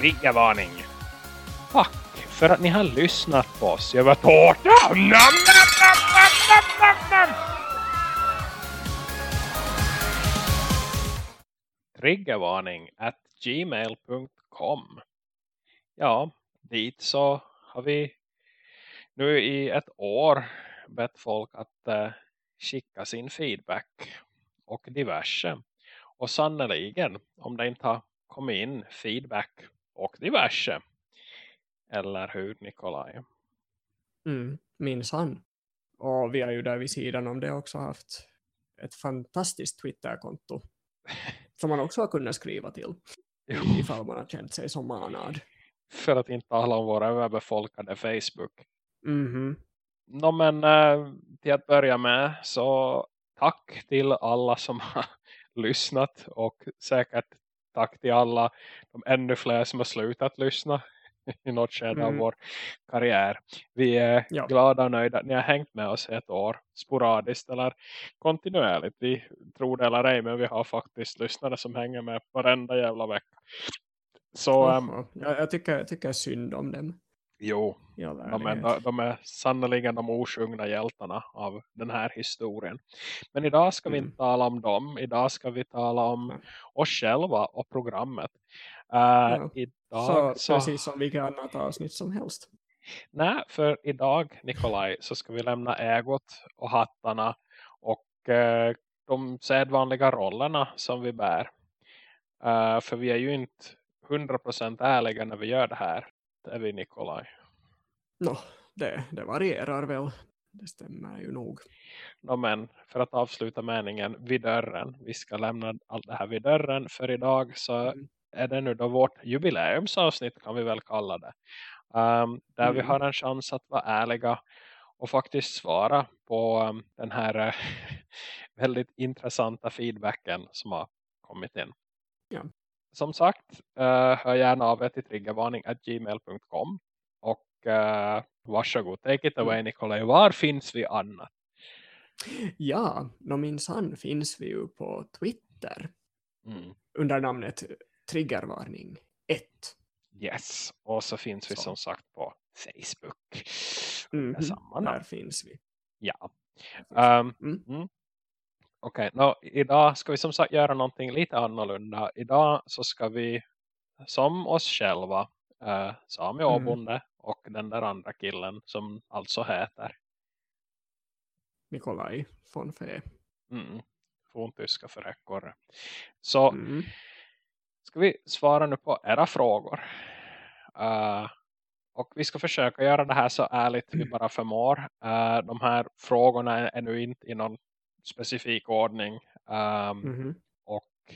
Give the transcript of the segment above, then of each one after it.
triggervarning. Tack för att ni har lyssnat på oss. Jag var tårta! Nam, nam, nam, nam, nam, nam, nam. Triggervarning at gmail.com Ja, dit så har vi nu i ett år bett folk att uh, skicka sin feedback och diverse. Och sannoliken, om det inte har kommit in feedback och diverse. Eller hur, Nikolaj? Mm, minns han. Och vi har ju där vid sidan om det också haft ett fantastiskt Twitterkonto som man också har kunnat skriva till ifall man har känt sig som manad. För att inte tala om våra överbefolkade Facebook. Mm -hmm. no, men äh, till att börja med så tack till alla som har lyssnat och säkert tack till alla de ännu fler som har slutat lyssna i något skede mm. av vår karriär. Vi är ja. glada och nöjda att ni har hängt med oss ett år sporadiskt eller kontinuerligt. Vi tror det eller ej men vi har faktiskt lyssnare som hänger med varenda jävla vecka. Så, oh, um, jag, jag, tycker, jag tycker synd om dem. Jo, de är, de är sannoliken de osjungna hjältarna av den här historien. Men idag ska mm. vi inte tala om dem. Idag ska vi tala om mm. oss själva och programmet. Uh, ja. idag, så, så, precis som vilket annat avsnitt som helst. Nej, för idag Nikolaj så ska vi lämna ägot och hattarna och uh, de sedvanliga rollerna som vi bär. Uh, för vi är ju inte 100% ärliga när vi gör det här vi Nikolaj? No, det, det varierar väl. Det stämmer ju nog. No, men för att avsluta meningen vid dörren. Vi ska lämna allt det här vid dörren. För idag så mm. är det nu då vårt jubileumsavsnitt kan vi väl kalla det. Um, där mm. vi har en chans att vara ärliga och faktiskt svara på um, den här uh, väldigt intressanta feedbacken som har kommit in. Ja som sagt, uh, hör gärna av er till triggervarning.gmail.com och uh, varsågod, take it away mm. Nikolaj. Var finns vi annat? Ja, no minsann finns vi ju på Twitter mm. under namnet Triggervarning 1. Yes, och så finns vi så. som sagt på Facebook. Mm -hmm. Där finns vi. Ja. Um, mm. Mm. Okej, okay, idag ska vi som sagt göra någonting lite annorlunda. Idag så ska vi som oss själva, äh, Sami mm. Åbonde mm. och den där andra killen som alltså heter Nikolaj von Fe. Mm, tyska för ekorre. Så mm. ska vi svara nu på era frågor. Uh, och vi ska försöka göra det här så ärligt vi bara förmår. Uh, de här frågorna är nu inte i någon specifik ordning. Um, mm -hmm. Och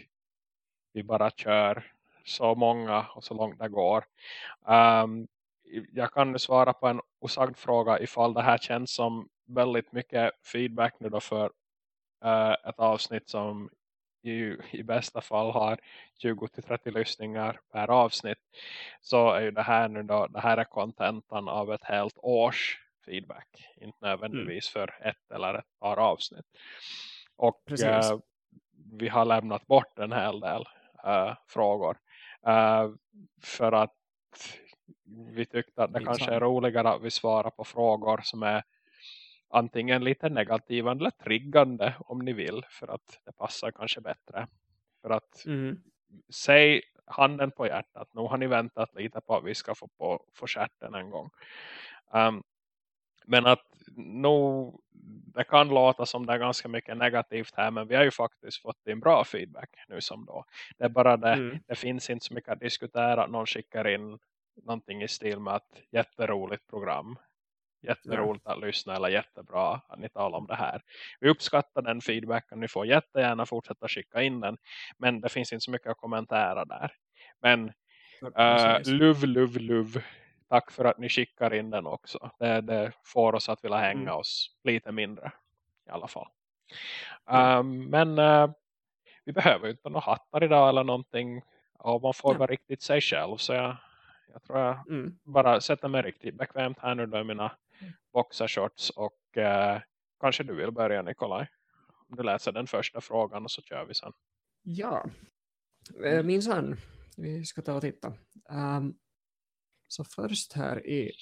vi bara kör så många och så långt det går. Um, jag kan nu svara på en osagd fråga ifall det här känns som väldigt mycket feedback nu då för uh, ett avsnitt som i, i bästa fall har 20-30 lyssningar per avsnitt så är ju det här nu då, det här är kontentan av ett helt års feedback. Inte nödvändigtvis mm. för ett eller ett par avsnitt. Och äh, vi har lämnat bort en hel del äh, frågor. Äh, för att vi tyckte att det kanske är roligare att vi svarar på frågor som är antingen lite negativa eller triggande om ni vill. För att det passar kanske bättre. För att mm. säg handen på hjärtat. Nu har ni väntat lite på att vi ska få på få en gång. Um, men att nog, det kan låta som det är ganska mycket negativt här. Men vi har ju faktiskt fått en bra feedback nu som då. Det är bara det, mm. det finns inte så mycket att diskutera. Någon skickar in någonting i stil med att jätteroligt program. Jätteroligt att lyssna eller jättebra att ni talar om det här. Vi uppskattar den feedbacken. Ni får jättegärna fortsätta skicka in den. Men det finns inte så mycket att kommentera där. Men uh, luv, luv, luv tack för att ni skickar in den också. Det, det får oss att vilja hänga mm. oss lite mindre i alla fall. Mm. Um, men uh, vi behöver ju inte några hattar idag eller någonting. Och man får ja. vara riktigt sig själv. Så jag, jag tror jag mm. bara sätter mig riktigt bekvämt här nu då i mina mm. boxershorts. Och uh, kanske du vill börja Nikolaj. Om du läser den första frågan och så kör vi sen. Ja, eh, minsann. Vi ska ta och titta. Um, så först här i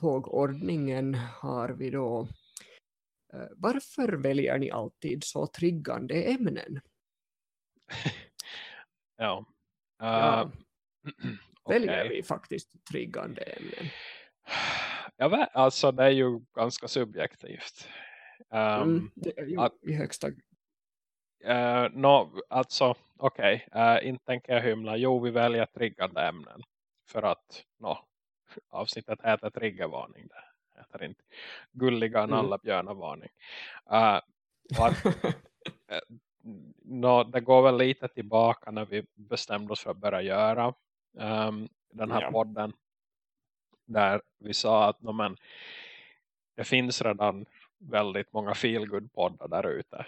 tågordningen har vi då uh, varför väljer ni alltid så triggande ämnen? ja. Uh, ja. Väljer okay. vi faktiskt triggande ämnen? Vet, alltså det är ju ganska subjektivt. Um, mm, ju att, i högsta Uh, no, alltså, okej. Okay. Uh, inte tänker jag hymla. Jo, vi väljer triggande ämnen. För att, no, avsnittet heter triggervarning. Det heter inte gulliga mm. alla björnavarning. Uh, att, no, det går väl lite tillbaka när vi bestämde oss för att börja göra um, den här ja. podden. Där vi sa att no, men, det finns redan väldigt många feelgood poddar där ute.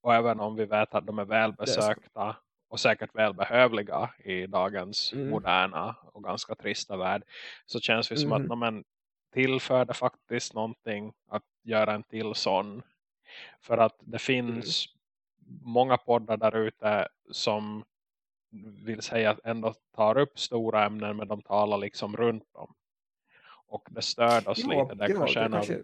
Och även om vi vet att de är välbesökta och säkert välbehövliga i dagens mm. moderna och ganska trista värld så känns det som mm. att man tillför det faktiskt någonting att göra en till sån. För att det finns mm. många poddar där ute som vill säga att ändå tar upp stora ämnen men de talar liksom runt dem. Och det stör oss ja, lite. Det ja, kanske det kanske...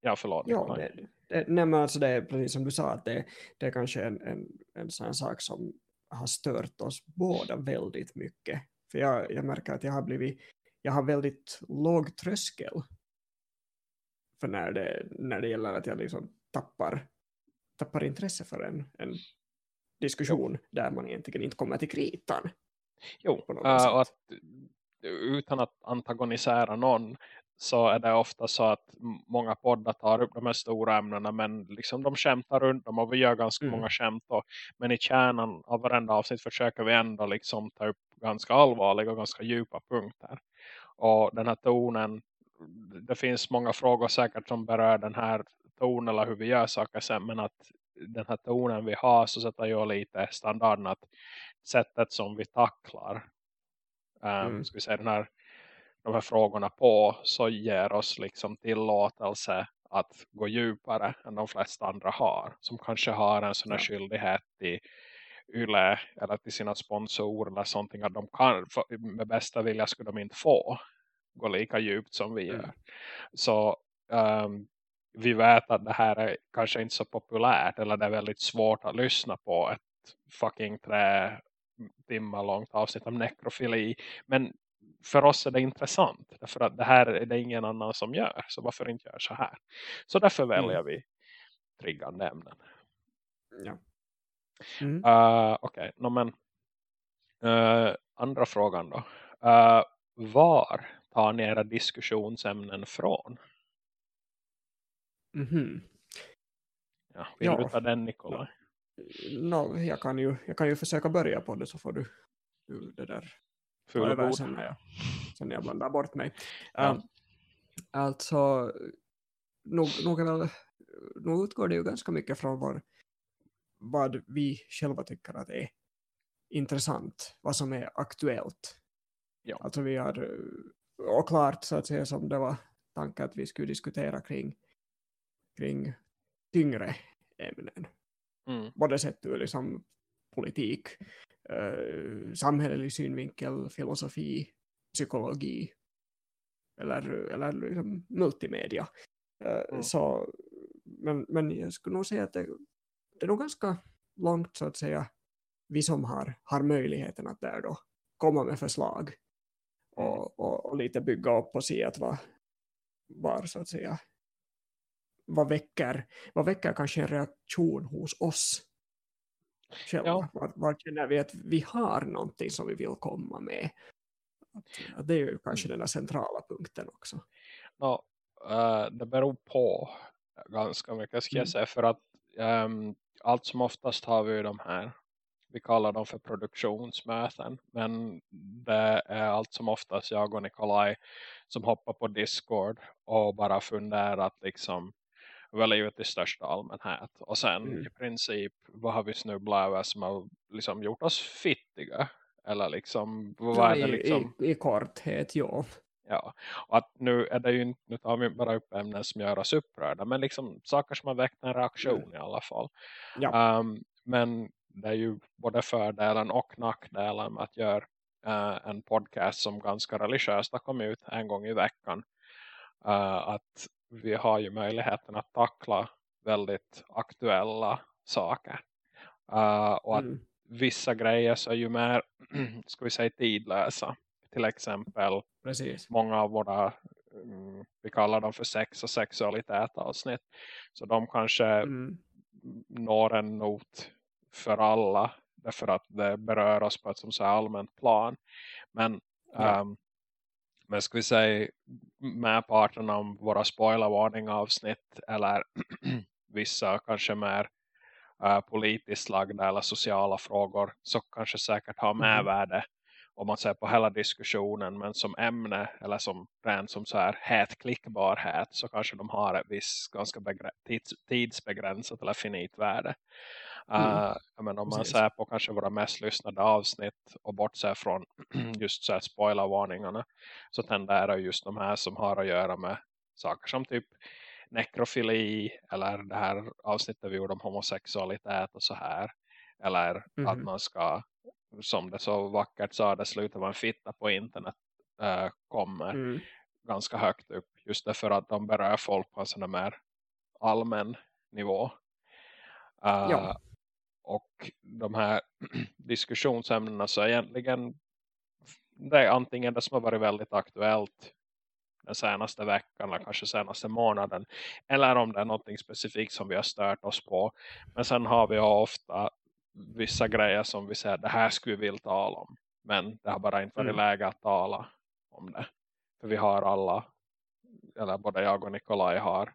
Ja, förlåt. Ja, det, det, nej, men alltså det är precis som du sa att det, det är kanske en, en, en sån sak som har stört oss båda väldigt mycket. För jag, jag märker att jag har blivit jag har väldigt låg tröskel för när det, när det gäller att jag liksom tappar, tappar intresse för en, en diskussion där man egentligen inte kommer till kritan. Jo, uh, och att, utan att antagonisera någon så är det ofta så att många poddar tar upp de här stora ämnena men liksom de skämtar runt dem och vi gör ganska mm. många skämt och, men i kärnan av varenda avsnitt försöker vi ändå liksom ta upp ganska allvarliga och ganska djupa punkter och den här tonen det finns många frågor säkert som berör den här tonen eller hur vi gör saker sen men att den här tonen vi har så sätter jag lite standarden att sättet som vi tacklar um, mm. ska vi säga den här de här frågorna på så ger oss liksom tillåtelse att gå djupare än de flesta andra har. Som kanske har en sån här skyldighet till YLE eller till sina sponsorer eller sånting att de kan, med bästa vilja skulle de inte få gå lika djupt som vi gör. Mm. Så um, vi vet att det här är kanske inte så populärt eller det är väldigt svårt att lyssna på ett fucking tre timmar långt avsnitt om nekrofili. Men för oss är det intressant. Därför att det här är det ingen annan som gör. Så varför inte göra så här? Så därför mm. väljer vi triggande ämnen. Ja. Mm. Uh, Okej, okay. no, men uh, andra frågan då. Uh, var tar ni era diskussionsämnen från? Mm -hmm. ja, vill ja. du ta den Nikolaj? No, jag, kan ju, jag kan ju försöka börja på det så får du, du det där över sen när, jag, sen när jag blandar bort mig. Ja. Um, alltså, nog, nog, väl, nog utgår det ju ganska mycket från vår, vad vi själva tycker att är intressant, vad som är aktuellt. Ja. Alltså vi har, och klart så att säga som det var tanken att vi skulle diskutera kring, kring tyngre ämnen. Mm. Både sett ur liksom politik, eh, samhällelig synvinkel, filosofi, psykologi eller, eller liksom multimedia. Eh, mm. så, men, men jag skulle nog säga att det, det är nog ganska långt så att säga vi som har, har möjligheten att där då komma med förslag och, mm. och, och lite bygga upp och se att vad, var så att säga vad väcker, vad väcker kanske en reaktion hos oss själva. Ja. Var, känner vi att vi har någonting som vi vill komma med? Att, att det är ju kanske den där centrala punkten också. Ja, uh, det beror på ganska mycket ska jag mm. säga. För att um, allt som oftast har vi de här vi kallar dem för produktionsmöten. Men det är allt som oftast jag och Nikolaj som hoppar på Discord och bara funderar att liksom välja ut i största allmänhet. Och sen mm. i princip vad har vi snubblat över som har liksom gjort oss fittiga? Eller liksom, vad är det liksom? I, i, i korthet, ja. Ja, och att nu är det ju inte, nu tar vi bara upp ämnen som gör oss upprörda. Men liksom saker som har väckt en reaktion mm. i alla fall. Ja. Um, men det är ju både fördelen och nackdelen med att göra uh, en podcast som ganska religiöst har kommit ut en gång i veckan. Uh, att vi har ju möjligheten att tackla väldigt aktuella saker. Uh, och att mm. vissa grejer så är ju mer, ska vi säga tidlösa. Till exempel Precis. många av våra mm, vi kallar dem för sex och sexualitet avsnitt. Så de kanske mm. når en not för alla. Därför att det berör oss på ett som så allmänt plan. Men, ja. um, men ska vi säga med parten om våra spoilervarning avsnitt eller vissa kanske mer uh, politiskt lagda eller sociala frågor så kanske säkert har med mm om man ser på hela diskussionen men som ämne eller som rent som så här het klickbarhet så kanske de har ett visst ganska tids tidsbegränsat eller finit värde. Mm. Uh, men om man Precis. ser på kanske våra mest lyssnade avsnitt och bortser från just så här spoilervarningarna så tenderar just de här som har att göra med saker som typ nekrofili eller det här avsnittet vi gjorde om homosexualitet och så här eller mm. att man ska som det så vackert sa det slutar en fitta på internet äh, kommer mm. ganska högt upp just därför att de berör folk på en sån mer allmän nivå äh, ja. och de här diskussionsämnena så egentligen det är antingen det som har varit väldigt aktuellt den senaste veckan eller kanske senaste månaden eller om det är något specifikt som vi har stört oss på men sen har vi ofta vissa grejer som vi säger det här skulle vi vilja tala om. Men det har bara inte varit mm. läge att tala om det. För vi har alla, eller både jag och Nikolaj har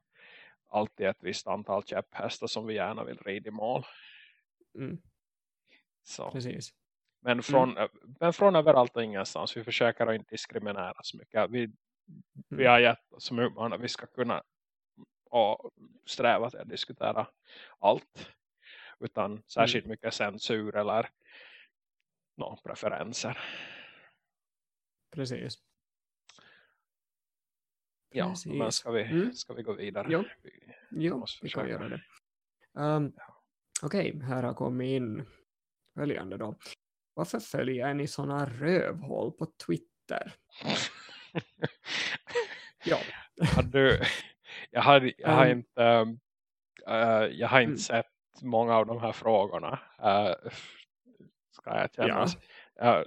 alltid ett visst antal käpphästar som vi gärna vill rida i mål. Mm. Så. Precis. Men från, mm. men från överallt och ingenstans. Vi försöker att inte diskriminera så mycket. Vi, mm. vi har gett som uppmaning att vi ska kunna och sträva till att diskutera allt utan särskilt mm. mycket censur eller no, preferenser. Precis. Ja, Precis. men ska vi, mm. ska vi gå vidare? Jo, vi, jo vi kan göra det. Um, Okej, okay, här har kommit in följande då. Varför följer ni sådana rövhål på Twitter? ja. du, jag har, jag har um, inte uh, jag har inte mm. sett många av de här frågorna. Uh, ska jag känna. Ja. Jag,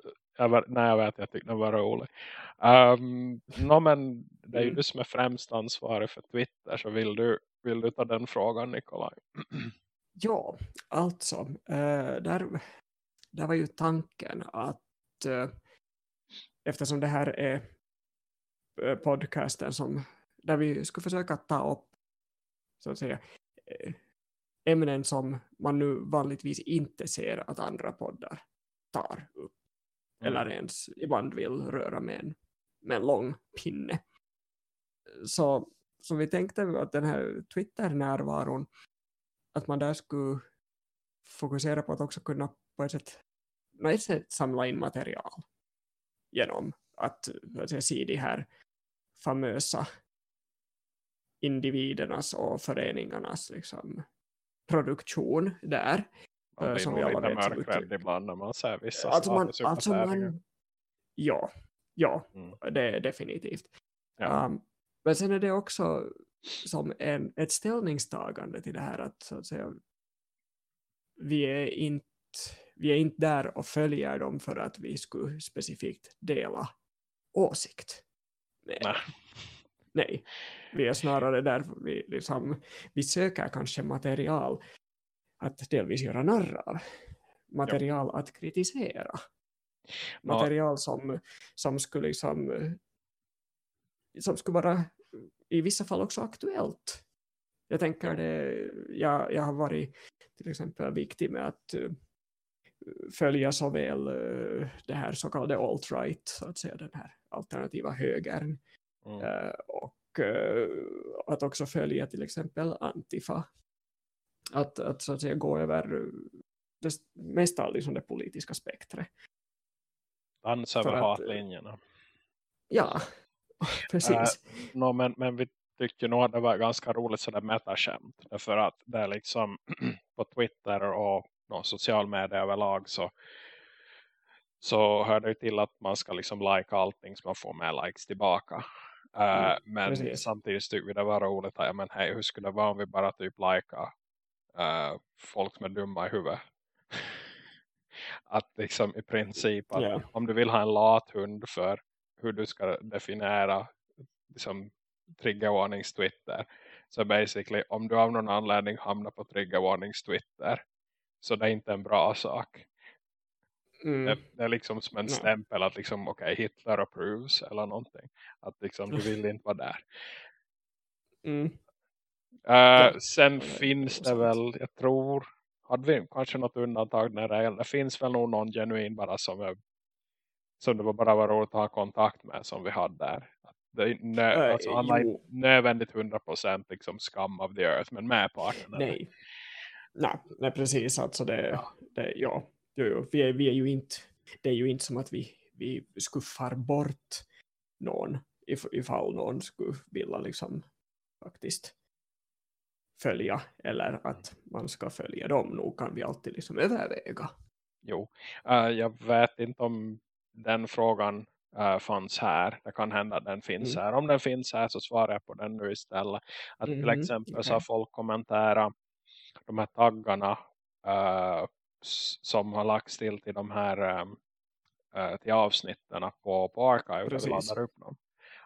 jag, nej, jag vet, jag tyckte det var roligt. Um, no, men det är ju mm. du som är främst ansvarig för Twitter. Så vill du, vill du ta den frågan, Nikolaj? ja, alltså. Uh, där, där var ju tanken att uh, eftersom det här är podcasten som där vi skulle försöka ta upp så att säga ämnen som man nu vanligtvis inte ser att andra poddar tar upp. Mm. Eller ens ibland vill röra med en, med en lång pinne. Så, så vi tänkte att den här Twitter-närvaron att man där skulle fokusera på att också kunna på ett sätt, på ett sätt samla in material genom att, att se de här famösa individernas och föreningarnas liksom, produktion där. Man blir som lite mörkrädd ibland när man ser vissa alltså man, alltså man, Ja, ja mm. det är definitivt. Ja. Um, men sen är det också som en, ett ställningstagande till det här att, så att säga, vi är inte vi är inte där och följer dem för att vi skulle specifikt dela åsikt. Nej. Nej. Nej. Vi är snarare där vi, liksom, vi söker kanske material att delvis göra narr av. Material ja. att kritisera. Material ja. som, som skulle liksom som skulle vara i vissa fall också aktuellt. Jag tänker det, jag, jag har varit till exempel viktig med att uh, följa såväl uh, det här så kallade alt-right, så att säga den här alternativa högern mm. uh, och uh, att också följa till exempel Antifa. Att, att så att säga gå över det mesta liksom det politiska spektret. Dansa över hatlinjerna. Ja, precis. Uh, no, men, men vi tyckte nog att det var ganska roligt sådär metaskämt. Därför att det är liksom på Twitter och no, social media överlag så så hör det till att man ska liksom like allting som man får med likes tillbaka. Mm, men precis. samtidigt tycker vi det var roligt att, ja, men hej, hur skulle det vara om vi bara typ likea uh, folk som är dumma i huvudet? att liksom i princip att yeah. om du vill ha en lathund för hur du ska definiera liksom triggervarnings Twitter så basically om du av någon anledning hamnar på triggervarnings Twitter så det är inte en bra sak. Mm. Det, det, är liksom som en stämpel att liksom okej okay, Hitler approves eller någonting. Att liksom du vill inte vara där. Mm. Uh, sen finns det väl, jag tror hade vi kanske något undantag när det, det finns väl nog någon genuin bara som, är, som det var bara var roligt att ha kontakt med som vi hade där. Det nö, alltså, han är nödvändigt 100% liksom skam av the earth men med parterna. Nej. Nej, nej, precis. Alltså det, ja. Det, ja. Jo, jo. Vi, är, vi är ju inte, det är ju inte som att vi, vi skuffar bort någon if, ifall någon skulle vilja liksom faktiskt följa eller att man ska följa dem. Nog kan vi alltid liksom överväga. Jo, uh, jag vet inte om den frågan uh, fanns här. Det kan hända att den finns mm. här. Om den finns här så svarar jag på den nu istället. Att mm. till mm-hmm. exempel okay. så har folk kommenterat de här taggarna uh, som har lagts till till de här um, uh, till avsnitten på, på Archive Precis. där vi laddar upp dem.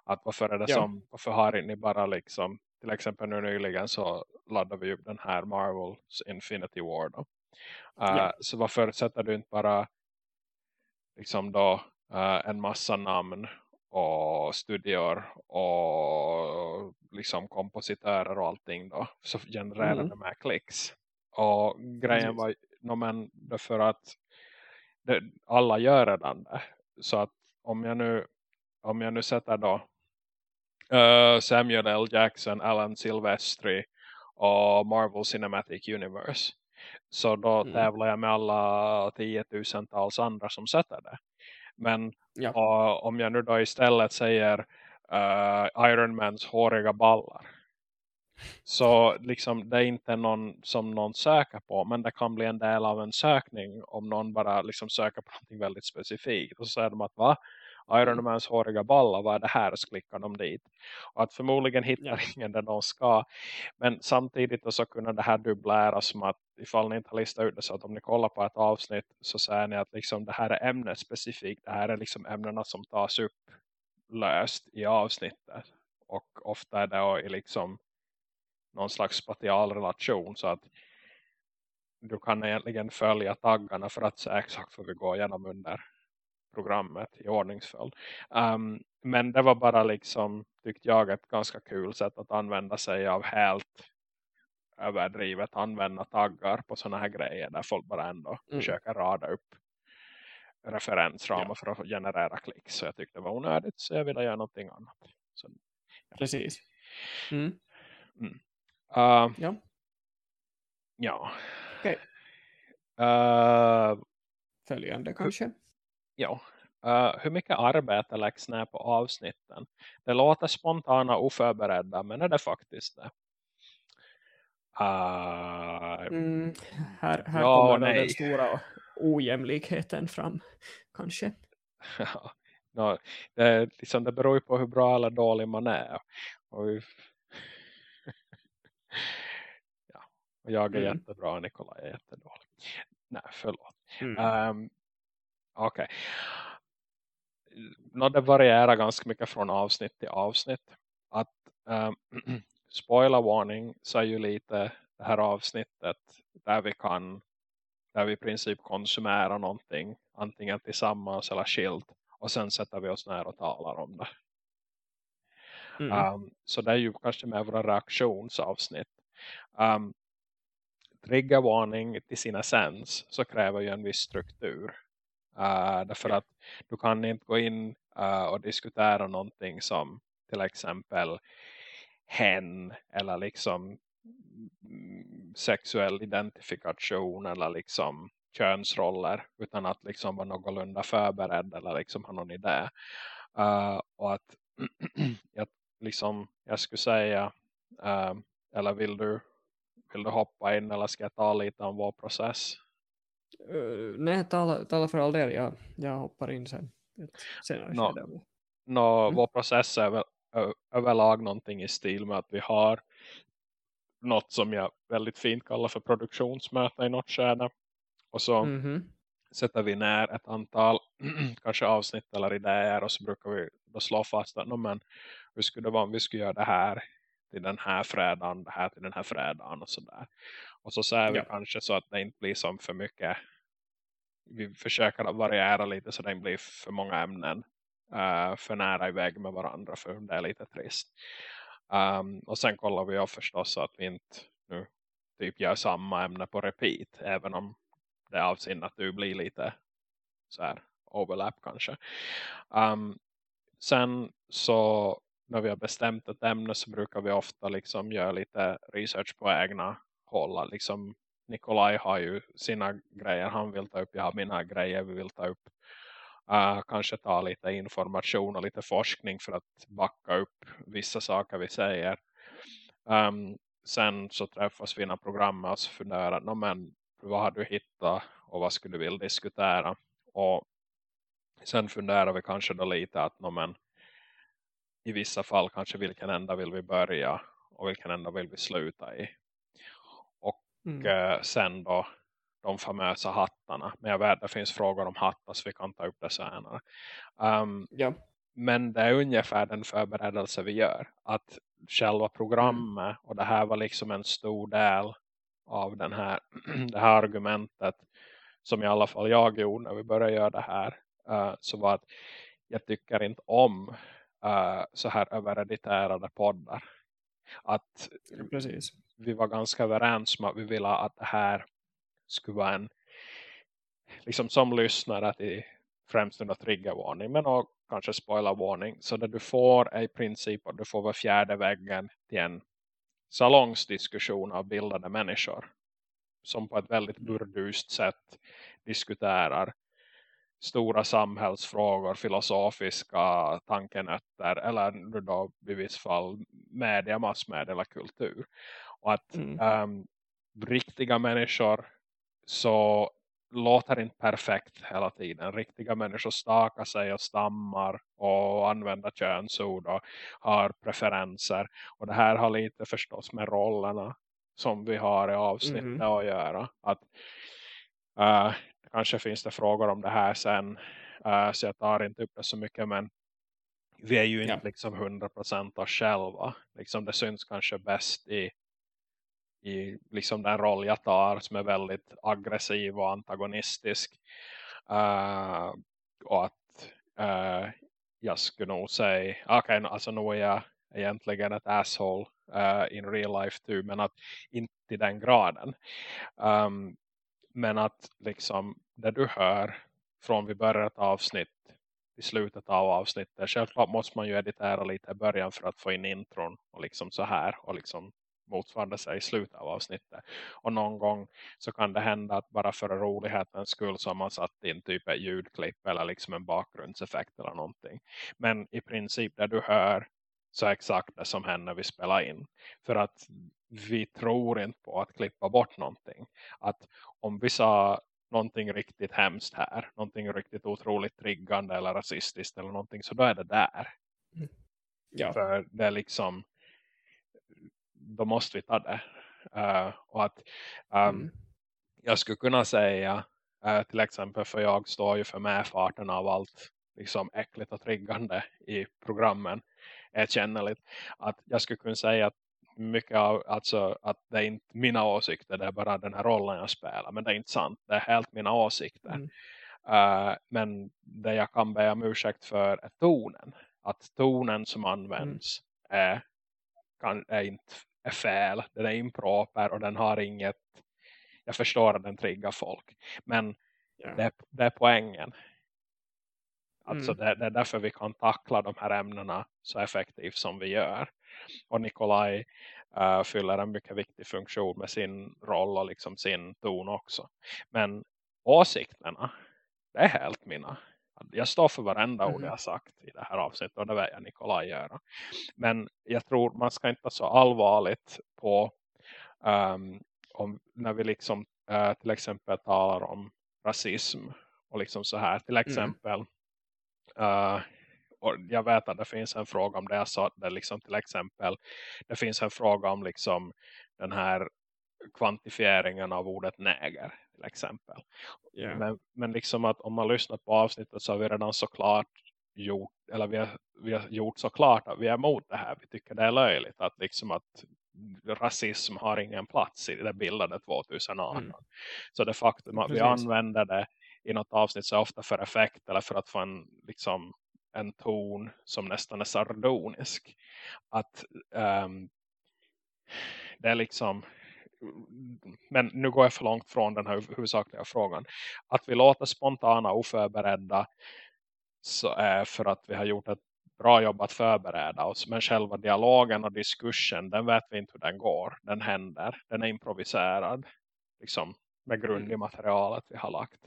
Att varför är det ja. som, varför har ni bara liksom till exempel nu nyligen så laddade vi upp den här Marvels Infinity War då. Uh, ja. Så varför sätter du inte bara liksom då uh, en massa namn och studier och liksom kompositörer och allting då så genererar mm. de här klicks. Och grejen var no, men för att det, alla gör redan det. Så att om jag nu om jag nu sätter då uh, Samuel L. Jackson, Alan Silvestri och Marvel Cinematic Universe. Så då mm. tävlar jag med alla tiotusentals andra som sätter det. Men ja. uh, om jag nu då istället säger uh, Iron Mans håriga ballar. Så liksom det är inte någon som någon söker på. Men det kan bli en del av en sökning. Om någon bara liksom söker på något väldigt specifikt. Och så säger de att va? Iron Mans håriga ballar, vad är det här? Så klickar de dit. Och att förmodligen hittar ja. ingen där de ska. Men samtidigt så kunde det här dubblära som att ifall ni inte har listat ut det så att om ni kollar på ett avsnitt så säger ni att liksom det här är ämnet specifikt. Det här är liksom ämnena som tas upp löst i avsnittet. Och ofta är det i liksom någon slags spatial relation så att du kan egentligen följa taggarna för att se exakt vad vi går igenom under programmet i ordningsföljd. Um, men det var bara liksom, tyckte jag, ett ganska kul sätt att använda sig av helt överdrivet använda taggar på sådana här grejer där folk bara ändå mm. försöker rada upp referensramar ja. för att generera klick. Så jag tyckte det var onödigt så jag ville göra någonting annat. Så, ja. Precis. Mm. Mm. Uh, ja. Ja. Okay. Uh, Följande kanske ja, uh, hur mycket arbete läggs ner på avsnitten? Det låter spontana och oförberedda, men är det faktiskt det? Uh, mm, här här ja, kommer nej. den stora ojämlikheten fram, kanske. ja, no, det, liksom, det beror ju på hur bra eller dålig man är. Och, ja, och jag är mm. jättebra och Nikolaj är jättedålig. Nej, förlåt. Mm. Um, Okej. Okay. det varierar ganska mycket från avsnitt till avsnitt. Att um, spoiler warning är ju lite det här avsnittet där vi kan där vi i princip konsumerar någonting antingen tillsammans eller skilt och sen sätter vi oss ner och talar om det. Mm. Um, så det är ju kanske med våra reaktionsavsnitt. Um, triggervarning till sin essens så kräver ju en viss struktur. Uh, därför att du kan inte gå in uh, och diskutera någonting som till exempel hen eller liksom sexuell identifikation eller liksom könsroller utan att liksom vara någorlunda förberedd eller liksom ha någon idé. Uh, och att jag, liksom, jag skulle säga eller vill du, vill du hoppa in eller ska jag ta lite om vår process? Uh, nej, tala, tala för all del. Jag, jag hoppar in sen. Senare no, no, mm. Vår process är väl överlag någonting i stil med att vi har något som jag väldigt fint kallar för produktionsmöte i något skede. Och så mm -hmm. sätter vi ner ett antal kanske avsnitt eller idéer och så brukar vi då slå fast att men, hur skulle det vara om vi skulle göra det här till den här fredagen, det här till den här fredagen och sådär. Och så säger ja. vi kanske så att det inte blir som för mycket vi försöker att variera lite så det inte blir för många ämnen uh, för nära iväg med varandra för det är lite trist. Um, och sen kollar vi förstås att vi inte nu typ gör samma ämne på repeat även om det är avsinn att du blir lite så här overlap kanske. Um, sen så när vi har bestämt ett ämne så brukar vi ofta liksom göra lite research på egna håll. Liksom Nikolaj har ju sina grejer han vill ta upp. Jag har mina grejer vi vill ta upp. Uh, kanske ta lite information och lite forskning för att backa upp vissa saker vi säger. Um, sen så träffas vi i programmet och funderar no, men, vad har du hittat och vad skulle du vilja diskutera. Och sen funderar vi kanske då lite att no, men, i vissa fall kanske vilken ända vill vi börja och vilken ända vill vi sluta i. Och mm. eh, sen då de famösa hattarna. Men jag vet det finns frågor om hattar så vi kan ta upp det senare. Um, ja. Men det är ungefär den förberedelse vi gör. Att själva programmet och det här var liksom en stor del av den här, det här argumentet som i alla fall jag gjorde när vi började göra det här. Uh, så var att jag tycker inte om uh, så här överediterade poddar. Att Precis. vi var ganska överens om att vi ville att det här skulle vara en liksom som lyssnare till främst en triggervarning men också kanske spoilervarning så det du får är i princip att du får var fjärde väggen till en salongsdiskussion av bildade människor som på ett väldigt burdust sätt diskuterar stora samhällsfrågor, filosofiska tankenötter eller då i viss fall media, massmedia eller kultur. Och att mm. um, riktiga människor så låter inte perfekt hela tiden. Riktiga människor stakar sig och stammar och använder könsord och har preferenser. Och det här har lite förstås med rollerna som vi har i avsnittet mm. att göra. Att uh, kanske finns det frågor om det här sen. Uh, så jag tar inte upp det så mycket men vi är ju inte ja. liksom 100% oss själva. Liksom det syns kanske bäst i i liksom den roll jag tar som är väldigt aggressiv och antagonistisk. Uh, och att uh, jag skulle nog säga, okej okay, alltså nu är jag egentligen ett asshole uh, in real life too, men att inte i den graden. Um, men att liksom det du hör från vi börjar ett avsnitt i slutet av avsnittet. Självklart måste man ju editera lite i början för att få in intron och liksom så här och liksom motsvarande sig i slutet av avsnittet. Och någon gång så kan det hända att bara för rolighetens skull så har man satt in typ ett ljudklipp eller liksom en bakgrundseffekt eller någonting. Men i princip det du hör så exakt det som händer vi spelar in. För att vi tror inte på att klippa bort någonting. Att om vi sa någonting riktigt hemskt här, någonting riktigt otroligt triggande eller rasistiskt eller någonting, så då är det där. Mm. Ja. För det är liksom då måste vi ta det. Uh, och att um, mm. jag skulle kunna säga uh, till exempel för jag står ju för medfarten av allt liksom äckligt och triggande i programmen erkännligt att jag skulle kunna säga att mycket av, alltså att det är inte mina åsikter, det är bara den här rollen jag spelar, men det är inte sant, det är helt mina åsikter. Mm. uh, men det jag kan be om ursäkt för är tonen. Att tonen som används mm. är, kan, är inte är fel, den är improper och den har inget jag förstår att den triggar folk. Men yeah. det, det, är poängen alltså mm. det, det, är därför vi kan tackla de här ämnena så effektivt som vi gör och Nikolaj uh, fyller en mycket viktig funktion med sin roll och liksom sin ton också men åsikterna det är helt mina jag står för varenda mm. ord jag har sagt i det här avsnittet och det jag Nikolaj göra. Men jag tror man ska inte vara så allvarligt på um, om, när vi liksom uh, till exempel talar om rasism och liksom så här till exempel mm. Uh, och jag vet att det finns en fråga om det jag sa det liksom till exempel det finns en fråga om liksom den här kvantifieringen av ordet näger till exempel. Yeah. Men, men liksom att om man lyssnar på avsnittet så har vi redan såklart gjort, eller vi har, vi har gjort såklart att vi är emot det här. Vi tycker det är löjligt att liksom att rasism har ingen plats i det bildade 2018. Mm. Så det faktum att Precis. vi använder det i något avsnitt så ofta för effekt eller för att få en, liksom, en ton som nästan är sardonisk. Att um, det är liksom men nu går jag för långt från den här huvudsakliga frågan. Att vi låter spontana oförberedda så är för att vi har gjort ett bra jobb att förbereda oss. Men själva dialogen och diskursen, den vet vi inte hur den går. Den händer. Den är improviserad. Liksom med grund i mm. materialet vi har lagt.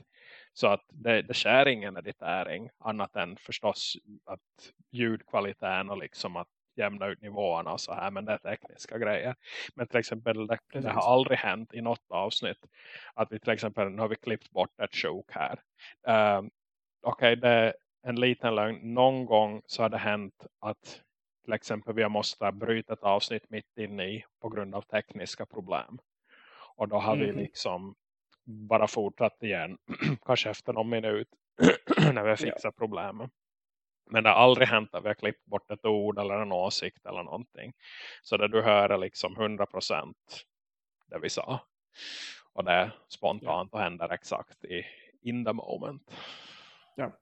Så att det, det sker ingen editering. Annat än förstås att ljudkvaliteten och liksom att jämna ut nivåerna och så här. Men det är tekniska grejer. Men till exempel det, det har aldrig hänt i något avsnitt. Att vi till exempel, nu har vi klippt bort ett sjok här. Um, Okej, okay, det en liten lögn. Någon gång så har det hänt att till exempel vi måste bryta ett avsnitt mitt inne i på grund av tekniska problem. Och då har mm. vi mhm. liksom bara fortsatt igen. Kanske efter någon minut när vi fixar ja. problemen. Men det har aldrig hänt att vi har klippt bort ett ord eller en åsikt eller någonting. Så det du hör är liksom 100% det vi sa. Och det är spontant och händer exakt i in the moment. Ja.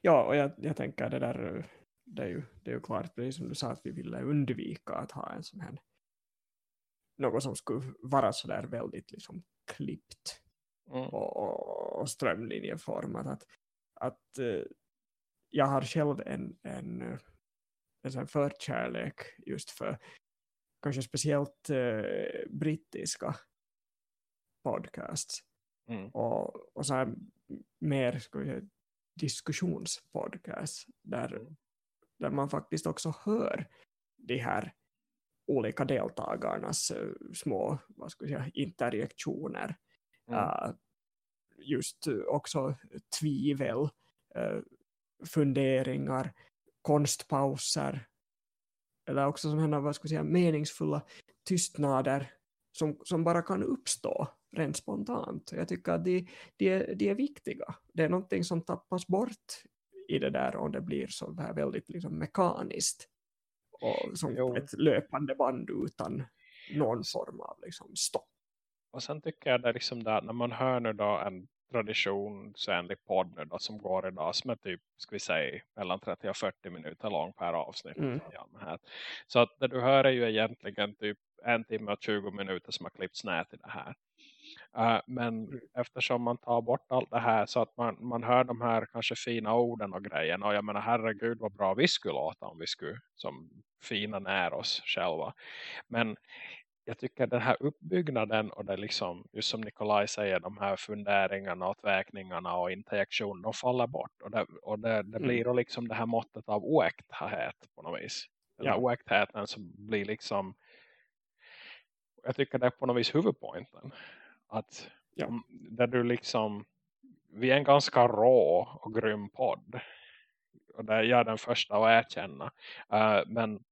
Ja, och jag, jag tänker det där, det är ju, det är ju klart, precis som du sa, att vi ville undvika att ha en sån här, något som skulle vara så där väldigt liksom klippt mm. och, och, och strömlinjeformat. Att, att uh, jag har själv en, en, en sån förkärlek just för kanske speciellt uh, brittiska podcasts. Mm. Och, och så här mer säga, diskussionspodcast där, mm. där man faktiskt också hör de här olika deltagarnas uh, små vad ska jag säga, interjektioner. Mm. Uh, just uh, också tvivel, funderingar, konstpauser eller också sådana vad ska jag säga, meningsfulla tystnader som, som bara kan uppstå rent spontant. Jag tycker att de, de, är, de är viktiga. Det är någonting som tappas bort i det där om det blir så här väldigt liksom mekaniskt och som jo. ett löpande band utan någon form av liksom stopp. Och sen tycker jag det liksom där, när man hör nu då en traditionsenlig podd nu då, som går idag som är typ, ska vi säga, mellan 30 och 40 minuter lång per avsnitt. Mm. Så att det du hör är ju egentligen typ en timme och 20 minuter som har klippts ner till det här. Uh, men mm. eftersom man tar bort allt det här så att man, man hör de här kanske fina orden och grejerna. Och jag menar herregud vad bra vi skulle låta om vi skulle som fina när oss själva. Men jag tycker den här uppbyggnaden och det liksom, just som Nikolaj säger, de här funderingarna och tväkningarna och interjektionen, de faller bort. Och det, och det, det mm. blir liksom det här måttet av oäkthet på något vis. Den ja. här oäktheten som blir liksom jag tycker det är på något vis huvudpointen. Att ja. där du liksom vi är en ganska rå och grym podd. Och det är jag den första att erkänna. Uh, men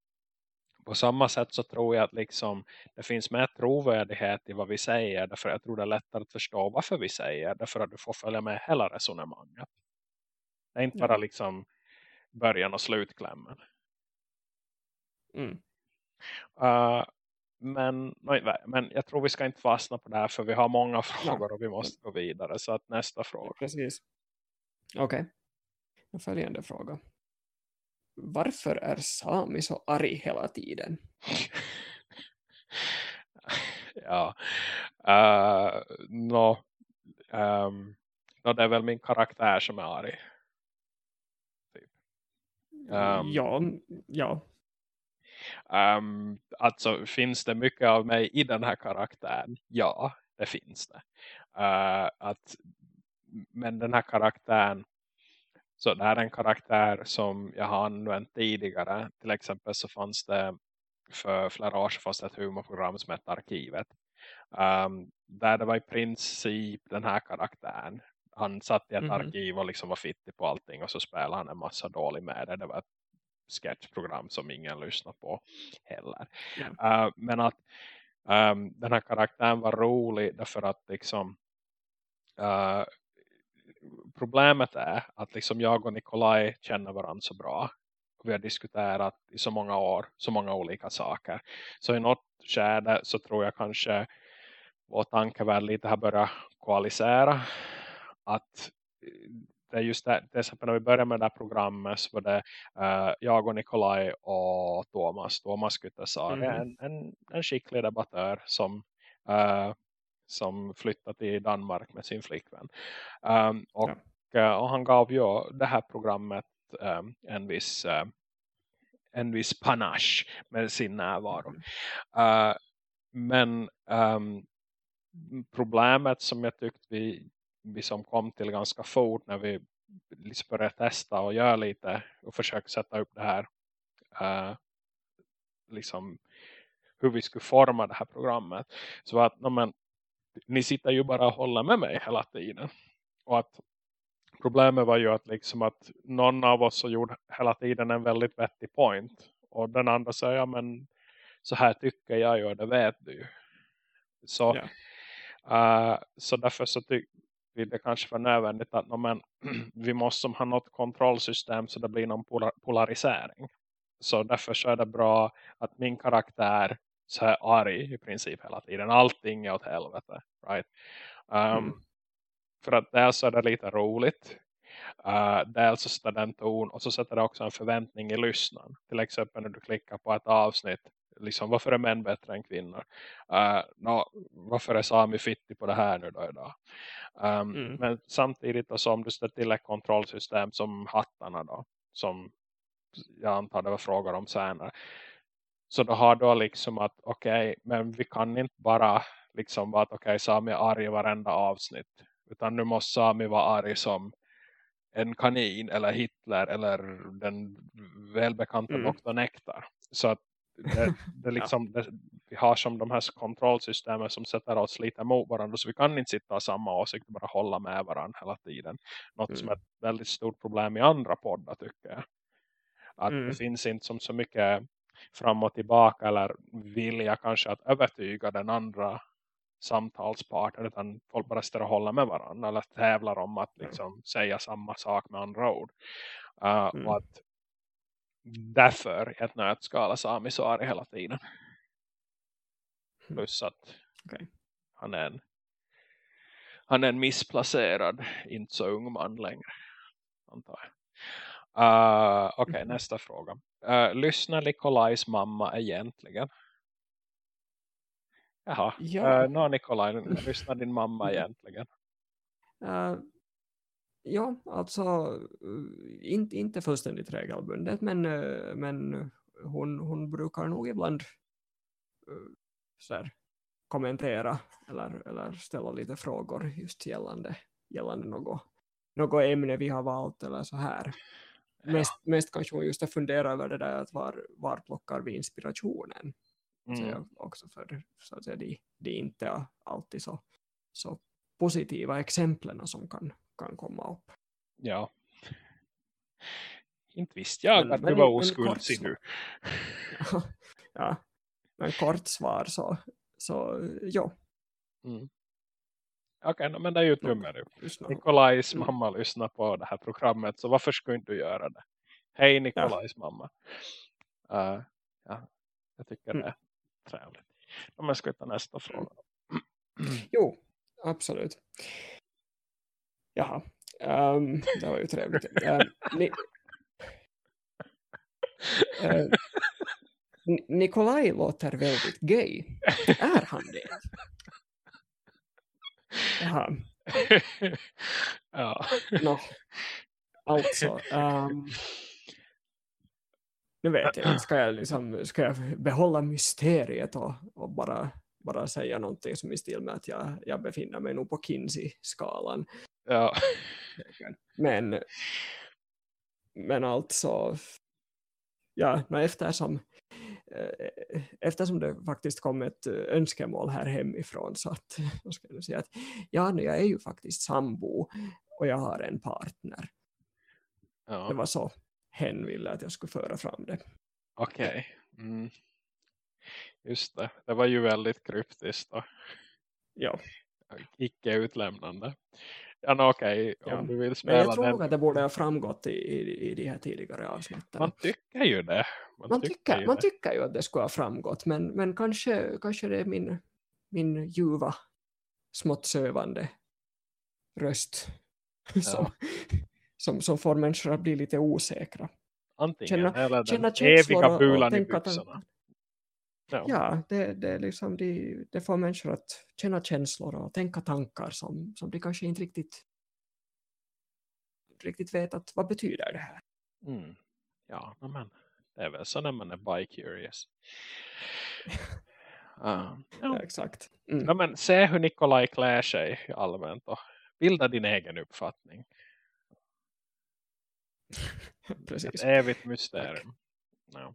på samma sätt så tror jag att liksom det finns mer trovärdighet i vad vi säger. Därför jag tror det är lättare att förstå varför vi säger. Därför att du får följa med hela resonemanget. Det är inte bara liksom början och slutklämmen. Mm. Uh, men, men jag tror vi ska inte fastna på det här för vi har många frågor och vi måste gå vidare. Så att nästa fråga. Precis. Okej. Okay. Följande fråga. Varför är Sami så arg hela tiden? ja. Uh, no, um, no, det är väl min karaktär som är arg. Typ. Um, ja, ja. Um, alltså finns det mycket av mig i den här karaktären? Ja, det finns det. Uh, att, men den här karaktären så det här är en karaktär som jag har använt tidigare. Till exempel så fanns det för flera år sedan fanns det ett humorprogram som hette Arkivet. Um, där det var i princip den här karaktären. Han satt i ett mm arkiv och liksom var fittig på allting. Och så spelade han en massa dålig med det. Det var ett sketchprogram som ingen lyssnar på heller. Yeah. Uh, men att um, den här karaktären var rolig därför att liksom uh, problemet är att liksom jag och Nikolaj känner varandra så bra. Vi har diskuterat i så många år så många olika saker. Så i något skede så tror jag kanske vår tankevärld lite har börjat koalisera. Att det är just det, till exempel när vi började med det här programmet så var det uh, jag och Nikolaj och Thomas. Thomas Kutasari, mm. en, en, en skicklig debattör som, uh, som flyttat till Danmark med sin flickvän. Um, och, ja. uh, och han gav ju det här programmet um, en viss en viss panache med sin närvaro. Mm. men um, problemet som jag tyckte vi vi som kom till ganska fort när vi liksom började testa och göra lite och försöka sätta upp det här uh, liksom hur vi skulle forma det här programmet. Så att men, ni sitter ju bara och håller med mig hela tiden. Och att problemet var ju att liksom att någon av oss så gjorde hela tiden en väldigt vettig point och den andra säger ja men så här tycker jag ju det vet du ju. Så, yeah. uh, så därför så tycker det kanske var nödvändigt att men, vi måste ha något kontrollsystem så det blir någon polarisering. Så därför så är det bra att min karaktär så är arg i princip hela tiden. Allting är åt helvete. Right? Um, mm. För att dels är det lite roligt. Uh, dels så sätter den ton och så sätter det också en förväntning i lyssnaren. Till exempel när du klickar på ett avsnitt liksom, varför är män bättre än kvinnor? Uh, no, varför är Sami fitti på det här nu då idag? Um, mm. Men samtidigt då, som du stöter till ett kontrollsystem som hattarna då, som jag antar det var frågor om senare. Så då har du liksom att okej, okay, men vi kan inte bara liksom vara att okej, okay, Sami är arg i varenda avsnitt. Utan nu måste Sami vara arg som en kanin eller Hitler eller den välbekanta mm. Dr. Nektar. Så att det, det liksom, det, vi har som de här kontrollsystemen som sätter oss lite mot varandra så vi kan inte sitta i samma åsikt och bara hålla med varandra hela tiden. Något mm. som är ett väldigt stort problem i andra poddar tycker jag. Att mm. det finns inte som så mycket fram och tillbaka eller vilja kanske att övertyga den andra samtalsparten utan folk bara står och håller med varandra eller tävlar om att liksom mm. säga samma sak med andra ord. Uh, mm. Och att därför i ett nötskala Sami så arg hela tiden. Plus att okay. han är en han är en missplacerad, inte så ung man längre. Antar jag. Uh, Okej, okay, mm. nästa fråga. Uh, lyssnar Nikolajs mamma egentligen? Jaha, ja. Uh, no, Nikolaj, lyssnar din mamma egentligen? Uh, Ja, alltså eh, inte, inte fullständigt regelbundet men, eh, men hon, hon brukar nog ibland eh, så här, kommentera eller, eller ställa lite frågor just gällande, gällande något, något ämne vi har valt eller så här. Ja. Mest, mest kanske hon just funderar över det där att var, var plockar vi inspirationen. Mm. Så också för så att säga, de, de inte alltid så, så positiva exemplen som kan kan komma upp. Ja. Inte visste jag men, att men, det var oskuldsig nu. ja, ja, men kort svar så, så ja. Mm. Okej, okay, men det är ju nummer. Nikolajs mm. mamma lyssnar på det här programmet. Så varför skulle inte du göra det? Hej Nikolajs ja. mamma. Uh, ja, jag tycker mm. det är trevligt. Om jag ska ta nästa fråga. Jo, absolut. Jaha, um, det var ju trevligt. Uh, ni, uh, Nikolaj låter väldigt gay. Är han det? Jaha. ja. No. Alltså. Um, nu vet jag ska jag, liksom, ska jag behålla mysteriet och, och bara, bara säga någonting som i stil med att jag, jag befinner mig nog på Kinsey-skalan. Ja. Men, men alltså, ja, eftersom, eh, eftersom det faktiskt kom ett eh, önskemål här hemifrån så att, då ska jag säga att ja, nu, jag är ju faktiskt sambo och jag har en partner. Ja. Det var så hen ville att jag skulle föra fram det. Okej. Mm. Just det. Det var ju väldigt kryptiskt då. Ja, Icke utlämnande. Ja, okej. Ja. Om du vill men spela jag tror den. nog att det borde ha framgått i, i, i de här tidigare avsnitten. Man tycker ju det. man, tycker, ju man det. tycker ju att det skulle ha framgått, men, men kanske, kanske det är min, min ljuva, smått sövande röst som, som, som får människor att bli lite osäkra. Antingen känna- eller den Känna eviga bulan i byxorna. Ja. Ja, det, det, liksom de, det får människor att känna känslor och tänka tankar som, som de kanske inte riktigt, riktigt vet att vad betyder det här. Mm. Ja, men det är väl så när man är bi-curious. Uh, ja. Exakt. Mm. ja, men se hur Nikolaj klär sig allmänt och bilda din egen uppfattning. Precis. Ett evigt mysterium. No.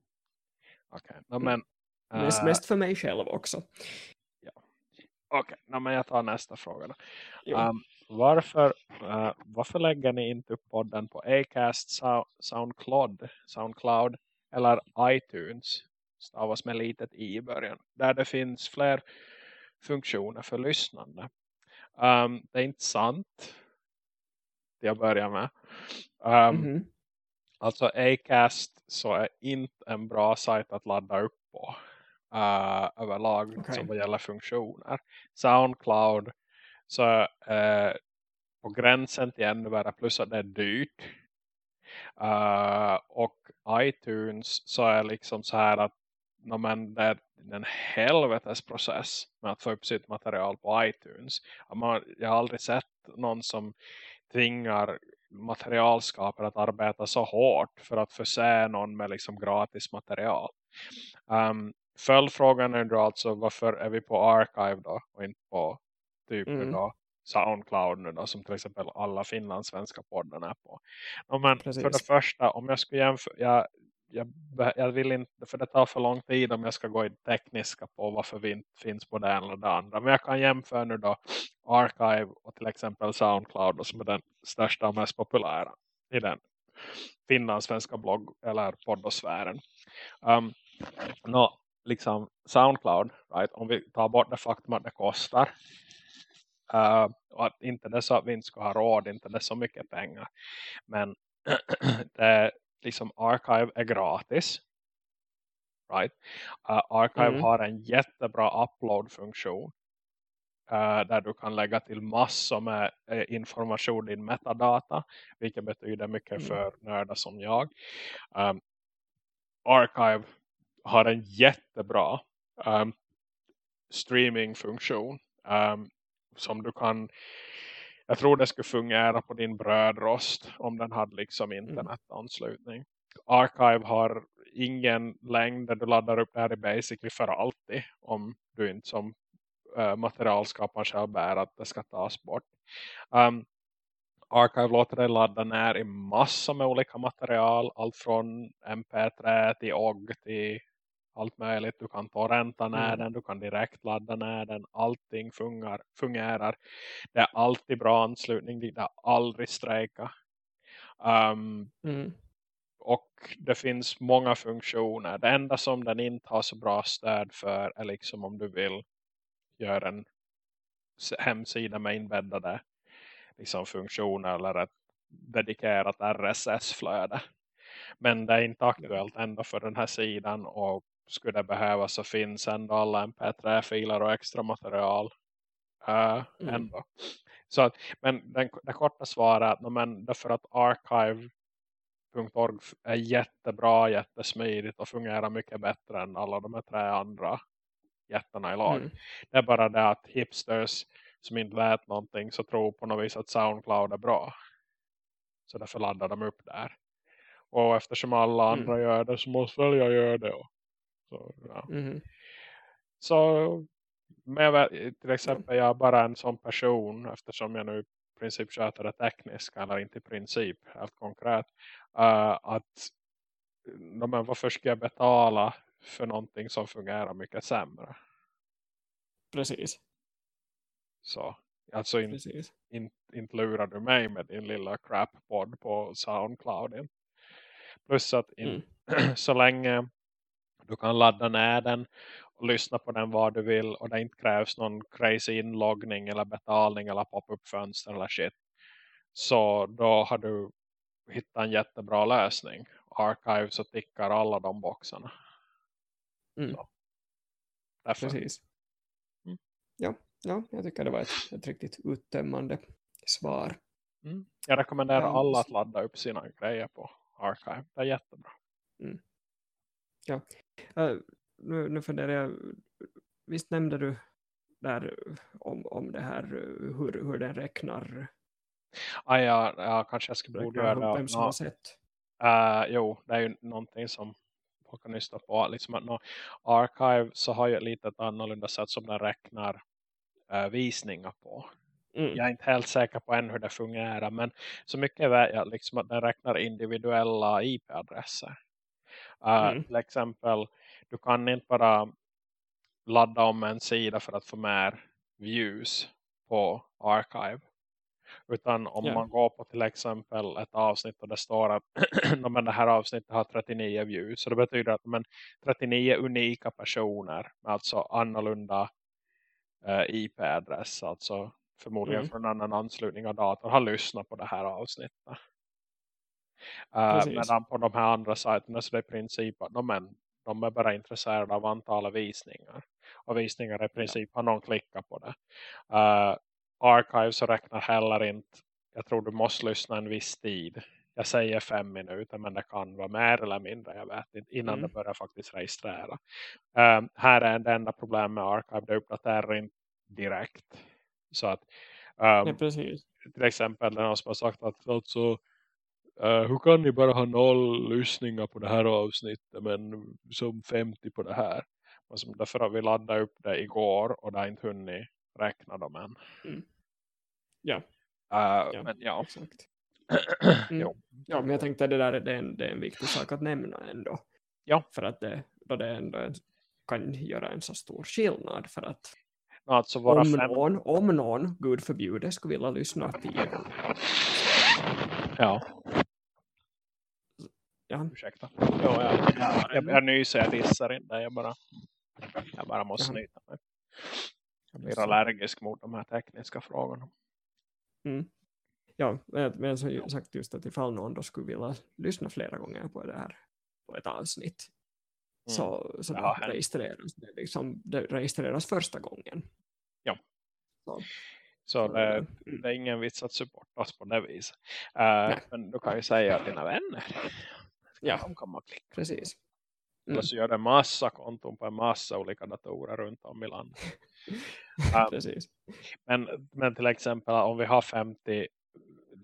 Okej, no, men Mest, eh, mest för mig själv också. Okej, no, men jag tar nästa fråga då. Um, varför, eh, varför lägger ni inte upp podden på Acast, Sou- Soundcloud, Soundcloud eller iTunes? Stavas med litet i i början. Där det finns fler funktioner för lyssnande. Um, det är inte sant. Det jag börjar med. Um, Mhm. Alltså Acast så är inte en bra sajt att ladda upp på. Uh, överlag Okej. som vad gäller funktioner. Soundcloud så uh, på gränsen till ännu värre plus att det är dyrt. Uh, och iTunes så är liksom så här att no, men det är en helvetes process med att få upp sitt material på iTunes. Man, jag har aldrig sett någon som tvingar materialskapare att arbeta så hårt för att förse någon med liksom gratis material. Um, följdfrågan är då alltså varför är vi på Archive då och inte på typ Mm. då Soundcloud nu då som till exempel alla finlandssvenska poddarna är på. Men för det första om jag skulle jämföra jag, jag, jag vill inte för det tar för lång tid om jag ska gå i tekniska på varför vi inte finns på det ena eller det andra. Men jag kan jämföra nu då Archive och till exempel Soundcloud då, som är den största och mest populära i den finlandssvenska blogg eller poddosfären. Um, nå, liksom Soundcloud, right? om vi tar bort det faktum att det kostar uh, och att inte det är så att vi inte ska ha råd, inte det är så mycket pengar. Men det liksom Archive är gratis. Right? Uh, Archive Mm. har en jättebra upload-funktion. Uh, där du kan lägga till massor med eh, information i din metadata. Vilket betyder mycket Mm. för nördar som jag. Um, Archive har en jättebra um, streamingfunktion. Um, som du kan jag tror det skulle fungera på din brödrost om den hade liksom internetanslutning. Archive har ingen längd där du laddar upp det här i basically för alltid om du inte som uh, materialskaparen själv bär att det ska tas bort. Um, Archive låter dig ladda ner i massor med olika material. Allt från MP3 till OGG till allt möjligt. Du kan torrenta ner Mm. den, du kan direkt ladda ner den. Allting fungerar. fungerar. Det är alltid bra anslutning. Det är aldrig strejka. Um, Mm. och det finns många funktioner. Det enda som den inte har så bra stöd för är liksom om du vill göra en hemsida med inbäddade liksom funktioner eller ett dedikerat RSS-flöde. Men det är inte aktuellt ändå för den här sidan och skulle behövas så finns ändå alla mp3-filer och extra material uh, Mm. ändå. Så att, men den, det korta svaret är att men därför att archive.org är jättebra, jättesmidigt och fungerar mycket bättre än alla de här tre andra jättarna i lag. Mm. Det är bara det att hipsters som inte vet någonting så tror på något vis att Soundcloud är bra. Så därför laddar de upp där. Och eftersom alla Mm. andra gör det så måste väl jag göra det. också. Så, ja. Mhm. så men jag till exempel jag är bara en sån person eftersom jag nu i princip sköter det tekniska eller inte i princip helt konkret. eh, att no, men varför ska jag betala för någonting som fungerar mycket sämre. Precis. Så alltså in, Precis. in, inte lurar du mig med din lilla crap-podd på Soundcloud. Plus att in, Mm. så länge du kan ladda ner den och lyssna på den vad du vill och det inte krävs någon crazy inloggning eller betalning eller pop-up fönster eller shit. Så då har du hittat en jättebra lösning. Archive så tickar alla de boxarna. Mm. Precis. Mm. Ja, ja, jag tycker det var ett, ett riktigt uttömmande svar. Mm. Jag rekommenderar alla att ladda upp sina grejer på Archive. Det är jättebra. Uh, nu, nu funderar jag, visst nämnde du där om, om det här uh, hur, hur den räknar, Ah, ja, ja, kanske jag skulle borde göra det. har sett. eh, jo, det är ju någonting som folk kan lyssna på. Liksom att nå, Archive så har ju ett litet annorlunda sätt som den räknar eh, visningar på. Mm. Jag är inte helt säker på än hur det fungerar. Men så mycket vet jag liksom att den räknar individuella IP-adresser. Uh, Mm. Till exempel, du kan inte bara ladda om en sida för att få mer views på Archive. Utan om Ja. man går på till exempel ett avsnitt och det står att "Ja, men det här avsnittet har 39 views. Så det betyder att men, 39 unika personer med alltså annorlunda eh, IP-adress. Alltså förmodligen Mm. från en annan anslutning av datorn har lyssnat på det här avsnittet. Uh, Precis. medan på de här andra sajterna så är det i princip att de, men, de är bara intresserade av antalet visningar. Och visningar i princip har någon klickat på det. Uh, Archive så räknar heller inte. Jag tror du måste lyssna en viss tid. Jag säger fem minuter men det kan vara mer eller mindre. Jag vet inte. Innan Mm. det börjar faktiskt registrera. Uh, här är det enda problemet med Archive. Det uppdaterar inte direkt. Så att um, Nej, precis. till exempel någon som har sagt att alltså, eh, hur kan ni bara ha noll lyssningar på det här avsnittet men som 50 på det här. Som därför har vi laddat upp det igår och det har inte hunnit räkna dem än. Ja, Eh, ja, Men ja. exakt. Mm. Ja, men jag tänkte det där det är, en, det är en viktig sak att nämna ändå. Ja. För att det, då det ändå kan göra en så stor skillnad. För att Alltså om fem... någon, om någon, gud förbjude, skulle vilja lyssna tio gånger. Ja, Ja, ursäkta. Jo, jag, jag, jag, jag nyser, jag dissar inte. Jag bara, jag bara måste snyta mig. Jag blir allergisk mot de här tekniska frågorna. Mm. Ja, men som sagt just att ifall någon då skulle vilja lyssna flera gånger på det här på ett avsnitt Mm. så, så Det det registreras det, liksom, det registreras första gången. Ja. Så, Så det, mm. det är ingen vits att supporta oss på det viset. Uh, men du kan ju säga att dina vänner. Ja. De kommer att klicka. precis. Mm. så gör det massa konton på en massa olika datorer runt om i landet. Ja. precis. Men, men till exempel om vi har 50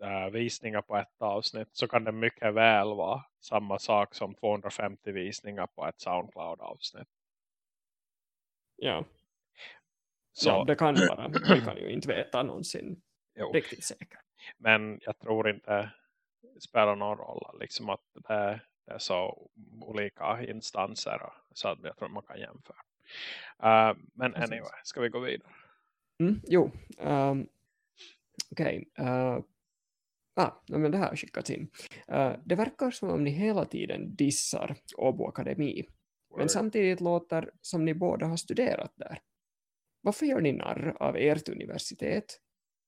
äh, visningar på ett avsnitt så kan det mycket väl vara samma sak som 250 visningar på ett Soundcloud-avsnitt. Ja. Så, ja, det kan vara. Vi kan ju inte veta någonsin jo. riktigt säkert. Men jag tror inte det spelar någon roll. Liksom att det så olika instanser. Så att jag tror man kan jämföra. Uh, men anyway, ska vi gå vidare? Mm, jo, um, okej. Okay. Uh, ah, nej, men det här har skickats in. Uh, det verkar som om ni hela tiden dissar Åbo Akademi. Men samtidigt låter som ni båda har studerat där. Varför gör ni narr av ert universitet?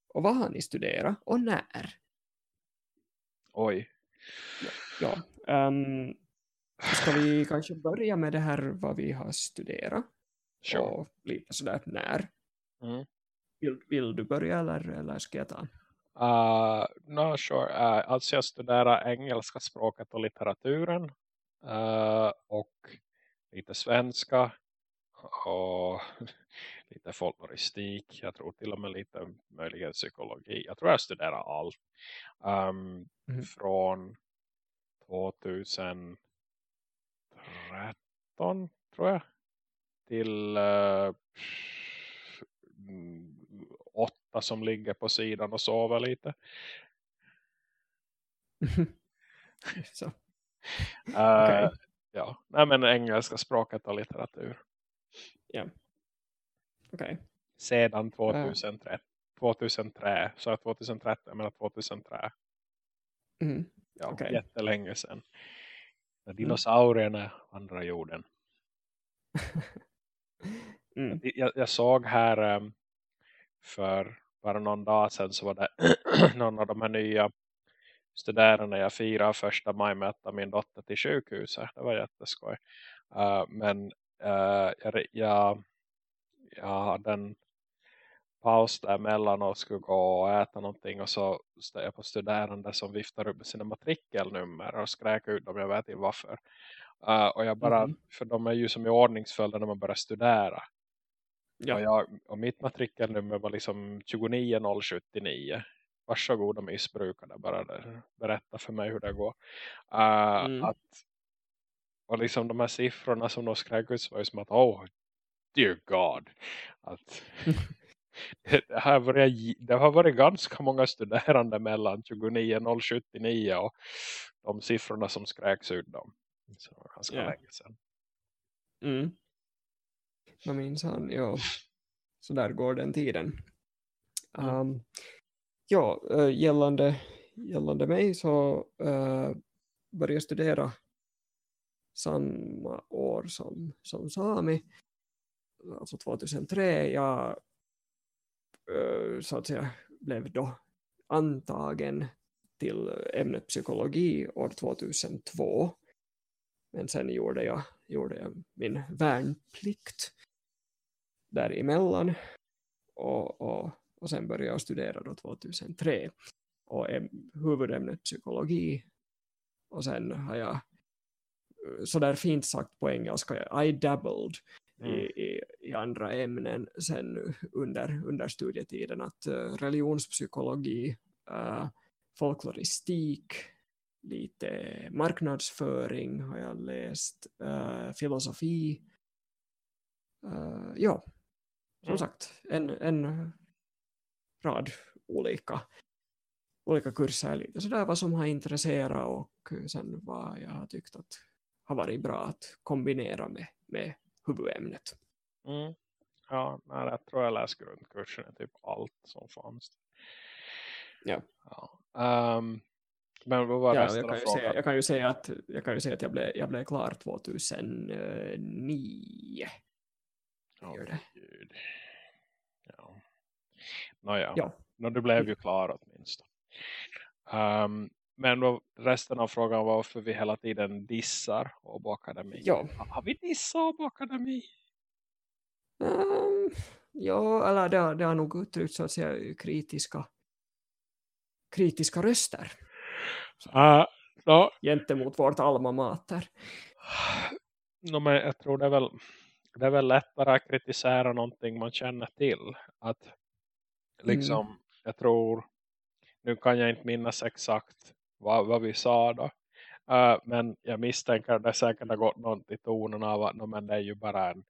Och vad har ni studerat och när? Oj. Ja, um, ska vi kanske börja med det här vad vi har studerat? Sure. Och lite sådär när? Mm. Vill, vill du börja eller, eller ska jag ta? Uh, no, sure. Uh, alltså jag studerar engelska språket och litteraturen. Uh, och lite svenska. Och lite folkloristik. Jag tror till och med lite möjligen psykologi. Jag tror jag studerar allt. Um, Mhm. Från 2013 tror jag. Till uh, åtta som ligger på sidan och sover lite. Så. Uh, Okej. ja, nej men engelska språket och litteratur. Ja. Okej. Okay. Sedan 2003. 2003. Så 2013 eller 2003. Mm. Ja, okay. jättelänge sedan. När mm. dinosaurierna vandrar jorden. mm. jag, jag, såg här um, för bara någon dag sedan så var det någon av de här nya studerande jag firade första maj med att min dotter till sjukhuset. Det var jätteskoj. Uh, men uh, jag, jag, jag hade en paus däremellan och skulle gå och äta någonting och så stod jag på studerande som viftar upp sina matrikelnummer och skrek ut dem, jag vet inte varför. Uh, och jag bara, mm. för de är ju som i ordningsföljden när man börjar studera. Ja. Och, jag, och mitt matrikelnummer var liksom 29079. Varsågod och missbrukade bara där. berätta för mig hur det går. Uh, mm. att, och liksom de här siffrorna som de skrek ut var ju som att, oh dear God. Att det, har varit, det har varit ganska många studerande mellan 29 079 och de siffrorna som skräks ut dem. Så ganska yeah. länge sedan. Mm. Jag minns han, ja. Så där går den tiden. Um, ja, uh, gällande, gällande mig så uh, började jag studera samma år som, som Sami. Alltså 2003. Jag Eh, så att säga blev då antagen till ämnet psykologi år 2002. Men sen gjorde jag, gjorde jag min värnplikt däremellan och, och, och sen började jag studera då 2003 och huvudämnet psykologi och sen har jag eh, så där fint sagt på engelska I dabbled mm. i, i, i, andra ämnen sen under, under studietiden att uh, religionspsykologi uh, folkloristik lite marknadsföring har jag läst uh, filosofi ja som mm. sagt, en, en rad olika, olika kurser lite sådär vad som har intresserat och sen vad jag har tyckt att har varit bra att kombinera med, med huvudämnet. Mm. Ja, nej, jag tror jag läste grundkursen typ allt som fanns. Ja. ja. Um, men vad var ja, jag, kan ju säga, jag kan ju säga att jag kan ju säga att jag blev, jag blev klar 2009. Oh, gör det. Gud. Ja. Nåja, ja. Nå, du blev ju klar åtminstone. Um, men då, resten av frågan var varför vi hela tiden dissar Åbo Akademi. Ja. Har vi dissat Åbo Akademi? Um, ja, eller det, har, det har nog uttryckt så att säga kritiska kritiska röster. Uh, no. Gentemot vårt alma mater. No, men jag tror det är väl det är väl lättare att kritisera någonting man känner till. Att liksom, mm. jag tror, nu kan jag inte minnas exakt vad, vad vi sa då. Uh, men jag misstänker att det säkert har gått något i tonen av att no, men det är ju bara en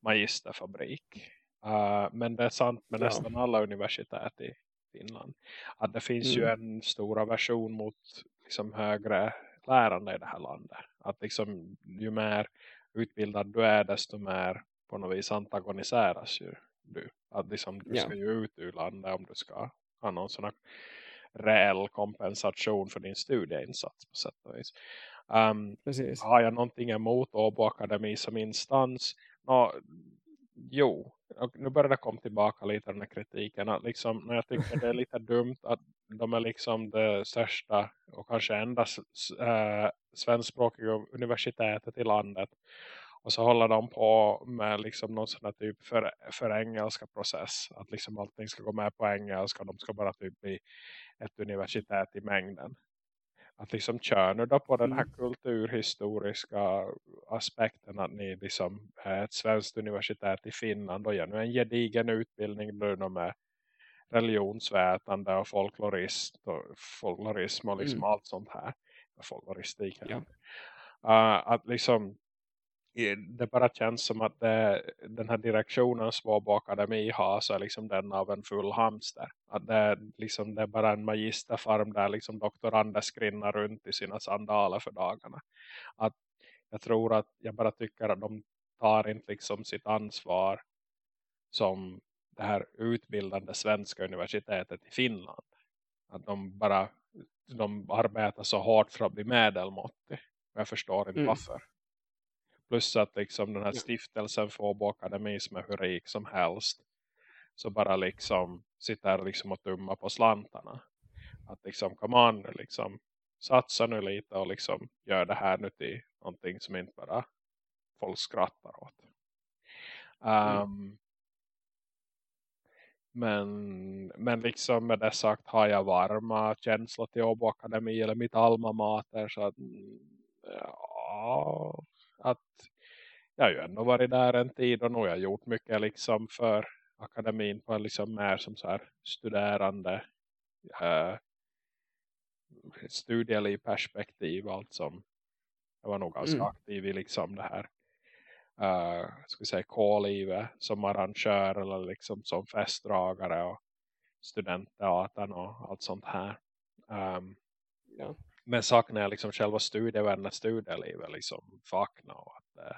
magisterfabrik. Uh, men det är sant med ja. nästan alla universitet i Finland. Att det finns mm. ju en stora version mot liksom, högre lärande i det här landet. Att liksom, ju mer utbildad du är desto mer på något vis antagoniseras ju du. Att liksom, du ska ju ut ur landet om du ska ha någon sån här reell kompensation för din studieinsats på sätt och vis. Um, har jag någonting emot Åbo Akademi som instans? Nå, jo, och nu börjar det komma tillbaka lite den här kritiken. Att liksom, när jag tycker det är lite dumt att de är liksom det största och kanske enda äh, svenskspråkiga universitetet i landet. Och så håller de på med liksom någon sån här typ för, för engelska process. Att liksom allting ska gå med på engelska. De ska bara typ bli ett universitet i mängden. Att liksom kör nu då på den här mm. kulturhistoriska aspekten att ni liksom är ett svenskt universitet i Finland och gör nu en gedigen utbildning då med religionsvätande och folklorist och folklorism och liksom mm. allt sånt här. Folkloristik. Ja. Uh, att liksom det bara känns som att det, den här direktionen Svåbo Akademi har så är liksom den av en full hamster. Att det, liksom, det är bara en magisterfarm där liksom doktorander skrinnar runt i sina sandaler för dagarna. Att jag tror att jag bara tycker att de tar inte liksom sitt ansvar som det här utbildande svenska universitetet i Finland. Att de bara de arbetar så hårt för att bli medelmåttig. Jag förstår inte mm. varför. Plus att liksom den här stiftelsen får Åbo Akademi som är hur rik som helst. Så bara liksom sitter liksom och tummar på slantarna. Att liksom, come on nu liksom. Satsa nu lite och liksom gör det här nu till någonting som inte bara folk skrattar åt. Um, mm. Men, men liksom med det sagt har jag varma känslor till Åbo Akademi eller mitt alma mater. Så att, ja, att jag har ju ändå varit där en tid och nu har jag gjort mycket liksom för akademin på liksom mer som så här studerande äh, studieliv perspektiv allt som jag var nog ganska mm. aktiv i liksom det här uh, ska säga K-livet som arrangör eller liksom som festdragare och studentteatern och allt sånt här. Um, ja. Men saknar jag liksom själva studievärlden, studielivet liksom vakna och att det,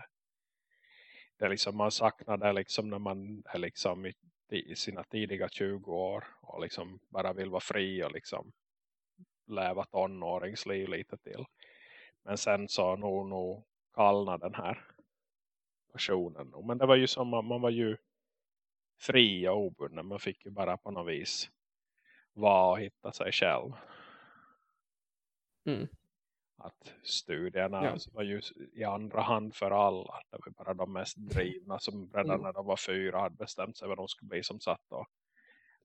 det liksom man saknar det liksom när man är liksom i, i sina tidiga 20 år och liksom bara vill vara fri och liksom leva tonåringsliv lite till. Men sen så nog, nog kallna den här personen. Men det var ju som man var ju fri och obunden. Man fick ju bara på något vis vara och hitta sig själv. Mm. Att studierna ja. var ju i andra hand för alla. Det var bara de mest drivna som redan mm. när de var fyra hade bestämt sig vad de skulle bli som satt och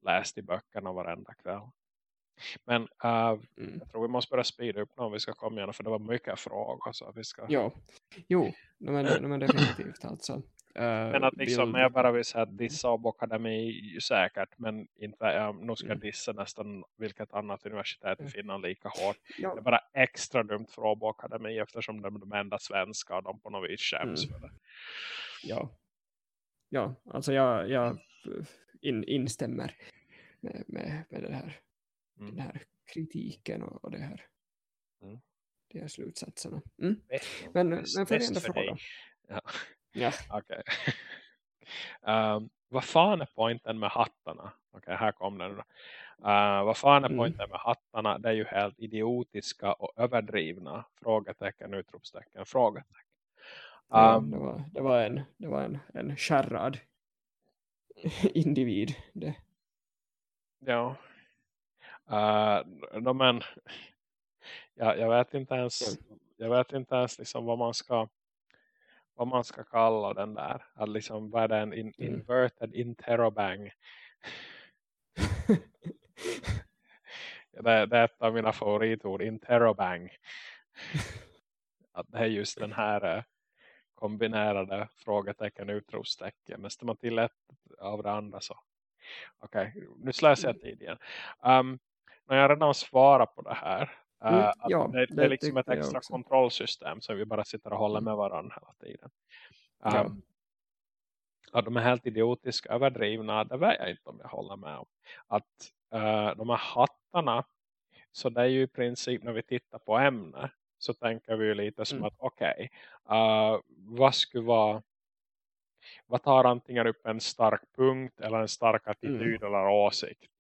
läste i böckerna varenda kväll. Men uh, mm. jag tror vi måste börja speeda upp om vi ska komma igen. För det var mycket frågor. Så vi ska... Ja, jo, men, men definitivt alltså. Uh, men att liksom, bild... jag bara vill säga att dissa och Akademi säkert. Men inte, uh, nu ska mm. dissa nästan vilket annat universitet i Finland lika hårt. Ja. Det är bara extra dumt för Åbo Akademi eftersom de är de enda svenska och de på något vis skäms mm. för det. Ja, ja alltså jag, jag in, instämmer med, med, med det här mm. den här kritiken och, och det här mm. de här slutsatserna. Mm. Men, men för ändå fråga. Ja. Ja. Okej. Okay. um, vad fan är poängen med hattarna? Okej, okay, här kom den. Uh, vad fan är mm. poängen med hattarna? Det är ju helt idiotiska och överdrivna frågetecken, utropstecken, frågetecken. Um, ja, det var, det var en, det var en, en skärrad individ. Det. Ja, Uh, men ja, jag vet inte ens jag vet inte ens liksom vad man ska vad man ska kalla den där. Att liksom, vad är det en in, mm. inverted interrobang? det, det, är ett av mina favoritord, interrobang. Att det är just den här uh, kombinerade frågetecken utropstecken. Nästan man till ett av det andra så. Okej, okay, nu läser jag tid igen. Um, när jag redan svarat på det här. Mm, uh, ja, det, det, är liksom ett extra kontrollsystem som vi bara sitter och håller mm. med varandra hela tiden. Um, ja. Att de är helt idiotiska, överdrivna, det vet jag inte om jag håller med om. Att uh, de här hattarna, så det är ju i princip när vi tittar på ämne så tänker vi ju lite som mm. att okej, okay, uh, vad skulle vara vad tar antingen upp en stark punkt eller en stark attityd mm. eller åsikt?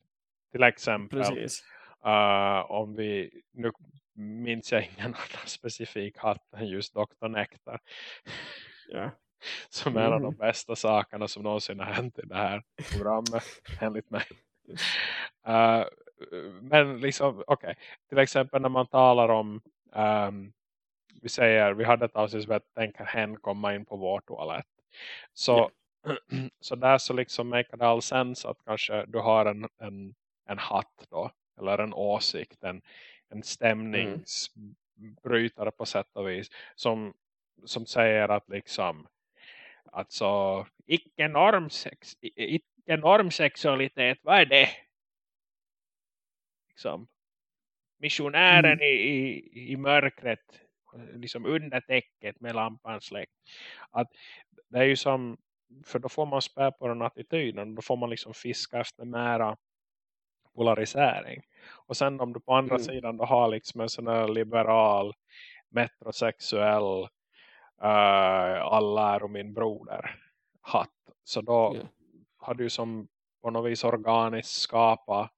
Till exempel Precis. Uh, om vi, nu minns jag ingen annan specifik hatt än just Dr. Nectar. Ja. Som är en av de mm. bästa sakerna som någonsin har hänt i det här programmet, enligt mig. Uh, men liksom, okej. Okay. Till exempel när man talar om, um, vi säger, vi hade ett avsnitt som heter Tänker hen komma in på vår toalett. Så, yeah. så där så liksom make det all sens att kanske du har en, en, en hatt då eller en åsikt, en, en stämningsbrytare mm. på sätt och vis som, som säger att liksom alltså icke normsex icke normsexualitet, vad är det? Liksom missionären mm. i, i, i mörkret liksom under täcket med lampan släckt. Att det är ju som för då får man spä på den attityden. Då får man liksom fiska efter mera polarisering. Och sen om du på andra mm. sidan då har liksom en sån här liberal, metrosexuell uh, alla är och min broder hatt. Så då Yeah. har du som på något vis organiskt skapa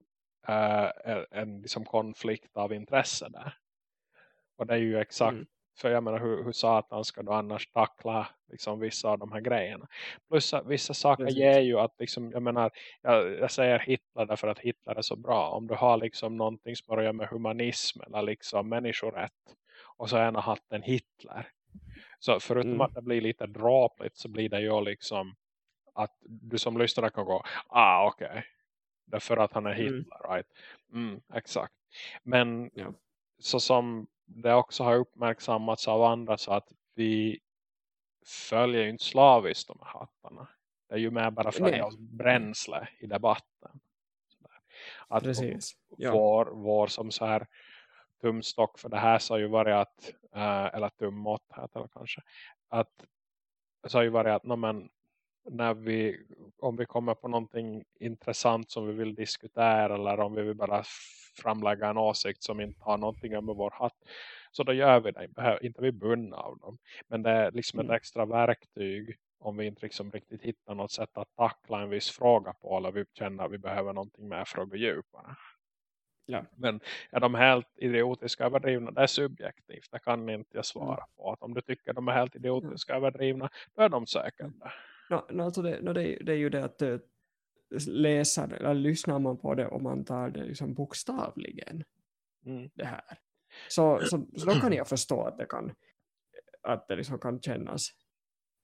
uh, en, en liksom konflikt av intresse där. Och det är ju exakt Mm. För jag menar hur, hur satan ska du annars tackla liksom vissa av de här grejerna. Plus vissa saker Precis. ger ju att liksom, jag menar, jag, jag säger Hitler därför att Hitler är så bra. Om du har liksom någonting som göra med humanism eller liksom människorätt och så ena hatten Hitler. Så förutom Mm. att det blir lite dråpligt så blir det ju liksom att du som lyssnare kan gå, ah okej. Därför att han är Mm. Hitler, right? Mm, exakt. Men Ja. så som det också har uppmärksammats av andra så att vi följer ju inte slaviskt de här hattarna. Det är ju mer bara för att bränsle i debatten. Att Precis. Ja. vår, vår som så här tumstock för det här så har ju varit att, eh, eller tummått här eller kanske, att så har ju varit att no, men, när vi, om vi kommer på någonting intressant som vi vill diskutera eller om vi vill bara framlägga en åsikt som inte har någonting med vår hatt så då gör vi det, Behöver- inte vi bundna av dem men det är liksom ett Mm. extra verktyg om vi inte liksom riktigt hittar något sätt att tackla en viss fråga på eller vi känner att vi behöver någonting mer för att gå djupare Ja. men är de helt idiotiska överdrivna det är subjektivt, det kan inte jag svara Mm. på att om du tycker de är helt idiotiska överdrivna då är de säkert det. No, no, alltså det, no, det, det är ju det att eh, läser eller lyssnar man på det och man tar det liksom bokstavligen Mm. det här. Så, så, så då kan jag förstå att det kan att det liksom kan kännas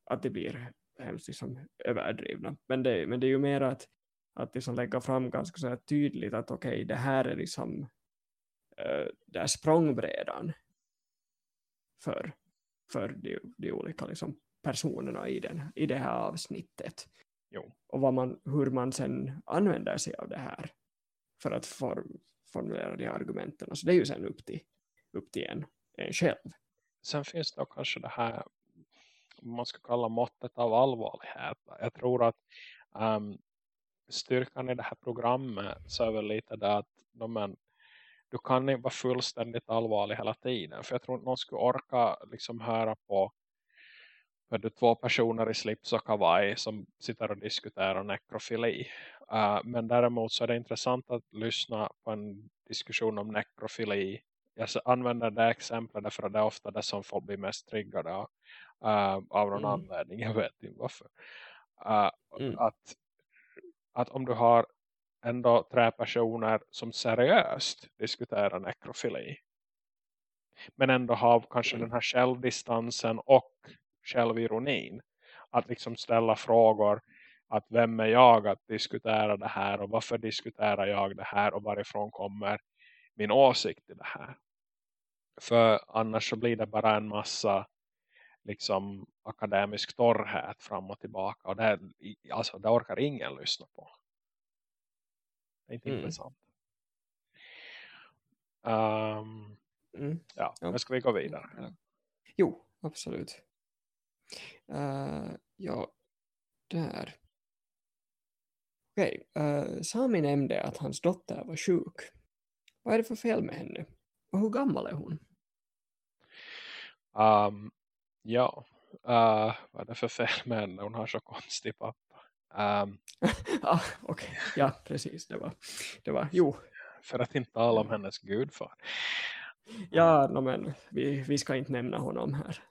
att det blir hemskt liksom överdrivna. Men det, men det är ju mer att, att liksom lägga fram ganska så här tydligt att okej, det här är liksom uh, det är språngbrädan för, för de, de olika liksom personerna i, den, i det här avsnittet. Jo. Och vad man, hur man sen använder sig av det här för att for, formulera de argumenten. Så det är ju sen upp till, upp till en, en själv. sen finns det kanske det här man ska kalla måttet av allvarlighet. Jag tror att um, styrkan i det här programmet så är väl lite det att men, du kan inte vara fullständigt allvarlig hela tiden. För jag tror inte någon skulle orka liksom höra på för det är två personer i slips och kavaj som sitter och diskuterar nekrofili. Uh, men däremot så är det intressant att lyssna på en diskussion om nekrofili. Jag använder det exemplet därför att det är ofta det som folk blir mest triggade av, uh, av någon Mm. anledning. Jag vet inte varför. Uh, Mm. att, att om du har ändå tre personer som seriöst diskuterar nekrofili. Men ändå har kanske Mm. den här självdistansen och självironin. Att liksom ställa frågor. Att vem är jag att diskutera det här. Och varför diskuterar jag det här. Och varifrån kommer min åsikt i det här. För annars så blir det bara en massa liksom akademisk torrhet fram och tillbaka. Och det, alltså, det orkar ingen lyssna på. Det är inte Mm. intressant. Um, Mm. ja, Ja. men ska vi gå vidare? Jo, absolut. Uh, ja, där. Okej, uh, Sami nämnde att hans dotter var sjuk. Vad är det för fel med henne? Och hur gammal är hon? Um, ja, uh, vad är det för fel med henne? Hon har så konstig pappa. Um, ah, Okej, ja precis. Det var, det var, jo. för att inte tala om hennes gudfar. Ja, no, men vi, vi ska inte nämna honom här.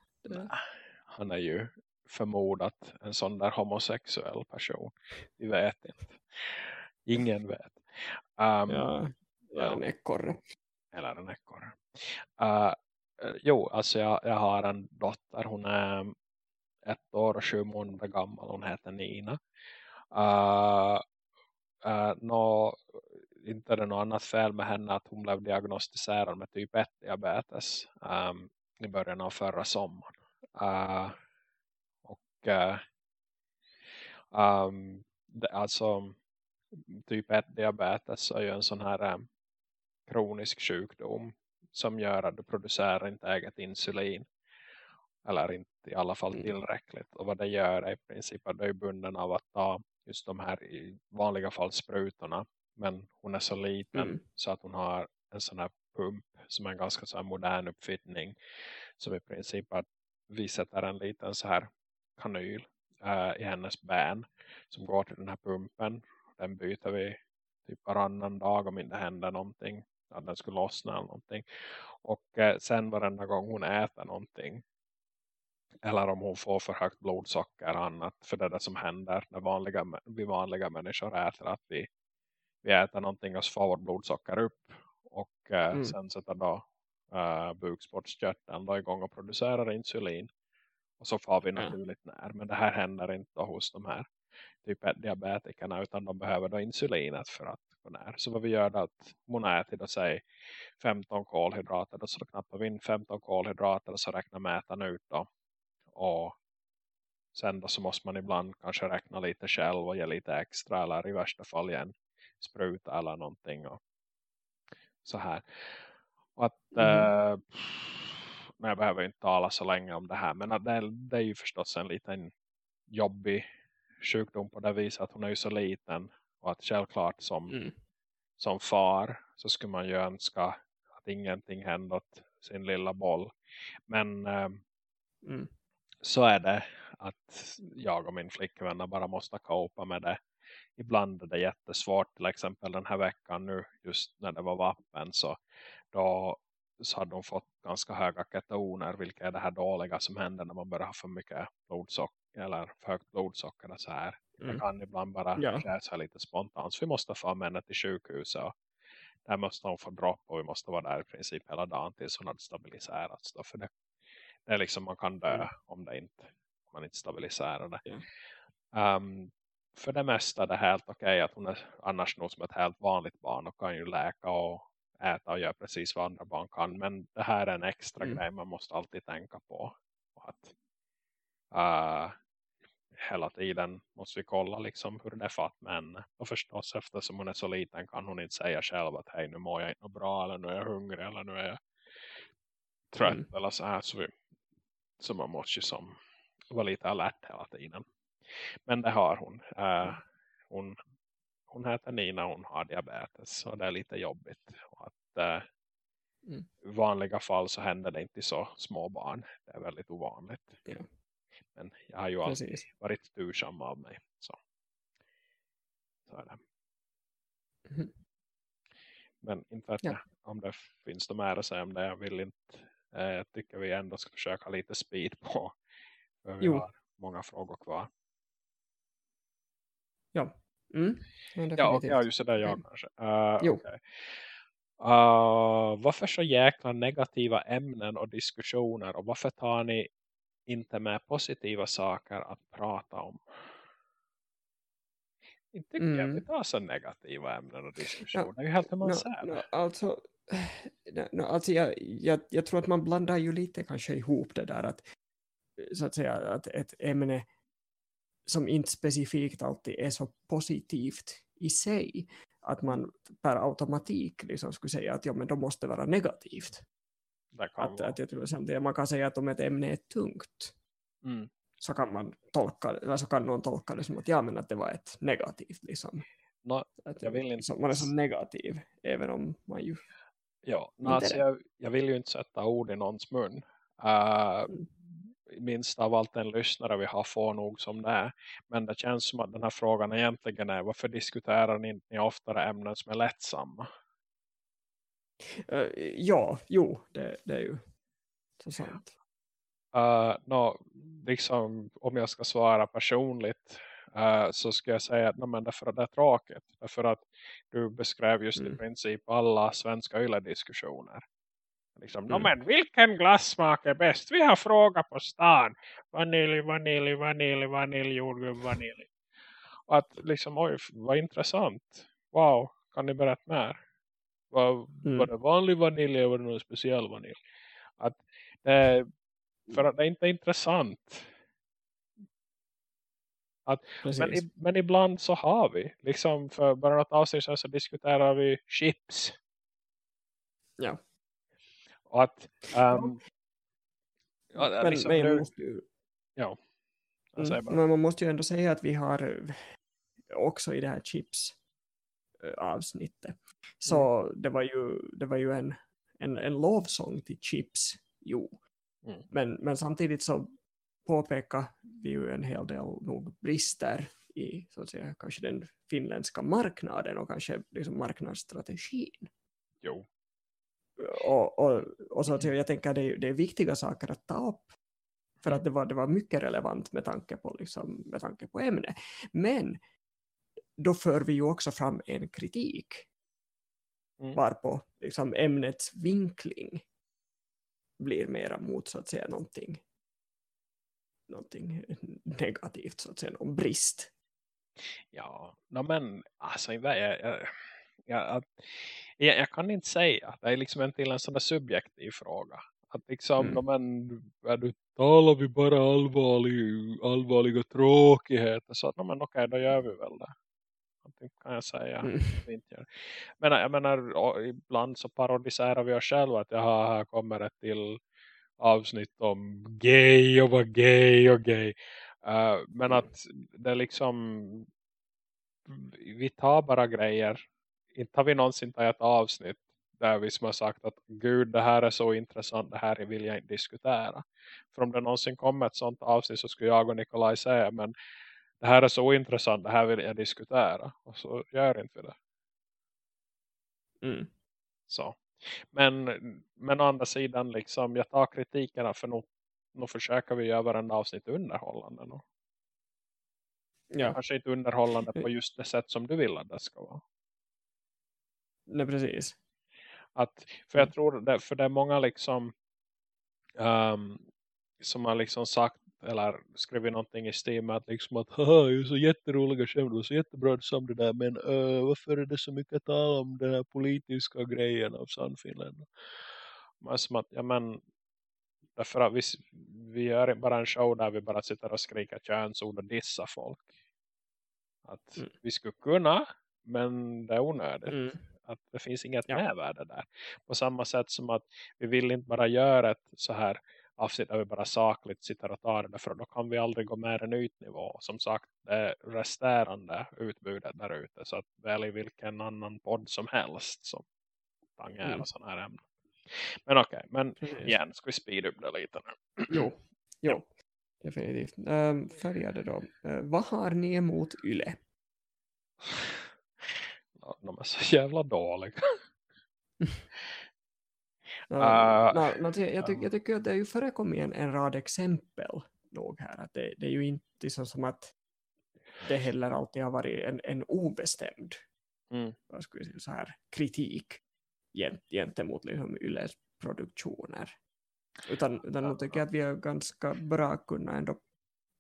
Han är ju förmodat en sån där homosexuell person. Vi vet inte. Ingen vet. Um, ja, ja, en ekorre. Eller en ekorre. Uh, jo, alltså jag, jag har en dotter. Hon är ett år och sju månader gammal. Hon heter Nina. Uh, uh, nå, inte är det något annat fel med henne att hon blev diagnostiserad med typ 1 diabetes um, i början av förra sommaren. Uh, och uh, um, det, alltså typ 1 diabetes är ju en sån här um, kronisk sjukdom som gör att du producerar inte eget insulin eller inte i alla fall Mm. tillräckligt och vad det gör är i princip att du är bunden av att ta just de här i vanliga fall sprutorna men hon är så liten Mm. så att hon har en sån här pump som är en ganska så modern uppfinning som i princip att vi sätter en liten så här kanyl äh, i hennes ben som går till den här pumpen. Den byter vi typ varannan dag om inte händer någonting. Att den skulle lossna eller någonting. Och äh, sen varenda gång hon äter någonting eller om hon får för högt blodsocker och annat. För det är det som händer när vanliga, vi vanliga människor äter. Att vi, vi äter någonting och så får vårt blodsocker upp. Och eh, mm. sen sätter då uh, bukspottkörteln då igång och producerar insulin. Och så får vi naturligt ja. när. Men det här händer inte hos de här typ diabetikerna utan de behöver då insulinet för att gå när. Så vad vi gör är att hon äter då säg 15 kolhydrater och så knappar vi in 15 kolhydrater och så räknar mätaren ut då. Och sen då så måste man ibland kanske räkna lite själv och ge lite extra eller i värsta fall igen spruta eller någonting och så här. Och att mm. eh, men jag behöver inte tala så länge om det här. Men det, det är ju förstås en liten jobbig sjukdom på det viset att hon är ju så liten. Och att självklart som, mm. som far så skulle man ju önska att ingenting händer åt sin lilla boll. Men eh, mm. så är det att jag och min flickvän bara måste kopa med det. Ibland är det jättesvårt. Till exempel den här veckan nu just när det var vapen så då så hade de fått ganska höga ketoner vilket är det här dåliga som händer när man börjar ha för mycket blodsocker eller för högt blodsocker och så här. Mm. Det kan ibland bara ja. kräsa lite spontant så vi måste få männen till sjukhuset och där måste hon få dropp och vi måste vara där i princip hela dagen tills hon hade stabiliserats då, för det, det är liksom man kan dö mm. om det inte om man inte stabiliserar det. Mm. Um, för det mesta är det helt okej okay att hon är annars nog som ett helt vanligt barn och kan ju läka och äta och göra precis vad andra barn kan. Men det här är en extra mm. grej man måste alltid tänka på. Och att uh, hela tiden måste vi kolla liksom hur det är fatt med henne. Och förstås eftersom hon är så liten kan hon inte säga själv att hej nu mår jag inte bra eller nu är jag hungrig eller nu är jag trött mm. eller så här. Så, vi, så man måste ju som vara lite alert hela tiden. Men det har hon. Uh, hon hon heter Nina hon har diabetes så det är lite jobbigt. Och att, eh, mm. I vanliga fall så händer det inte så små barn. Det är väldigt ovanligt. Ja. Men jag har ju Precis. alltid varit tursam av mig. Så, så är det. Mm. Men inte vet ja. om det finns det mer att säga om det. Jag vill inte. Eh, jag tycker vi ändå ska försöka lite speed på. För vi jo. har många frågor kvar. Ja, Mm, ja, ja, just det, jag mm. kanske. Uh, jo. Okay. Uh, varför så jäkla negativa ämnen och diskussioner och varför tar ni inte med positiva saker att prata om? Inte mm. jag vi tar så negativa ämnen och diskussioner. No, det är ju helt hur man no, säger no, alltså, no, alltså jag, jag, jag tror att man blandar ju lite kanske ihop det där att så att säga att ett ämne som inte specifikt alltid är så positivt i sig att man per automatik liksom skulle säga att ja, men de måste vara negativt. Att, att jag tror samtidigt man kan säga att om ett ämne är tungt mm. så kan man tolka eller så kan någon tolka det som att ja men att det var ett negativt liksom. No, att, jag vill inte... Man är så negativ även om man ju Ja, no, alltså jag, jag, vill ju inte sätta ord i någons mun. Uh, mm minst av allt en lyssnare vi har få nog som det är. Men det känns som att den här frågan egentligen är varför diskuterar ni inte oftare ämnen som är lättsamma? Uh, ja, jo, det, det, är ju så sant. Uh, no, liksom, om jag ska svara personligt uh, så ska jag säga att men därför att det är tråkigt. Därför att du beskrev just mm. i princip alla svenska yllediskussioner. Liksom, mm. men vilken glassmak är bäst? Vi har frågat på stan. Vanilj, vanilj, vanilj, vanilj, jordgubb, vanilj. Och att liksom, oj, vad intressant. Wow, kan ni berätta mer? Var, mm. var det vanlig vanilj eller var det någon speciell vanilj? Att det, för att det inte är intressant. Att, men, men ibland så har vi. Liksom för bara något avsnitt så diskuterar vi chips. Ja. Att, um, men, liksom, men, måste ju, ja. Mm, men man måste ju ändå säga att vi har eh, också i det här chips eh, avsnittet. Så mm. det var ju, det var ju en, en, en lovsång till chips. Jo. Mm. Men, men samtidigt så påpekar vi ju en hel del nog brister i så att säga, kanske den finländska marknaden och kanske liksom marknadsstrategin. Jo. Och, och, och så att jag tänker det det är viktiga saker att ta upp för att det var, det var mycket relevant med tanke på, liksom, med tanke på ämnet. Men då för vi ju också fram en kritik mm. varpå liksom, ämnets vinkling blir mera mot så att säga någonting, någonting negativt, så att säga, någon brist. Ja, no, men alltså jag, jag, jag, jag, jag kan inte säga att det är liksom en till en sån där subjektiv fråga. Att liksom, mm. men, är du, talar vi bara allvarlig, allvarliga tråkigheter så att men okej, då gör vi väl det kan jag säga. Mm. Men jag menar, ibland så parodiserar vi oss själva att jaha, här kommer ett till avsnitt om gay och vad gay och gay. Uh, men mm. att det liksom vi tar bara grejer. Inte har vi någonsin tagit ett avsnitt där vi som har sagt att gud det här är så intressant, det här vill jag inte diskutera. För om det någonsin kommer ett sånt avsnitt så skulle jag och Nikolaj säga men det här är så intressant, det här vill jag diskutera. Och så gör inte vi det. Mm. Så. Men, men å andra sidan, liksom, jag tar kritikerna för nog, nog försöker vi göra varenda avsnitt underhållande. Nog. Ja. Kanske inte underhållande på just det sätt som du vill att det ska vara. Nej, precis. Att, för jag mm. tror, för det är många liksom um, som har liksom sagt eller skrivit någonting i Steam med att liksom att haha, det är så jätteroliga skämt, det så jättebra som det där men uh, varför är det så mycket tal om den här politiska grejen av Sannfinland? Men som att, ja men därför att vi, vi gör bara en show där vi bara sitter och skriker könsord och dissar folk. Att mm. vi skulle kunna, men det är onödigt. Mm. Att det finns inget ja. mervärde där. På samma sätt som att vi vill inte bara göra ett så här avsnitt där vi bara sakligt sitter och tar det för då kan vi aldrig gå mer än ytnivå. Som sagt, det resterande utbudet där ute så att välj vilken annan podd som helst som tangerar mm. sådana här ämnen. Men okej, okay, men igen, ska vi speed upp det lite nu? Jo, jo. definitivt. Um, färgade då. Uh, vad har ni emot YLE? De är så jävla dåliga. Uh, no, no, jag, tyck, jag tycker att det ju förekommit en, en rad exempel nog här. Att det, det är ju inte så som att det heller alltid har varit en, en obestämd mm. vad ska säga, så här, kritik gent, gentemot liksom Yles produktioner. Utan, utan nu tycker jag att vi är ganska bra kunna ändå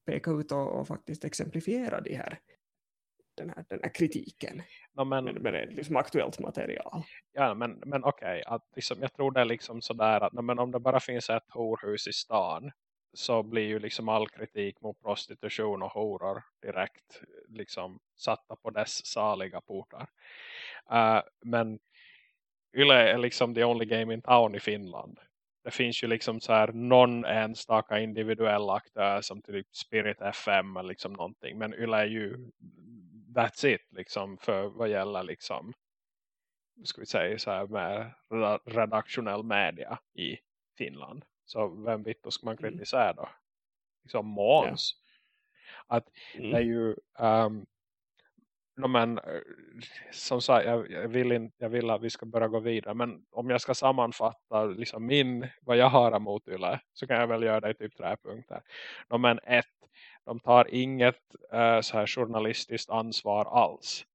peka ut och, och faktiskt exemplifiera de här den här, den här kritiken no, men, med, med liksom aktuellt material. Ja, men, men okej, okay, liksom, jag tror det är liksom sådär att no, men om det bara finns ett horhus i stan så blir ju liksom all kritik mot prostitution och horor direkt liksom satta på dess saliga portar. Uh, men Yle är liksom the only game in town i Finland. Det finns ju liksom så här någon enstaka individuell aktör som typ Spirit FM eller liksom någonting. Men Yle är ju that's it liksom för vad gäller liksom ska vi säga så här med redaktionell media i Finland. Så vem vitt då ska man mm. kritisera då? Liksom Måns. Ja. Att mm. det är ju um, no, men, eh, som sagt, jag, jag, vill in, jag vill att vi ska börja gå vidare. Men om jag ska sammanfatta liksom min, vad jag har emot Yle så kan jag väl göra det i typ tre punkter. No, men ett, de tar inget uh, så här journalistiskt ansvar alls.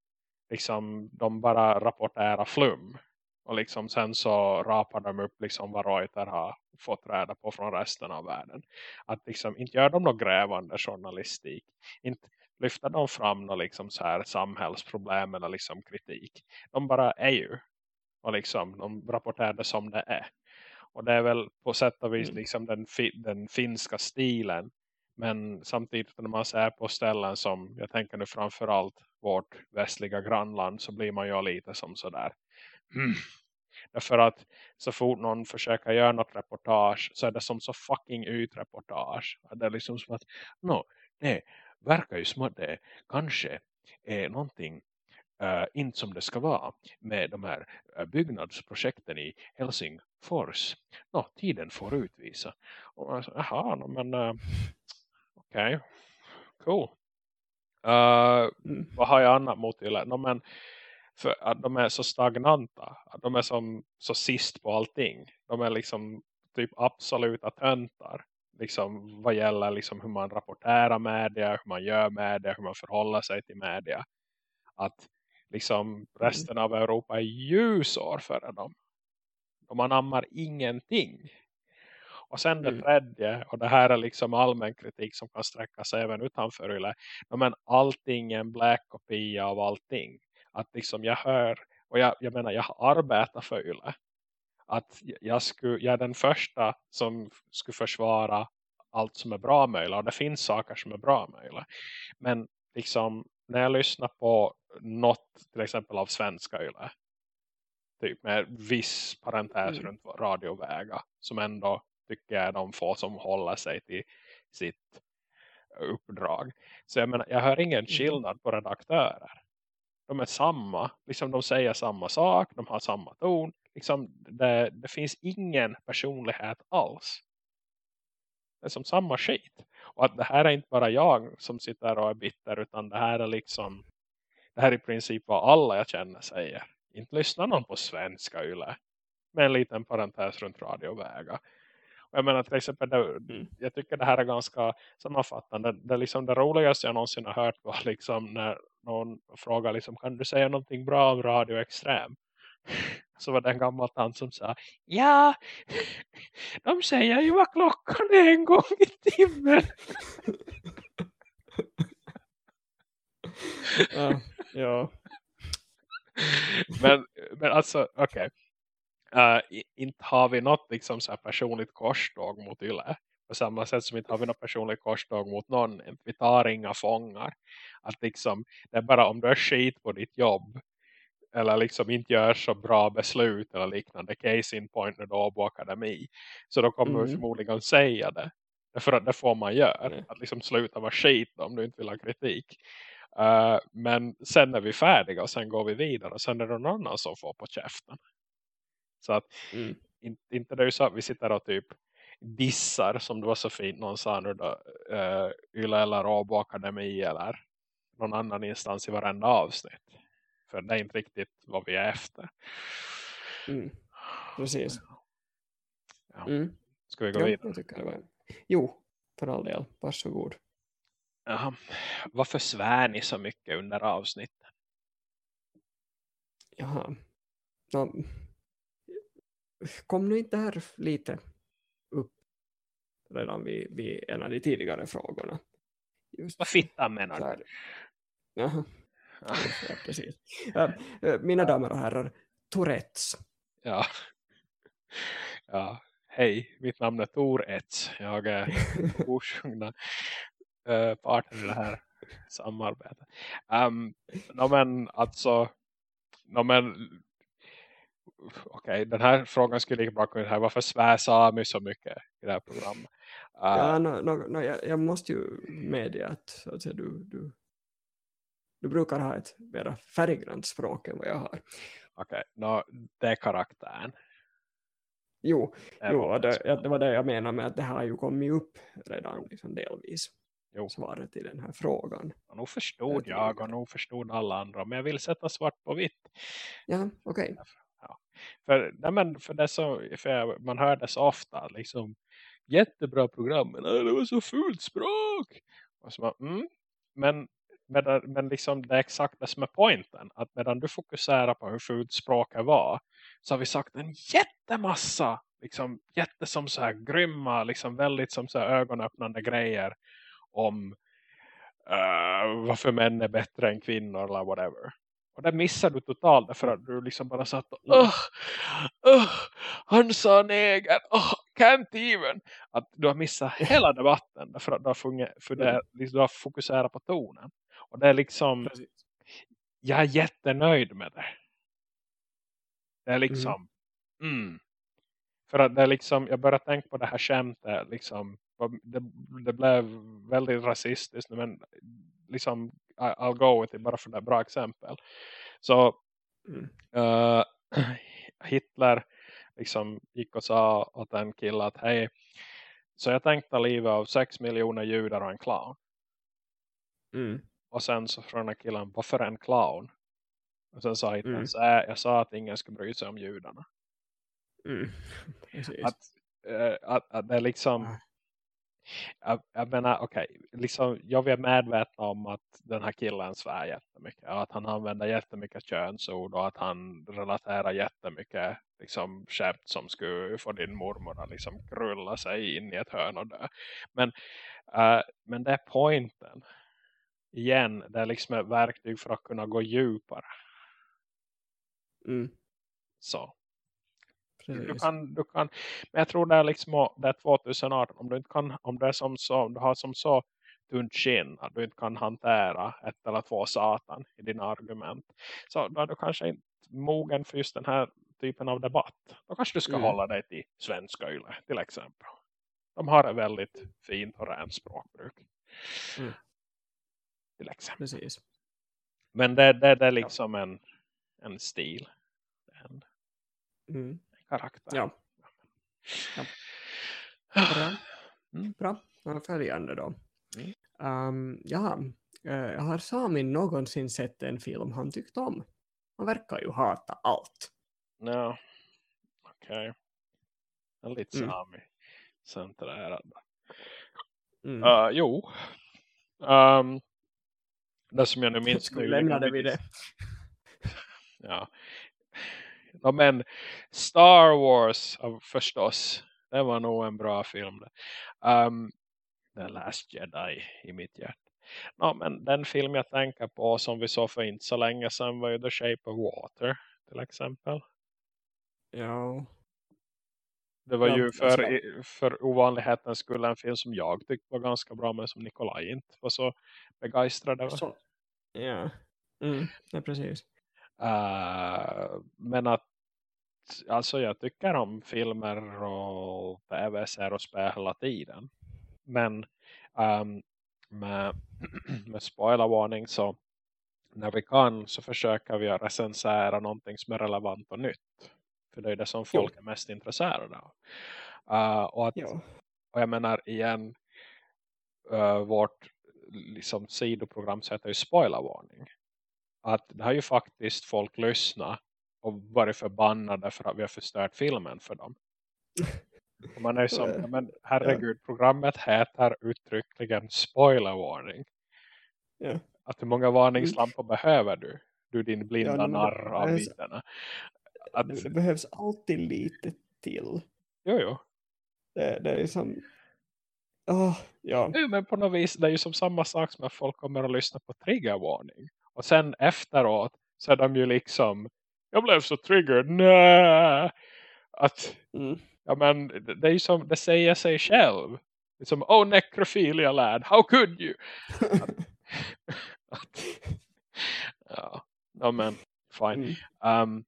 Liksom, de bara rapporterar flum. Och liksom sen så rapar de upp liksom vad Reuter har fått reda på från resten av världen. Att liksom inte gör de någon grävande journalistik. Inte lyfter de fram någon liksom så här samhällsproblem eller liksom kritik. De bara är ju. Och liksom de rapporterar det som det är. Och det är väl på sätt och vis mm. liksom den, den finska stilen men samtidigt när man ser på ställen som, jag tänker nu framförallt vårt västliga grannland så blir man ju lite som sådär. Mm. Därför att så fort någon försöker göra något reportage så är det som så fucking utreportage. Det är liksom som att, no, det verkar ju som att det kanske är någonting uh, inte som det ska vara med de här uh, byggnadsprojekten i Helsingfors Nå, tiden får utvisa. Och man sa, jaha, no, men uh, okej. Okay. Cool. Uh, mm. Vad har jag annat mot Yle? No, men för att de är så stagnanta. Att de är som, så sist på allting. De är liksom typ absoluta töntar. Liksom vad gäller liksom hur man rapporterar media, hur man gör media, hur man förhåller sig till media. Att liksom mm. resten av Europa är ljusår före dem. De anammar ingenting. Och sen det mm. tredje, och det här är liksom allmän kritik som kan sträcka sig även utanför Yle. Men allting är en black kopia av allting. Att liksom jag hör, och jag, jag menar jag arbetar för Yle. Att jag, skulle, jag är den första som skulle försvara allt som är bra möjligt. Och det finns saker som är bra möjligt. Men liksom när jag lyssnar på något till exempel av svenska Yle. Typ med viss parentes mm. runt radiovägar. Som ändå tycker jag är de få som håller sig till sitt uppdrag. Så jag menar, jag hör ingen mm. skillnad på redaktörer. De är samma, liksom de säger samma sak, de har samma ton. Liksom det, det finns ingen personlighet alls. Det är som samma skit. Och att det här är inte bara jag som sitter och är bitter utan det här är liksom det här är i princip vad alla jag känner säger. Inte lyssnar någon på svenska yle. Med en liten parentes runt radiovägar. Jag menar till exempel, det, mm. jag tycker det här är ganska sammanfattande. Det, liksom det roligaste jag någonsin har hört var liksom när någon frågar liksom, kan du säga någonting bra om Radio Extrem? Så var det en gammal tant som sa, ja, de säger ju vad klockan är en gång i timmen. ja, ja. Men, men alltså, okej. Okay. Uh, inte har vi något liksom så personligt korståg mot Yle. På samma sätt som inte har vi något personligt korståg mot någon. Vi tar inga fångar. Att liksom, det är bara om du är skit på ditt jobb. Eller liksom inte gör så bra beslut eller liknande. Case in point när du på akademi. Så då kommer mm. vi förmodligen säga det. Därför att det får man göra. Mm. Att liksom sluta vara skit om du inte vill ha kritik. Uh, men sen är vi färdiga och sen går vi vidare. Och sen är det någon annan som får på käften. Så att mm. in, inte det är så att vi sitter och typ dissar som det var så fint någon sa nu då uh, eller Åbo Akademi eller någon annan instans i varenda avsnitt. För det är inte riktigt vad vi är efter. Mm. Precis. Ja. Mm. Ska vi gå ja, vidare? Jag var... Jo, för all del. Varsågod. Jaha. Varför svär ni så mycket under avsnittet? Jaha. Kom nu inte här lite upp redan vid, vid en av de tidigare frågorna. Just Vad fittan menar du? Ja. precis. Mina damer och herrar, Tourettes. Ja. Ja, hej, mitt namn är Tourettes. Jag är osjungna uh, parten i det här samarbetet. Um, no, men alltså no, men okej, okay, den här frågan skulle lika bra kunna här. Varför svär Sami så mycket i det här programmet? Uh, ja, no, no, no, jag, jag, måste ju medge att alltså, du, du, du brukar ha ett mer färggrant språk än vad jag har. Okej, okay, det är karaktären. Jo, jo det, det, var det jag menar med att det har ju kommit upp redan liksom delvis. Jo. Svaret till den här frågan. Och nog förstod jag och nog förstod alla andra. Men jag vill sätta svart på vitt. Ja, okej. Okay. För, nej men för, det så, för man hör det så ofta. Liksom, jättebra program. Men äh, det var så fult språk. Och så man, mm. Men medan, men liksom det är exakt det som är poängen. Att medan du fokuserar på hur fult språket var. Så har vi sagt en jättemassa. Liksom jättesom så här grymma. Liksom väldigt som så här ögonöppnande grejer. Om uh, varför män är bättre än kvinnor eller whatever. Och det missar du totalt därför att du liksom bara satt och uh, han sa neger, uh, can't even. Att du har missat hela debatten därför att du har, för det, liksom, du har fokuserat på tonen. Och det är liksom, Precis. jag är jättenöjd med det. Det är liksom, mm. Mm. För att det är liksom, jag börjar tänka på det här skämtet, liksom, det, det blev väldigt rasistiskt, men liksom, I'll go with it bara för det bra exempel. Så mm. uh, Hitler liksom gick och sa åt en kille att hej, så jag tänkte livet av sex miljoner judar och en clown. Mm. Och sen så från den killen, varför en clown? Och sen sa jag, Mm. så här, jag sa att ingen skulle bry sig om judarna. Mm. Att, eh, att, att det är liksom Ah. Jag, jag menar, okej, liksom, jag är medveten om att den här killen svär jättemycket. Och att han använder jättemycket könsord och att han relaterar jättemycket liksom, skämt som skulle få din mormor att liksom krulla sig in i ett hörn och dö. Men, eh, men det är poängen. Igen, det är liksom ett verktyg för att kunna gå djupare. Mm. Så. Du kan, du kan, men jag tror det är liksom det är 2018 om du inte kan om det är som så om du har som så tunt skinn att du inte kan hantera ett eller två satan i dina argument så då är du kanske inte mogen för just den här typen av debatt då kanske du ska Mm. hålla dig till svenska yle till exempel de har ett väldigt fint och rent språkbruk Mm. till exempel Precis. men det, det, det är liksom en, en stil en Mm. Karaktär Ja. Ja. Bra. Mm. Bra. Ja, Följande då. Mm. Um, ja, eh, har Sami någonsin sett en film han tyckte om? Han verkar ju hata allt. Ja, okej. En lite Mm. sami centrerad. Mm. Uh, jo. Um, det som jag nu minns. Skulle nyligen lämna det vid vid- det. Ja. Ja. Men Star Wars förstås. Det var nog en bra film. Um, The Last Jedi i mitt hjärta. Ja, men den film jag tänker på som vi såg för inte så länge sedan var ju The Shape of Water till exempel. Ja. Det var ju för, för ovanlighetens skull en film som jag tyckte var ganska bra men som Nikolaj inte var så begeistrad över. Så. Ja. Mm. ja, precis. Uh, men att alltså jag tycker om filmer och tv-serier och spel hela tiden. Men um, med, med spoilervarning så när vi kan så försöker vi recensera någonting som är relevant och nytt. För det är det som folk är mest intresserade av. Uh, och, att, och jag menar igen uh, vårt liksom, sidoprogram så heter ju spoilervarning. Att det har ju faktiskt folk lyssnat och varit förbannade för att vi har förstört filmen för dem. Och man är som, ja, men herregud, programmet heter uttryckligen spoilervarning. Ja. Att hur många varningslampor behöver du? Du din blinda Ja, narr av det är- myterna. Att, Det, det behövs alltid lite till. jo, jo. Det, det är som... Oh, ja. Jo, men på något vis, det är ju som samma sak som att folk kommer att lyssna på triggervarning. Och sen efteråt så är de ju liksom, jag blev så triggered. Att, Mm. ja men, det, är ju som, det säger sig själv. Det är som, oh necrophilia lad, how could you? Att, ja, ja, men, fine. Mm. Um,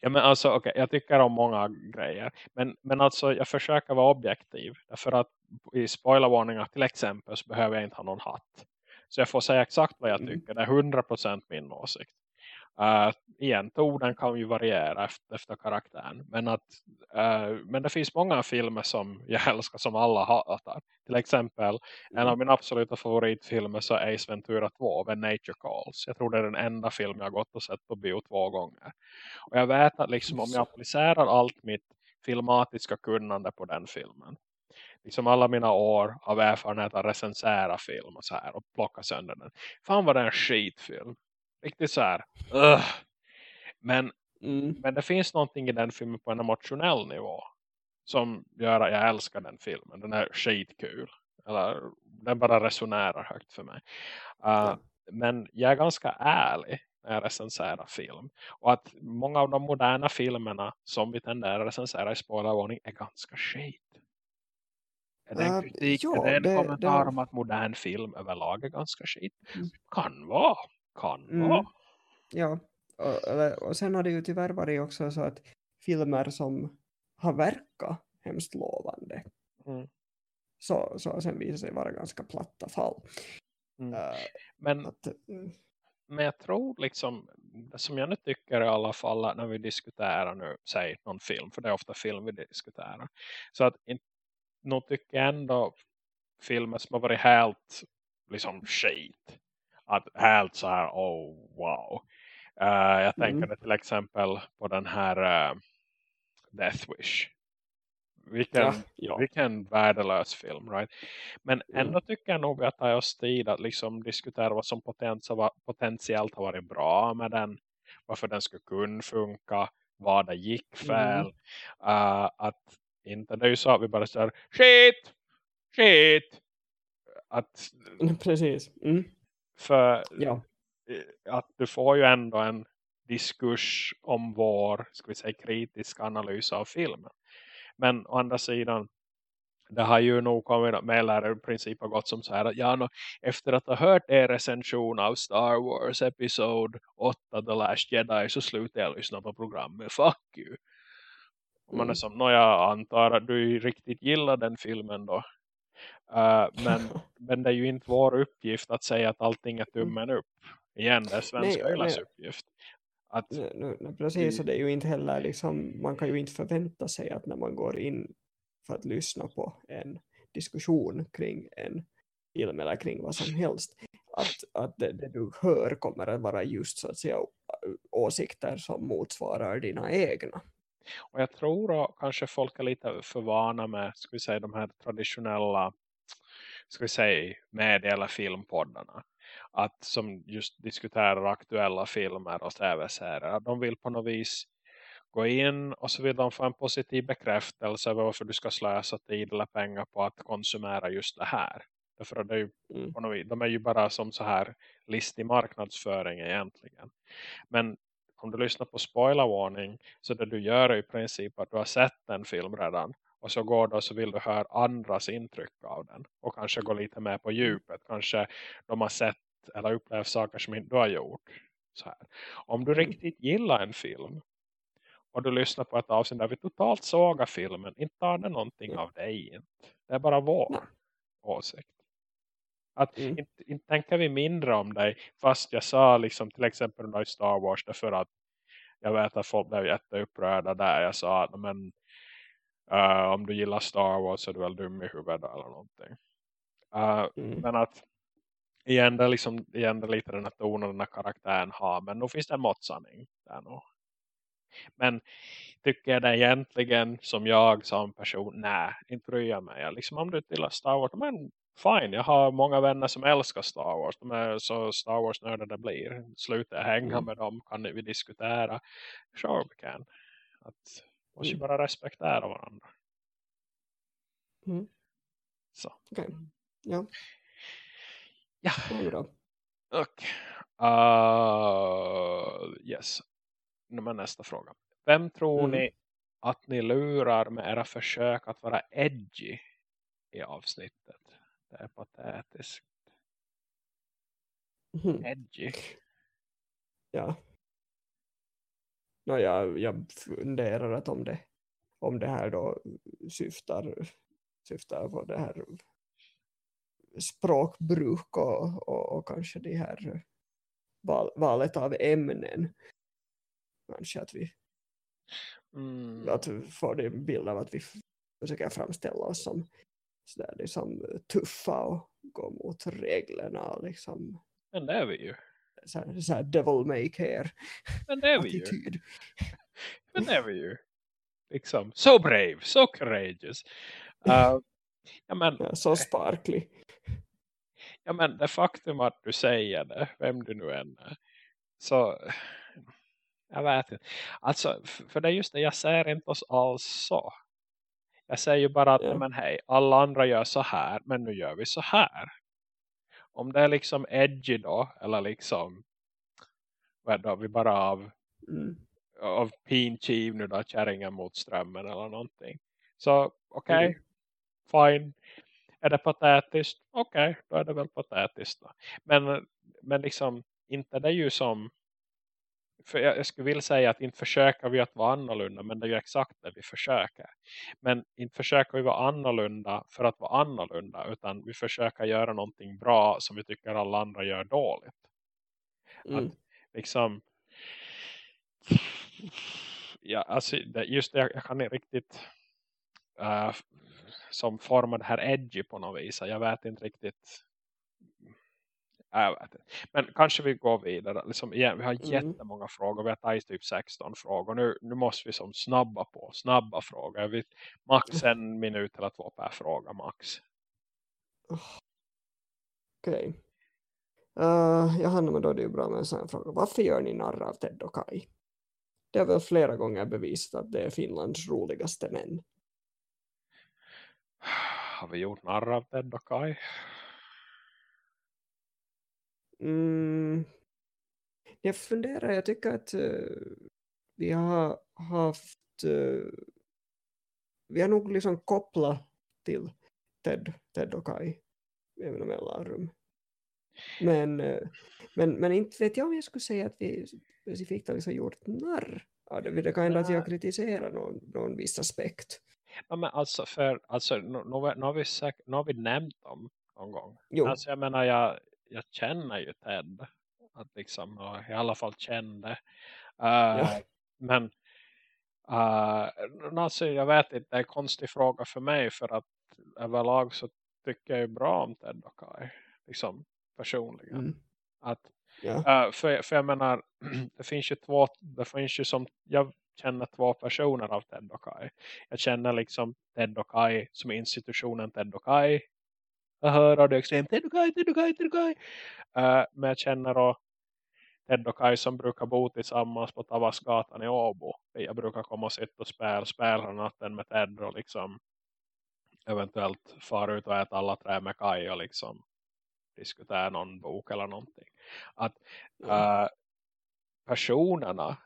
ja, men alltså, okay, jag tycker om många grejer. Men, men alltså, jag försöker vara objektiv. Därför att i spoilervarningar till exempel så behöver jag inte ha någon hatt. Så jag får säga exakt vad jag Mm. tycker. Det är 100% min åsikt. Uh, igen, orden kan ju variera efter, efter karaktären. Men, att, uh, men det finns många filmer som jag älskar som alla hatar. Till exempel, en av mina absoluta favoritfilmer så är Ace Ventura 2, When Nature Calls. Jag tror det är den enda film jag har gått och sett på bio två gånger. Och jag vet att liksom, om jag applicerar allt mitt filmatiska kunnande på den filmen. Liksom alla mina år av erfarenhet att recensera film och så här. Och plocka sönder den. Fan var det en skitfilm. Riktigt så här. Ugh. Men, Mm. men det finns någonting i den filmen på en emotionell nivå. Som gör att jag älskar den filmen. Den är skitkul. Eller den bara resonerar högt för mig. Uh, Ja. Men jag är ganska ärlig när jag recenserar film. Och att många av de moderna filmerna som vi tenderar att recensera i spoilervarning är ganska skit. Är det en kritik? ja, är det en det- kommentar det- om att modern film överlag är ganska skit? Mm. Kan vara. Kan Mm. vara. Ja, och, och sen har det ju tyvärr varit också så att filmer som har verkat hemskt lovande Mm. så, så sen visat sig vara ganska platta fall. Mm. Äh, Men att, mm, men jag tror liksom, som jag nu tycker i alla fall när vi diskuterar nu, säg någon film, för det är ofta film vi diskuterar. Så att nu tycker jag ändå filmer som har varit helt liksom skit. Att helt så här, oh wow. Uh, jag tänker mm. till exempel på den här uh, Death Wish. Vilken, ja, ja. vilken värdelös film, right? Men mm. ändå tycker jag nog att det är oss tid att liksom diskutera vad som potentiellt har varit bra med den. Varför den skulle kunna funka. Vad det gick mm. fel. Mm. Uh, att inte det är ju så att vi bara säger shit, shit. Att, Precis. Mm. För ja. att du får ju ändå en diskurs om vår ska vi säga, kritisk analys av filmen. Men å andra sidan det har ju nog kommit att medlare i princip har gått som så här att ja, no, efter att ha hört er recension av Star Wars episod 8 The Last Jedi så slutar jag lyssna på programmet. Fuck you. Och man är mm. som, no, jag antar att du riktigt gillar den filmen då. Uh, men, men det är ju inte vår uppgift att säga att allting är mm. tummen upp. Igen, det är svenska nej, uppgift. Att, nej, nej, precis, och det är ju inte heller liksom, man kan ju inte förvänta sig att när man går in för att lyssna på en diskussion kring en film eller kring vad som helst att, att det, det, du hör kommer att vara just så att säga åsikter som motsvarar dina egna. Och jag tror att kanske folk är lite för vana med ska vi säga, de här traditionella ska vi säga, med eller filmpoddarna att som just diskuterar aktuella filmer och tv-serier. De vill på något vis gå in och så vill de få en positiv bekräftelse över varför du ska slösa tid eller pengar på att konsumera just det här. Därför att det är ju, mm. de är ju bara som så här listig marknadsföring egentligen. Men om du lyssnar på spoilervarning så det du gör är i princip att du har sett en film redan och så går du och så vill du höra andras intryck av den. Och kanske gå lite mer på djupet. Kanske de har sett eller upplevt saker som inte du har gjort. Så här. Om du mm. riktigt gillar en film och du lyssnar på ett avsnitt där vi totalt sågar filmen, inte tar det någonting mm. av dig. Inte. Det är bara vår mm. åsikt. Att mm. inte, inte tänker vi mindre om dig fast jag sa liksom till exempel i Star Wars därför att jag vet att folk blev jätteupprörda där jag sa att men, uh, om du gillar Star Wars så är du väl dum i huvudet eller någonting. Uh, mm. Men att igen det, liksom, igen det lite den här tonen den här karaktären har. Men nu finns det en måttsanning där nog. Men tycker jag det egentligen som jag som person, nej, inte bryr jag mig. Liksom om du gillar Star Wars, men fine, jag har många vänner som älskar Star Wars. De är så Star Wars nördar det blir. Slutar jag hänga mm. med dem, kan vi diskutera. Sure, we can. Att, måste mm. bara respektera varandra. Mm. Så. Okej, okay. ja. Ja. Och, uh, yes. nästa fråga. Vem tror mm. ni att ni lurar med era försök att vara edgy i avsnittet? Det är patetiskt. Mm. Edgy. Ja. No, jag, jag funderar att om det, om det här då syftar, syftar på det här språkbruk och, och, och kanske det här val, valet av ämnen. Kanske att vi mm. att få en bild av att vi försöker framställa oss som sådär liksom tuffa och gå mot reglerna liksom. Men det är vi ju. Så här, så här devil may care. Men det är vi ju. Men det är vi ju. Liksom, so brave, so courageous. Uh, ja, men, ja, så sparklig ja men det faktum att du säger det, vem du nu än är, så jag vet inte. Alltså, för det är just det, jag säger inte oss alls så. Jag säger ju bara att, ja. men hej, alla andra gör så här, men nu gör vi så här. Om det är liksom edgy då, eller liksom, vad då, vi bara av, mm. av pinchiv nu då, kärringen mot strömmen eller någonting. Så, okej, okay, mm. fine. Är det patetiskt? Okej, okay, då är det väl patetiskt. Då. Men, men liksom, inte det är ju som... För jag, jag skulle vilja säga att inte försöker vi att vara annorlunda. Men det är ju exakt det vi försöker. Men inte försöker vi vara annorlunda för att vara annorlunda. Utan vi försöker göra någonting bra som vi tycker alla andra gör dåligt. Mm. Att liksom ja, alltså, just det, jag, jag kan inte riktigt uh, som formar det här edgy på något vis. Jag vet inte riktigt jag vet inte. Men kanske vi går vidare. Liksom, igen, vi har Mm. jättemånga frågor. Vi har tagit typ 16 frågor. Nu, nu måste vi som snabba på. Snabba frågor. Vet, max en minut eller två per fråga max. Okej. Uh, jag hann med då det är ju bra med en sån här fråga. Varför gör ni narr av Ted och Kai? Det har väl flera gånger bevisat att det är Finlands roligaste män. Har vi gjort narr av Ted och Kai? Mm. Jag funderar, jag tycker att eh, vi har haft eh, vi har nog liksom kopplat till Ted, Ted och Kai med mellanrum. Men, eh, men, men inte vet jag om jag skulle säga att vi specifikt har liksom gjort narr av det. Det kan hända att jag kritiserar någon, någon viss aspekt. Ja, men alltså, för, alltså nu, nu, har vi säk, nu har vi nämnt dem någon gång. Jo, Alltså jag menar, jag, jag känner ju Ted. Att liksom, och i alla fall kände. Uh, Ja. Men uh, alltså, jag vet inte, det är en konstig fråga för mig. För att överlag så tycker jag ju bra om Ted och Kai. Liksom personligen. mm. Att ja. Uh, för, för jag menar, det finns ju två, det finns ju som, jag känner två personer av Ted och Kai. Jag känner liksom Ted och Kai som institutionen Ted och Kai. Jag hör och det extremt Ted och Kai, Ted och Kai, Ted och Kai. Uh, men jag känner då Ted och Kai som brukar bo tillsammans på Tavasgatan i Åbo. Jag brukar komma och sitta och spela, spela natten med Ted och liksom eventuellt fara ut och äta alla trä med Kai och liksom diskutera någon bok eller någonting. Att uh, personerna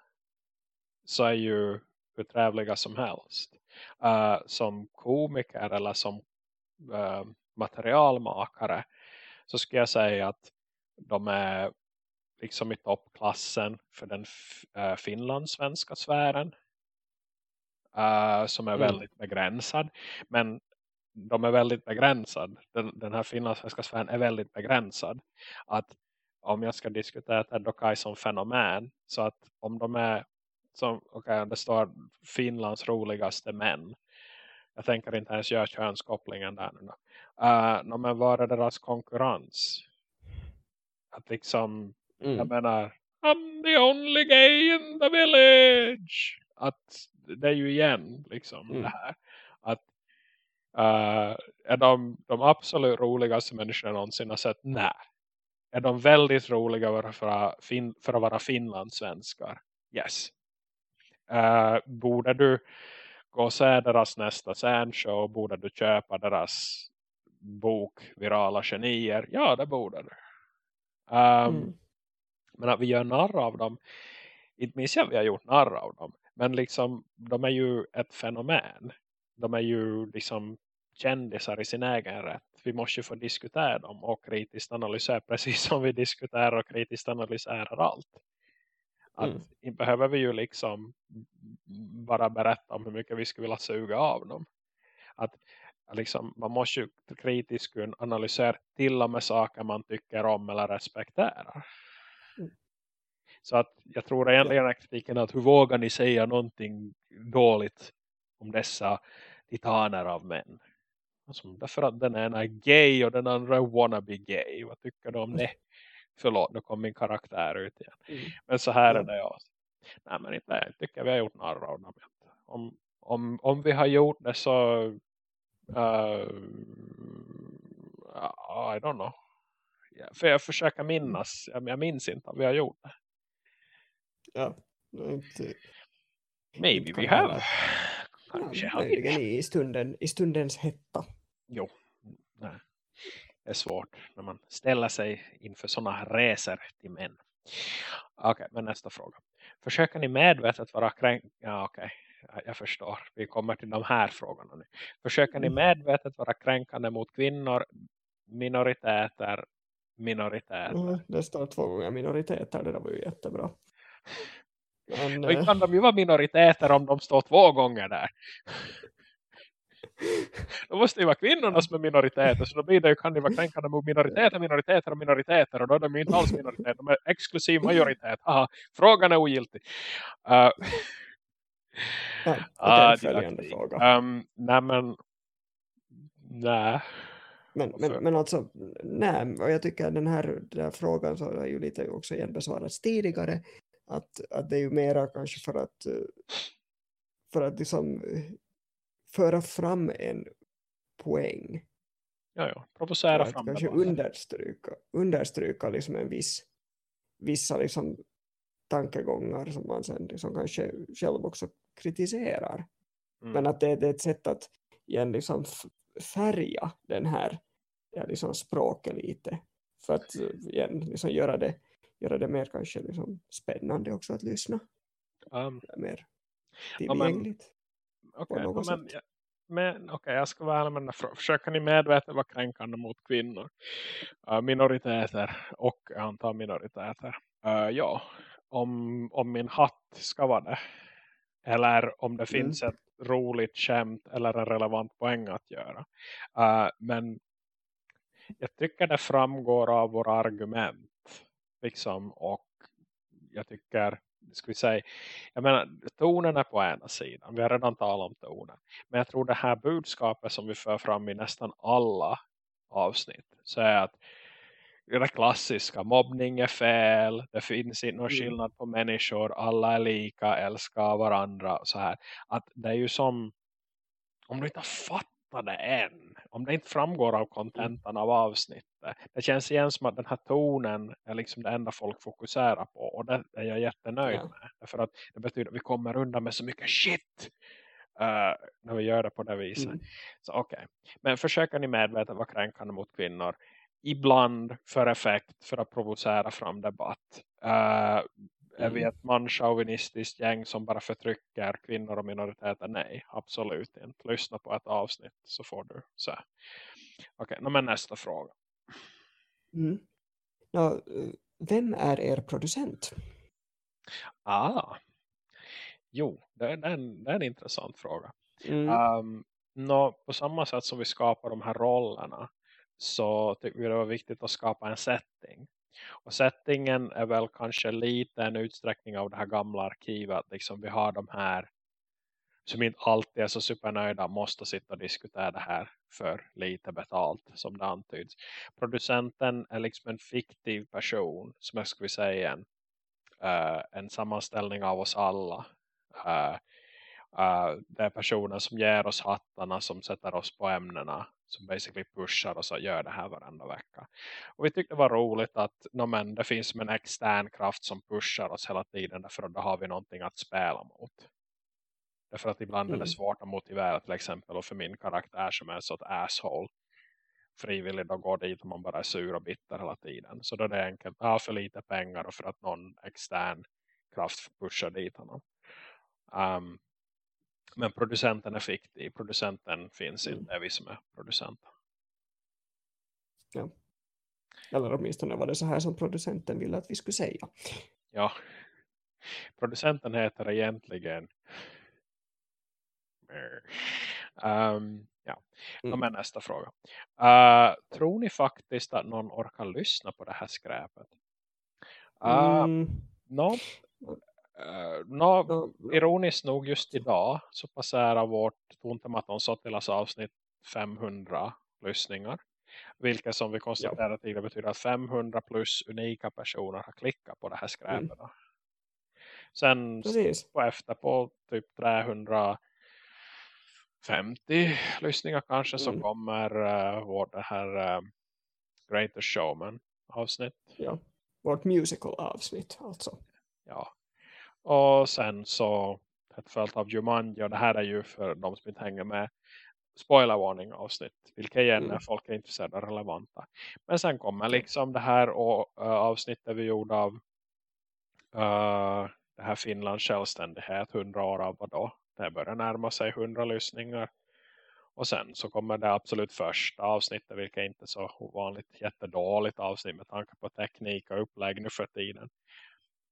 så är ju hur trevliga som helst. Uh, som komiker eller som uh, materialmakare så ska jag säga att de är liksom i toppklassen för den uh, finlandssvenska sfären. Uh, som är Mm. väldigt begränsad. Men de är väldigt begränsad. Den, den här finlandssvenska sfären är väldigt begränsad. Att om jag ska diskutera Ted och Kai som fenomen. Så att om de är som, okay, det står Finlands roligaste män. Jag tänker inte ens göra könskopplingen där nu. Uh, no, men vad är deras konkurrens? Att liksom, jag Mm. menar, I'm the only gay in the village. Att det är ju igen liksom Mm. det här. Att uh, är de de absolut roligaste människorna jag någonsin har sett? Nej. Är de väldigt roliga för att vara, fin för att vara finlandssvenskar? Yes. Uh, borde du gå och se deras nästa sceneshow? Borde du köpa deras bok Virala genier? Ja, det borde du. Um, Mm. Men att vi gör narr av dem. Inte minns jag vi har gjort narr av dem. Men liksom, de är ju ett fenomen. De är ju liksom kändisar i sin egen rätt. Vi måste ju få diskutera dem och kritiskt analysera. Precis som vi diskuterar och kritiskt analyserar allt. Att Mm. behöver vi ju liksom bara berätta om hur mycket vi skulle vilja suga av dem. Att liksom, man måste ju kritiskt kunna analysera till och med saker man tycker om eller respekterar. Mm. Så att jag tror egentligen är kritiken att hur vågar ni säga någonting dåligt om dessa titaner av män? Alltså, därför att den ena är gay och den andra är wannabe gay. Vad tycker du om det? Förlåt, nu kom min karaktär ut igen. Mm. Men så här är det jag. Nej men inte, jag tycker vi har gjort narr av dem. Om, om, om vi har gjort det så uh, I don't know. För jag försöker minnas. Jag, jag minns inte har gjort det. Ja. Inte, Maybe we have. Kanske ja, möjligen i, stunden, i stundens hetta. Jo, nej. Det är svårt när man ställer sig inför sådana resor till män. Okej, men nästa fråga. Försöker ni medvetet vara kränk... Ja, okej. Jag- Jag förstår. Vi kommer till de här frågorna nu. Försöker ni Mm. medvetet vara kränkande mot kvinnor, minoriteter, minoriteter? Mm, det står två gånger minoriteter, det där var ju jättebra. Men, Och eh, kan de ju vara minoriteter om de står två gånger där? Då måste det vara kvinnorna som är minoriteter. Så då blir det, kan det vara kränkande mot minoriteter, minoriteter och minoriteter. Och då är de inte alls minoriteter. De är exklusiv majoritet. Aha, frågan är ogiltig. Uh, uh, följande fråga. Um, nej men, nej. Men, men, men alltså, nej, och jag tycker den här, den här frågan så har ju lite också igen besvarats tidigare. Att, att det är ju mera kanske för att för att liksom föra fram en poäng. Ja, ja. Provocera fram kanske understryka, understryka liksom en viss vissa liksom tankegångar som man sen liksom kanske själv också kritiserar. Mm. Men att det, det, är ett sätt att igen liksom färga den här ja, liksom språket lite. För att igen liksom göra, det, göra det mer kanske liksom spännande också att lyssna. Um, mer tillgängligt. Ja, Okej, okay, men, men, okay, jag ska vara med Försöker ni medvetet vara kränkande mot kvinnor? Uh, minoriteter och antal minoriteter. Uh, ja, om, om min hatt ska vara det. Eller om det mm. finns ett roligt skämt eller en relevant poäng att göra. Uh, men jag tycker det framgår av våra argument. Liksom, och jag tycker ska vi säga, jag menar tonen är på ena sidan, vi har redan talat om tonen men jag tror det här budskapet som vi för fram i nästan alla avsnitt så är att det klassiska, mobbning är fel, det finns inte någon mm. skillnad på människor, alla är lika, älskar varandra så här, att det är ju som om du inte har fattat det än. Om det inte framgår av kontentan av avsnittet. Det känns igen som att den här tonen är liksom det enda folk fokuserar på. Och det är jag jättenöjd ja. med. Därför att det betyder att vi kommer undan med så mycket shit. Uh, när vi gör det på det viset. Mm. Så okej. Okay. Men försöker ni medvetet vara kränkande mot kvinnor. Ibland för effekt för att provocera fram debatt. Uh, är vi mm. ett manchauvinistiskt gäng som bara förtrycker kvinnor och minoriteter? Nej, absolut inte. Lyssna på ett avsnitt så får du så. Okej, okay, men nästa fråga. Mm. Ja, vem är er producent? Ah, jo, det är, en, det är en intressant fråga. Mm. Um, nå, på samma sätt som vi skapar de här rollerna så tycker vi det var viktigt att skapa en setting. Och settingen är väl kanske lite en utsträckning av det här gamla arkivet. Liksom vi har de här som inte alltid är så supernöjda måste sitta och diskutera det här för lite betalt som det antyds. Producenten är liksom en fiktiv person som jag skulle säga en, uh, en sammanställning av oss alla. Uh, uh, det är personer som ger oss hattarna som sätter oss på ämnena som basically pushar oss att göra det här varenda vecka. Och vi tyckte det var roligt att no, men, det finns en extern kraft som pushar oss hela tiden därför att då har vi någonting att spela mot. Därför att ibland mm. är det mm. svårt att motivera till exempel och för min karaktär som är så ett asshole frivilligt att gå dit om man bara är sur och bitter hela tiden. Så då är det enkelt, ja för lite pengar och för att någon extern kraft pushar dit honom. Um, men producenten är fiktiv. Producenten finns mm. inte. Det är vi som är producenten. Ja. Eller åtminstone var det så här som producenten ville att vi skulle säga. Ja. Producenten heter egentligen um, ja. Mm. Men nästa fråga. Uh, tror ni faktiskt att någon orkar lyssna på det här skräpet? Uh, mm. no, Uh, no, ironiskt nog just idag så passerar vårt Tontematon Sottilas avsnitt 500 lyssningar. Vilket som vi konstaterade ja. tidigare betyder att 500 plus unika personer har klickat på det här skräpet. Mm. Sen Precis. på efter på typ 350 lyssningar kanske mm. så kommer uh, vårt det här uh, Greatest Showman avsnitt. Ja, vårt musical avsnitt alltså. Ja, och sen så ett följt av Jumanji och det här är ju för de som inte hänger med spoiler warning avsnitt. Vilka igen mm. folk är intresserade och relevanta. Men sen kommer liksom det här och, uh, avsnittet vi gjorde av uh, det här Finlands självständighet. 100 år av vad då? Det börjar närma sig 100 lyssningar. Och sen så kommer det absolut första avsnittet, vilket är inte så ovanligt jättedåligt avsnitt med tanke på teknik och upplägg nu för tiden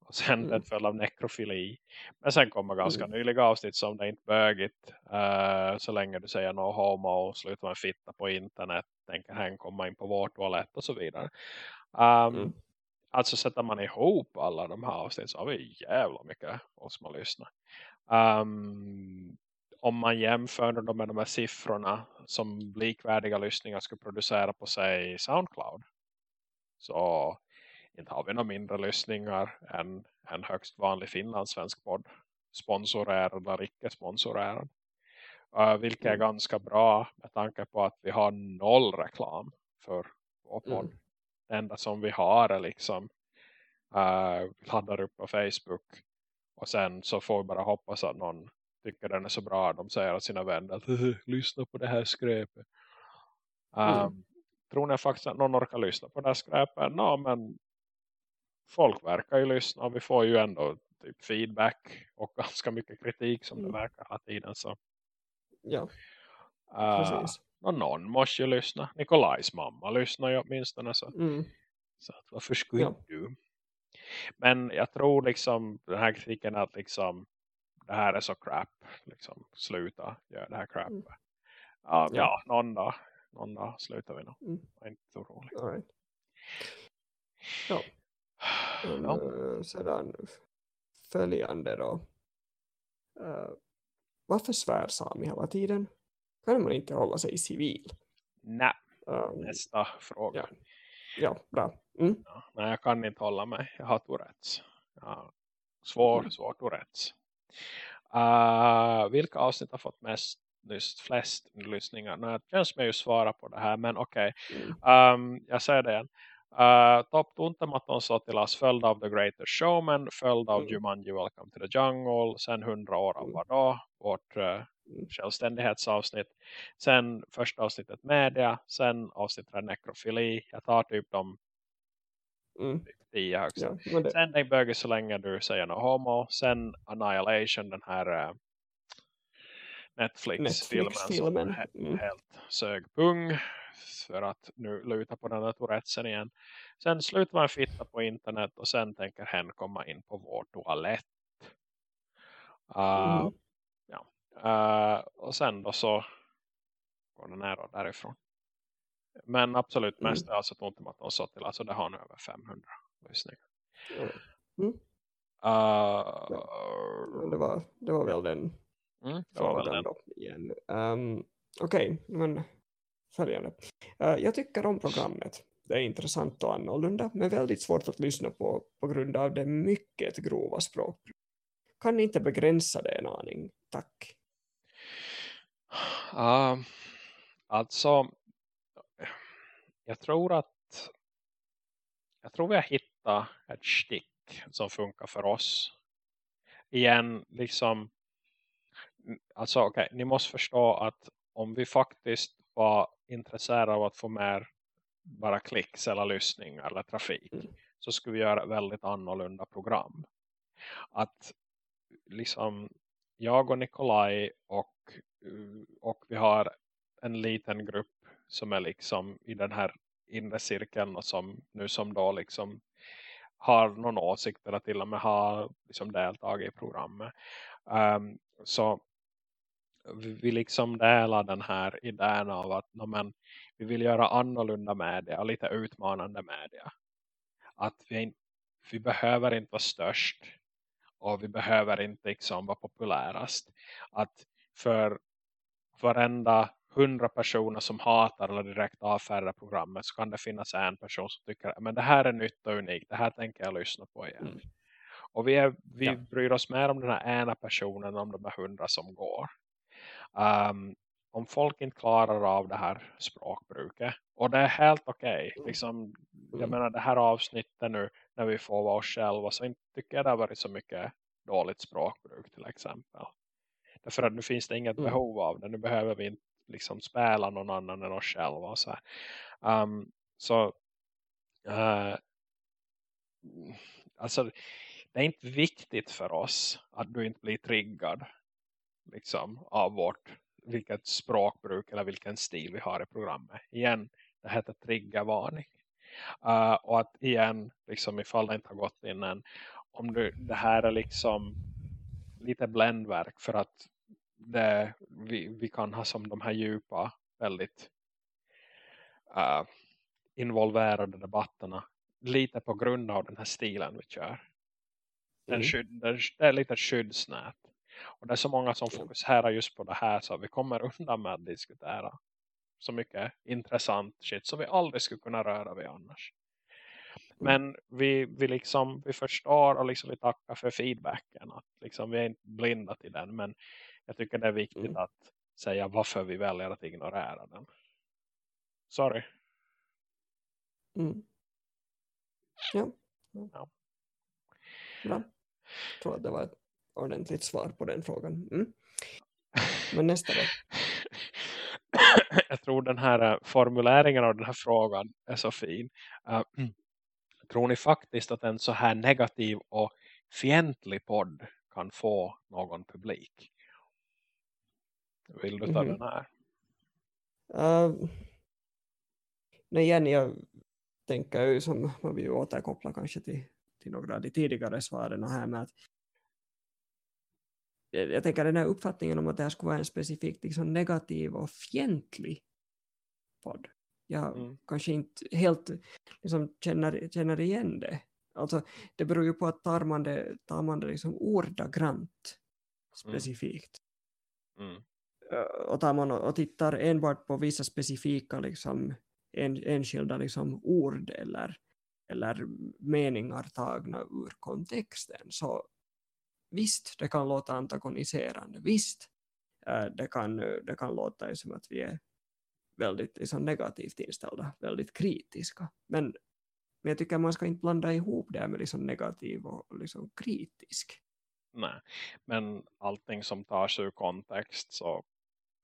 Och sen mm. det föll av nekrofili. Men sen kommer ganska mm. nyliga avsnitt som det är inte bögigt. Uh, så länge du säger no homo och slutar man fitta på internet. Tänker hen komma in på vår toalett och så vidare. Um, mm. Alltså sätter man ihop alla de här avsnitt så har vi jävla mycket oss som lyssnar. Um, om man jämför dem med de här siffrorna som likvärdiga lyssningar skulle producera på sig Soundcloud. Så inte har vi några mindre lyssningar än en högst vanlig finlandssvensk podd. Sponsorerad eller icke sponsorerad. Uh, vilket är mm. ganska bra med tanke på att vi har noll reklam för vår podd. Mm. Det enda som vi har är liksom uh, laddar upp på Facebook och sen så får vi bara hoppas att någon tycker den är så bra. De säger att sina vänner att lyssna på det här skräpet. Um, mm. Tror ni faktiskt att någon orkar lyssna på det här skräpet? Ja, men folk verkar ju lyssna. och Vi får ju ändå typ feedback och ganska mycket kritik som mm. det verkar hela tiden. Så. Ja, uh, precis. Och någon måste ju lyssna. Nikolajs mamma lyssnar ju åtminstone. Så, mm. så att, varför skulle ja. du? Men jag tror liksom den här kritiken att liksom det här är så crap. Liksom, sluta göra det här crap. Mm. Uh, ja. ja, någon dag. Någon dag slutar vi nog. Mm. Jag är inte så rolig. Right. Ja. Ja. Sedan följande då. Uh, varför svär Sami hela tiden? Kan man inte hålla sig civil? Nej. Um, Nästa fråga. Ja, ja bra. Mm. Ja, nej, jag kan inte hålla mig. Jag har Tourettes. Ja, svår, mm. svår Tourettes. Uh, vilka avsnitt har fått mest just flest lyssningar? Nej, det känns mig ju svara på det här, men okej. Okay. Mm. Um, jag säger det igen. Uh, Top Tuntematon Sotilas följd av The Greatest Showman, följd av mm. Jumanji Welcome to the Jungle, sen 100 år av mm. vadå, vårt uh, självständighetsavsnitt, sen första avsnittet media, sen avsnittet nekrofili, jag tar typ de mm. tio högsta. Ja, det... Sen den böger så länge du säger no homo, sen Annihilation, den här uh, Netflix-filmen Netflix som mm. helt sög pung för att nu luta på den här Tourettesen igen. Sen slutar man fitta på internet och sen tänker hen komma in på vår toalett. Uh, mm. ja. Uh, och sen då så går den här därifrån. Men absolut mest mm. är alltså Tontimaton till alltså det har nu över 500 lyssningar. Mm. Mm. Uh, det, var, det var väl den mm, det var väl den. Då, igen. Um, Okej, okay, men följande. Uh, eh, jag tycker om programmet. Det är intressant och annorlunda, men väldigt svårt att lyssna på på grund av det mycket grova språk. Kan ni inte begränsa det en aning? Tack. Uh, alltså, jag tror att jag tror vi har hittat ett stick som funkar för oss. Igen, liksom alltså okej, okay, ni måste förstå att om vi faktiskt var intresserade av att få mer bara klicks eller lyssningar eller trafik mm. så skulle vi göra väldigt annorlunda program. Att liksom jag och Nikolaj och, och vi har en liten grupp som är liksom i den här inre cirkeln och som nu som då liksom har någon åsikt eller till och med har liksom deltagit i programmet. Um, så vi liksom delar den här idén av att men, vi vill göra annorlunda media, lite utmanande media. Att vi, vi behöver inte vara störst och vi behöver inte liksom vara populärast. Att för varenda hundra personer som hatar eller direkt avfärdar programmet så kan det finnas en person som tycker men det här är nytt och unikt, det här tänker jag lyssna på igen. Mm. Och vi, är, vi ja. bryr oss mer om den här ena personen än om de här hundra som går. Um, om folk inte klarar av det här språkbruket. Och det är helt okej. Okay. Mm. Liksom, jag mm. menar det här avsnittet nu när vi får vara oss själva så inte tycker jag det har varit så mycket dåligt språkbruk till exempel. Därför att nu finns det inget mm. behov av det. Nu behöver vi inte liksom spela någon annan än oss själva. Och så um, så uh, alltså det är inte viktigt för oss att du inte blir triggad liksom, av vårt vilket språkbruk eller vilken stil vi har i programmet. Igen, det heter triggervarning. Uh, och att igen, liksom ifall det inte har gått in än, om du, det här är liksom lite bländverk för att det, vi, vi kan ha som de här djupa väldigt uh, involverade debatterna lite på grund av den här stilen vi kör. Den Mm. skydd, den, det är lite skyddsnät. Och det är så många som Ja. fokuserar just på det här så vi kommer undan med att diskutera så mycket intressant shit som vi aldrig skulle kunna röra vid annars. Men vi, vi, liksom, vi förstår och liksom vi tackar för feedbacken. Att liksom, vi är inte blinda till den. Men jag tycker det är viktigt Mm. att säga varför vi väljer att ignorera den. Sorry. Mm. Ja. Ja. Bra. Jag tror att det var ett ordentligt svar på den frågan. Mm. Men nästa då? jag tror den här eh, formuleringen av den här frågan är så fin. Uh, tror ni faktiskt att en så här negativ och fientlig podd kan få någon publik? Vill du ta Mhm. den här? Uh, nej, igen, jag tänker ju som man vill återkoppla kanske till, till några av de tidigare svaren här med att jag, jag tänker den här uppfattningen om att det här skulle vara en specifikt liksom negativ och fientlig podd. Jag Mm. kanske inte helt liksom känner, känner igen det. Alltså, det beror ju på att tar man det, tar man det liksom ordagrant specifikt. Mm. Eh, och tar man och tittar enbart på vissa specifika liksom, en, enskilda liksom, ord eller, eller meningar tagna ur kontexten så visst, det kan låta antagoniserande. Visst, eh, det, kan, det kan låta som att vi är väldigt liksom, negativt inställda, väldigt kritiska. Men, men jag tycker man ska inte blanda ihop det med liksom, negativ och liksom, kritisk. Nej, men allting som tar sig ur kontext så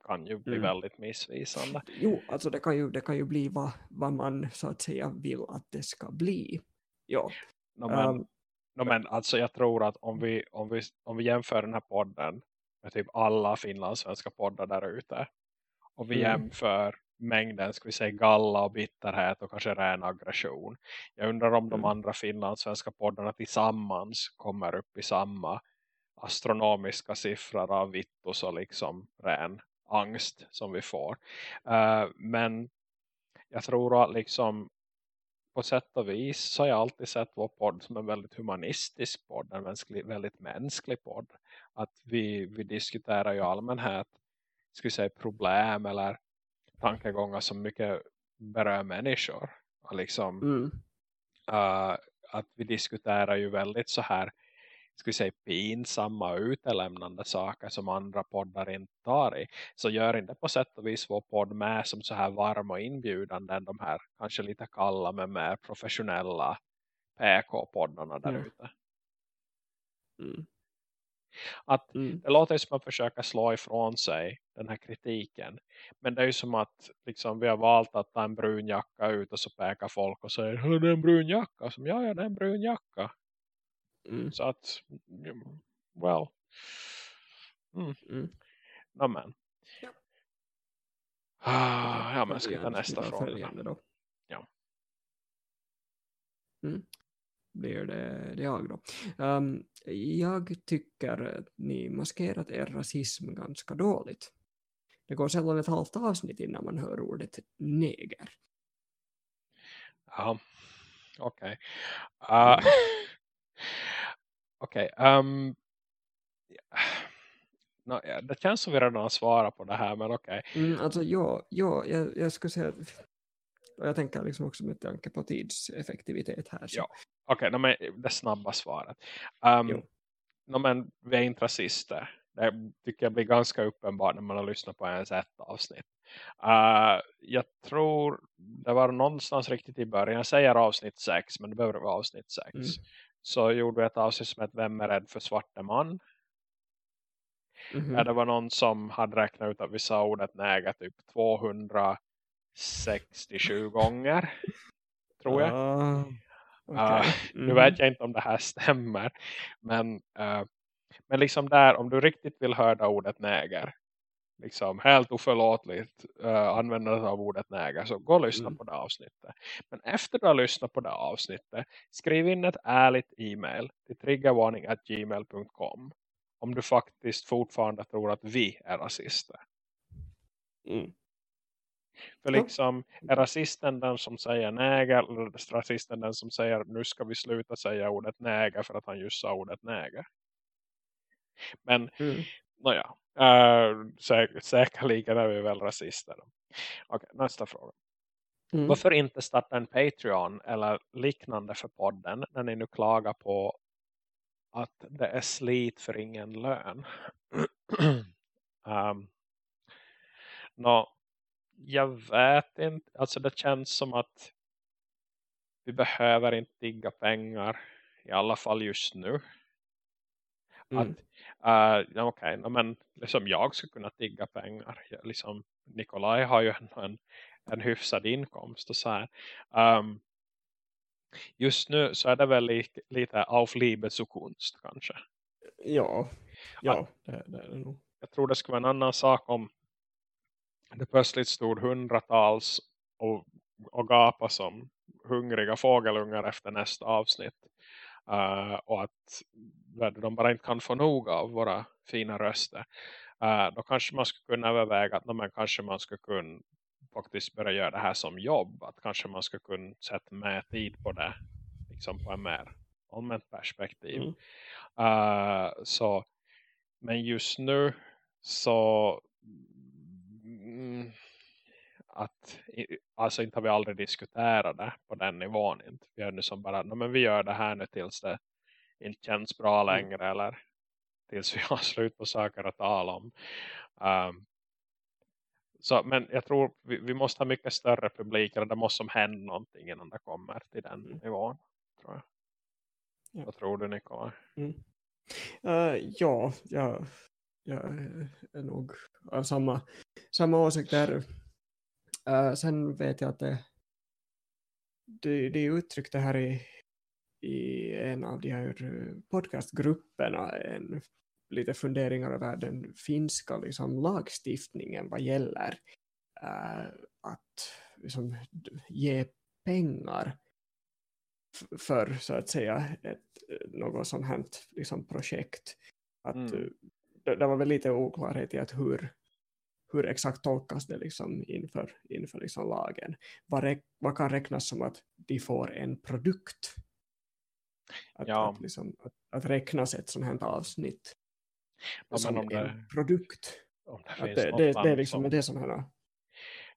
kan ju bli Mm. väldigt missvisande. Jo, alltså det kan ju, det kan ju bli vad, vad man så att säga vill att det ska bli. Ja. No, men, Um, no, men alltså jag tror att om vi, om, vi, om vi jämför den här podden med typ alla finlandssvenska poddar där ute och vi Mm. jämför mängden, ska vi säga galla och bitterhet och kanske ren aggression. Jag undrar om de Mm. andra finlandssvenska poddarna tillsammans kommer upp i samma astronomiska siffror av vittus och liksom ren angst som vi får. Eh, men jag tror att liksom på sätt och vis så har jag alltid sett vår podd som en väldigt humanistisk podd, en mänsklig, väldigt mänsklig podd. Att vi, vi diskuterar ju allmänhet ska vi säga, problem eller tankegångar som mycket berör människor. Och liksom, mm, uh, att vi diskuterar ju väldigt så här ska vi säga pinsamma och utelämnande saker som andra poddar inte tar i. Så gör inte på sätt och vis vår podd med som så här varm och inbjudande än de här kanske lite kalla men mer professionella PK-poddarna där Mm. ute. mm, Att mm, det låter som att försöka slå ifrån sig den här kritiken. Men det är ju som att liksom, vi har valt att ta en brun jacka ut och så pekar folk och säger "Hör, det är en brun jacka. Som, ja, ja, det är en brun jacka. Mm, Så att, mm, well. Mm. mm. No, men. Ja. Ah, ja, men ska ta nästa fråga. då? Ja. Mm. Blir det, det jag då? Um, jag tycker att ni maskerat er rasism ganska dåligt. Det går sällan ett halvt avsnitt innan man hör ordet neger. Ja, okej. Ah, Okej. ehm, nå, ja, det känns som vi redan har svarat på det här, men okej. Mm, alltså ja, ja jag, jag skulle säga att och jag tänker liksom också med tanke på tidseffektivitet här. Så. Ja. Okej, nå, men det snabba svaret. Um, Jo. nå, men vi är inte rasister. Det tycker jag blir ganska uppenbart när man har lyssnat på ens ett avsnitt. Uh, jag tror det var någonstans riktigt i början. Jag säger avsnitt 6, men det behöver vara avsnitt 6. Mm. Så gjorde vi ett avsnitt som hette Vem är rädd för svarte man? Mhm. Ja, det var någon som hade räknat ut att vi sa ordet näga typ 267 gånger. Tror jag. Ah, okej. Ah, Nu Mhm. vet jag inte om det här stämmer. Men, eh, men liksom där, om du riktigt vill höra ordet näger. Liksom helt oförlåtligt uh, användandet av ordet näga så gå och lyssna mm. på det avsnittet. Men efter du har lyssnat på det avsnittet skriv in ett ärligt e-mail till triggervarning.gmail.com om du faktiskt fortfarande tror att vi är rasister. Mm. För liksom, är rasisten den som säger näger eller rasisten den som säger nu ska vi sluta säga ordet näger för att han just sa ordet näger? Men, mm. Nåja, uh, säk säkerligen är vi väl rasister. Okej, nästa fråga. Mm. Varför inte starta en Patreon eller liknande för podden när ni nu klagar på att det är slit för ingen lön? um, no, jag vet inte. Alltså det känns som att vi behöver inte digga pengar. I alla fall just nu. Mm. Att, uh, okej, okay, men liksom jag skulle kunna digga pengar. Liksom, Nikolaj har ju en, en hyfsad inkomst och så här. Um, just nu så är det väl li, lite auf Liebes och konst kanske. Ja, ja att, det, det är det nog. Jag tror det skulle vara en annan sak om det plötsligt stod hundratals och, och gapa som hungriga fågelungar efter nästa avsnitt. Uh, och att de bara inte kan få nog av våra fina röster. Uh, då kanske man skulle kunna överväga att man kanske man skulle kunna faktiskt börja göra det här som jobb. Att kanske man skulle kunna sätta mer tid på det. Liksom på en mer allmänt perspektiv. Mm. Uh, så, men just nu så att alltså inte har vi aldrig diskuterat det på den nivån. Inte. Vi är nu som bara, men vi gör det här nu tills det inte känns bra mm. längre eller tills vi har slut på saker att tala om. Um, så, men jag tror vi, vi, måste ha mycket större publik eller det måste hända någonting innan det kommer till den mm. nivån. Tror jag. Ja. Vad tror du Nikolaj? Mm. Uh, ja, jag, jag är nog av samma, samma åsikt där. Uh, sen vet jag att det, det, det uttryckte här i, i en av de här podcastgrupperna en, lite funderingar över den finska liksom, lagstiftningen vad gäller uh, att liksom, ge pengar för så att säga ett, något sånt här liksom, projekt. Att, mm. det, det, var väl lite oklarhet i att hur, hur exakt tolkas det liksom inför, inför liksom lagen. Vad, vad kan räknas som att de får en produkt? Att, ja. att, liksom, att, att räknas ett sånt här avsnitt ja, som en det, produkt. Det, det, det, det, är liksom som, det som här.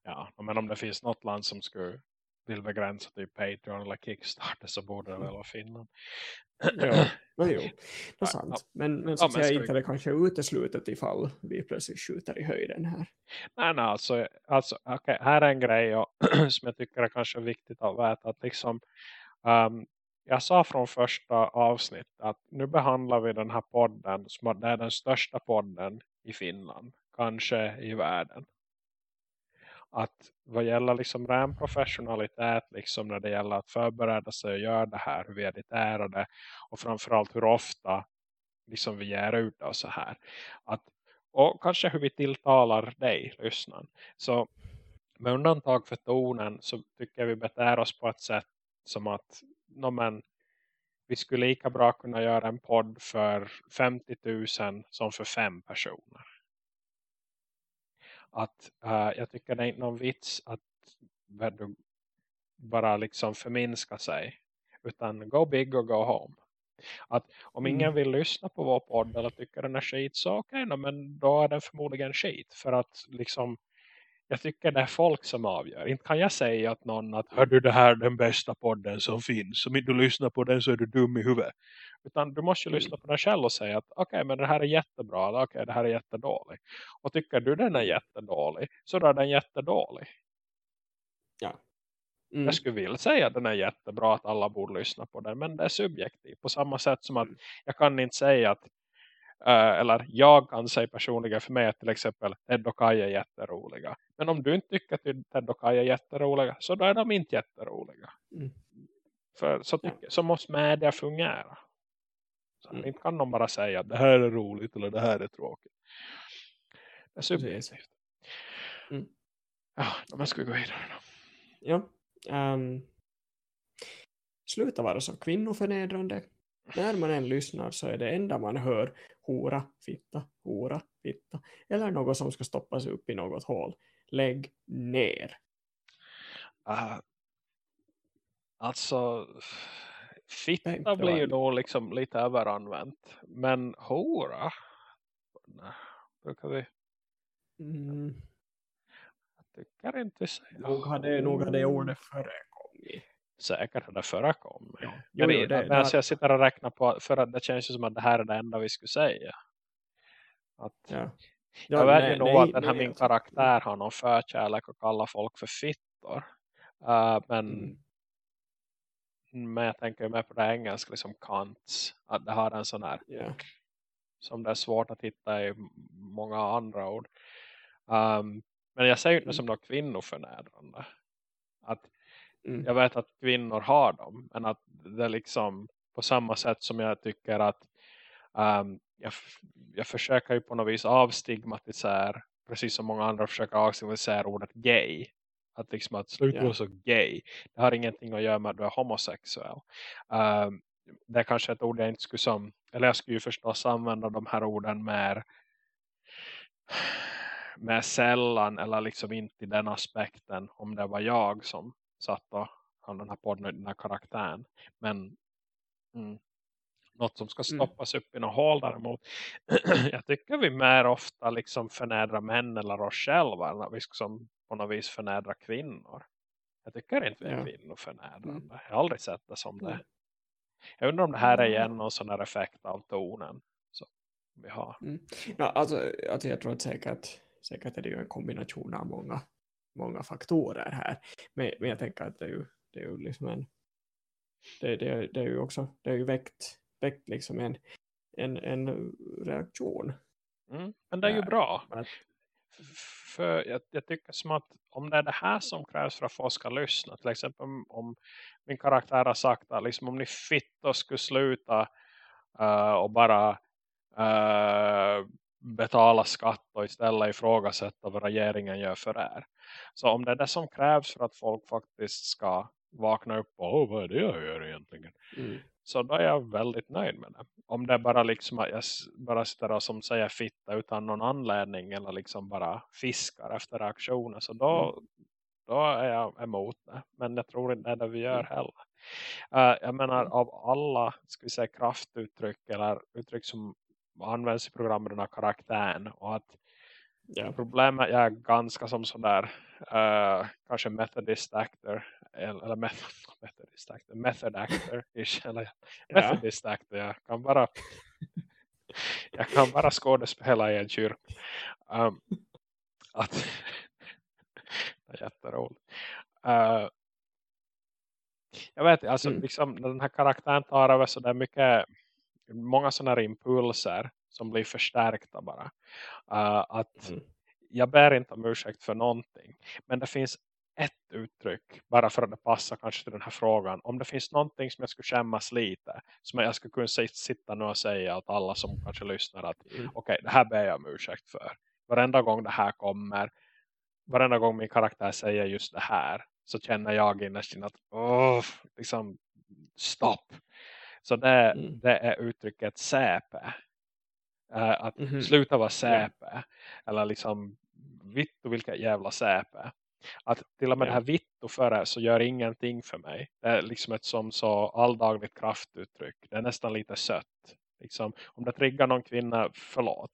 Ja, men om det finns något land som skulle vill begränsa typ Patreon eller Kickstarter så borde det väl vara Finland. ja, men jo, det är sant. Men, men så att ja, säga inte vi... det kanske uteslutet ifall vi plötsligt skjuter i höjden här. Nej, nej alltså, alltså okay, här är en grej och, som jag tycker är kanske viktigt att veta. Att liksom, um, jag sa från första avsnitt att nu behandlar vi den här podden som är den största podden i Finland. Kanske i världen att vad gäller liksom ren professionalitet liksom när det gäller att förbereda sig och göra det här, hur vi editerar det och framförallt hur ofta liksom vi ger ut det och så här. Att, och kanske hur vi tilltalar dig, lyssnaren. Så med undantag för tonen så tycker jag vi beter oss på ett sätt som att no, men, vi skulle lika bra kunna göra en podd för 50 000 som för fem personer att uh, jag tycker det är inte någon vits att bara liksom förminska sig utan go big och go home att om ingen mm. vill lyssna på vår podd eller tycker den är skit så okej okay, men då är den förmodligen skit för att liksom jag tycker det är folk som avgör. Inte kan jag säga att någon att hör du det här är den bästa podden som finns. Om inte du lyssnar på den så är du dum i huvudet. Utan du måste ju mm. lyssna på den själv och säga att okej okay, men det här är jättebra. Eller okej okay, det här är jättedålig. Och tycker du den är jättedålig så är den jättedålig. Ja. Mm. Jag skulle vilja säga att den är jättebra att alla borde lyssna på den. Men det är subjektivt. På samma sätt som att mm. jag kan inte säga att Uh, eller jag kan säga personligen för mig att till exempel Ted och Kai är jätteroliga. Men om du inte tycker att Ted och Kai är jätteroliga så då är de inte jätteroliga. Mm. För så, tycker, ja. så måste media fungera. Mm. Inte kan de bara säga att det här är roligt eller det här är tråkigt. Det är subjektivt. Mm. Ja, men ska vi gå vidare då? Ja. Um, sluta vara så kvinnoförnedrande. När man än lyssnar så är det enda man hör hora, fitta, hora, fitta. Eller något som ska stoppas upp i något hål. Lägg ner. Uh, alltså fitta blir ju då liksom lite överanvänt. Men hora brukar vi mm. jag tycker inte vi säger nog hade, nog hade ordet förekommit säkert har det förekommit. Ja. Jo, jo, det, men alltså jag sitter och räknar på för att det känns ju som att det här är det enda vi skulle säga. Att, ja. Ja, jag nej, ju nog nej, att den här nej, min alltså. karaktär har någon förkärlek och kallar folk för fittor. Uh, men mm. Men jag tänker mer på det engelska liksom kants. Att det har en sån här yeah. som det är svårt att hitta i många andra ord. Um, men jag säger ju inte mm. som något kvinnoförnedrande. Att Mm. Jag vet att kvinnor har dem. Men att det är liksom på samma sätt som jag tycker att um, jag, jag försöker ju på något vis avstigmatisera precis som många andra försöker avstigmatisera ordet gay. Att liksom att sluta yeah. så gay. Det har ingenting att göra med att du är homosexuell. Um, det är kanske ett ord jag inte skulle som, eller jag skulle ju förstås använda de här orden mer mer sällan eller liksom inte i den aspekten om det var jag som satt och han den här podden, den här karaktären. Men mm, något som ska mm. stoppas mm. upp i något hål däremot. jag tycker vi mer ofta liksom förnedrar män eller oss själva. När vi liksom på något vis förnedrar kvinnor. Jag tycker inte vi är ja. kvinnoförnedrande. Mm. Jag har aldrig sett det som det. Jag undrar om det här är igen någon sån här effekt av tonen. Som vi har. Mm. Ja, alltså, alltså jag tror att säkert, säkert är det ju en kombination av många många faktorer här. Men, men jag tänker att det är ju, det är ju liksom en det, det, det är ju också det är ju väckt, väckt liksom en, en, en reaktion. Mm, men det är ju bra. Att, för jag, jag, tycker som att om det är det här som krävs för att folk ska lyssna. Till exempel om, min karaktär har sagt att liksom, om ni fittor skulle sluta uh, och bara uh, betala skatt och istället ifrågasätta vad regeringen gör för er. Så om det är det som krävs för att folk faktiskt ska vakna upp och oh, vad är det jag gör egentligen? Mm. Så då är jag väldigt nöjd med det. Om det är bara liksom att jag bara sitter och som säger fitta utan någon anledning eller liksom bara fiskar efter reaktioner så då, mm. då är jag emot det. Men jag tror inte det är det vi gör mm. heller. Uh, jag menar mm. av alla ska vi säga kraftuttryck eller uttryck som används i programmet den här karaktären och att yeah. problemet är ganska som sådär uh, kanske methodist actor eller method, methodist actor method actor eller methodist actor jag kan bara jag kan bara skådespela i en kyrka um, att det är jätteroligt uh, jag vet alltså mm. liksom den här karaktären tar över så det är mycket många sådana här impulser som blir förstärkta bara. Uh, att mm. jag bär inte om ursäkt för någonting. Men det finns ett uttryck bara för att det passar kanske till den här frågan. Om det finns någonting som jag skulle skämmas lite. Som jag skulle kunna sitta nu och säga åt alla som kanske lyssnar att mm. okej, okay, det här ber jag om ursäkt för. Varenda gång det här kommer. Varenda gång min karaktär säger just det här. Så känner jag innerst att åh, liksom stopp. Så det, mm. det är uttrycket säpe. Uh, att mm -hmm. sluta vara säpe. Yeah. Eller liksom vittu vilka jävla säpe. Att till och med yeah. det här vittu före så gör ingenting för mig. Det är liksom ett som så alldagligt kraftuttryck. Det är nästan lite sött. Liksom, om det triggar någon kvinna, förlåt.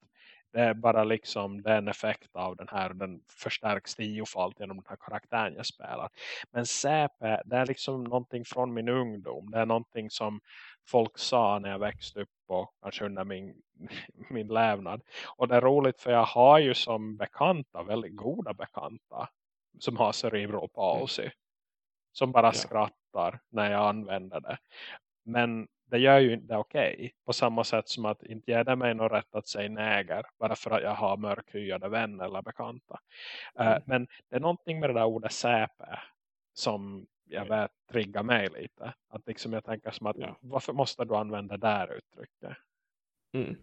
Det är bara liksom den effekt av den här. Den förstärks tiofalt genom den här karaktären jag spelar. Men säpe, det är liksom någonting från min ungdom. Det är någonting som folk sa när jag växte upp och kanske under min, min lävnad. Och det är roligt för jag har ju som bekanta, väldigt goda bekanta som har cerebral palsy. Som bara ja. skrattar när jag använder det. Men det gör ju inte okej. Okay. På samma sätt som att inte ger det mig någon rätt att säga näger. Bara för att jag har mörkhyade vänner eller bekanta. Eh, mm. Uh, men det är någonting med det där ordet säpe. Som jag vet triggar mig lite. Att liksom jag tänker som att ja. varför måste du använda det där uttrycket? Mm.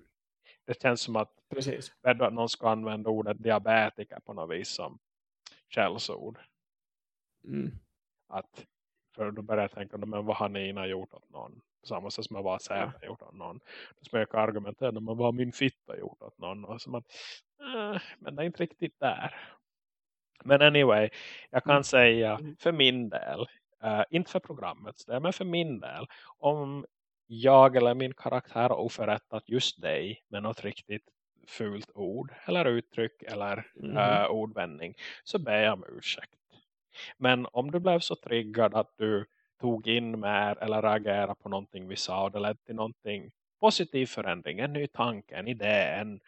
Det känns som att, Precis. att någon ska använda ordet diabetiker på något vis som källsord. Mm. Att, för då börjar jag tänka, men vad har Nina gjort åt någon? Samma sätt som jag bara säger ja. gjort åt någon. Då ska jag argumentera, men vad har min fitta gjort åt någon? Och så man, äh, men det är inte riktigt där. Men anyway, jag kan mm. säga mm. för min del, uh, inte för programmets del, men för min del, om jag eller min karaktär oförrättat just dig med något riktigt fult ord eller uttryck eller mm. uh, ordvändning så ber jag om ursäkt. Men om du blev så triggad att du tog in mer eller reagerade på någonting vi sa och det ledde till någonting positiv förändring, en ny tanke, en idé, en,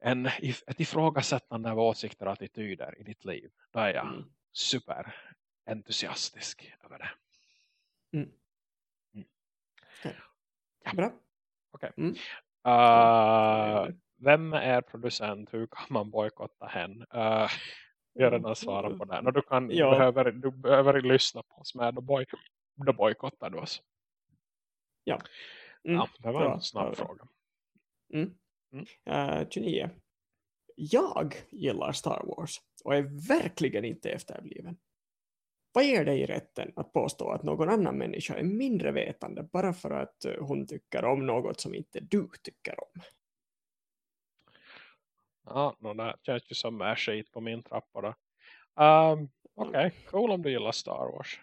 en, ett ifrågasättande av åsikter och attityder i ditt liv. Då är jag mm. super entusiastisk över det. Mm. Mm. Okay. Ja. Bra. Okay. Mm. Uh, vem är producent? Hur kan man bojkotta hen? Uh, vi har redan svarat på det. Och du, kan, ja. behöver, du behöver lyssna på oss med. Då, boj, då bojkottar du oss. Ja. Mm. ja det var en Bra. snabb fråga. Mm. Mm. Uh, 29. Jag gillar Star Wars och är verkligen inte efterbliven. Vad ger dig rätten att påstå att någon annan människa är mindre vetande bara för att eh, hon tycker om något som inte du tycker om? Ja, no, det känns ju som är skit på min trappa då. Um, Okej, okay. cool om du gillar Star Wars.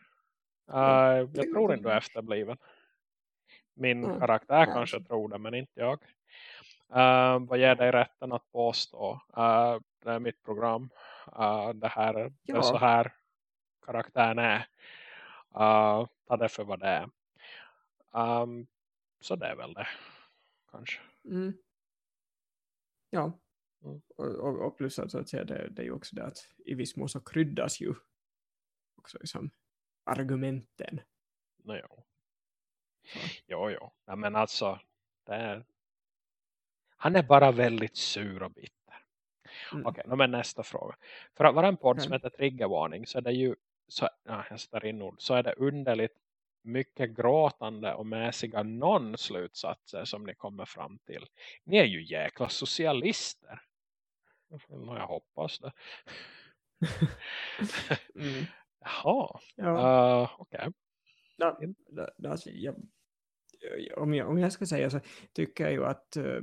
Uh, jag tror inte du är efterbliven. Min mm. karaktär kanske tror det, men inte jag. Uh, vad ger dig rätten att påstå? Uh, det är mitt program. Uh, det här ja. det är så här karaktären är. Uh, ta det för vad det är. Um, så det är väl det. Kanske. Mm. Ja. Mm. Och, och, plus att, att säga, det, det är ju också det att i viss mån så kryddas ju också liksom argumenten. No, jo. Jo, jo. Ja, men alltså, är... han är bara väldigt sur och bitter. Mm. Okej, okay, men nästa fråga. För att vara en podd som heter Triggervarning så är det ju så, ja, jag sätter in ord, så är det underligt mycket gråtande och mässiga non-slutsatser som ni kommer fram till. Ni är ju jäkla socialister. Jag hoppas det. mm. Jaha, ja. uh, okej. Okay. Alltså, om, jag, om jag ska säga så tycker jag ju att uh,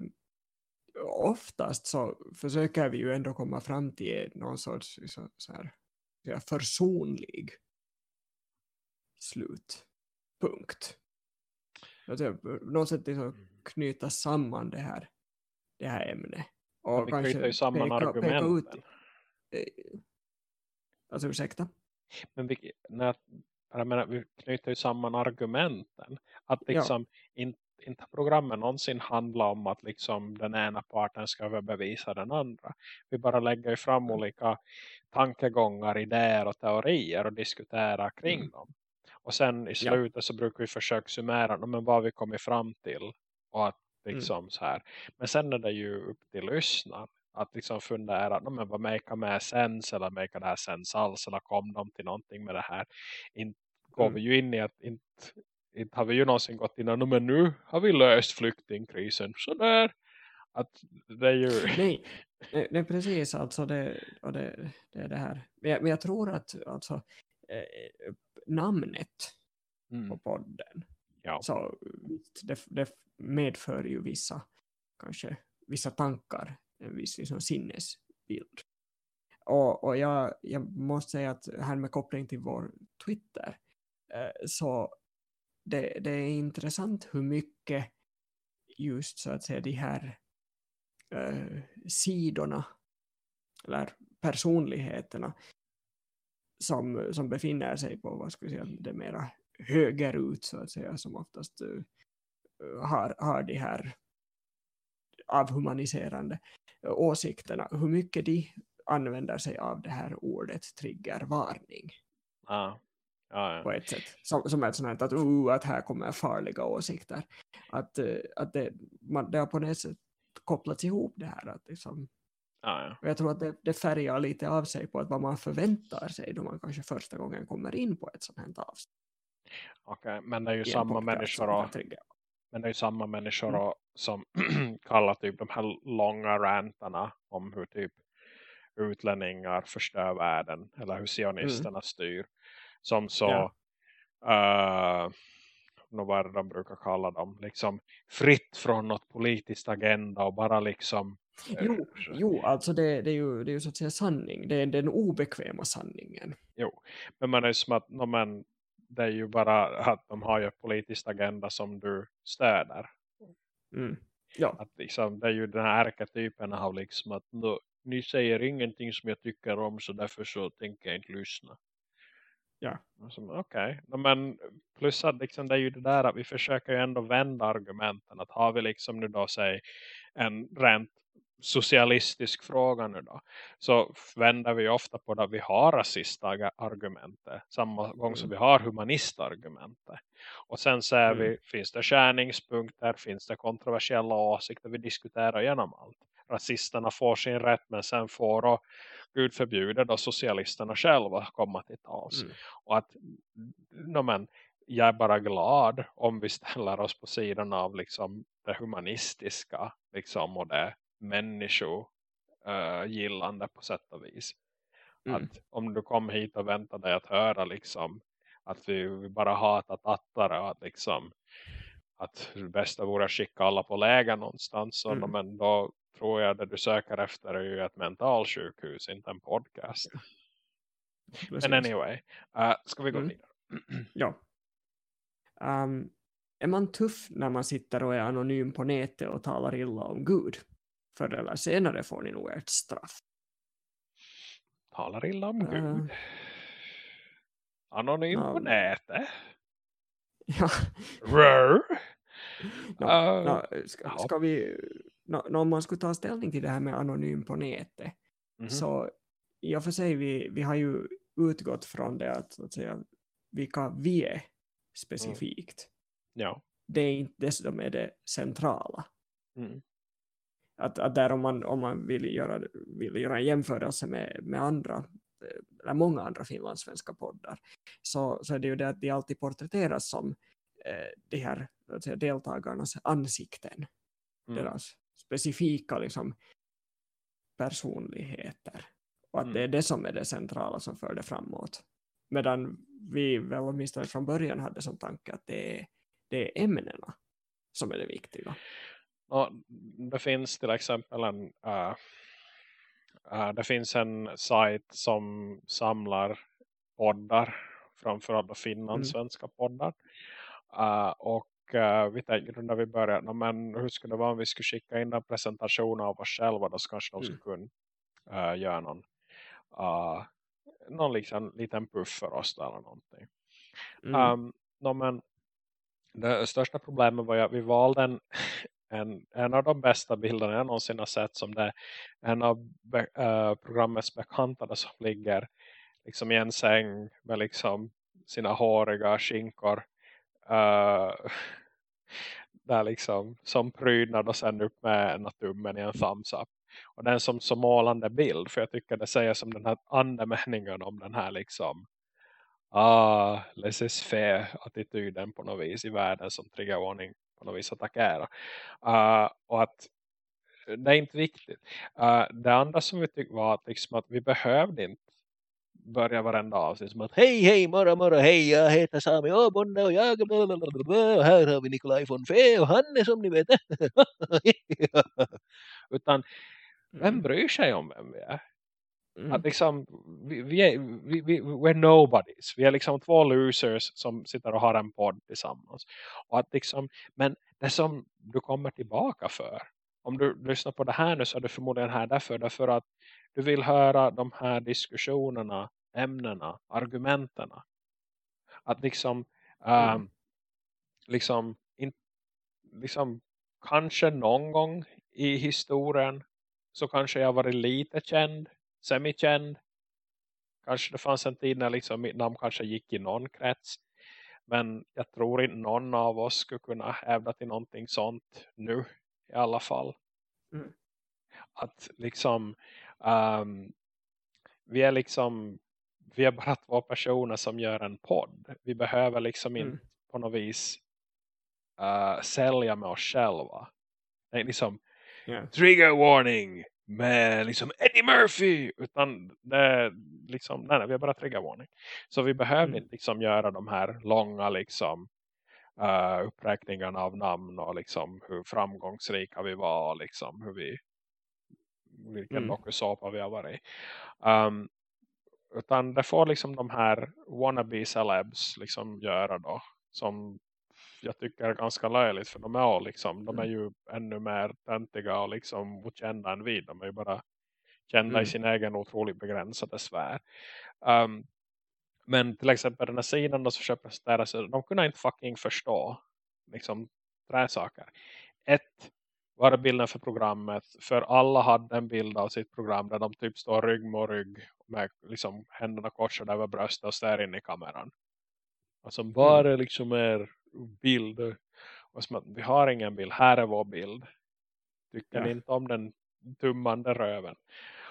oftast så försöker vi ju ändå komma fram till någon sorts så, så här, försonlig slutpunkt. Alltså, något sätt liksom mm. knyta samman det här, det här ämnet. Och vi knyter ju samman peka, argumenten. Peka ut, eh, alltså ursäkta? Men vi, när, jag menar, vi knyter ju samman argumenten. Att liksom ja. inte inte programmen någonsin handla om att liksom den ena parten ska överbevisa den andra. Vi bara lägger fram mm. olika tankegångar, idéer och teorier och diskuterar kring mm. dem. Och sen i slutet ja. så brukar vi försöka summera men vad vi kommit fram till. Och att. Liksom mm. så här. Men sen är det ju upp till lyssnaren att liksom fundera, men vad make med sens eller make det här sens alls eller kom de till någonting med det här. Inte går mm. vi ju in i att inte inte har vi ju någonsin gått innan men nu har vi löst flyktingkrisen sådär att det är ju nej, nej precis alltså det, och det, det är det här men jag, men jag tror att alltså eh, namnet mm. på podden ja. så det, det, medför ju vissa kanske vissa tankar en viss liksom, sinnesbild och, och jag, jag måste säga att här med koppling till vår Twitter eh, så det, det är intressant hur mycket just så att säga de här eh, sidorna eller personligheterna som, som befinner sig på vad ska vi säga, det mera högerut så att säga som oftast uh, har, har de här avhumaniserande åsikterna, hur mycket de använder sig av det här ordet triggervarning. Ja ja, ja. på ett sätt. Som, som ett sånt att, uh, att här kommer farliga åsikter. Att, uh, att det, man, det har på något sätt kopplats ihop det här. Att liksom, ja, ja. Och jag tror att det, det färgar lite av sig på att vad man förväntar sig då man kanske första gången kommer in på ett sånt här avsnitt. Okay, men det är ju samma människor och, Men det är ju samma människor Mm. som kallar typ de här långa rantarna om hur typ utlänningar förstör världen. Eller hur sionisterna styr. Som så... Ja. Uh, vad de brukar kalla dem? Liksom fritt från något politiskt agenda och bara liksom... eh, Jo, jo alltså det, det, är ju, det är ju så att säga sanning. Det är den obekväma sanningen. Jo, men man är ju som att no, men, det är ju bara att de har ju ett politiskt agenda som du stöder. Mm. Ja, Att liksom, det är ju den här arketypen av liksom att no, ni säger ingenting som jag tycker om så därför så tänker jag inte lyssna. ja. Okej, no, men plus att liksom, det är ju det där att vi försöker ju ändå vända argumenten. Att har vi liksom nu då säg en rent socialistisk fråga nu då. Så vänder vi ofta på det att vi har rasistargumentet. Samma gång som Mm. vi har humanistargumentet. Och sen säger Mm. vi, finns det skärningspunkter, finns det kontroversiella åsikter, vi diskuterar igenom allt. Rasisterna får sin rätt men sen får då, Gud förbjuder då socialisterna själva komma till tals. Mm. Och att, no, men, jag är bara glad om vi ställer oss på sidan av liksom det humanistiska liksom, och det människogillande på sätt och vis. Mm. Att om du kom hit och väntade dig att höra liksom att vi, vi bara hatar tattare och att liksom att det bästa vore att skicka alla på läger någonstans så, Mm. men då tror jag att det du söker efter är ju ett mentalsjukhus, inte en podcast. Precis. Men anyway, uh, ska vi gå Mm. vidare? Ja. Ehm, är man tuff när man sitter och är anonym på nätet och talar illa om Gud? Förr eller senare får ni nog ert straff. Talar illa om Gud. Anonym ja. på nätet. ja. Rör. Nå, Eh, nå, ska, ska vi, nå, om man skulle ta ställning till det här med anonym på nätet mhm. så i och för sig vi, vi har ju utgått från det att, att säga, vilka vi är specifikt. Ja. Det är inte det som är det centrala. Mm. Att, att där om man, om man vill, göra, vill göra en jämförelse med, med andra, eh, eller många andra finlandssvenska poddar, så, så är det ju det att de alltid porträtteras som eh, de här säga, deltagarnas ansikten, Mm. deras specifika liksom, personligheter. Och att Mm. det är det som är det centrala som för det framåt. Medan vi väl åtminstone från början hade som tanke att det är, det är ämnena som är det viktiga. Ja, det finns till exempel en äh, äh, det finns en sajt som samlar poddar framförallt då finlandssvenska poddar Äh, och vi tänkte när vi började no, men hur skulle det vara om vi skulle skicka in en presentation av oss själva då så kanske de Mm. skulle kunna äh, göra någon någon liksom, liten puff för oss där eller någonting Mm. Um, no, men det största problemet var att vi valde en, en, en av de bästa bilderna jag någonsin har sett som det är en av be, eh, programmets bekantade som ligger liksom i en säng med liksom sina håriga skinkor eh, där liksom som prydnad och sen upp med ena tummen i en thumbs up. Och den som så målande bild för jag tycker det säger som den här andemeningen om den här liksom ah, laissez-faire attityden på något vis i världen som triggervarning på något vis attackerar. Uh, och att det är inte viktigt. Uh, det andra som vi tyckte var att, liksom att vi behövde inte börja varenda avsnitt som att hej hej morra morra hej jag heter Sami Åbonde och jag blablabla, och här har vi Nikolaj von Fe och han är som ni vet utan vem Mm. bryr sig om vem vi är Mm. att liksom, vi, vi är, vi, vi, we're nobodies. Vi är liksom två losers som sitter och har en podd tillsammans. Och att liksom, men det som du kommer tillbaka för, om du lyssnar på det här nu så är du förmodligen här därför, därför att du vill höra de här diskussionerna, ämnena, argumenterna. Att liksom, Mm. ähm, liksom, in, liksom, kanske någon gång i historien så kanske jag varit lite känd semikänd. Kanske det fanns en tid när liksom mitt namn kanske gick i någon krets. Men jag tror inte någon av oss skulle kunna hävda till någonting sånt nu i alla fall. Mm. Att liksom ehm, vi är liksom vi är bara två personer som gör en podd. Vi behöver liksom Mm. inte på något vis uh, sälja med oss själva. Det är liksom Yeah. trigger warning med liksom Eddie Murphy utan det liksom, nej, nej vi har bara trigger warning. Så vi behöver Mm. inte liksom göra de här långa liksom uh, uppräkningarna av namn och liksom hur framgångsrika vi var liksom hur vi vilken Mm. dokusåpa vi har varit. Um, utan det får liksom de här wannabe celebs liksom göra då som jag tycker är ganska löjligt för de är, liksom, de är ju ännu mer töntiga och liksom okända än vi. De är ju bara kända Mm. i sin egen otroligt begränsade sfär. Um, men till exempel den här sidan som köper presenteras, de kunde inte fucking förstå liksom tre saker. Ett, var bilden för programmet? För alla hade en bild av sitt program där de typ står rygg mot rygg med liksom händerna korsade över bröstet och stär in i kameran. Alltså bara liksom är bild. Och som att vi har ingen bild, här är vår bild. Tycker Ja. ni inte om den tummande röven?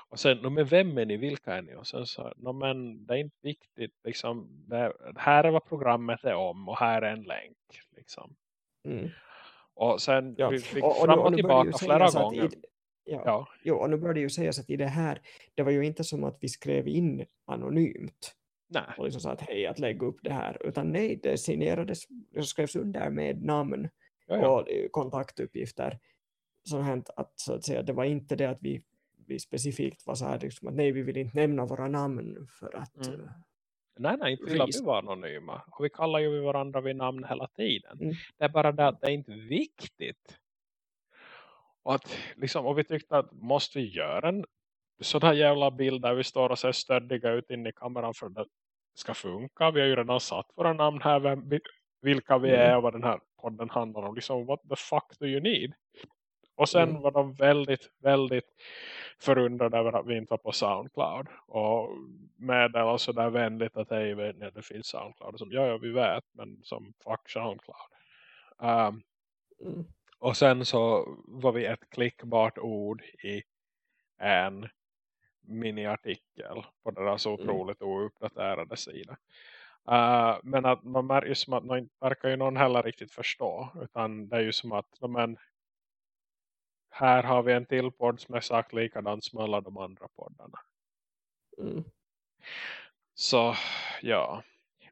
Och sen, men vem är ni, vilka är ni? Och sen så, no, men det är inte viktigt. Liksom, det, här är vad programmet är om och här är en länk. Liksom. Mm. Och sen Ja. vi fick Och, och, fram och, och tillbaka flera gånger. i, ja, Ja, Jo, och nu bör det ju sägas att i det här, det var ju inte som att vi skrev in anonymt nej. och liksom sa att hej att lägga upp det här, utan nej, det signerades, det skrevs under med namn Ja, ja. och kontaktuppgifter som hänt att så att säga, det var inte det att vi, vi specifikt var så här liksom, att nej, vi vill inte nämna våra namn för att Mm. Nej, nej, inte vill vi vara anonyma. Och vi kallar ju varandra vid namn hela tiden. Mm. Det är bara det att det är inte viktigt. Och, att, liksom, och vi tyckte att måste vi göra en sån här jävla bild där vi står och ser stöddiga ut in i kameran för att det ska funka. Vi har ju redan satt våra namn här, vem, vi- vilka vi Mm. är och vad den här podden handlar om. Liksom, what the fuck do you need? Och sen Mm. var de väldigt, väldigt förundrade över att vi inte var på Soundcloud. Och meddelade så där vänligt att hej, att det finns Soundcloud? Och som, ja, ja, vi vet, men som fuck Soundcloud. Um, mm, och sen så var vi ett klickbart ord i en miniartikel på deras Mm. otroligt ouppdaterade sida. Uh, men att man märker ju som att man verkar ju någon heller riktigt förstå. Utan det är ju som att men, här har vi en till podd som är sagt likadant som alla de andra poddarna. mm, Så ja.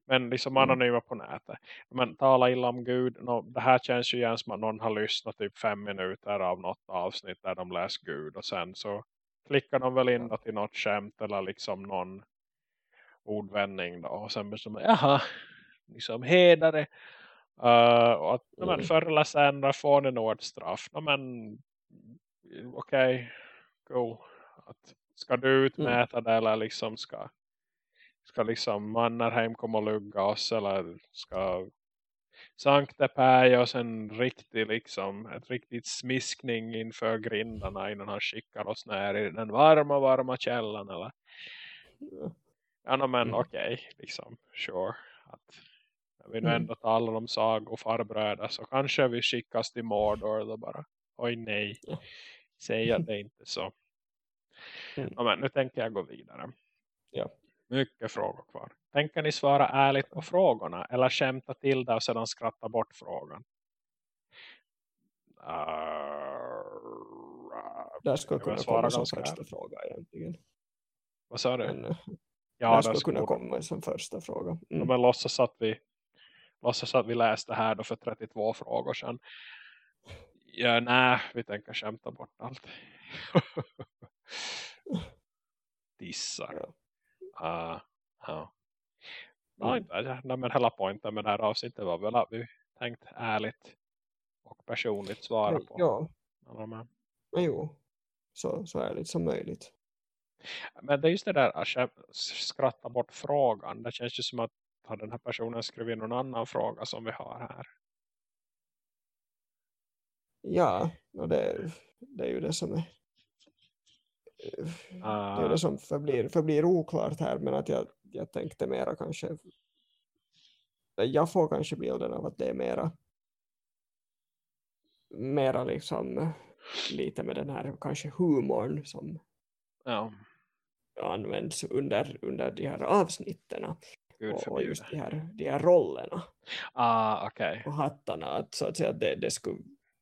Men liksom Mm. anonyma på nätet. Men tala illa om Gud. Nå, det här känns ju igen som att någon har lyssnat typ fem minuter av något avsnitt där de läser Gud. Och sen så klickar de väl in till något skämt eller liksom någon ordvändning då. Och sen som, jaha, liksom hedare. Uh, och att mm. men, Mm. förr eller senare får ni nog ett straff. No, men okej, go. Att, ska du utmäta det eller liksom ska ska liksom Mannerheim komma och lugga oss eller ska Sankte Per ge oss en riktig liksom, ett riktigt smiskning inför grindarna innan han skickar oss ner i den varma, varma källan eller ja, no, men Mm. okej liksom, sure att när vi nu Mm. ändå talar om sag och farbröder så kanske vi skickas till Mordor då bara oj nej, Ja. säg att det inte så Mm. ja, men nu tänker jag gå vidare Ja. mycket frågor kvar. Tänker ni svara ärligt på frågorna eller skämta till det och sedan skratta bort frågan? Uh, där skulle Jag kunna svarar komma som första fråga egentligen. vad sa du? Men, eh, ja, där skulle kunna komma som första fråga. Ja, Mm. men låtsas att vi låtsas att vi läste här då för 32 frågor sedan. Ja, nej, vi tänker skämta bort allt. Dissar. Ja. Uh, ja. Mm. Ja, nej, men hela poängen med det här avsnittet var väl att vi tänkt ärligt och personligt svara på. Ja, men jo. Så, så ärligt som möjligt. Men det är just det där att skratta bort frågan. Det känns ju som att har den här personen skrivit någon annan fråga som vi har här. Ja, och det, det är ju det som är det är det som förblir, förblir oklart här men att jag, jag tänkte mera kanske jag får kanske bilden av att det är mera mera liksom lite med den här kanske humorn som ja. används under, under de här avsnitten och, just de här, de här rollerna Ah, okej. och hattarna. Att, så att säga, det, det skulle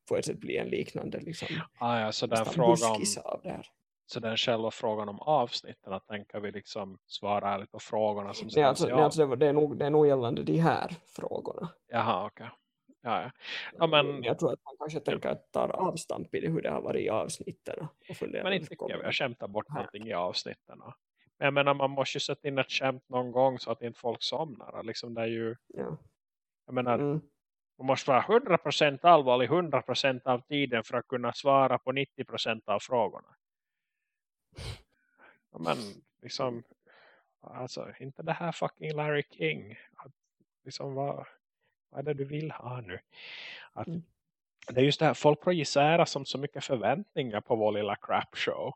på ett sätt bli en liknande liksom, Ah, ja, så den nästan fråga om, buskis av det här. Så den själva frågan om avsnitten, att tänka vi liksom svara ärligt på frågorna som Nej, alltså, nej, alltså det, var- det, är nog, det är nog gällande de här frågorna. Jaha, okej. Ja, ja. ja, men, Men jag tror att man kanske tänker att tar avstamp i hur det har varit i avsnitten. Och men inte tycker jag, jag skämtar bort här. någonting i avsnitten. Men jag menar, man måste ju sätta in ett skämt någon gång så att inte folk somnar. Liksom det är ju, Ja. jag menar, Mm. man måste vara 100% allvarlig 100% av tiden för att kunna svara på 90% av frågorna. Men liksom, alltså, inte det här fucking Larry King. Att, liksom, vad, vad är det du vill ha nu? Att, Mm. Det är just det här, folk projicerar som så mycket förväntningar på vår lilla crap show.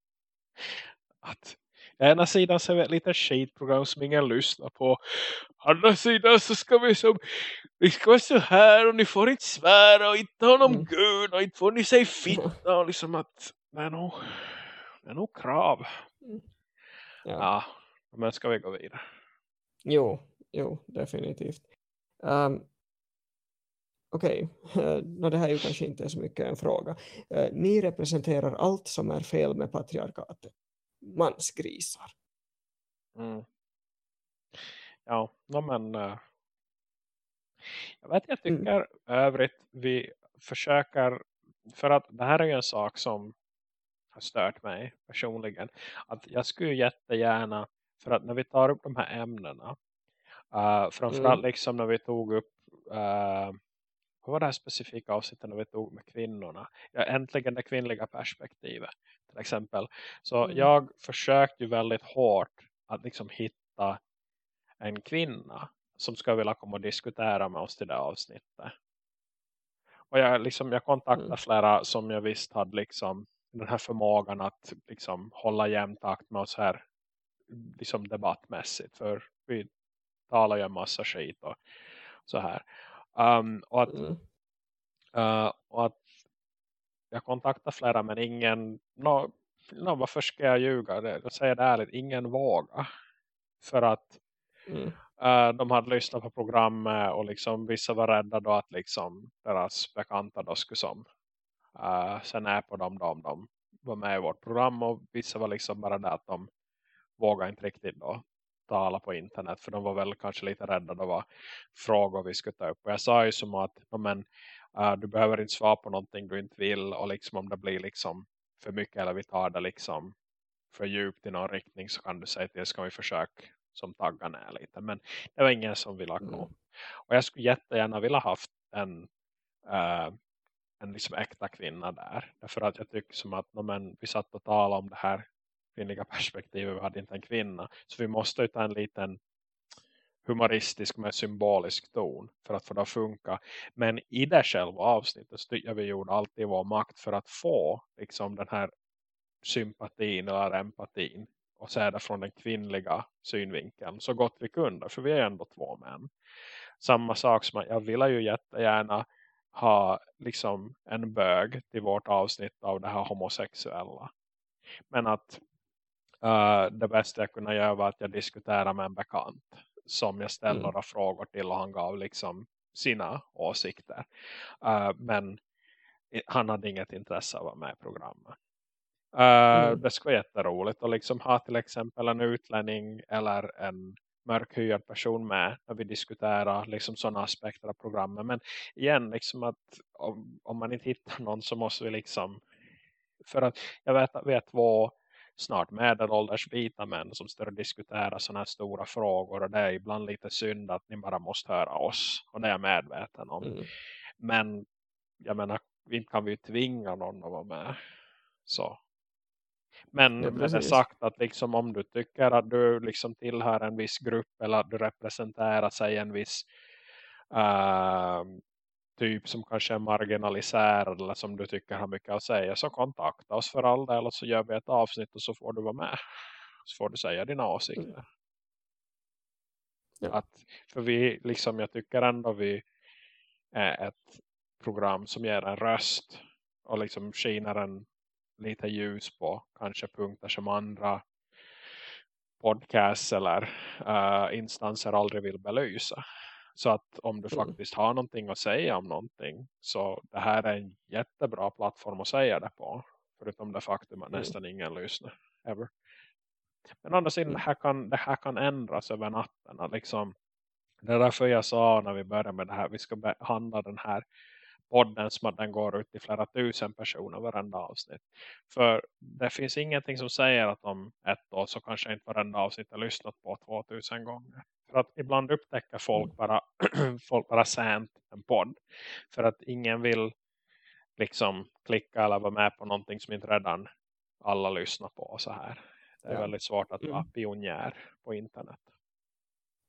Att ena sidan så är vi ett litet skitprogram som ingen lyssnar på. Andra sidan så ska vi som vi ska vara så här och ni får inte svära och inte ha någon Mm. gud och inte får ni säga fitta och liksom att det är nog, det är nog krav. Ja. Ja, men ska vi gå vidare? Jo, jo, definitivt. Um, Okej, okay. det här är ju kanske inte så mycket en fråga. Eh, ni representerar allt som är fel med patriarkatet. Mansgrisar. Mm. Ja, no, men eh, jag vet jag Mm. tycker övrigt vi försöker för att det här är ju en sak som har stört mig personligen att jag skulle jättegärna för att när vi tar upp de här ämnena uh, framförallt Mm. liksom när vi tog upp uh, vad var det här specifika avsnittet när vi tog med kvinnorna ja, äntligen det kvinnliga perspektivet till exempel så Mm. jag försökte ju väldigt hårt att liksom hitta en kvinna som ska vilja komma och diskutera med oss till det avsnittet. Och jag, liksom, jag kontaktade Mm. flera som jag visst hade liksom den här förmågan att liksom hålla jämn takt med oss här liksom debattmässigt. För vi talar ju en massa skit och så här. Um, och, att, Mm. uh, och att jag kontaktade flera men ingen no, no, varför ska jag ljuga? Det, jag säger det ärligt, ingen vågar. För att Mm. Uh, de hade lyssnat på programmet och liksom vissa var rädda då att liksom deras bekanta då skulle som uh, sen är på dem då om de var med i vårt program och vissa var liksom bara där att de vågade inte riktigt då tala på internet för de var väl kanske lite rädda då var frågor vi skulle ta upp och jag sa ju som att men, uh, du behöver inte svara på någonting du inte vill och liksom om det blir liksom för mycket eller vi tar det liksom för djupt i någon riktning så kan du säga till ska vi försöka som taggar ner lite. Men det var ingen som ville ha Mm. mm. Och jag skulle jättegärna vilja haft en, uh, en liksom äkta kvinna där. Därför att jag tycker som att no, men, vi satt och talade om det här kvinnliga perspektivet. Vi hade inte en kvinna. Så vi måste ju ta en liten humoristisk med symbolisk ton för att få det att funka. Men i det själva avsnittet så vi gjorde allt i vår makt för att få liksom den här sympatin eller empatin och se det från den kvinnliga synvinkeln så gott vi kunde för vi är ändå två män. Samma sak som att jag ville ju jättegärna ha liksom en bög till vårt avsnitt av det här homosexuella. Men att uh, det bästa jag kunde göra var att jag diskuterade med en bekant som jag ställde Mm. frågor till och han gav liksom sina åsikter. Uh, men han hade inget intresse av att vara med i programmet. Uh, Mm. Det skulle vara jätteroligt att liksom ha till exempel en utlänning eller en mörkhyad person med när vi diskuterar liksom sådana aspekter av programmet. Men igen, liksom att om, om man inte hittar någon så måste vi liksom för att jag vet är två snart medelålders vita män som står och diskuterar sådana här stora frågor och det är ibland lite synd att ni bara måste höra oss och det är jag medveten om. Mm. Men jag menar, inte kan vi tvinga någon att vara med. Så. Men Ja, det precis. sagt att liksom om du tycker att du liksom tillhör en viss grupp eller att du representerar sig en viss uh, typ som kanske är marginaliserad eller som du tycker har mycket att säga så kontakta oss för all del och så gör vi ett avsnitt och så får du vara med. Så får du säga dina åsikter. Mm. Ja. Att, för vi liksom, jag tycker ändå vi är ett program som ger en röst och liksom skiner en lite ljus på kanske punkter som andra podcasts eller uh, instanser aldrig vill belysa. Så att om du Mm. faktiskt har någonting att säga om någonting så det här är en jättebra plattform att säga det på. Förutom det faktum att Mm. nästan ingen lyssnar. Ever. Men andra sidan, Mm. det, här kan, det här kan ändras över natten. Att liksom, det är därför jag sa när vi började med det här. Vi ska behandla den här podden som att den går ut till flera tusen personer varenda avsnitt. För det finns ingenting som säger att om ett år så kanske inte varenda avsnitt är lyssnat på 2000 gånger. För att ibland upptäcker folk Mm. bara, folk bara sent en podd. För att ingen vill liksom klicka eller vara med på någonting som inte redan alla lyssnar på så här. Det är Ja. väldigt svårt att vara Mm. pionjär på internet.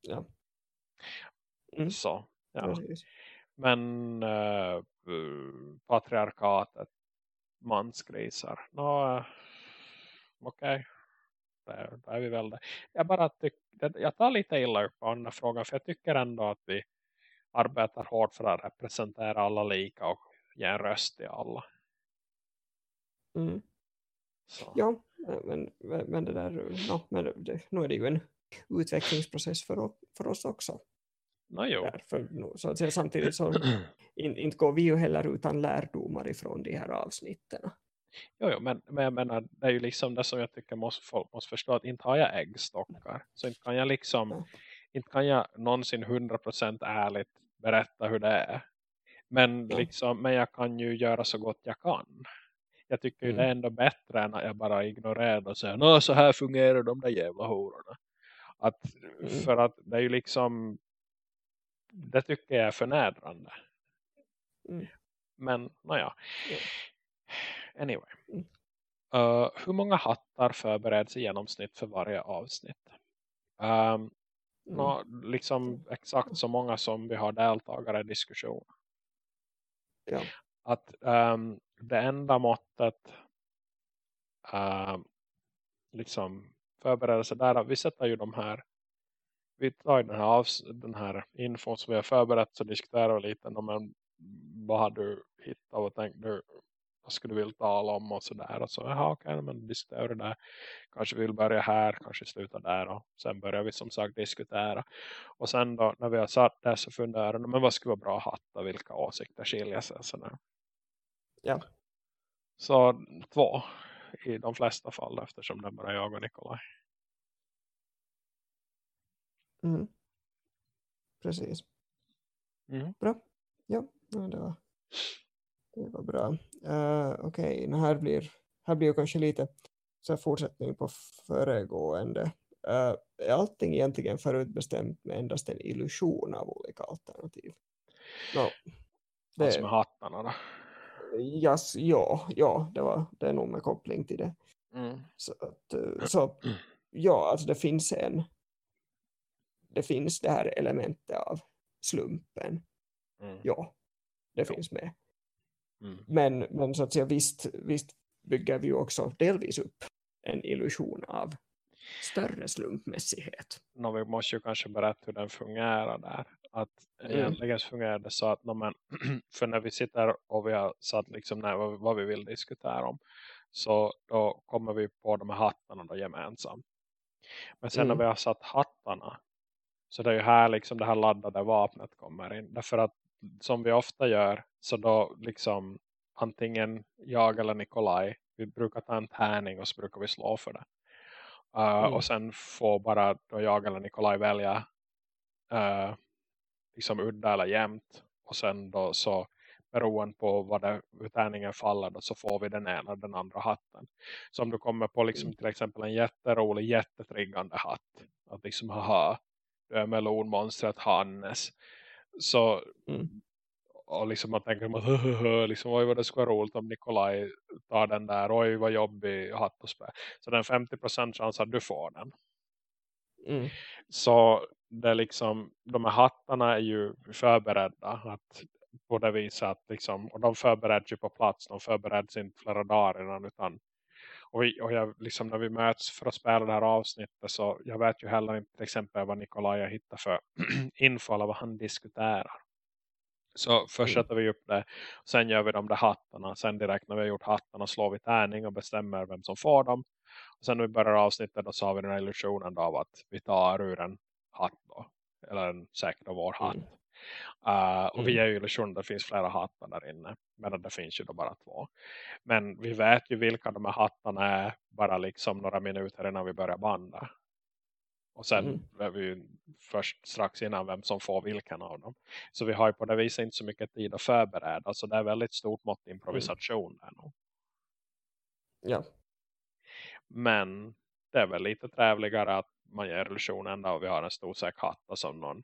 Ja. Mm. Så, ja. Men uh, patriarkatet, mansgrisar. Nå, uh, okej. Där, där är vi väl det. Jag bara tyck, det, jag tar lite illa upp på den här frågan. För jag tycker ändå att vi arbetar hårt för att representera alla lika och ge en röst till alla. Mm. Ja, men, men det där, no, men det, nu är det ju en utvecklingsprocess för, för oss också. Nå, jo. Där, för, nu, så att säga, samtidigt så in, inte går vi ju heller utan lärdomar ifrån de här avsnitten. Jo, jo, men, men jag menar, det är ju liksom det som jag tycker måste, folk måste förstå att inte har jag äggstockar. Så inte kan jag liksom, Ja. inte kan jag någonsin 100% ärligt berätta hur det är. Men, Ja. liksom, men jag kan ju göra så gott jag kan. Jag tycker ju Mm. det är ändå bättre än att jag bara ignorerar och säger Nå, så här fungerar de där jävla hororna. Att, Mm. För att det är ju liksom det tycker jag är förnedrande. Mm. Men, nåja. Ja. Anyway. Mm. Uh, hur många hattar förbereds i genomsnitt för varje avsnitt? Um, Mm. nå, liksom exakt så många som vi har deltagare i diskussion. Ja. Att um, det enda måttet um, liksom förberedelse där, vi sätter ju de här vi tar den här, avs den här infon som vi har förberett så diskuterar vi lite. Men vad har du hittat? Och tänkt du vad skulle du vilja tala om och sådär? Och så jaha okej men diskuterar det där. Kanske vi vill börja här, kanske sluta där och sen börjar vi som sagt diskutera. Och sen då när vi har satt där så funderar vi men vad skulle vara bra att hatta? Vilka åsikter skiljer sig? Sådär. Ja. så två i de flesta fall eftersom det är bara jag och Nikolaj Mm. Precis. mm. Bra. Ja, det, var, det var bra. Uh, Okej, okay. här blir här blir ju kanske lite så fortsättning på föregående. Uh, är allting egentligen förutbestämt med endast en illusion av olika alternativ? No, det... alltså med hattarna då Yes, ja, ja det, var, det är nog med koppling till det. Mm. Så, att, eh, så ja, alltså det finns en det finns det här elementet av slumpen. Mm. Ja, det Ja. finns med. Mm. Men, men så att säga, visst, visst bygger vi också delvis upp en illusion av större slumpmässighet. No, vi måste ju kanske berätta hur den fungerar där. Att Mm. egentligen fungerar det så att no, men, för när vi sitter och vi har satt liksom när, vad, vad vi vill diskutera om så då kommer vi på de här hattarna då gemensamt. Men sen Mm. när vi har satt hattarna så det är ju här liksom det här laddade vapnet kommer in. Därför att som vi ofta gör så då liksom antingen jag eller Nikolaj vi brukar ta en tärning och så brukar vi slå för det. Uh, Mm. Och sen får bara då jag eller Nikolaj välja uh, liksom udda eller jämnt. Och sen då så beroende på vad det, hur tärningen faller då, så får vi den ena den andra hatten. Så om du kommer på liksom Mm. till exempel en jätterolig, jättetriggande hatt. Att liksom haha, du är melonmonstret Hannes. Så Mm. och liksom man tänker man, "Höhöhö", liksom, oj vad det skulle vara roligt om Nikolaj tar den där, oj vad jobbig hatt och spä. Så det är en 50% chans att du får den. Mm. Så det liksom, de här hattarna är ju förberedda att på det viset att liksom, och de förbereds ju på plats, de förbereds inte flera dagar innan utan och, vi, och jag, liksom när vi möts för att spela det här avsnittet så jag vet ju heller inte till exempel vad Nikolaj hittar för info eller vad han diskuterar. Så först sätter vi upp det. Sen gör vi de där hattarna. Sen direkt när vi har gjort hattarna slår vi tärning och bestämmer vem som får dem. Och sen när vi börjar avsnittet då så har vi den här illusionen av att vi tar ur en hatt då. Eller en säkert av vår hatt. Mm. Uh, och vi Mm. är ju illusionen det finns flera hattar där inne. Men det finns ju då bara två. Men vi vet ju vilka de här hattarna är. Bara liksom några minuter innan vi börjar banda. Och sen Mm. är vi ju först strax innan vem som får vilken av dem. Så vi har ju på det viset inte så mycket tid att förbereda. Så det är väldigt stort mått improvisation där nog. Ja. Men det är väl lite trevligare att man gör illusionen då vi har en stor säck hatta som någon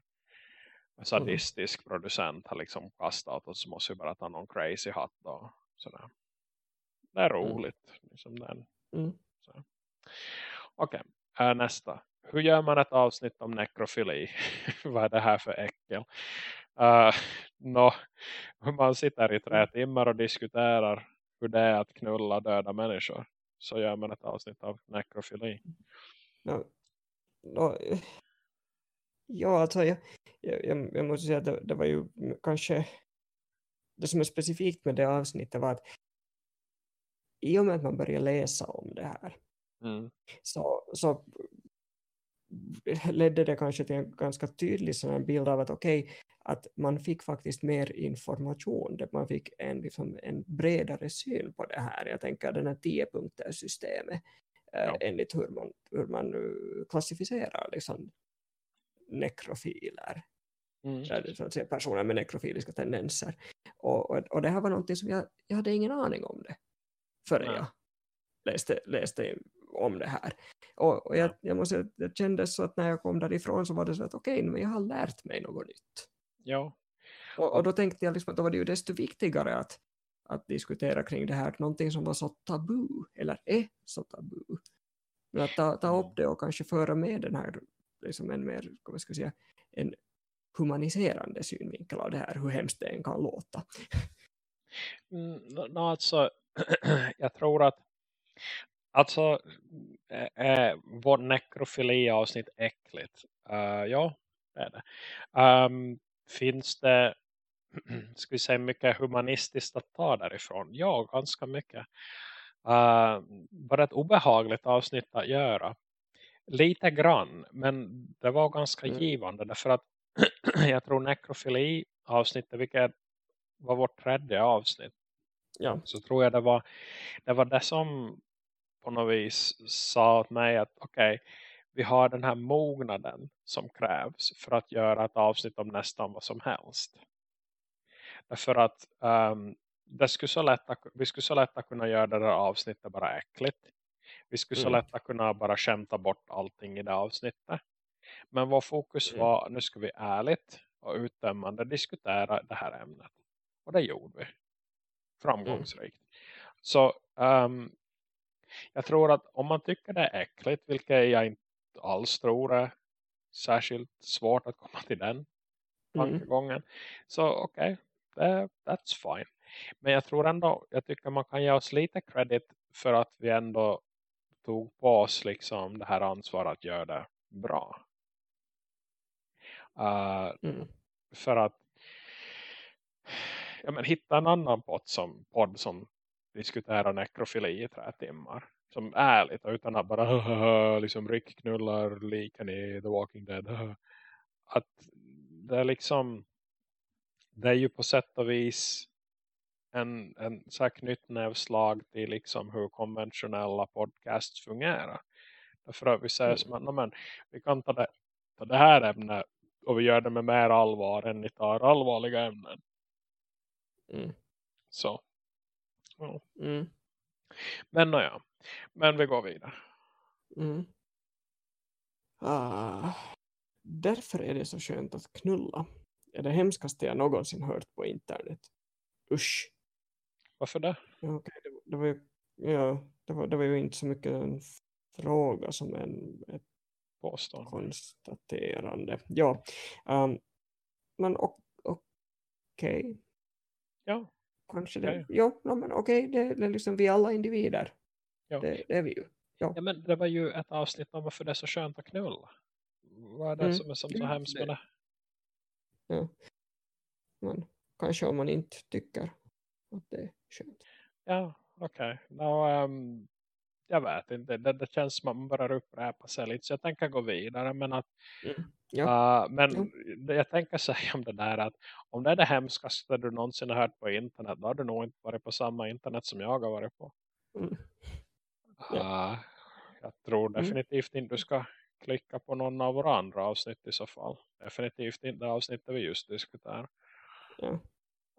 sadistisk producent har liksom kastat och så måste vi bara ta någon crazy hatt då. Sådär. Det är Mm. roligt. Liksom den. Mm. Okej, äh, nästa. Hur gör man ett avsnitt om nekrofili? Vad är det här för äckel? Uh, no, man sitter i tre timmar och diskuterar hur det är att knulla döda människor. Så gör man ett avsnitt av nekrofili. Ja, eh, ja alltså jag, jag, jag, jag måste säga att det, det var ju kanske det som är specifikt med det avsnittet var att i och med att man börjar läsa om det här Mm. så, så ledde det kanske till en ganska tydlig sån bild av att okej, att man fick faktiskt mer information, att man fick en, liksom, en bredare syn på det här. Jag tänker den här 10-punktersystemet eh, Ja. enligt hur man, hur man eh, klassificerar liksom, nekrofiler, Mm. att säga personer med nekrofiliska tendenser. Och, och, och det här var någonting som jag, jag hade ingen aning om det förrän jag läste, läste om det här. Och, och jag, jag måste det kändes så att när jag kom därifrån så var det så att okej, men jag har lärt mig något nytt. Ja, Och, och då tänkte jag liksom att då var det ju desto viktigare att, att diskutera kring det här, någonting som var så tabu, eller är så tabu. Men att ta, ta Mm. upp det och kanske föra med den här, liksom en mer, vad ska jag säga, en humaniserande synvinkel av det här, hur hemskt det än kan låta. Mm, no, alltså, jag tror att alltså, är, är vår nekrofili-avsnitt äckligt? Uh, ja, det är det. Ehm, finns det ska vi säga mycket humanistiskt att ta därifrån? Ja, ganska mycket. Uh, bara ett obehagligt avsnitt att göra. Lite grann, men det var ganska Mm. givande därför att jag tror nekrofili-avsnittet, vilket var vårt tredje avsnitt, Ja, så tror jag det var det, var det som på något vis sa åt mig att okej, vi har den här mognaden som krävs för att göra ett avsnitt om nästan vad som helst. Därför att ehm, det skulle så lätt att, vi skulle så lätt kunna göra det där avsnittet bara äckligt. Vi skulle så Mm. lätt att kunna bara skämta bort allting i det avsnittet. Men vår fokus Mm. var, nu ska vi ärligt och utdömande diskutera det här ämnet. Och det gjorde vi. Framgångsrikt. Så ehm, jag tror att om man tycker det är äckligt, vilket jag inte alls tror är särskilt svårt att komma till den mm. tankegången. Så okej, det that's fine. Men jag tror ändå, jag tycker man kan ge oss lite credit för att vi ändå tog på oss liksom det här ansvaret att göra det bra. Uh, Mm. för att ja, men hitta en annan podd som, podd som diskuterar nekrofili i tre timmar. Som ärligt utan att bara liksom Rick knullar liken i The Walking Dead. Att det är liksom det är ju på sätt och vis en, en så här knytnävslag till liksom hur konventionella podcasts fungerar. Därför att vi säger Mm. som att "Nå, men, vi kan ta det, ta det här ämnet och vi gör det med mer allvar än ni tar allvarliga ämnen. Mm. Så. Ja. Mm. Men ja, men vi går vidare. Mm. Ah, därför är det så skönt att knulla. är det hemskaste jag någonsin hört på internet. Usch. Varför det? Ja, okej, det, det, var ju, ja, det, var, det var ju inte så mycket en fråga som en, ett Påstående. konstaterande. Ja, um, men okej. Ja, Kanske det. Okej. Jo, no, men okej, det, det är liksom vi alla individer. Ja. Det, det är vi ju. ja, men det var ju ett avsnitt om varför det är så skönt att knulla. Vad är det Mm. som är som så Ja, hemskt med det- det? Men, kanske om man inte tycker att det är skönt. Ja, okej. Okay. Um, jag vet inte. Det, det känns som att man börjar upprepa sig lite. Så jag tänker gå vidare. Men, att, mm. ja. uh, men ja. jag tänker säga om det där att om det är det hemskaste du någonsin har hört på internet. Då har du nog inte varit på samma internet som jag har varit på. Mm. Ja. Uh, jag tror mm. definitivt inte du ska klicka på någon av våra andra avsnitt i så fall. Definitivt inte det avsnittet vi just diskuterar. Ja.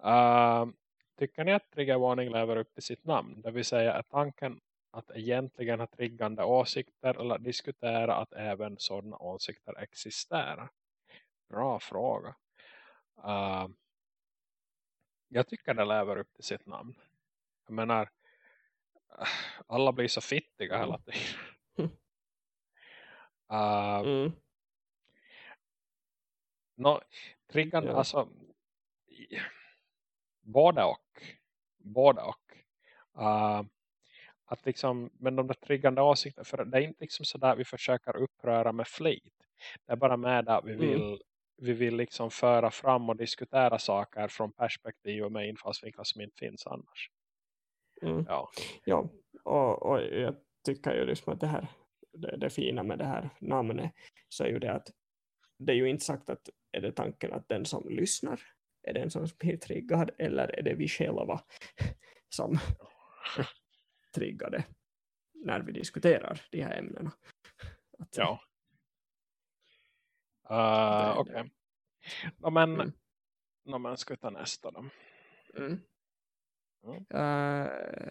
Uh, tycker ni att triggervarning lever upp till sitt namn? Det vill säga är tanken att egentligen ha triggande åsikter eller diskutera att även sådana åsikter existerar? Bra fråga. Uh, jag tycker det lever upp till sitt namn. Jag menar, alla blir så fittiga hela tiden. Uh, mm. no, triggande, ja. alltså både och. Både och. Uh, att liksom, men de där triggande åsikterna, för det är inte liksom sådär vi försöker uppröra med flit. Det är bara med att vi mm. vill, mm. vi vill liksom föra fram och diskutera saker från perspektiv och med infallsvinklar som inte finns annars. Mm. Ja, ja och, och jag tycker ju liksom att det här det, det fina med det här namnet så är ju det att det är ju inte sagt att är det tanken att den som lyssnar är den som blir triggad eller är det vi själva som triggade när vi diskuterar de här ämnena. Att, ja. Uh, Okej. Okay. No, men, mm. no, men ska vi ta nästa då? Mm. Uh,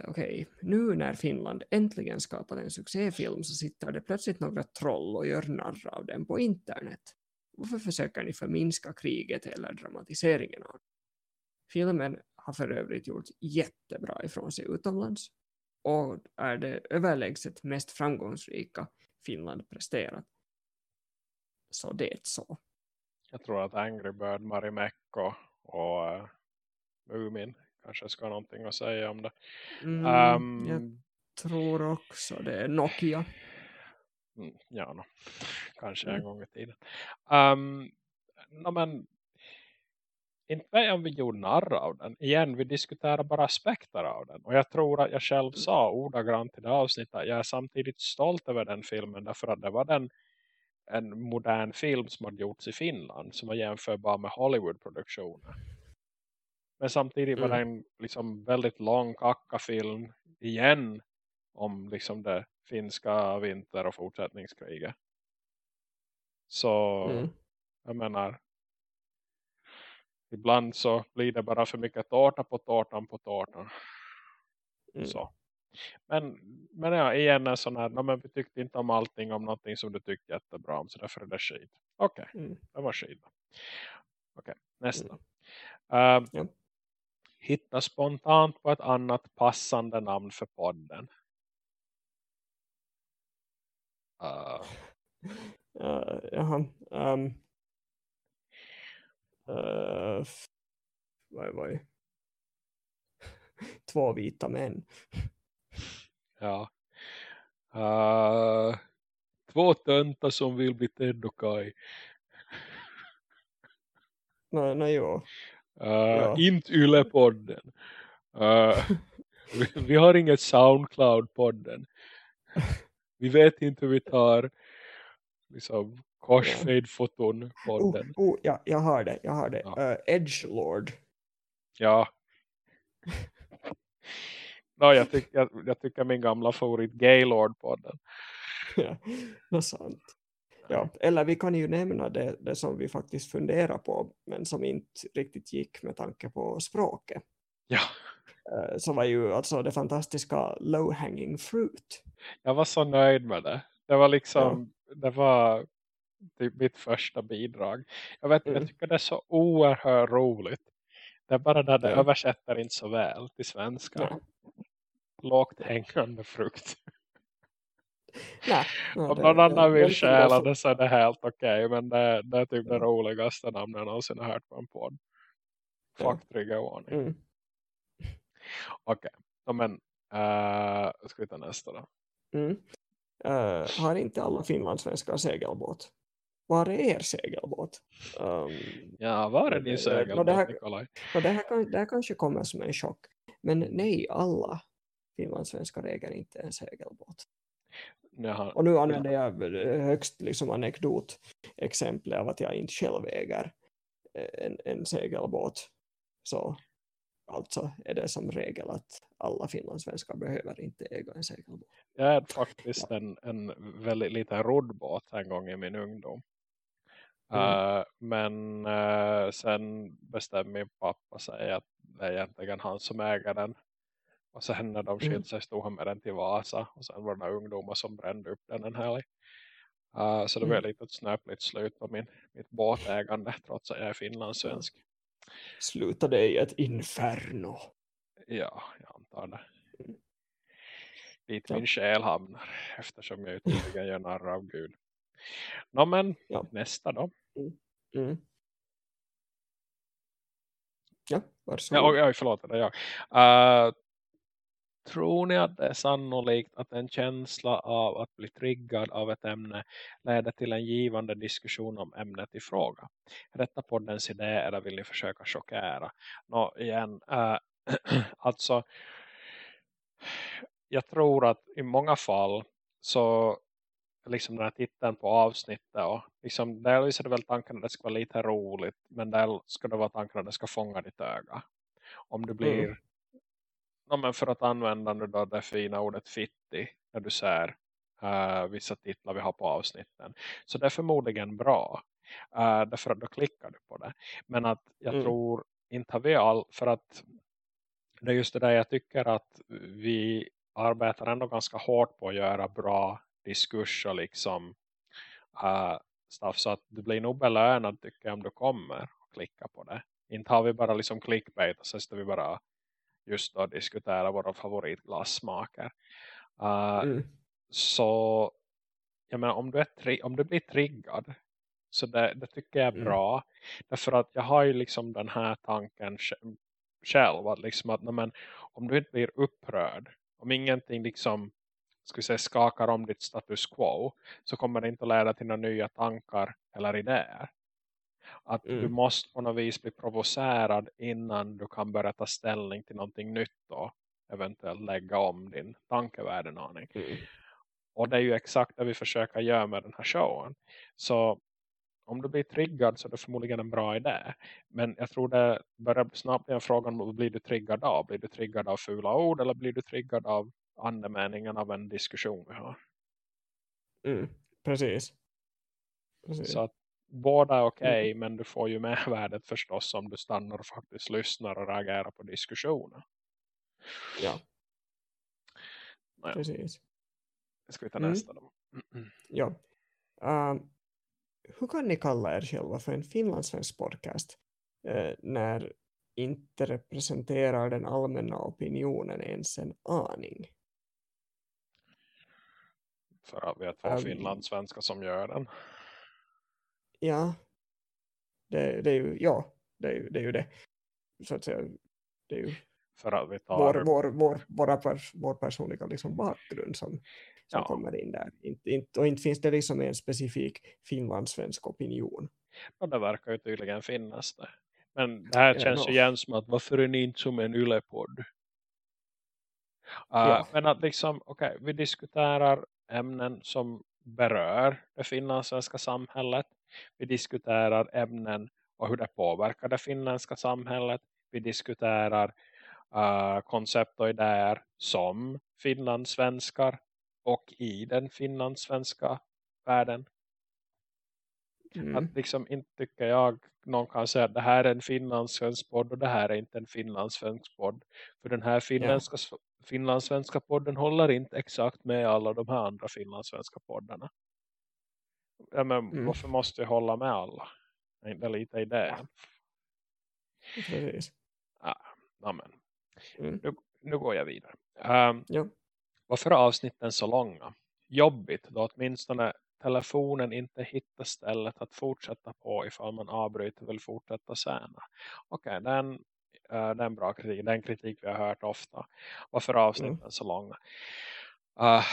Okej, okay. nu när Finland äntligen skapat en succéfilm så sitter det plötsligt några troll och gör narr av den på internet. Varför försöker ni förminska kriget eller dramatiseringen av det? Filmen har för övrigt gjort jättebra ifrån sig utomlands och är det överlägset mest framgångsrika Finland presterat. Så det är så. Jag tror att Angry Bird, Marimekko och uh, Mumin kanske ska ha någonting att säga om det. Mm, um, jag tror också det är Nokia. Mm, ja, no. kanske mm. en gång i tiden. Um, no, men inte om vi gjorde narr av den. Igen, vi diskuterar bara aspekter av den. Och jag tror att jag själv mm. sa ordagrant i det avsnittet. Jag är samtidigt stolt över den filmen. Därför att det var den en modern film som har gjorts i Finland. Som var jämförbar med Hollywood-produktioner. Men samtidigt var mm. det en liksom, väldigt lång kackafilm igen. Om liksom det finska vinter- och fortsättningskriget. Så mm. jag menar ibland så blir det bara för mycket tårta på tårtan på tårtan. Mm. Så. Men, men ja, igen en sån här, men vi tyckte inte om allting om någonting som du tyckte jättebra om, så därför är det skit. Okej, okay. mm. det var skit. Okej, okay. nästa. Mm. Uh, ja. Hitta spontant på ett annat passande namn för podden. Uh. Uh, jaha, um, Uh, vad var det? Två vita män. Ja. Uh, två töntar som vill bli Ted och Kai. Nej, nej, jo. Uh, ja. Inte Yle-podden. Uh, vi, vi, har inget Soundcloud-podden. Vi vet inte hur vi tar liksom, Korsfade-foton. Oh, oh, ja, jag har det, jag har det. Ja. Uh, Edgelord. Ja. no, jag, tyck, jag, jag, tycker min gamla favorit Gaylord-podden. ja, något sant. Ja, eller vi kan ju nämna det, det som vi faktiskt funderar på men som inte riktigt gick med tanke på språket. Ja. Uh, så var ju alltså det fantastiska low hanging fruit. Jag var så nöjd med det. Det var liksom, ja. det var typ mitt första bidrag. Jag vet mm. jag tycker det är så oerhört roligt. Det är bara där det ja. översätter inte så väl till svenska. Ja. Lågt hängande frukt. Nej, Om någon annan vill stjäla det så är det helt okej. Okay, men det, det, är typ det roligaste namnet jag någonsin har hört på en podd. Fuck trigger warning. Mm. Okej, okay. men uh, ska vi ta nästa då? Mm. Uh, har inte alla finlandssvenskar segelbåt? Var är er segelbåt? Um, ja, var är din det- segelbåt, det här- Nikolaj? det, här kan, det här kanske kommer som en chock. Men nej, alla finlandssvenskar äger inte en segelbåt. Jaha, Och nu använder jag högst liksom anekdot exempel av att jag inte själv äger en, en segelbåt. Så alltså är det som regel att alla finlandssvenskar behöver inte äga en segelbåt. Jag hade faktiskt en, en väldigt liten roddbåt en gång i min ungdom. Mm. Eh, men eh, sen bestämde min pappa sig att det är egentligen han som äger den. Och sen när de Mm. skilde sig stod han med den till Vasa. Och sen var det några ungdomar som brände upp den en helg. Eh, så det Mm. lite ett snöpligt slut på min, mitt båtägande trots att jag är finlandssvensk. Slutade i ett inferno. Ja, jag antar det. Mm. Dit Ja. min själ hamnar. Eftersom jag tydligen gör narr av Gud. Nå men, Ja. nästa då. Mm. Ja, Ja, varsågod. oj, oj, förlåt, jag. Eh, tror ni att det är sannolikt att en känsla av att bli triggad av ett ämne leder till en givande diskussion om ämnet i fråga? Är detta poddens idé eller vill ni försöka chockera? Nå, igen, eh, alltså jag tror att i många fall så liksom den här titeln på avsnittet och liksom, delvis är det väl tanken att det ska vara lite roligt men där ska det vara tanken att det ska fånga ditt öga. Om du blir Mm. ja, men för att använda nu då det fina ordet fitti när du ser uh, vissa titlar vi har på avsnitten. Så det är förmodligen bra. Uh, därför att då klickar du på det. Men att jag Mm. tror inte har vi all, för att det är just det där jag tycker att vi arbetar ändå ganska hårt på att göra bra diskurser liksom uh, stuff, så att du blir nog belönad tycker jag om du kommer och klickar på det. Inte har vi bara liksom clickbait och så ska vi bara just då diskutera våra favoritglassmaker. Uh, Mm. så jag menar, om du, är om du blir triggad så det, det tycker jag är Mm. bra. Därför att jag har ju liksom den här tanken sj- själv. Att liksom att, men, om du inte blir upprörd. Om ingenting liksom ska vi säga, skakar om ditt status quo. Så kommer det inte att leda till några nya tankar eller idéer. Att du Mm. måste på något vis bli provocerad innan du kan börja ta ställning till någonting nytt och eventuellt lägga om din tankevärld en aning. Mm. Och det är ju exakt det vi försöker göra med den här showen. Så om du blir triggad så är det förmodligen en bra idé. Men jag tror det börjar snabbt bli en fråga om blir du triggad av? Blir du triggad av fula ord eller blir du triggad av andemeningen av en diskussion vi har? Mm. Precis. Precis. Så att båda är okej men du får ju mervärdet förstås om du stannar och faktiskt lyssnar och reagerar på diskussionen. Ja, Naja. precis. Ska vi ta Mm. nästa då? Ja. Ehm, hur kan ni kalla er själva för en finlandssvensk podcast eh, när inte representerar den allmänna opinionen ens en aning? För att vi är två Um, finlandssvenskar som gör den. Ja, det, det är ju ja, det är, ju- det är ju det. Så att säga, det är ju För att vi tar vår, vår, vår, våra pers, vår personliga liksom bakgrund som, som Ja. kommer in där. Inte, inte, och inte finns det liksom en specifik finlandssvensk opinion. Och det verkar ju tydligen finnas det. Men det här Ja, känns no. ju igen som att varför är ni inte som en yllepodd? Uh, Ja. Men att liksom, okej, vi diskuterar ämnen som berör det finlandssvenska samhället. Vi diskuterar ämnen och hur det påverkar det finländska samhället. Vi diskuterar uh, koncept och idéer som finlandssvenskar och i den finlandssvenska världen. Mm. Att liksom inte tycker jag någon kan säga att det här är en finlandssvensk podd och det här är inte en finlandssvensk podd. För den här finländska, finlandssvenska podden håller inte exakt med alla de här andra finlandssvenska poddarna. Ja, men Mm. Varför måste jag hålla med alla? Är inte lite idén? Precis. Ja, men. Mm. Nu, nu går jag vidare. Um, Ja. varför är avsnitten så långa? Jobbigt då åtminstone telefonen inte hittar stället att fortsätta på ifall man avbryter vill fortsätta senare. Okej, okay, den, uh, det är en bra kritik. Den kritik vi har hört ofta. Varför är avsnitten Mm. så långa? Uh,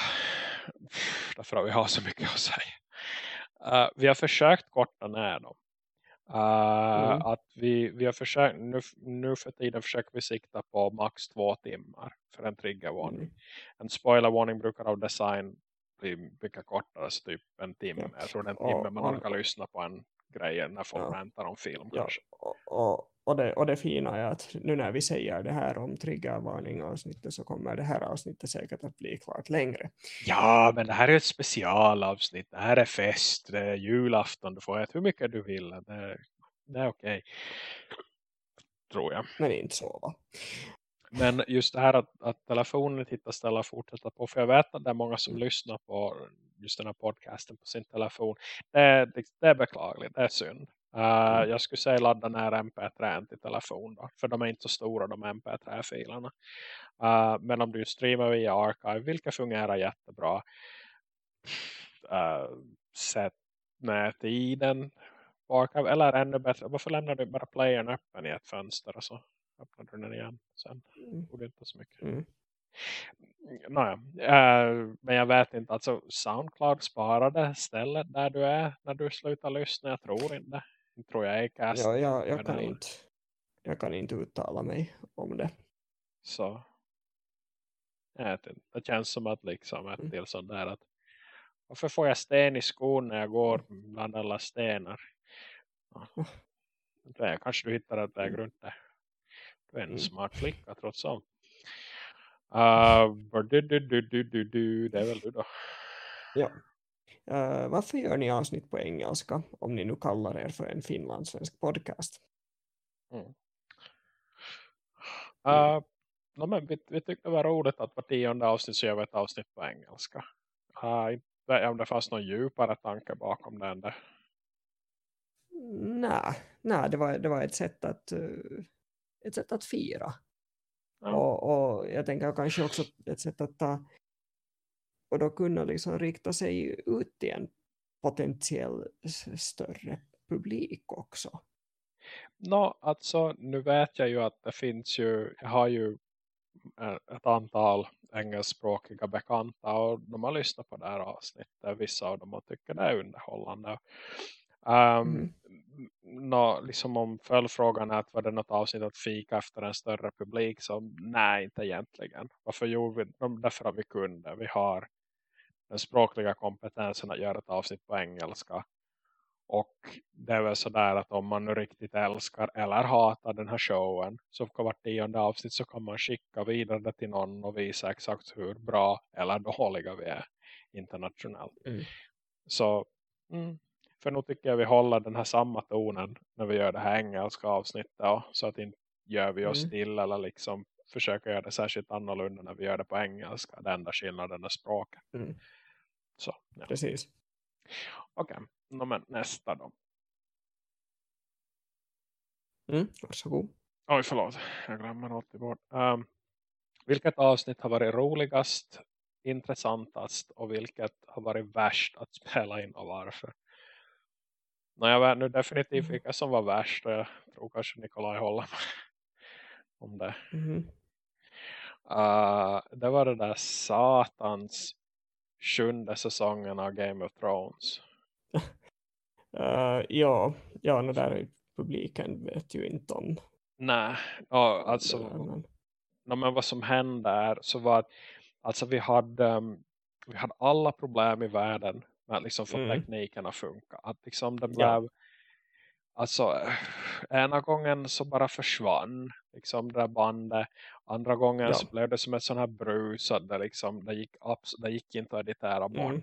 därför att vi har så mycket att säga. Uh, vi har försökt korta ner dem. Uh, Mm. Att vi, vi har försökt, nu, nu för tiden försöker vi sikta på max två timmar för en triggervarning. Mm. En spoilervarning brukar av design bli mycket kortare, så typ en timme. Ja. Jag tror det är en timme man och- orkar lyssna på en grej när folk Ja. rantar om film Ja, kanske. och, och, och, det, och det fina är att nu när vi säger det här om triggervarning avsnittet så kommer det här avsnittet säkert att bli klart längre. Ja, men det här är ett specialavsnitt. Det här är fest. Det är julafton. Du får äta hur mycket du vill. Det, det är okej. Tror jag. Men inte sova. Men just det här att, att telefonen tittar ställa fortsätta på. För jag vet att det är många som lyssnar på just den här podcasten på sin telefon. Det, är- det, det är beklagligt. Det är synd. Uh, jag skulle säga ladda ner mp3 till telefon då. För de är inte så stora de mp3-filerna. Uh, men om du streamar via Archive, vilket fungerar jättebra. Uh, sätt med tiden på Archive. Eller ännu bättre, varför lämnar du bara playern öppen i ett fönster och så öppnar du den igen sen. Mm. Borde inte så mycket. Mm. Nåja, eh, men jag vet inte. Alltså Soundcloud sparade stället där du är när du slutar lyssna. Jag tror inte. Tror jag är cast. Ja, jag, jag, kan inte, jag kan inte uttala mig om det. Så. Inte. Det känns som att liksom ett Mm. till sånt där att varför får jag sten i skon när jag går bland alla stenar? Ja. Mm. Vet Jag kanske du hittar ett väg Mm. runt det. Du är en Mm. smart flicka trots allt. Uh, du, du, du, du, du, du, det är väl du då. Ja. Eh, varför gör ni avsnitt på engelska om ni nu kallar er för en finlandssvensk podcast? Uh, no, men vi, vi tyckte det var roligt att var tionde avsnitt så gör vi ett avsnitt på engelska. Uh, inte om det fanns någon djupare tanke bakom den där. Nej, nej det, var, det var ett sätt att, ett sätt att fira. Ja. Och, och jag tänker kanske också ett sätt att ta och då kunna liksom rikta sig ut till en potentiell större publik också. Nå, alltså nu vet jag ju att det finns ju, jag har ju ett antal engelskspråkiga bekanta och de har lyssnat på det här avsnittet. Vissa av dem har tycker det är underhållande. Um, Mhm. nå, liksom om följdfrågan är att var det något avsnitt att fika efter en större publik så nej inte egentligen. Varför gjorde vi det? Därför att vi kunde. Vi har den språkliga kompetensen att göra ett avsnitt på engelska. Och det är väl sådär att om man nu riktigt älskar eller hatar den här showen så på vart tionde avsnitt så kan man skicka vidare det till någon och visa exakt hur bra eller dåliga vi är internationellt. Mm. Så mm, för nu tycker jag vi håller den här samma tonen när vi gör det här engelska avsnittet så att inte gör vi oss Mm. till eller liksom försöker göra det särskilt annorlunda när vi gör det på engelska. Den enda skillnaden är språket. Mm. Så, ja. Precis. Okej, Nå, men nästa då. Mm. Varsågod. Oj, förlåt. Jag glömmer alltid bort. Um, vilket avsnitt har varit roligast, intressantast och vilket har varit värst att spela in och varför? Nå, jag vet nu definitivt Mm. vilka som var värst och jag tror kanske Nikolaj håller med om det. Mhm. Uh, det var det där satans sjunde säsongen av Game of Thrones. Eh, ja, ja den där publiken vet ju inte om Nej, ja, alltså där, men, vad som hände är så var att alltså vi hade, um, vi hade alla problem i världen med att liksom få Mm. tekniken att funka. Att liksom det Ja. Alltså ena gången så bara försvann liksom det där bandet. Andra gången Ja. så blev det som ett sån här brus det liksom det gick, abs- det gick inte att editera bort. Mm.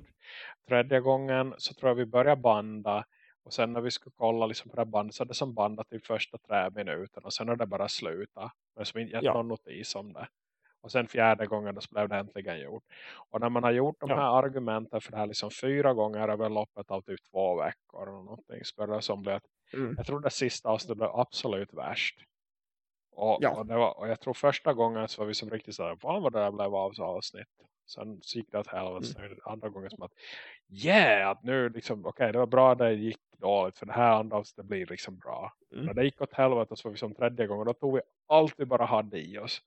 Tredje gången så tror jag vi började banda och sen när vi skulle kolla liksom på det bandet så hade det som bandat till första tre minuter och sen har det bara slutat. Men som inte gett Ja. någon notis om det. Och sen fjärde gången då så blev det äntligen gjort. Och när man har gjort de Ja. här argumenten för det här liksom fyra gånger över loppet av typ två veckor eller någonting så börjar det som bli att Mm. jag tror det sista avsnittet blev absolut värst. Och, Ja. och, var, och jag tror första gången så var vi som riktigt såhär, vad var det där blev av så avsnitt? Sen så gick det åt helvete. Mm. Andra gången som att, yeah, att nu liksom, okej det var bra det gick dåligt för det här andra avsnittet blir liksom bra. Mm. När det gick åt helvete så var vi som tredje gången, då tog vi allt vi bara hade i oss.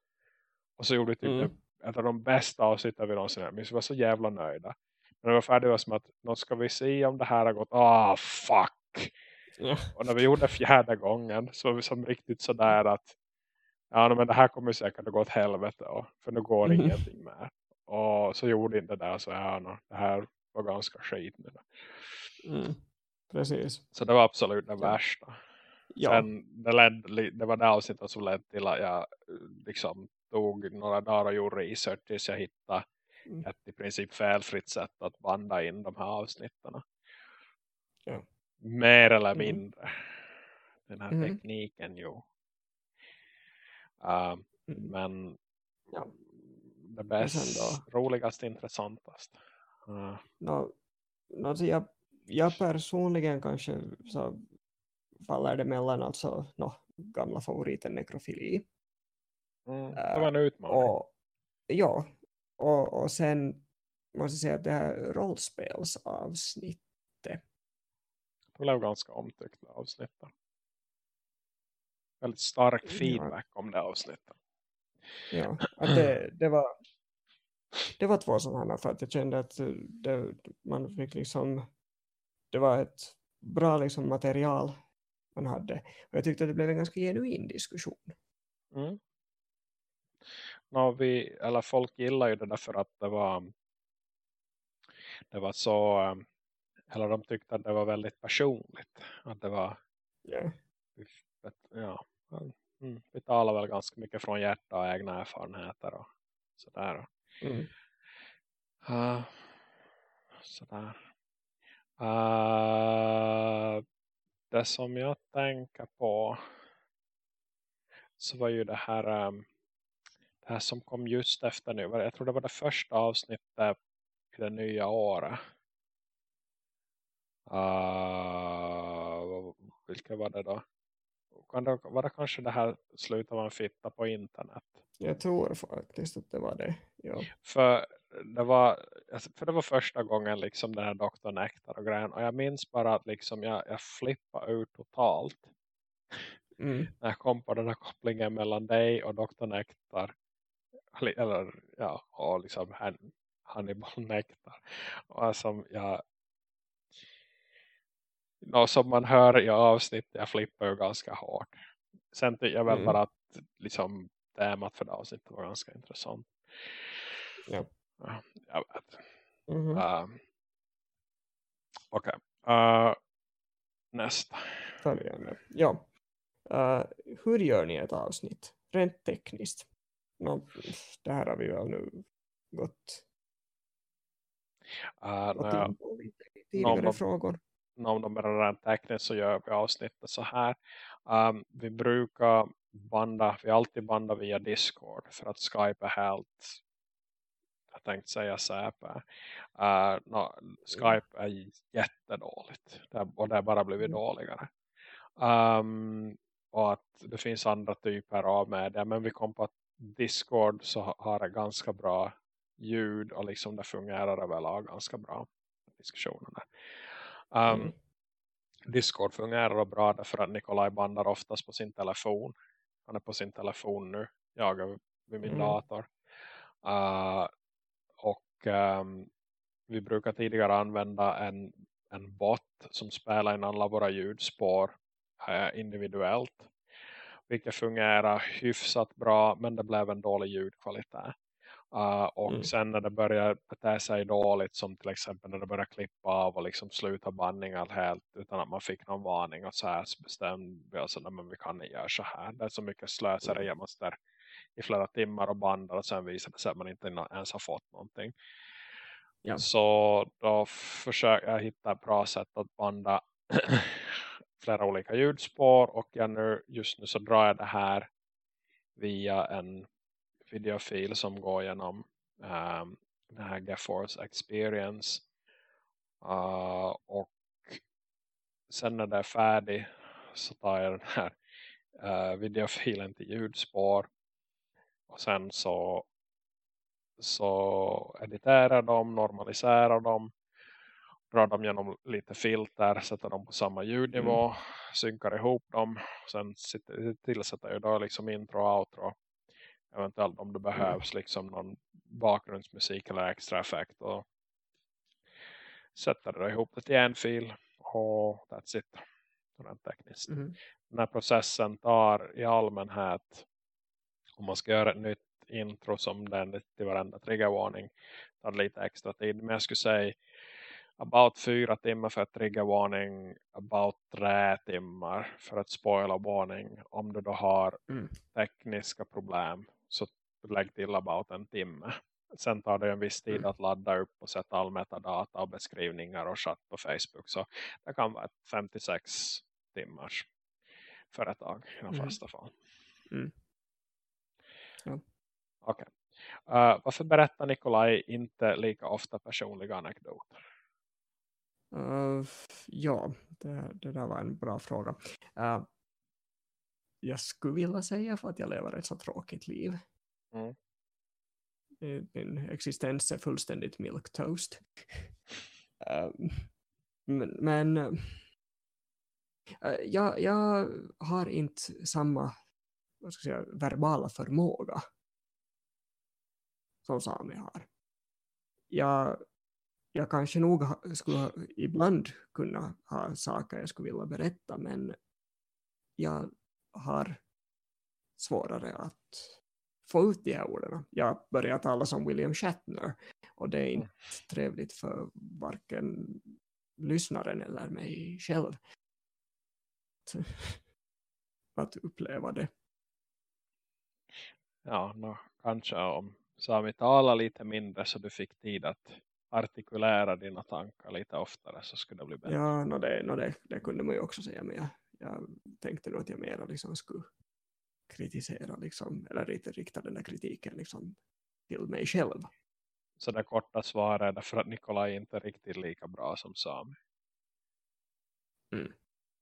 Och så gjorde vi typ Mm. ett av de bästa avsnitten vi någonsin hade. Vi var så jävla nöjda. När det var färdigt var som att, nu ska vi se om det här har gått, ah fuck. Ja. Och när vi gjorde fjärde gången så var vi som riktigt sådär att ja men det här kommer säkert att gå åt helvete och, för nu går Mhm. ingenting mer. Och så gjorde inte det där så ja, no, det här var ganska skit nu. Mm. Precis. Så det var absolut det Ja. värsta. Ja. Sen, det, ledde, det var det avsnittet som ledde till att jag liksom tog några dagar och gjorde research tills jag hittade Mm. ett i princip felfritt sätt att banda in de här avsnitten. Ja. Mer eller Mm. mindre. Den här Mhm. tekniken ju. Uh, Mm. men Ja. det sen bäst, roligast, intressantast. Uh, No, no, alltså jag, jag personligen kanske så faller det mellan alltså, no, gamla favoriten nekrofili. mm, det var en utmaning. Och, ja, och, och sen måste jag säga att det här rollspelsavsnitt. Det blev ganska omtyckt avsnittet. Väldigt stark Ja. feedback om det avsnittet. Ja, att det, det var det var två sådana för att jag kände att det, man fick liksom det var ett bra liksom material man hade och jag tyckte att det blev en ganska genuin diskussion. Mm. Nå, vi, eller folk gillar ju det därför att det var det var så um, eller de tyckte att det var väldigt personligt att det var Ja, ett, ja, mm, vi talar väl ganska mycket från hjärta och egna erfarenheter och sådär. mm. Uh, sådär. Uh, det som jag tänker på så var ju det här um, det här som kom just efter nu. Jag tror det var det första avsnittet i det nya året. Uh, vilka var det då? Kan det, var det kanske det här slutet av en fitta på internet? Jag tror faktiskt att det var det. Ja. För det var, alltså, för det var första gången liksom den här Dr. Nektar och grejen. Och jag minns bara att liksom jag, jag flippade ut totalt. Mm. När jag kom på den här kopplingen mellan dig och Dr. Nektar. Eller ja, och liksom Han- Hannibal Nektar. Och alltså jag Nå, som man hör i avsnitt, jag flippar ju ganska hårt. Sen tycker jag väl Mm. bara att liksom temat för det avsnittet var ganska intressant. Ja. Ja, jag vet. Mhm. Um, Okej. Uh, nästa. Följande. Ja. Eh, hur gör ni ett avsnitt? Rent tekniskt. Nå, det här har vi väl nu gått, Uh, gått in på lite tidigare någon- frågor. Om de är rent tekniskt så gör vi avsnittet så här. Um, vi brukar banda, vi alltid bandar via Discord för att Skype är helt jag tänkte säga säpe. Uh, no, Skype är jättedåligt. Och det har bara blivit Mm. dåligare. Um, och att det finns andra typer av media. Men vi kom på att Discord så ha- har det ganska bra ljud. Och liksom det fungerar överlag ganska bra. Diskussionerna. Um, Mm. Discord fungerar bra därför att Nikolaj bandar oftast på sin telefon. Han är på sin telefon nu. Jag är vid min Mm. dator. Uh, och ehm, vi brukar tidigare använda en, en bot som spelar in alla våra ljudspår eh, individuellt. Vilket fungerar hyfsat bra men det blev en dålig ljudkvalitet. Uh, och Mm. sen när det börjar bete sig dåligt som till exempel när det börjar klippa av och liksom sluta bandningar helt utan att man fick någon varning och så här så bestämde vi oss att men vi kan inte göra så här. Det är så mycket slösare Mm. jag måste i flera timmar och bandar och sen visar det sig att man inte ens har fått någonting. Ja. Så då försöker jag hitta ett bra sätt att banda flera olika ljudspår och jag nu, just nu så drar jag det här via en videofil som går genom um, den här GeForce Experience. Uh, och sen när det är färdig så tar jag den här uh, videofilen till ljudspår. Och sen så så editerar dem, normaliserar dem drar dem genom lite filter, sätter dem på samma ljudnivå, Mm. synkar ihop dem. Sen tillsätter jag då liksom intro och outro eventuellt om det behövs liksom någon bakgrundsmusik eller extra effekt och sätter det ihop det till en fil och that's it. Tekniskt. Mm. Den här processen tar i allmänhet om man ska göra ett nytt intro som den till varenda triggervarning tar lite extra tid. Men jag skulle säga about fyra timmar för ett triggervarning, about tre timmar för ett spoilervarning. Om du då har Mm. tekniska problem så lägg till about en timme. Sen tar det en viss tid Mm. att ladda upp och sätta all metadata och beskrivningar och chatt på Facebook. Så det kan vara ett 56 timmars företag i de Mm. flesta fall. Mm. Ja. Okej. Eh, varför berättar Nikolaj inte lika ofta personliga anekdoter? Uh, ja, det, det där var en bra fråga. Uh, jag skulle vilja säga för att jag lever ett så tråkigt liv. Mm. Min existens är fullständigt milktoast. Uh, men men uh, jag, jag har inte samma vad ska jag säga, verbala förmåga som Sami har. Jag, jag kanske nog ha, skulle ibland kunna ha saker jag skulle vilja berätta men jag har svårare att få ut de här orden. Jag börjar tala som William Shatner och det är inte trevligt för varken lyssnaren eller mig själv att, uppleva det. Ja, no, kanske om Sami talar lite mindre så du fick tid att artikulera dina tankar lite oftare så skulle det bli bättre. Ja, no det, no det, det kunde man ju också säga men jag, jag tänkte nog att jag mera liksom skulle kritisera liksom, eller inte rikta den där kritiken liksom till mig själv. Så det korta svaret är därför att Nikolaj inte är riktigt lika bra som Sami. Mm.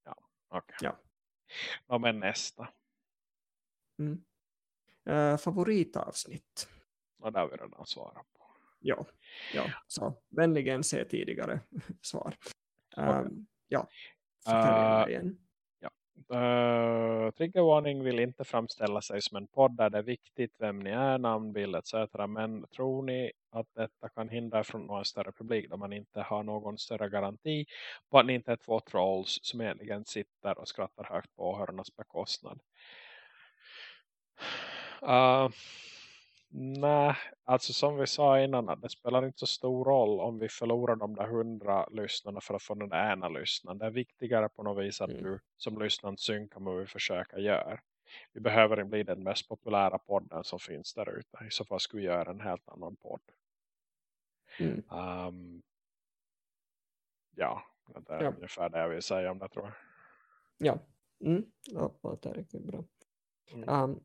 Ja, okej. Ja. No, men nästa. Mm. Uh, favoritavsnitt? Och det har vi redan svarat på. Ja, ja, så vänligen se tidigare svar. Okej. Um, ja, förtälj Uh, uh, igen. Eh, uh, triggervarning vill inte framställa sig som en podd där det är viktigt vem ni är, namnbild etc. Men tror ni att detta kan hindra från någon större publik då man inte har någon större garanti på att ni inte är två trolls som egentligen sitter och skrattar högt på åhörarnas bekostnad? Uh, nej, alltså som vi sa innan det spelar inte så stor roll om vi förlorar de där hundra lyssnarna för att få den ena lyssnaren. Det är viktigare på något vis att Mm. du som lyssnare synkar med vad vi försöker göra. Vi behöver inte bli den mest populära podden som finns där ute. I så fall skulle vi göra en helt annan podd. Mm. Um, ja, det är Ja. ungefär det jag vill säga om det tror jag. Ja, mm. ja låter riktigt bra. Mm. Um,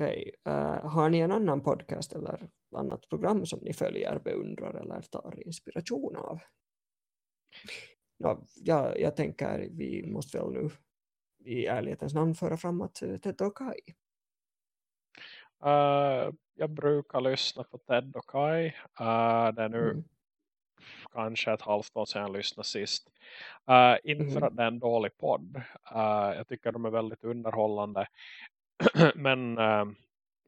Okej, eh, har ni en annan podcast eller annat program som ni följer, beundrar eller tar inspiration av? Ja, jag, tänker vi måste väl nu i ärlighetens namn föra fram att eh, Ted och Kai. Uh, jag brukar lyssna på Ted och Kai. Uh, det är nu Mm. kanske ett halvt år sedan jag lyssnade sist. Uh, inte för Mhm. att det är en dålig podd. Uh, jag tycker de är väldigt underhållande. Men uh,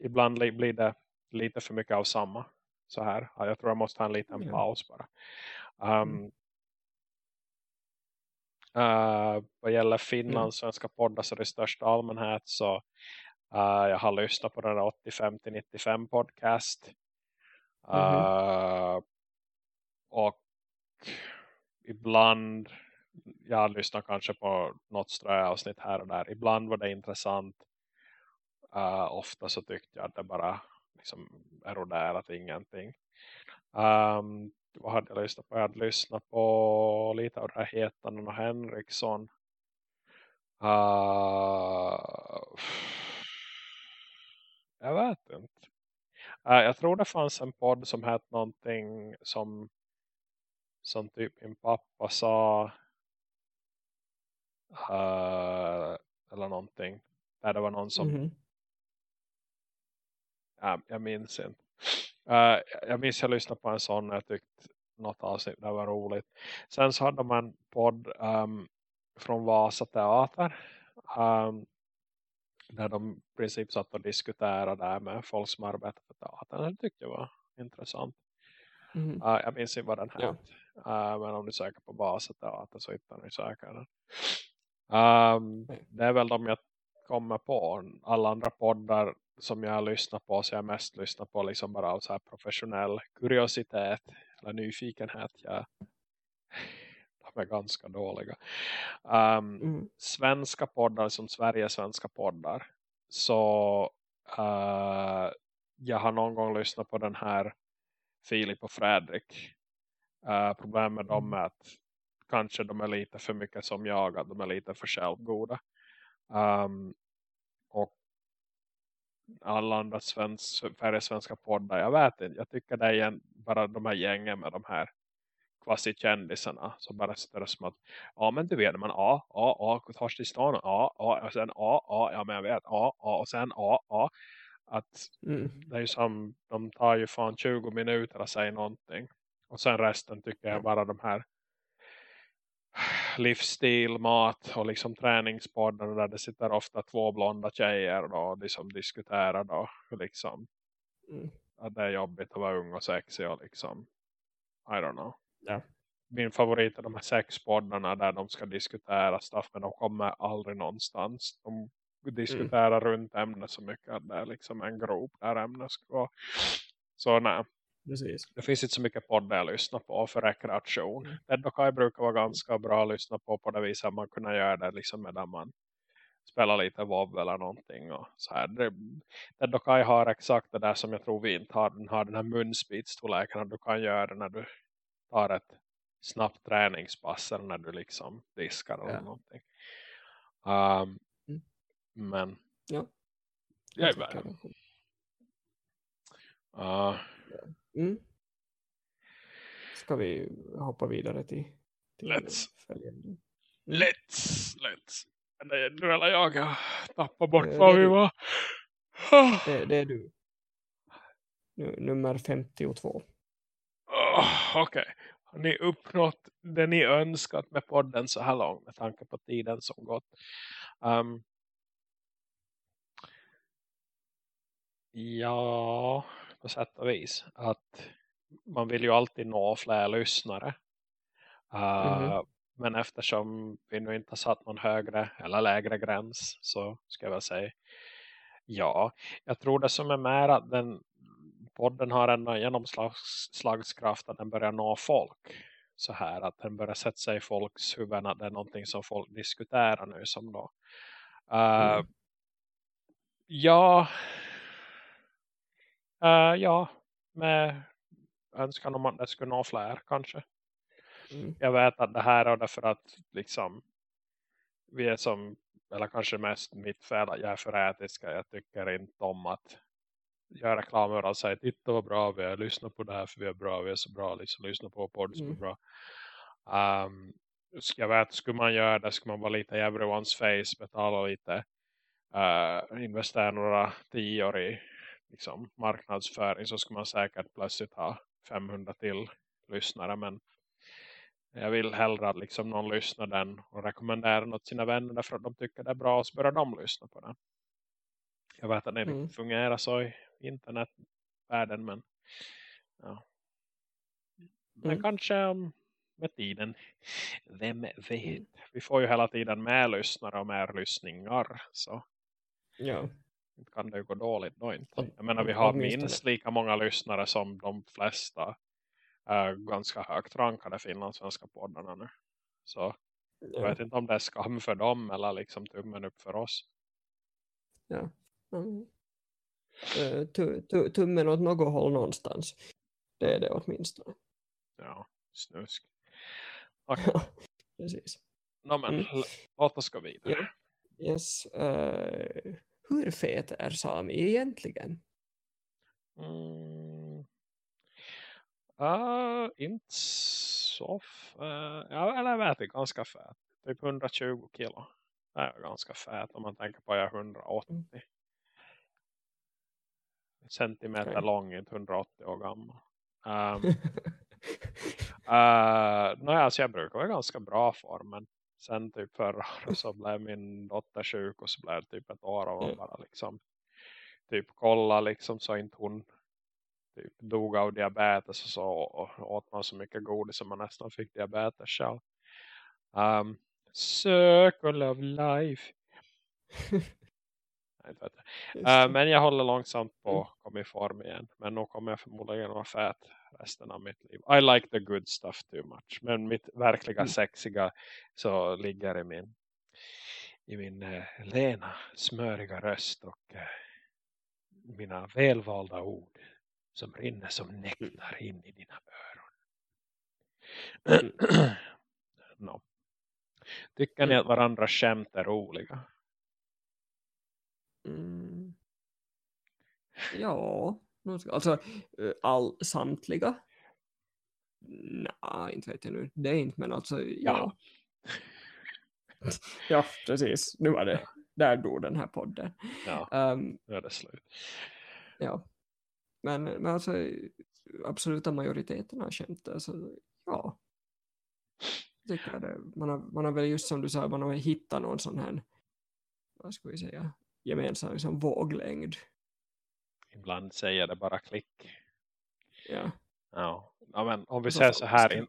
ibland li- blir det lite för mycket av samma. Så här. Ja, Jag tror jag måste ha en liten paus bara. Um, Mm. uh, vad gäller Finlands svenska poddar så i största allmänhet så uh, jag har lyssnat på den där 85-95 podcast. Uh, och ibland jag lyssnar kanske på något ströavsnitt här och där. Ibland var det intressant. Uh, ofta så tyckte jag att det bara liksom eroderat ingenting. Um, vad hade jag lyssnat på? Jag hade lyssnat på lite av det här Hetanen och Henriksson. Uh, jag vet inte. Uh, jag tror det fanns en podd som hette någonting som som typ min pappa sa uh, eller någonting. Där det var någon som Mhm. Ja, jag minns inte. Uh, jag minns jag lyssnade på en sån jag tyckte något avsnitt det var roligt. Sen så hade man en podd um, från Vasa teater. Um, där de i princip satt och diskuterade där med folk som arbetar på teatern. Det tyckte jag var intressant. Mhm. Uh, jag minns inte vad den Ja. hette. Uh, men om du söker på Vasateater så hittar ni säkert den. Um, det är väl de jag kommer på. Alla andra poddar som jag lyssnar på så jag mest lyssnar på liksom bara av så här professionell kuriositet eller nyfikenhet. Jag, de är ganska dåliga. Um, mm. Svenska poddar som Sveriges svenska poddar så uh, jag har någon gång lyssnat på den här Filip och Fredrik. Uh, problemet med dem mm. är att kanske de är lite för mycket som jag. Att de är lite för självgoda. Um, alla andra svensk, färre svenska poddar. Jag vet inte. Jag tycker det är igen, bara de här gängen med de här kvasikändisarna som bara sitter som att ja men du vet man ja, ja, ja, tar till stan ja, ja, och sen ja, ja, ja men jag vet ja, ja, och sen ja, ja att mm. det är ju som de tar ju fan 20 minuter att säga någonting och sen resten tycker jag bara de här livsstil, mat och liksom träningspoddar där det sitter ofta två blonda tjejer då, och liksom diskuterar då liksom mm. att det är jobbigt att vara ung och sexig och liksom I don't know. Ja. Min favorit är de här sexpoddarna där de ska diskutera stuff men de kommer aldrig någonstans. De diskuterar mm. runt ämnet så mycket att det är liksom en grop där ämnet ska vara. Så nej. Precis. Det finns inte så mycket poddar att lyssna på för rekreation. Mm. Ted och Kai brukar vara ganska bra att lyssna på på det viset att man kunna göra det liksom medan man spelar lite WoW eller någonting. Och så här. Ted och Kai har exakt det där som jag tror vi inte har. Den har den här munspeedstorleken att du kan göra när du tar ett snabbt träningspass eller när du liksom diskar eller ja. någonting. Um, mm. Men ja. jag är värd. Uh, Mm. Ska vi hoppa vidare till, till let's. följande? Mm. Let's, let's. Det är du eller jag har tappat bort det, var vi var. Det, det, är du. Nu, nummer 52. Oh, Okej. Okay. Har ni uppnått det ni önskat med podden så här långt med tanke på tiden som gått? Um, ja, på sätt och vis. Att man vill ju alltid nå fler lyssnare. Uh, mm. Men eftersom vi nu inte har satt någon högre eller lägre gräns så ska jag väl säga ja. Jag tror det som är mer att den podden har en genomslagskraft att den börjar nå folk. Så här att den börjar sätta sig i folks huvuden att det är någonting som folk diskuterar nu som då. Uh, mm. Ja, Uh, ja, med önskan om att det skulle nå fler kanske. Mm. Jag vet att det här är därför att liksom vi är som, eller kanske mest mitt fel att jag är för etiska. Jag tycker inte om att göra reklam och säga titta vad bra vi är, lyssna på det här för vi är bra, vi är så bra, liksom, lyssna på podd som mm. är bra. Um, jag vet, skulle man göra det skulle man vara lite i everyone's face, betala lite, uh, investera några tio år i liksom, marknadsföring så skulle man säkert plötsligt ha 500 till lyssnare men jag vill hellre att liksom någon lyssnar den och rekommenderar den åt sina vänner därför att de tycker det är bra och så börjar de lyssna på den. Jag vet att det mm. inte fungerar så i internetvärlden men ja. Men mm. kanske med tiden. Vem vet? Mm. Vi får ju hela tiden mer lyssnare och mer lyssningar. Så. Ja kan det ju gå dåligt då inte. Jag menar vi har minst lika många lyssnare som de flesta äh, ganska högt rankade finlandssvenska poddarna nu. Så jag vet inte om det är skam för dem eller liksom tummen upp för oss. Ja. Mm. tummen åt något håll någonstans. Det är det åtminstone. Ja, snusk. Okay. Precis. No, men, mm. låt oss gå vidare. Ja. Yes. Uh, hur fet är Sami egentligen? Mm. Uh, inte så uh, ja, eller jag vet det ganska fett. Typ 120 kilo. Det är ganska fett om man tänker på att jag är 180. Mm. Centimeter okay. lång, inte 180 år gammal. Um, uh, no, alltså jag brukar vara ganska bra form men sen typ förra året så blev min dotter sjuk och så blev det typ ett år och mm. bara liksom typ kolla liksom så inte hon typ dog av diabetes och så och åt man så mycket godis som man nästan fick diabetes själv. Um, circle of life. uh, men jag håller långsamt på att komma i form igen. Men nu kommer jag förmodligen vara fät resten av mitt liv. I like the good stuff too much. Men mitt verkliga mm. sexiga så ligger i min i min eh, lena, smöriga röst och eh, mina välvalda ord som rinner som nektar in i dina öron. Mm. no. Tycker ni mm. att varandra skämt är roliga? Mm. Ja, alltså eh, all, samtliga? Nej, inte vet jag nu. Det är inte, men alltså ja. ja. precis. Nu var det, där dog den här podden. Ja, um, nu är det slut. Ja, men, men alltså absoluta majoriteten av skämt, alltså ja. Tycker det. Man, har, man har väl just som du sa, man har hittat någon sån här, vad ska vi säga, gemensam liksom, våglängd. Ibland säger det bara klick. Ja. Ja, ja men om vi säger så här, in,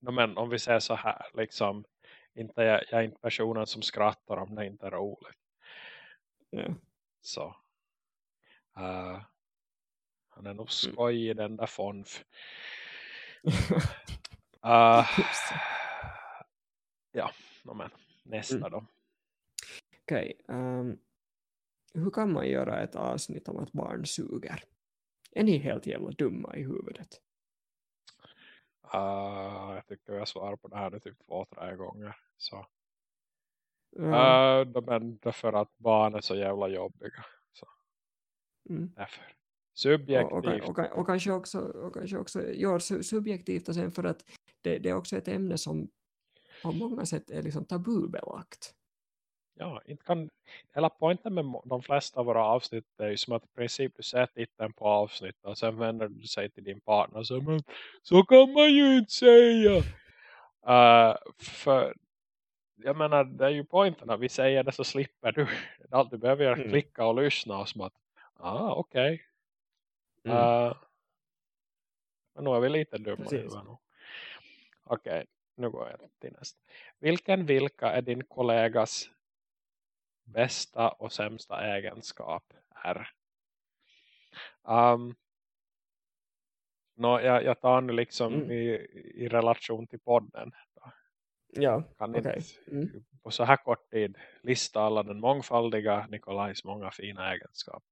ja, men om vi säger så här, liksom inte, jag, jag är inte personen som skrattar om det inte är roligt. Yeah. Så. Uh, han är nog mm. skoj i den där fonf. uh, ja, men nästa mm. då. Okej. Okay, um, hur kan man göra ett avsnitt om att barn suger? Är ni helt jävla dumma i huvudet? Uh, jag tycker jag svarar på det här nu typ två, tre gånger. Så. Mm. Uh, de därför att barn är så jävla jobbiga. Så. Mm. Därför. Subjektivt. Och, och, och, och, kanske också, och kanske också ja, subjektivt och sen för att det, det är också ett ämne som på många sätt är liksom tabubelagt ja, inte kan, hela poängen med de flesta av våra avsnitt är ju som att i princip du ser titeln på avsnitt och sen vänder du sig till din partner så, men, så kan man ju inte säga. Uh, för jag menar, det är ju poängen att vi säger det så slipper du. Allt du behöver mm. klicka och lyssna och som att, ah okej. Okay. Mm. Uh, men nu är vi lite dumma. Okej, okay, nu går jag till nästa. Vilken vilka är din kollegas bästa och sämsta egenskap är. Um, no, jag, jag tar nu liksom mm. i, i relation till podden. Då. Ja, kan okay. inte mm. på så här kort tid lista alla den mångfaldiga Nikolajs många fina egenskaper.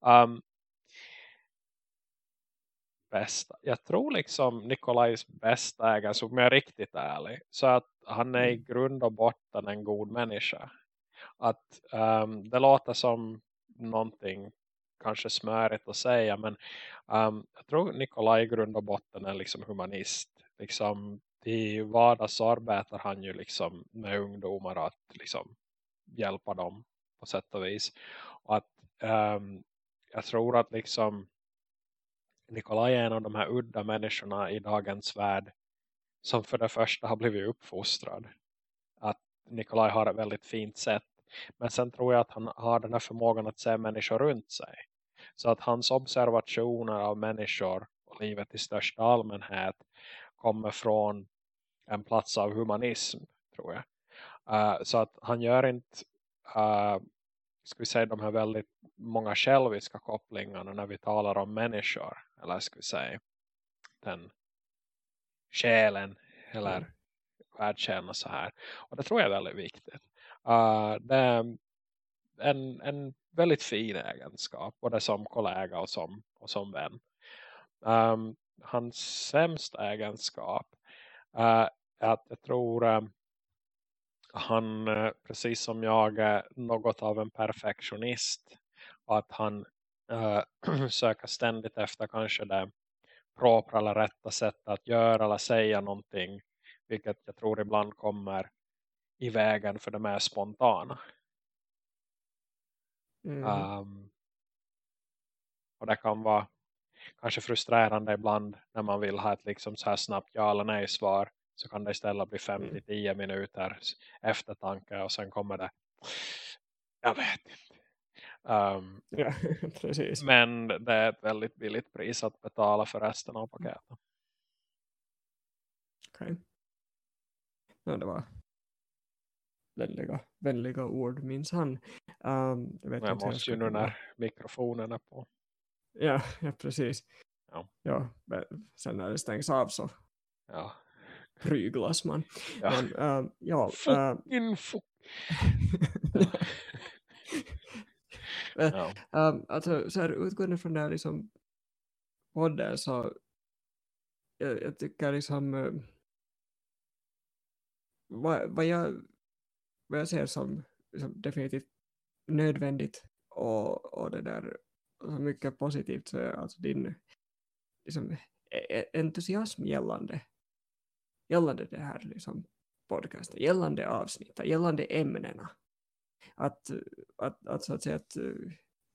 Um, bästa. Jag tror liksom Nikolajs bästa egenskap, om jag är riktigt ärlig, så att han är i mm. grund och botten en god människa att um, det låter som någonting kanske smörigt att säga men um, jag tror Nikolaj i grund och botten är liksom humanist. Liksom i vardags arbetar han ju liksom med ungdomar att liksom hjälpa dem på sätt och vis. Och att um, jag tror att liksom Nikolaj är en av de här udda människorna i dagens värld som för det första har blivit uppfostrad. Att Nikolaj har ett väldigt fint sätt men sen tror jag att han har den här förmågan att se människor runt sig. Så att hans observationer av människor och livet i största allmänhet kommer från en plats av humanism tror jag. Uh, så att han gör inte uh, ska vi säga de här väldigt många själviska kopplingarna när vi talar om människor. Eller ska vi säga den själen eller mm. världskärnan så här. Och det tror jag är väldigt viktigt. Uh, det är en, en väldigt fin egenskap. Både som kollega och som, och som vän. Um, hans sämsta egenskap uh, eh, är att jag tror uh, han uh, precis som jag är något av en perfektionist. Och att han uh, söker ständigt efter kanske det propra eller rätta sättet att göra eller säga någonting. Vilket jag tror ibland kommer i vägen för de är spontana. Mm. Um, och det kan vara kanske frustrerande ibland när man vill ha ett liksom så här snabbt ja eller nej svar så kan det istället bli 5-10 mm. minuter eftertanke och sen kommer det jag vet inte. Um, ja, precis. men det är ett väldigt billigt pris att betala för resten av paketet. Okej. Okay. Ja, det var vänliga, vänliga ord minns han. Um, jag vet jag inte måste ju nu när mikrofonen är på. Ja, ja precis. Ja. ja, sen när det stängs av så ja. pryglas man. Ja, Men, uh, ja, uh, fuck. ja. um, alltså, så här, utgående från det här liksom, podden så jag, jag tycker liksom vad, vad, jag, vad jag ser som som definitivt nödvändigt och, och det där så mycket positivt så är alltså din liksom, e, e, entusiasm gällande gällande det här liksom, podcasten, gällande avsnittet, gällande ämnena. Att, att, att, så att säga att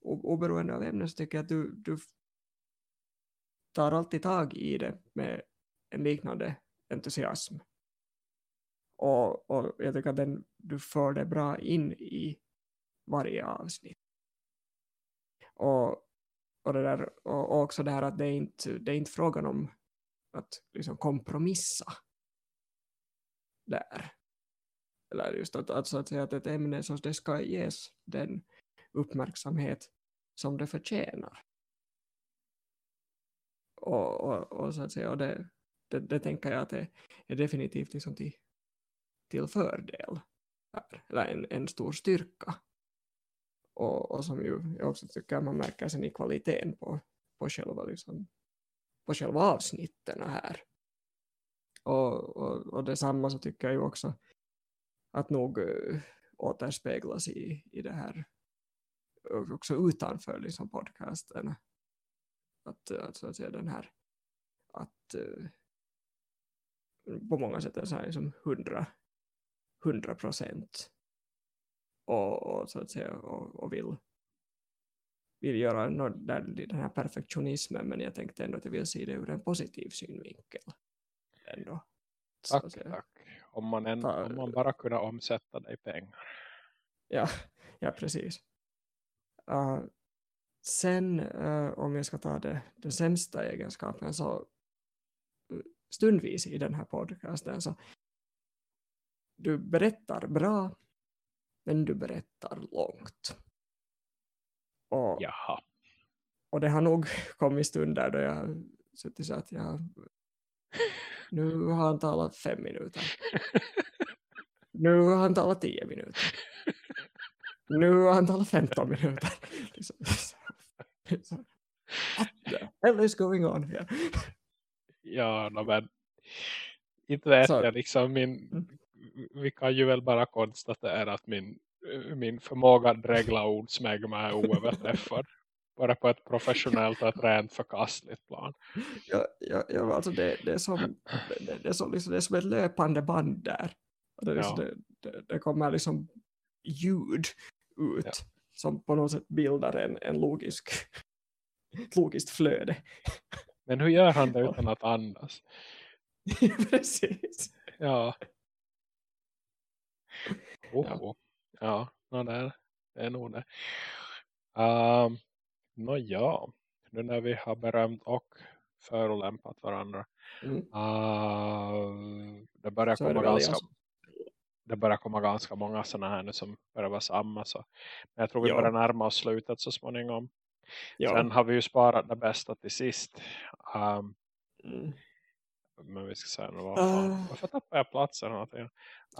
oberoende av ämnen så tycker jag att du, du tar alltid tag i det med en liknande entusiasm. Och, och jag tycker att den, du för det bra in i varje avsnitt. Och, och, det där, och och också det här att det är inte, det är inte frågan om att liksom kompromissa där. Eller just att, alltså att säga att ett ämne så det ska ges den uppmärksamhet som det förtjänar. Och, och, och så att säga, och det, det, det tänker jag att det är definitivt liksom till, till fördel. Här, eller en, en stor styrka. Och, och som ju jag också tycker man märker sen i kvaliteten på, på, själva, liksom, på själva avsnitten här. Och, och, och detsamma så tycker jag ju också att nog äh, återspeglas i, i det här eh, också utanför liksom podcasten att, att, så att säga den här att äh, på många sätt är så här liksom hundra hundra procent och, och, så att säga och, och vill vill göra den här perfektionismen men jag tänkte ändå att jag vill se det ur en positiv synvinkel ändå. Tack, så, tack. Om man, en, ta, om man bara kunde omsätta i pengar. Ja, ja precis. Uh, sen uh, om jag ska ta det, den sämsta egenskapen så uh, stundvis i den här podcasten så du berättar bra men du berättar långt. Och, Jaha. och det har nog kommit stunder då jag suttit så att jag nu har han talat fem minuter. Nu har han talat tio minuter. Nu har han talat femton minuter. What the hell is going on here? Ja, no, men inte vet så. jag liksom min, mm. Vi kan ju väl bara konstatera att min, min förmåga att dregla ordsmägma är oöverträffad bara på ett professionellt och ett rent förkastligt plan. Ja, ja, ja alltså det, det, är som, det, det, är som, liksom, det är som ett löpande band där. Det, liksom, ja. det, det, kommer liksom ljud ut ja. som på något sätt bildar en, en logisk logiskt flöde. Men hur gör han det utan att andas? Precis. Ja. Oh, ja. Ja, det, är, nog det. Um, Nåja, nu när vi har berömt och förolämpat varandra. Mm. Uh, det börjar så komma det ganska det börjar komma ganska många sådana här nu som börjar vara samma. Så. Men jag tror vi ja. börjar närma oss slutet så småningom. Ja. Sen har vi ju sparat det bästa till sist. Um, mm. Men vi ska säga nu, varför, uh, varför tappar jag platsen? Uh,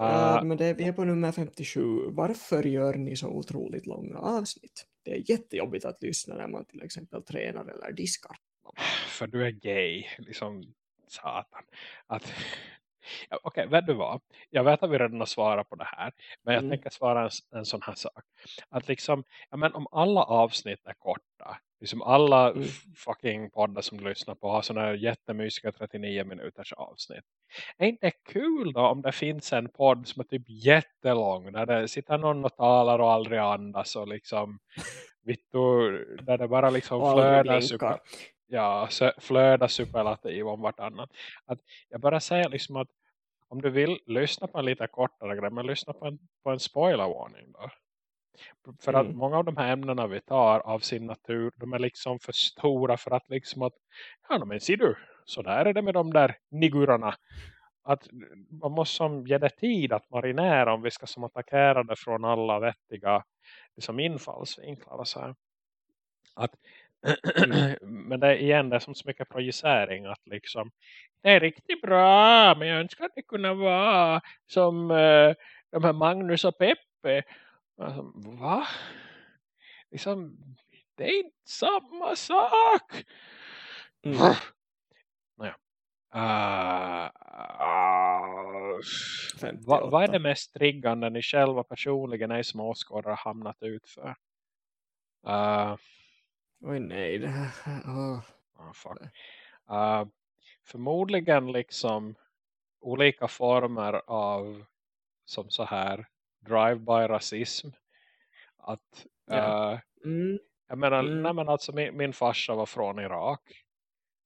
uh, men det, vi är på nummer 57. Varför gör ni så otroligt långa avsnitt? det är jättejobbigt att lyssna när man till exempel tränar eller diskar. För du är gay, liksom satan. Att, ja, Okej, okay, vet du vad? Jag vet att vi redan har svarat på det här. Men jag mm. tänker svara en, en sån här sak. Att liksom, ja, men om alla avsnitt är korta. Liksom alla mm. fucking poddar som du lyssnar på har sådana jättemysiga 39 minuters avsnitt. Är inte kul då om det finns en podd som är typ jättelång. Där det sitter någon och talar och aldrig andas. Och liksom, vittu, där det bara liksom flödar super, ja, flödar superlativ om vartannat. Att jag bara säger liksom att om du vill lyssna på en lite kortare grej. Men lyssna på en, på en spoiler warning då. För mm. att många av de här ämnena vi tar av sin natur, de är liksom för stora för att liksom att, ja men ser du, så där är det med de där nigurarna. Att man måste som ge det tid att marinera om vi ska som attackera det från alla vettiga liksom infallsvinklar och så här. Att, mm. men det är igen det är som så mycket projicering att liksom det är riktigt bra men jag önskar att det kunde vara som uh, de här Magnus och Peppe alltså, va? Liksom, det är inte samma sak mm. Naja. Uh, uh, vad, vad är det mest triggande ni själva personligen är som åskådare hamnat ut för? Uh, Oj nej, det här... Oh. Oh, fuck. Uh, förmodligen liksom olika former av som så här drive-by rasism. Att ja. uh, mm. jag menar, mm. nej men alltså min, min farsa var från Irak.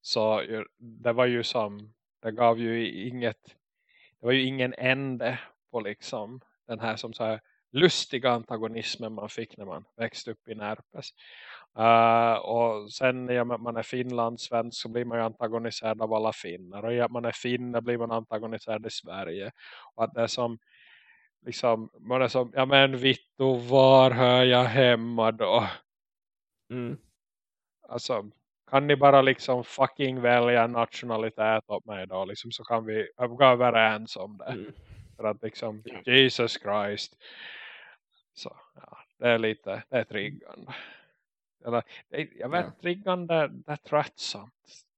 Så det var ju som det gav ju inget det var ju ingen ände på liksom den här som så här lustiga antagonismen man fick när man växte upp i Närpes. Uh, och sen när man är finlandssvensk så blir man ju antagoniserad av alla finnar. Och när man är finne blir man antagoniserad i Sverige. Och att det är som liksom, man är som, ja men Vitto, var hör jag hemma då? Mm. Alltså, kan ni bara liksom fucking välja nationalitet åt mig då? Liksom, så kan vi vara överens om det. Mm. För att liksom, Jesus Christ. Så, ja, det är lite, det är triggande. Eller, det, jag vet, ja. triggande, det är tröttsamt.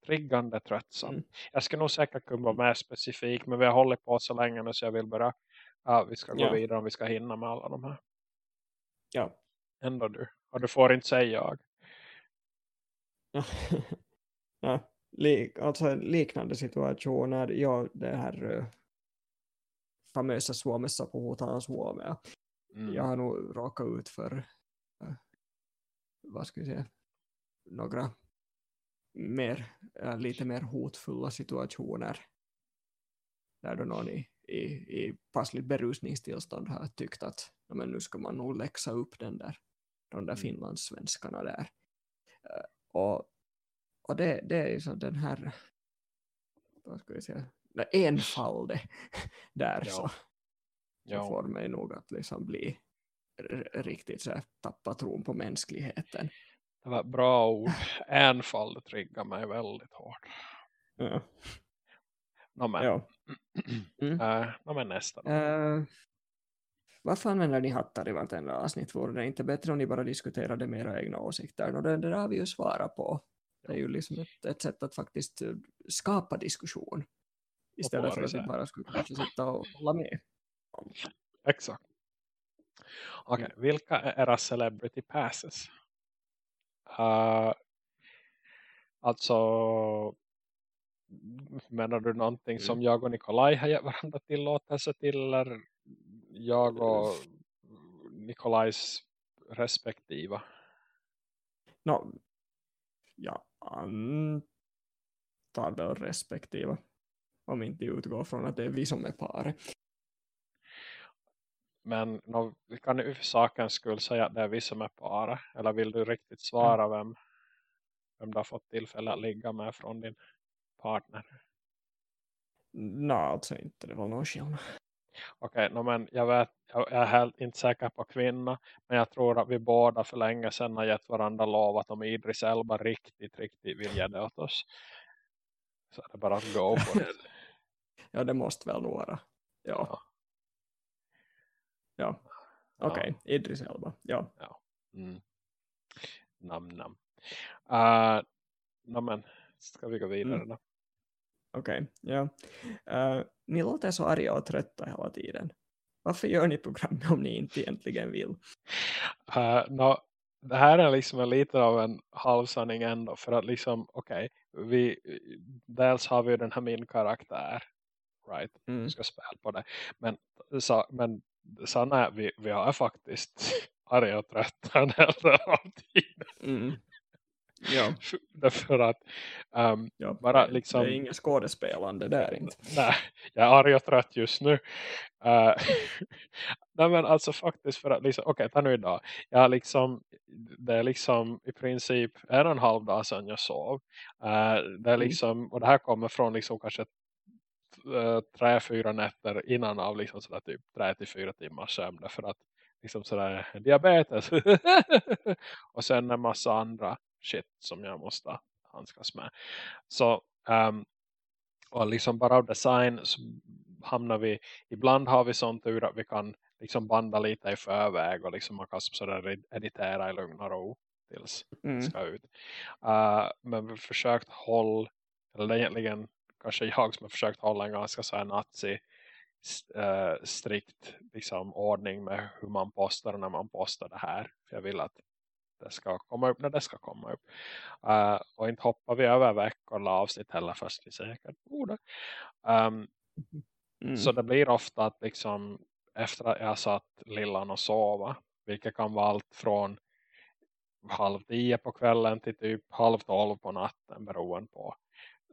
Triggande, tröttsamt. Mm. Jag ska nog säkert kunna vara mer specifik, men vi har hållit på så länge nu så jag vill bara, ja, vi ska gå ja. vidare om vi ska hinna med alla de här. Ja. Ändå du. Och du får inte säga jag. ja, lik, alltså liknande situationer. Ja, det här uh, famösa Suomessa puhutaan suomea. Mm. Jag har nog råkat ut för uh, vad ska jag säga några mer, uh, lite mer hotfulla situationer där då någon i, i, i passligt berusningstillstånd har tyckt att men nu ska man nog läxa upp den där, de där mm. finlandssvenskarna där. Uh, och, och det, det är så den här vad ska jag säga enfalde där ja. så, ja. får mig nog att liksom bli riktigt så här, tappa tron på mänskligheten. Det var bra ord. Enfald triggar mig väldigt hårt. Ja. Nå men. Ja. Mm. Nå men nästa då. Uh, varför använder ni hattar i vartenda avsnitt? Vore det inte bättre om ni bara diskuterade med era egna åsikter? Och det, det har vi ju svarat på. Det är ju liksom ett, ett sätt att faktiskt eh, skapa diskussion. Istället för att vi bara skulle kanske sitta och hålla med. Exakt. Okej, okay. vilka är era celebrity passes? Uh, alltså menar du någonting mm. som jag och Nikolaj har gett varandra tillåtelse till eller jag och Nikolajs respektiva? No, jag antar väl respektiva. Om inte utgår från att det är vi som är par. Men no, kan du för sakens skull säga att det är vi som är par? Eller vill du riktigt svara vem, vem du har fått tillfälle att ligga med från din partner? Nej, alltså inte. Det var någon skillnad. Okej, okay, no, men jag, vet, jag är helt inte säker på kvinna. Men jag tror att vi båda för länge sedan har gett varandra lov att om Idris Elba riktigt, riktigt vill ge det åt oss. Så är det bara att gå på det. ja, det måste väl vara. Ja. ja. Ja, okej. Okay. Ja. Idris Elba, ja. ja. Mm. Nam, nam. Uh, no, men, ska vi gå vidare mm. då? Okej, okay, ja. Uh, ni låter så arga och trötta hela tiden. Varför gör ni programmet om ni inte egentligen vill? Uh, no, det här är liksom lite av en halvsanning ändå. För att liksom, okej, okay, vi, dels har vi den här min karaktär. Right, mm. vi ska spela på det. Men, så, men sanna är vi, vi har faktiskt arga och trötta en hel del av tiden. Mm. Ja. Därför att um, ja, bara det, liksom... det är inget skådespelande där inte. Nej, jag är arg och trött just nu. Uh, nej men alltså faktiskt för att liksom, okej okay, ta nu idag. Jag liksom, det är liksom i princip en och en halv dag sedan jag sov. Uh, det är Mm. liksom, och det här kommer från liksom kanske uh, tre, fyra nätter innan av liksom sådär typ tre till fyra timmars sömn. Därför att liksom sådär diabetes. och sen en massa andra shit som jag måste handskas med. Så um, och liksom bara av design så hamnar vi, ibland har vi sån tur att vi kan liksom banda lite i förväg och liksom man kan sådär editera i lugn och ro tills Mm. det ska ut. Uh, men vi har försökt hålla, eller egentligen kanske jag som har försökt hålla en ganska så här nazi uh, strikt liksom, ordning med hur man postar när man postar det här. För jag vill att det ska komma upp när det ska komma upp. Uh, och inte hoppar vi över veckor eller avsnitt heller fast vi säkert borde. Um, Mm. Så det blir ofta att liksom efter att jag satt lillan och sova. Vilket kan vara allt från halv tio på kvällen till typ halv tolv på natten beroende på.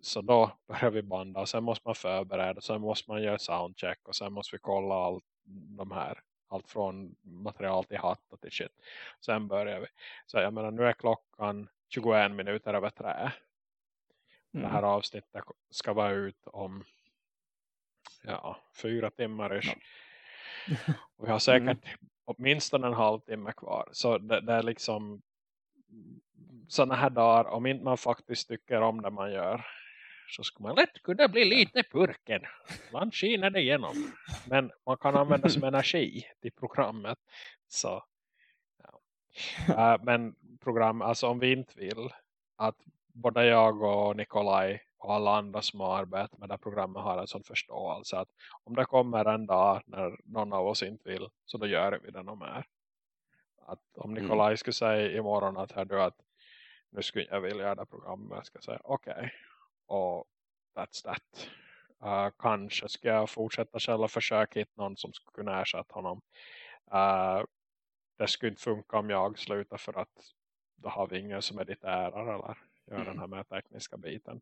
Så då börjar vi banda och sen måste man förbereda. Sen måste man göra soundcheck och sen måste vi kolla allt de här. Allt från material till hatt och till shit. Sen börjar vi. Så jag menar nu är klockan 21 minuter över trä. Det här Mm. avsnittet ska vara ut om ja, fyra timmar ish. Och vi har säkert åtminstone en halvtimme kvar. Så det, det är liksom sådana här dagar, om inte man faktiskt tycker om det man gör så skulle man lätt kunna bli lite purken. Man skiner det igenom. Men man kan använda som energi till programmet. Så, ja. Äh, men program, alltså om vi inte vill att både jag och Nikolaj och alla andra som har arbetat med det här programmet har en sån förståelse att om det kommer en dag när någon av oss inte vill så då gör vi det nog mer. Att om Mm. Nikolaj skulle säga imorgon att, här, du, att nu skulle jag vilja göra det programmet jag ska säga okej okay. Och that's that. Uh, kanske ska jag fortsätta själv försöka hitta någon som skulle kunna ersätta honom. Uh, det skulle inte funka om jag slutar för att då har vi ingen som editerar eller gör den här med tekniska biten.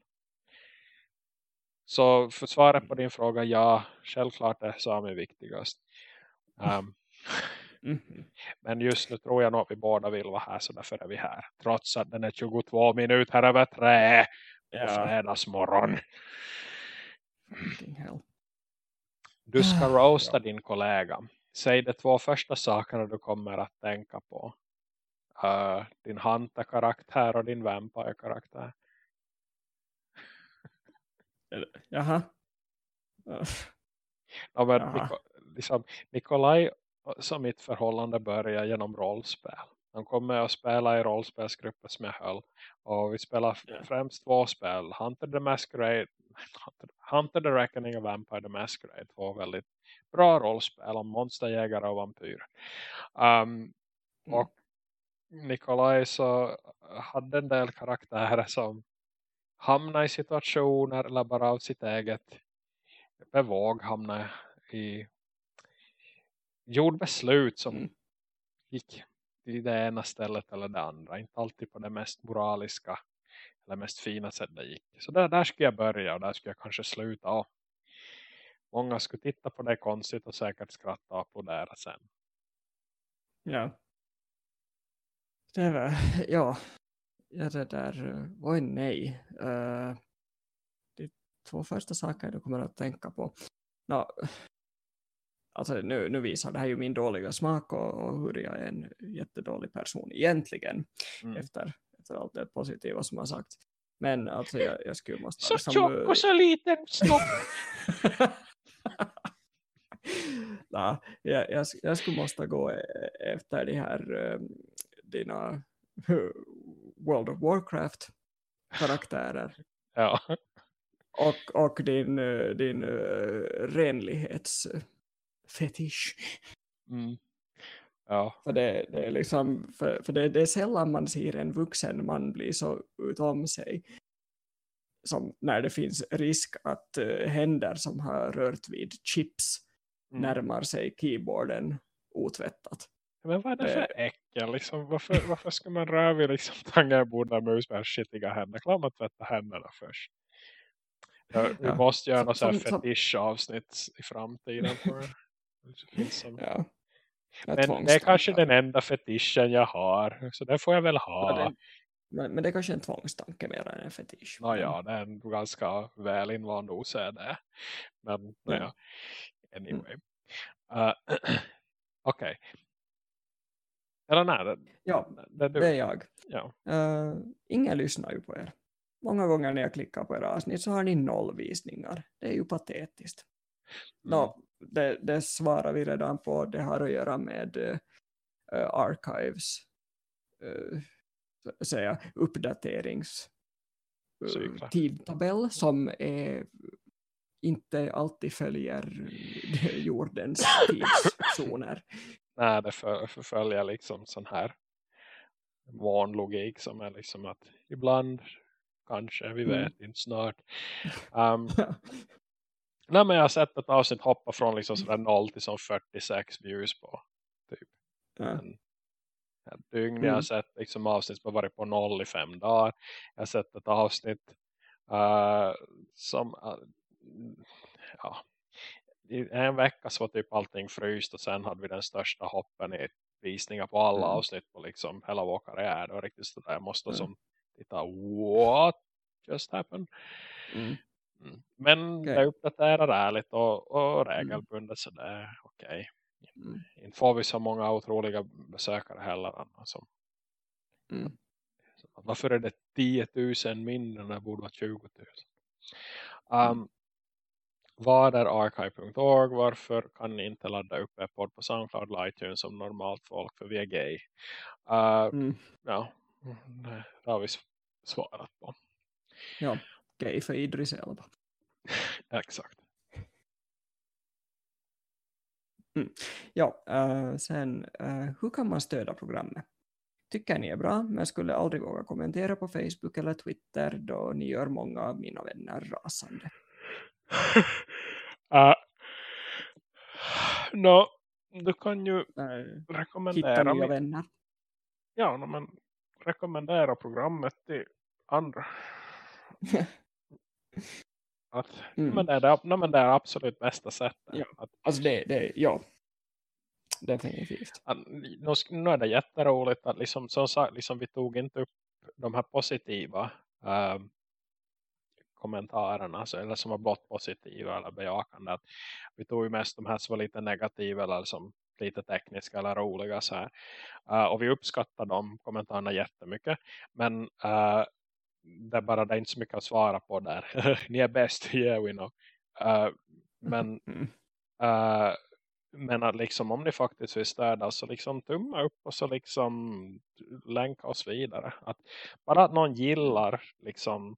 Så för svaret på din fråga, ja, självklart är Sami viktigast. Um, Mhm. men just nu tror jag nog att vi båda vill vara här så därför är vi här. Trots att den är 22 minuter över tre Ja, fredagsmorgon. fucking hell. Du ska Ah, roasta din kollega. Säg de två första sakerna du kommer att tänka på. Uh, din Hunter-karaktär och din Vampire-karaktär. Jaha. Ja, men Jaha. Niko, liksom, Nikolaj som mitt förhållande börjar genom rollspel. Han kommer att spela i rollspelsgrupper som jag höll. Och vi spelar Ja. främst två spel. Hunter the Masquerade. Hunter, Hunter the Reckoning och Vampire the Masquerade. Två väldigt bra rollspel om monsterjägare och vampyr. Um, och Nikolaj så hade en del karaktärer som hamnade i situationer eller bara av sitt eget bevåg hamnade i gjorde beslut som Mm. gick i det ena stället eller det andra. Inte alltid på det mest moraliska eller mest fina sätt det gick. Så där, där skulle jag börja och där skulle jag kanske sluta. Och många skulle titta på det konstigt och säkert skratta och applådera sen. ja. Det var, ja. Ja, det där, var en nej. Uh, de två första saker du kommer att tänka på. No, alltså nu, nu visar det här ju min dåliga smak och, och hur jag är en jättedålig person egentligen. Mm. Efter, efter allt det positiva som har sagt. Men alltså jag, jag skulle måste... Så liksom, tjock eh, och så liten snopp. Nej, jag, jag, jag skulle måste gå e- efter de här eh, dina World of Warcraft karaktärer ja. och, och din, eh, din uh, renlighetsfetisch. Mm. Ja. För, det, det är liksom, för, för det, det är sällan man ser en vuxen man bli så utom sig som när det finns risk att uh, händer som har rört vid chips Mm. närmar sig keyboarden otvättat. Men vad är det för äckel? Liksom, varför, varför ska man röra vid liksom, tangentbordet med med skitiga händer? Klart man tvättar händerna först. Ja, vi ja. måste göra något fetischavsnitt i framtiden. För det. Som... Ja. Men det är kanske den enda fetischen jag har. Så det får jag väl ha. Ja, det, men, det är kanske en tvångstanke mer än en fetisch. Naja, det är en ganska väl invand osäde. Men ja. ja. Anyway. Mm. Uh, Okej. Okay. Eller nej, det, ja, det, det är jag. Ja. Uh, ingen lyssnar ju på er. Många gånger när jag klickar på era avsnitt så har ni noll visningar. Det är ju patetiskt. Mm. No, det, det svarar vi redan på. Det har att göra med uh, archives uh, säga, uppdaterings uh, tidtabell som är, inte alltid följer jordens tidszoner. Nej, det för, förföljer liksom sån här vanlogik som är liksom att ibland kanske, vi mm. vet mm. inte snart. Um, nej, men jag har sett ett avsnitt hoppa från liksom sådär 0 till som 46 views på typ ja. en, en dygn. Mm. Jag har mm. sett liksom avsnitt som har varit på noll i fem dagar. Jag har sett ett avsnitt uh, som uh, ja, i en vecka så var typ allting fryst och sen hade vi den största hoppen i visningar på alla mm. avsnitt på liksom hela vår karriär. Det var riktigt sådär, jag måste mm. som titta, what just happened? Mm. Mm. Men okay. det uppdaterar ärligt och, och mm. regelbundet så det är okej. Okay. Mm. Inte får vi så många otroliga besökare heller. Alltså. Mm. Varför är det 10 000 mindre när det borde vara 20 000? Um, vad är archive.org? Varför kan ni inte ladda upp er podd på Soundcloud eller iTunes som normalt folk för vi är gay? Uh, mm. Ja, det har vi svarat på. Ja, gay för Idris Elba. Exakt. Mm. Ja, uh, sen uh, hur kan man stödja programmet? Tycker ni är bra, men skulle aldrig våga kommentera på Facebook eller Twitter då ni gör många av mina vänner rasande uh, no, du kan ju uh, rekommendera nya vänner. Ja, no, men rekommendera programmet till andra. att, mm. men det, är det, no, men det är absolut bästa sättet. Ja. Att, alltså det, det, ja. Definitivt. Att, nu, nu är det jätteroligt att liksom, som sagt, liksom, vi tog inte upp de här positiva uh, kommentarerna alltså, eller som var blott positiva eller bejakande. Att vi tog ju mest de här som var lite negativa eller som lite tekniska eller roliga. Så här. Uh, och vi uppskattar de kommentarerna jättemycket. Men uh, det är bara det är inte så mycket att svara på där. Ni är bäst, yeah we know. Uh, men uh, men att liksom om ni faktiskt vill stödja så liksom tumma upp och så liksom länka oss vidare. Att bara att någon gillar liksom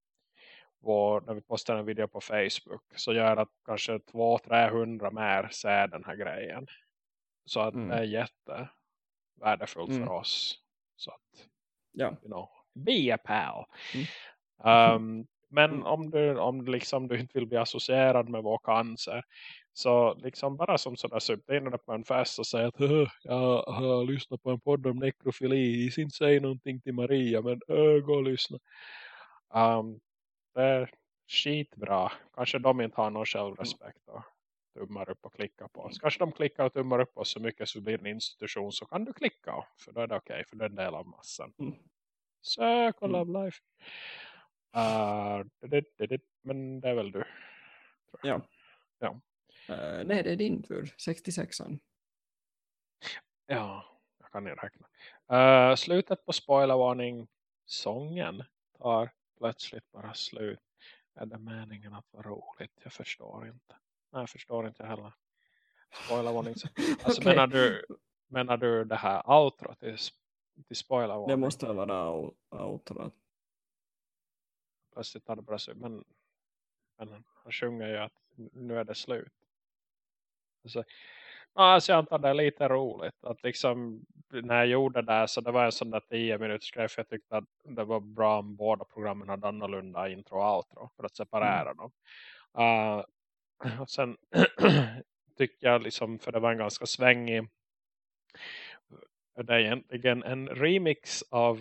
vår, när vi postar en video på Facebook så gör att kanske 200-300 mer ser den här grejen. Så att mm. det är jättevärdefullt mm. för oss. Så att, ja. you know, be a pal. Mm. Um, men mm. om du, om liksom du inte vill bli associerad med vår cancer så liksom bara som sådär subtinade på en fest och säga att jag har lyssnat på en podd om nekrofili. Inte säg någonting till Maria men gå och lyssna. Um, det är skitbra. Kanske de inte har någon självrespekt och tummar upp och klickar på oss. Kanske de klickar och tummar upp oss så mycket så blir det en institution så kan du klicka. För då är det okej, okay, för det är en del av massan. Mm. Sök och love life. Uh, det, det, det, men det är väl du. Ja. ja. Uh, nej, det är din tur. 66an. Ja, jag kan räkna. Uh, slutet på spoilervarning sången tar plötsligt bara slut. Är det meningen att vara roligt? Jag förstår inte. Nej, jag förstår inte heller. Spoilervarning. Alltså okay. menar, du, menar du det här outro till, till spoilervarning? Det måste vara outro. Plötsligt tar det bara. Men, men han sjunger ju att nu är det slut. Alltså, Alltså jag antar det är lite roligt. Att liksom när jag gjorde det så det var en sån där 10 minuters grej. För jag tyckte att det var bra om båda programmen hade annorlunda intro och outro. För att separera mm. dem. Uh, och sen tycker jag liksom, för det var en ganska svängig det är egentligen en remix av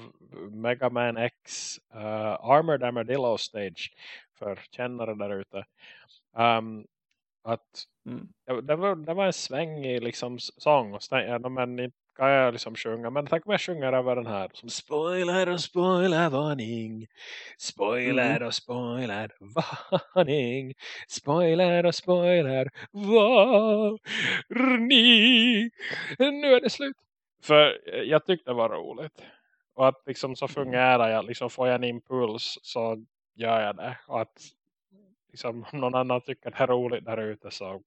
Mega Man X uh, Armored Armadillo Stage för kännare där ute. Um, att mm. det, det, var, det var en svängig liksom, sång och stäng, men kan jag liksom sjunga. Men tänk om jag sjunger över den här. Som spoiler och spoiler varning. Spoiler mm. och spoiler varning. Spoiler och spoiler varning. Nu är det slut. För jag tyckte det var roligt. Och att liksom så fungerar jag. Liksom får jag en impuls så gör jag det. Och att liksom, om någon annan tycker det är roligt där ute så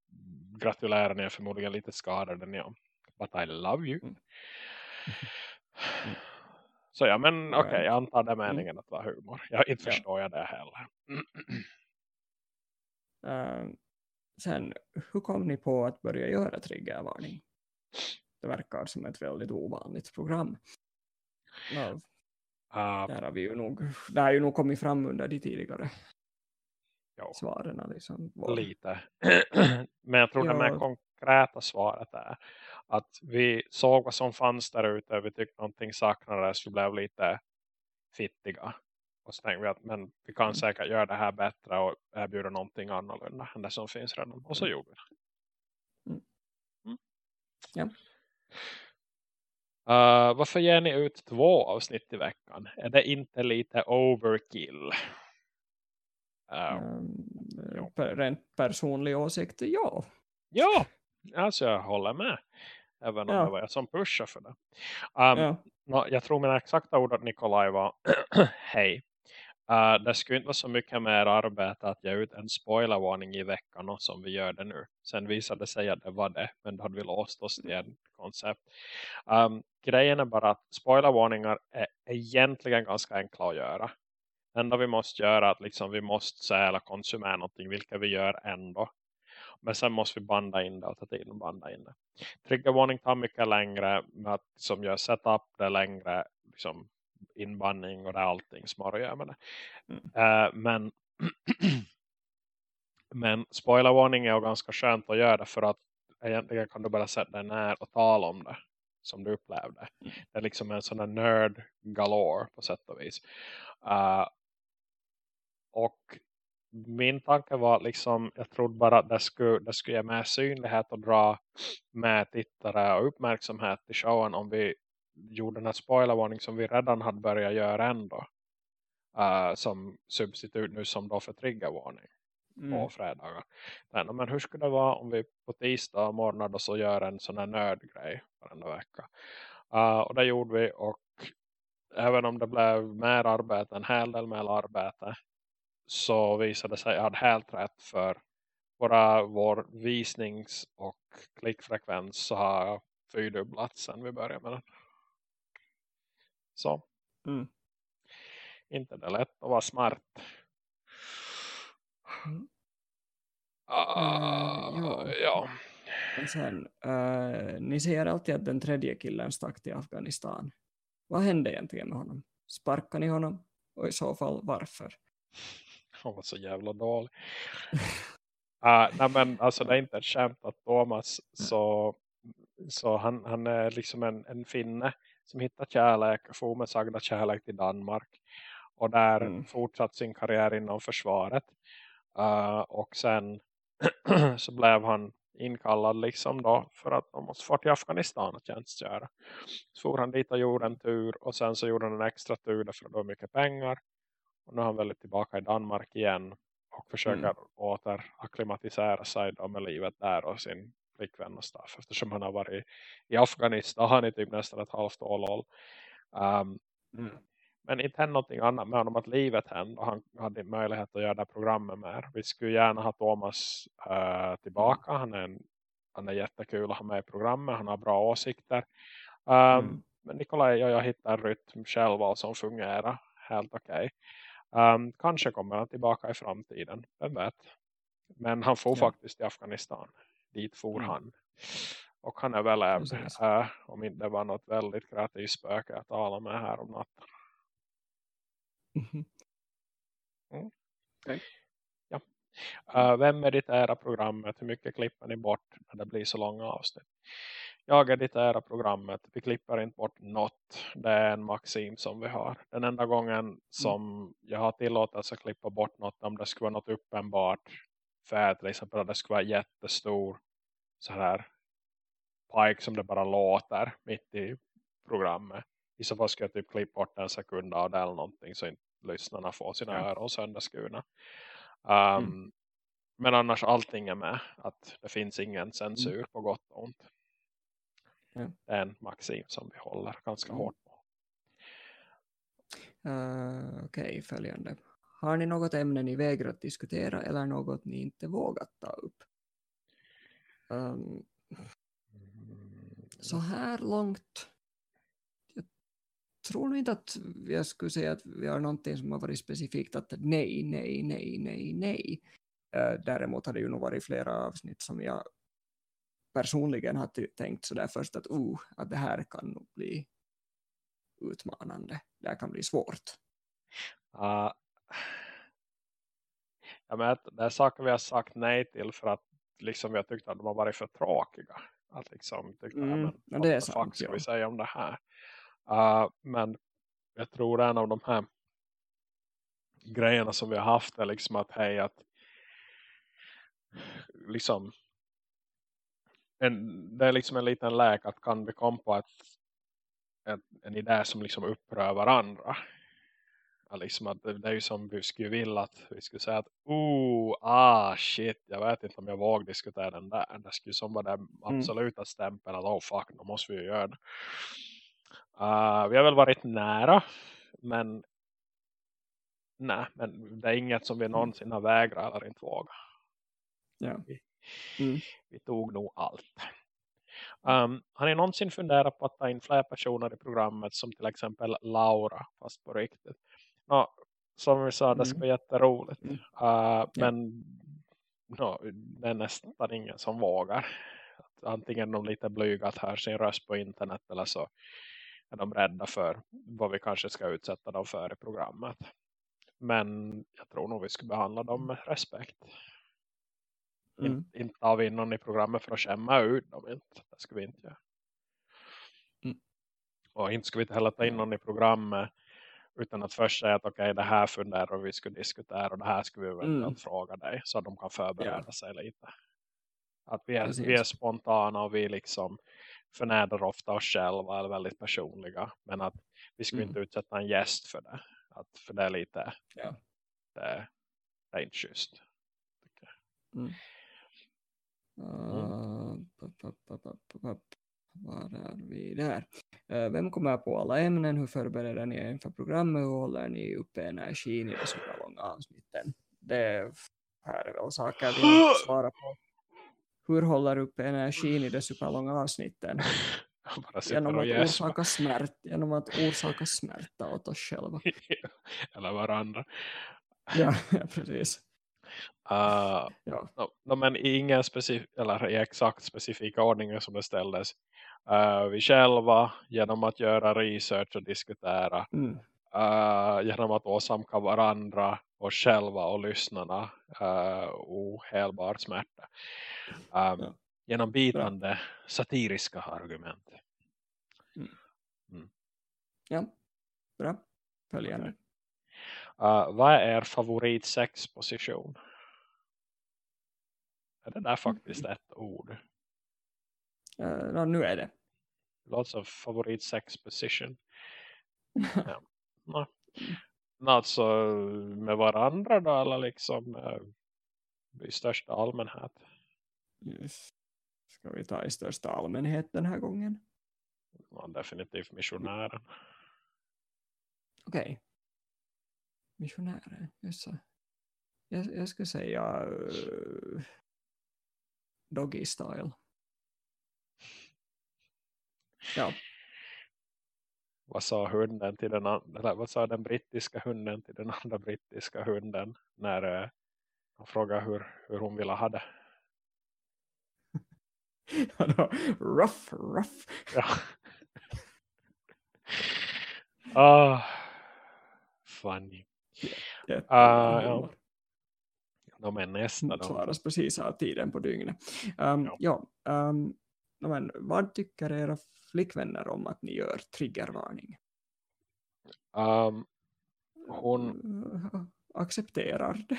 gratulerar ni är förmodligen lite skadade ni om. But I love you. Mm. Så ja, men okej, okay, jag antar det mm. meningen att vara humor. Jag inte ja. förstår jag det heller. uh, sen, hur kom ni på att börja göra triggervarning? Det verkar som ett väldigt ovanligt program. Ja, uh, där har vi ju nog, det har ju nog kommit fram under de tidigare jo, svaren. Liksom. Lite. Men jag tror ja. det mer konkreta svaret är att vi såg vad som fanns där ute. Vi tyckte någonting saknades. Vi blev lite fittiga. Och så tänkte vi att men vi kan mm. säkert göra det här bättre och erbjuda någonting annorlunda än det som finns redan. Och så mm. gjorde vi det. Mm. mm. Ja. Uh, varför ger ni ut två avsnitt i veckan? Är det inte lite overkill? Uh, um, per, rent personlig åsikt, ja. Ja, alltså jag håller med. Även om ja. det var jag som pushar för det. Um, ja. no, jag tror mina exakta ord att Nikolaj var hej. Uh, det skulle inte vara så mycket mer arbete att ge ut en spoilervarning i veckan och som vi gör det nu. Sen visade det sig att det var det. Men då hade vi låst oss till en koncept. Um, grejen är bara att spoilervarningar är egentligen ganska enkla att göra. Det enda vi måste göra är att liksom vi måste säga eller konsumera någonting. Vilket vi gör ändå. Men sen måste vi banda in det och ta tiden banda in det. Triggervarning tar mycket längre med att liksom som gör setup det längre liksom inbandning och det är allting som har att göra med det. Mm. Uh, men men spoilervarning är ganska skönt att göra för att egentligen kan du bara sätta dig ner och tala om det som du upplevde. Mm. Det är liksom en sån här nerd galore på sätt och vis. Uh, och min tanke var liksom, jag trodde bara att det skulle, det skulle ge mer synlighet och dra med tittare och uppmärksamhet till showen om vi gjorde den här spoilervarning som vi redan hade börjat göra ändå. Uh, som substitut nu som då för triggervarning mm. på fredagar. Men, men hur skulle det vara om vi på tisdag morgon då så gör en sån här nördgrej varenda vecka. Uh, och det gjorde vi och även om det blev mer arbete, en hel del mer arbete så visade det sig att jag hade helt rätt för våra, vår visnings- och klickfrekvens så har fyrdubblats sen vi började med den. Så. Mm. Inte det lätt att vara smart. Mm. Uh, ja. Men sen, uh, ni säger alltid att den tredje killen stack till Afghanistan. Vad hände egentligen med honom? Sparkade ni honom? Och i så fall varför? Han var så jävla dålig. uh, nej men alltså det är inte ett skämt att Thomas så, så han, han är liksom en, en finne som hittar kärlek och får med sagda kärlek till Danmark. Och där mm. fortsatt sin karriär inom försvaret. Uh, och sen så blev han inkallad liksom då för att de måste få till Afghanistan och tjänstgöra. Så får han dit och gjorde en tur och sen så gjorde han en extra tur därför att det var mycket pengar. Och nu är han väldigt tillbaka i Danmark igen. Och försöker mm. åter akklimatisera sig då med livet där och sin flickvän och stuff. Eftersom han har varit i Afghanistan i typ nästan ett halvt år. Um, mm. Men inte hände någonting annat med honom att livet hände. Och han hade möjlighet att göra det programmet mer. Vi skulle gärna ha Thomas uh, tillbaka. Han är, en, han är jättekul att ha med i programmet. Han har bra åsikter. Um, mm. Men Nikolaj och jag hittar en rytm själva som fungerar helt okej. Okay. Um, kanske kommer han tillbaka i framtiden. Vem vet. Men han får ja. faktiskt till Afghanistan. Dit for mm. han. Och han är väl äh, om inte det var något väldigt kreativt spöke att tala med här om natten. Mm-hmm. Mm. Okay. Ja. Uh, vem mediterar programmet? Hur mycket klipper ni bort när det blir så långa avsnitt? jag editerar programmet. Vi klipper inte bort något. Det är en maxim som vi har. Den enda gången mm. som mm. jag har tillåtelse att klippa bort något om det skulle vara något uppenbart för till exempel att det skulle vara jättestor så här pike som det bara låter mitt i programmet. I så fall ska jag typ klippa bort en sekund av det eller någonting så inte lyssnarna får sina ja. öron sönderskurna. Um, mm. Men annars allting är med. Att det finns ingen censur mm. på gott och ont. Ja. Det är en maxim som vi håller ganska mm. hårt på. Uh, Okej, okay, följande. Har ni något ämne ni vägrat diskutera eller något ni inte vågat ta upp? Um, så här långt jag tror nog inte att jag skulle säga att vi har någonting som har varit specifikt att nej, nej, nej, nej, nej. Uh, däremot har det ju nog varit flera avsnitt som jag personligen har tänkt sådär först att, uh, att det här kan nog bli utmanande. Det här kan bli svårt. Uh, ja, men det är saker vi har sagt nej till för att liksom vi har tyckt att de har varit för tråkiga. Att liksom tyckte, mm, men, ja, det är sant, ska ja. vi säga om det här? Uh, men jag tror en av de här grejerna som vi har haft är liksom att hej att liksom en, det är liksom en liten läk att kan vi komma på ett, ett, en idé som liksom upprör varandra. Liksom att det, är ju som vi skulle vilja att vi skulle säga att oh, ah shit, jag vet inte om jag vågar diskutera den där. Det skulle som vara den mm. absoluta mm. stämpeln att oh fuck, då måste vi ju göra det. Uh, vi har väl varit nära, men nej, men det är inget som vi mm. någonsin har vägrat eller inte vågat. Ja. Mm. Vi tog nog allt. Um, har ni någonsin funderat på att ta in fler personer i programmet som till exempel Laura fast på riktigt? No, som vi sa, det ska vara jätteroligt. Mm. Uh, men no, det är nästan ingen som vågar. Antingen de lite blyga att höra sin röst på internet eller så är de rädda för vad vi kanske ska utsätta dem för i programmet. Men jag tror nog vi ska behandla dem med respekt. Mm. Inte, inte av in någon i programmet för att skämma ut dem. Inte. Det ska vi inte göra. Mm. Och inte ska vi inte heller ta in någon i programmet utan att först säga att okej okay, det här funderar och vi ska diskutera och det här ska vi väl mm. fråga dig så att de kan förbereda ja. sig lite. Att vi är, vi är spontana och vi liksom förnedrar ofta oss själva eller väldigt personliga. Men att vi ska mm. inte utsätta en gäst för det. Att, för det är lite ja. det, det är inte schysst. Mm. Uh, var är vi där? Uh, vem kommer på alla ämnen? Hur förbereder ni er inför programmet? Hur håller ni uppe energin i de superlånga avsnitten? Det här är väl saker vi har svara på. Hur håller uppe energin i de superlånga avsnitten? Genom att, orsaka smärt, genom att orsaka smärta åt oss själva. Eller varandra. Ja, ja precis. Uh, ja. no, no, men i ingen specif eller i exakt specifika ordningar som det ställdes. Uh, vi själva genom att göra research och diskutera. Mm. Uh, genom att åsamka varandra och själva och lyssnarna uh, ohelbar smärta. Um, ja. Genom bitande Bra. satiriska argument. Mm. Mm. Ja, bra. Följande. Uh, vad är er favorit sexposition? Är det där faktiskt ett ord? Uh, nu är det. Lots of favorit sex position. ja. no. Alltså med varandra då eller liksom uh, i största allmänhet? Yes. Ska vi ta i största allmänhet den här gången? Ja, definitivt missionären. Okej. Okay missionärer. Just så. Jag, jag skulle säga uh, doggy style. Ja. Vad sa hunden till den andra, vad sa den brittiska hunden till den andra brittiska hunden när uh, han frågade hur, hur hon ville ha det? ruff, ruff. Ja. ah, funny. Ja, uh, ja. De är nästa då. Klaras precis av tiden på dygnet. Um, ja. ja um, men, vad tycker era flickvänner om att ni gör triggervarning? Um, hon... Uh, accepterar det.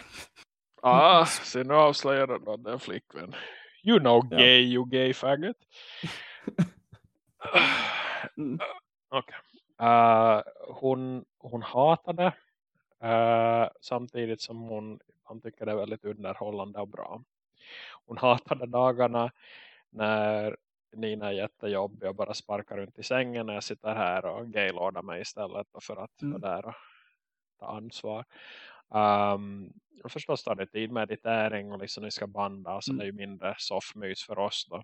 Ah, så nu avslöjar hon den flickvän. You know gay, ja. you gay faggot. mm. Okej. Okay. Uh, hon, hon hatade uh, samtidigt som hon, hon tycker det är väldigt underhållande och bra. Hon hatade dagarna när Nina är jättejobbig och bara sparkar runt i sängen när jag sitter här och gaylordar mig istället för att mm. vara där och ta ansvar. Um, och förstås tar det tid meditering och liksom ni ska banda så mm. det är ju mindre soffmys för oss då.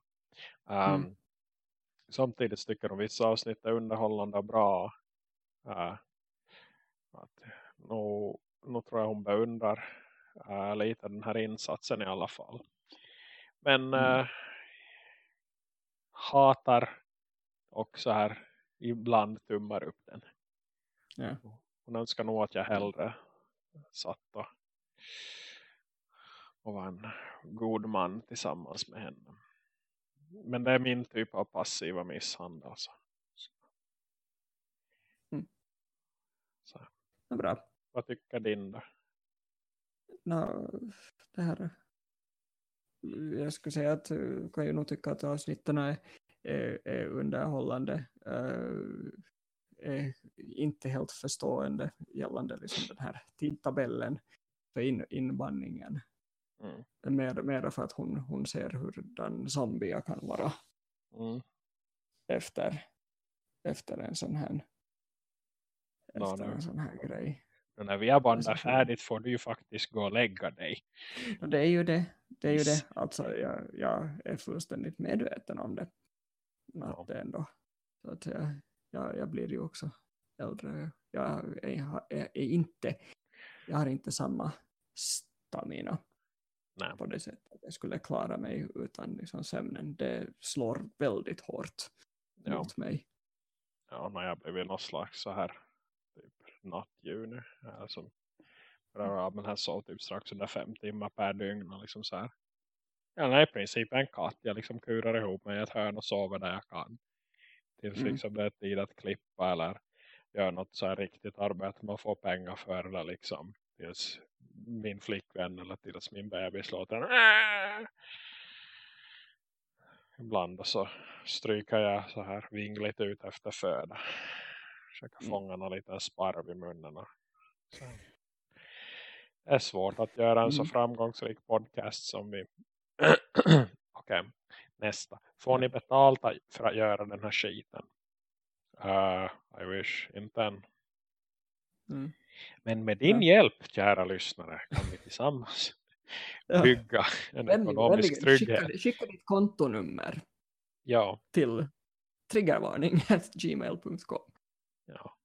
Um, mm. Samtidigt tycker de vissa avsnitt är underhållande och bra. Uh, att, nog, nog tror jag hon beundrar uh, lite den här insatsen i alla fall. Men mm. uh, hatar och så här ibland tummar upp den. Ja. Hon önskar nog att jag hellre satt och, och var en god man tillsammans med henne. Men det är min typ av passiva misshandel. Alltså. Mm. Så. Bra. Vad tycker din då? No, det här jag skulle säga att jag kan ju nog tycka att avsnitten är, är, är underhållande. Är inte helt förstående gällande liksom den här tidtabellen för in, invandringen. Mm. Mer, mer för att hon, hon ser hur den Zambia kan vara mm. efter, efter en sån här efter en sån här grej. Och när vi har bandat färdigt får du ju faktiskt gå och lägga dig. Och det är ju det. Det är ju det. Alltså jag, jag är fullständigt medveten om det. Att ja. ändå. Så att jag, jag, jag blir ju också äldre. Jag är, är, är, inte, jag har inte samma stamina Nej. på det sättet att jag skulle klara mig utan liksom sömnen. Det slår väldigt hårt ja. mot mig. Ja, när jag blivit någon slags så här nattdjur nu. Alltså, men här sov typ strax under fem timmar per dygn och liksom så här. Ja, nej, i princip en katt. Jag liksom kurar ihop mig i ett hörn och sover där jag kan. Tills mm. liksom det är tid att klippa eller göra något så här riktigt arbete man får pengar för eller liksom tills min flickvän eller tills min bebis låter Aah! ibland så stryker jag så här vingligt ut efter föda försöka mm. fånga någon liten sparv i munnen så. det är svårt att göra en så mm. framgångsrik podcast som vi okej, okay. nästa får ni betalt för att göra den här skiten uh, I wish, inte än mm. Men med din ja. hjälp, kära lyssnare, kan vi tillsammans bygga en ekonomisk vänlig. trygghet. Skicka, skicka ditt kontonummer ja. till triggervarning.gmail.com Ja.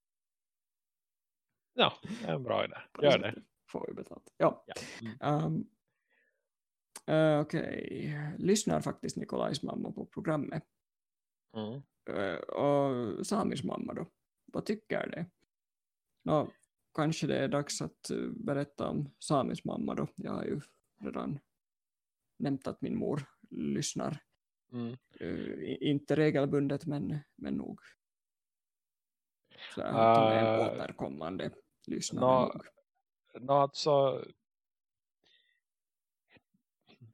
Ja, det är en bra idé. Gör det. Får vi betalt. Ja. ja. Mm. Um, uh, Okej. Okay. Lyssnar faktiskt Nikolajs mamma på programmet. Mm. Uh, och Samis mamma då. Vad tycker det? No, kanske det är dags att uh, berätta om Samis mamma då. Jag har ju redan nämnt att min mor lyssnar. Mm. Uh, inte regelbundet men, men nog. Så att hon är en återkommande lyssnare no. No, alltså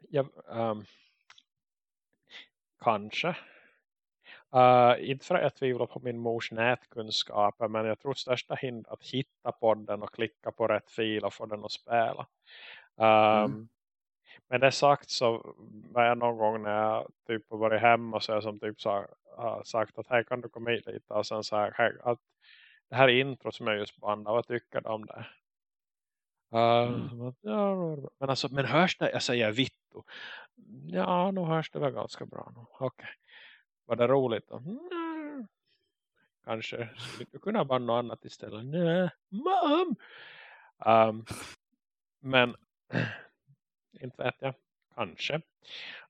ja, um, kanske Uh, inte för att jag tvivlar på min mors nätkunskaper men jag tror största hinder att hitta podden och klicka på rätt fil och få den att spela. Um, mm. Men det sagt så var jag någon gång när jag typ varit hemma så jag som typ sa, uh, sagt att här kan du komma hit lite och sen så här, att det här intro som jag just bandade, vad tycker du om det? Uh, mm. ja, men alltså, men hörs det? Jag säger vitto. Ja, nu hörs det väl ganska bra. Okej. Okay. Var det roligt då? Mm. Kanske skulle du kunna vara något annat istället. Nej! Um, men inte vet jag. Kanske.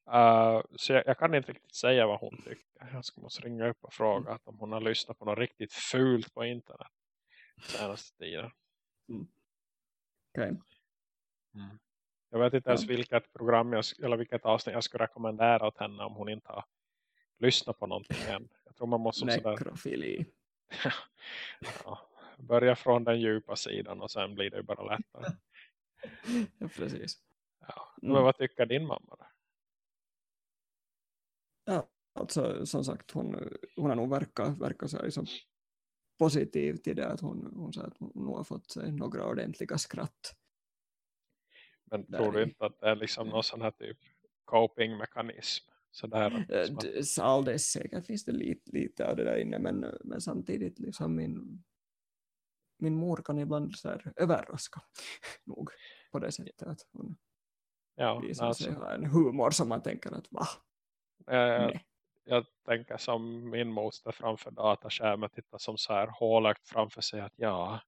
Uh, så jag, jag, kan inte riktigt säga vad hon tycker. Jag ska måste ringa upp och fråga mm. om hon har lyssnat på något riktigt fult på internet. Senaste tiden. Mm. Okay. Mm. Jag vet inte ens vilket program jag, eller vilket avsnitt jag skulle rekommendera åt henne om hon inte har lyssna på någonting än. Jag tror man måste Nekrofili. ja, börja från den djupa sidan och sen blir det bara lättare. ja, precis. Ja. Men mm. vad tycker din mamma då? Ja, alltså som sagt, hon, hon har nog verkat, verkat så liksom positiv till det. Att hon, hon säger att hon har fått sig några ordentliga skratt. Men tror du inte att det är liksom någon sån här typ coping-mekanism? Sådär, så alldeles säkert finns det lite, lite av det där inne. Men, men samtidigt liksom min, min mor kan ibland så här överraska nog på det sättet att hon ja, visar alltså. sig ha en humor som man tänker att va? Jag, jag tänker som min moster framför dataskärmen tittar som så här hålagt framför sig att ja,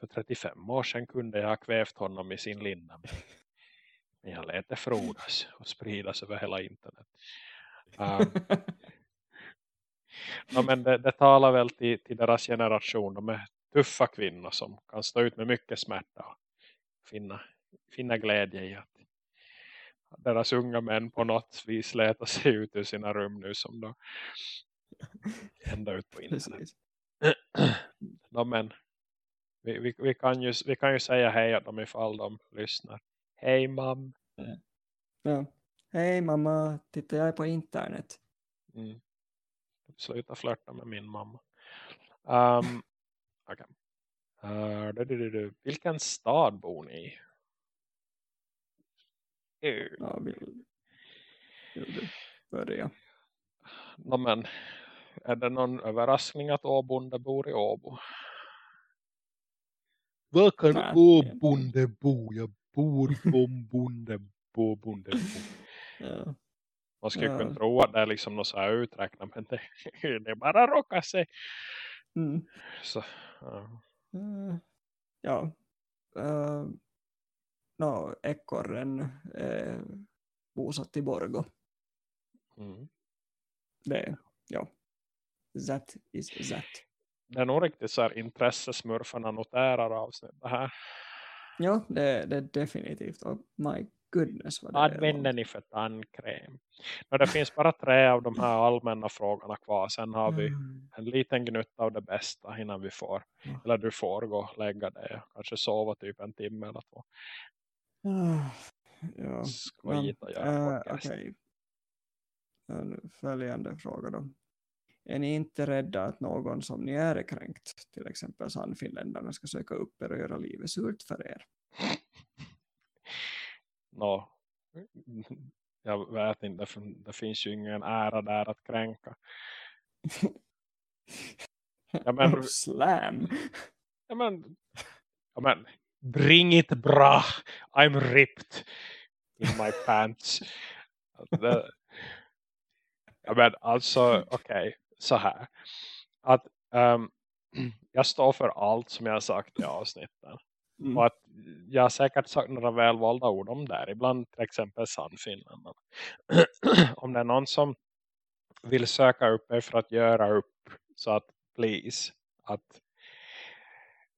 för 35 år sedan kunde jag ha kvävt honom i sin linda. Men jag lät det frodas och spridas över hela internet. Um, ja, men det, det, talar väl till, till deras generation. De är tuffa kvinnor som kan stå ut med mycket smärta och finna, finna glädje i att deras unga män på något vis letar sig ut ur sina rum nu som då ända ut på internet. no, men vi, vi, vi, kan ju, vi kan ju säga hej åt dem ifall de lyssnar. Hej mam. Ja. Hej mamma, tittar jag på internet. Mm. Sluta flörta med min mamma. Um, okay. uh, du, du, du, Vilken stad bor ni i? Ja, vill, vill du börja? No, men, är det någon överraskning att Åbonde bor i Åbo? Var kan Åbonde bo? Jag bor på bonde, på bonde, bo. Ja. Man skulle ja. kunna tro att det är liksom något så här uträknat. Men det, det bara råkar sig. Mm. Så, ja. Uh, ja. Uh, no, ekorren är bosatt i Borgo. Mm. Det, ja. That is that. Det är nog riktigt så här intressesmurfarna noterar avsnitt det här. Ja, det, det är definitivt. Och my goodness vad det Vad använder ni för tandkräm? No, det finns bara tre av de här allmänna frågorna kvar. Sen har vi mm. en liten gnutt av det bästa innan vi får. Mm. Eller du får gå och lägga dig. Kanske sova typ en timme eller två. Uh, ja. Skojigt att göra uh, Okej. Okay. Följande fråga då. Är ni inte rädda att någon som ni är kränkt, till exempel Sannfinländarna, ska söka upp er och göra livet surt för er? Nå, no. jag vet inte, det finns ju ingen ära där att kränka. ja, men, Slam! Ja men, ja men, bring it bra, I'm ripped in my pants. Ja men alltså, okej. Okay så här. Att um, jag står för allt som jag har sagt i avsnitten. Mm. Och att jag har säkert sagt några välvalda ord om det. Ibland till exempel Sannfinland. om det är någon som vill söka upp mig för att göra upp. Så att please. Att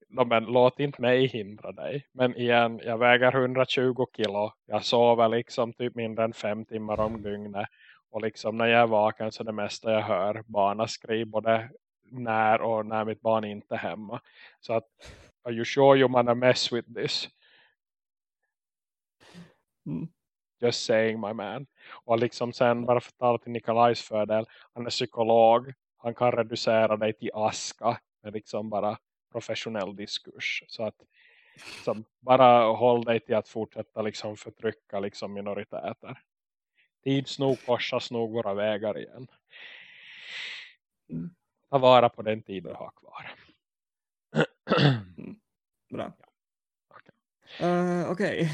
men låt inte mig hindra dig. Men igen, jag väger 120 kilo. Jag sover liksom typ mindre än fem timmar om dygnet. Och liksom när jag är vaken så det mesta jag hör barna skriva både när och när mitt barn inte är hemma. Så att, are you sure you wanna mess with this? Mm. Just saying my man. Och liksom sen bara för att tala till Nikolajs fördel. Han är psykolog. Han kan reducera dig till aska. Med liksom bara professionell diskurs. Så att som bara håll dig till att fortsätta liksom förtrycka liksom minoriteter tids nog korsas nog våra vägar igen. Mm. Ta vara på den tid du har kvar. mm. Bra. Ja. Okej. Okay. Uh, okay.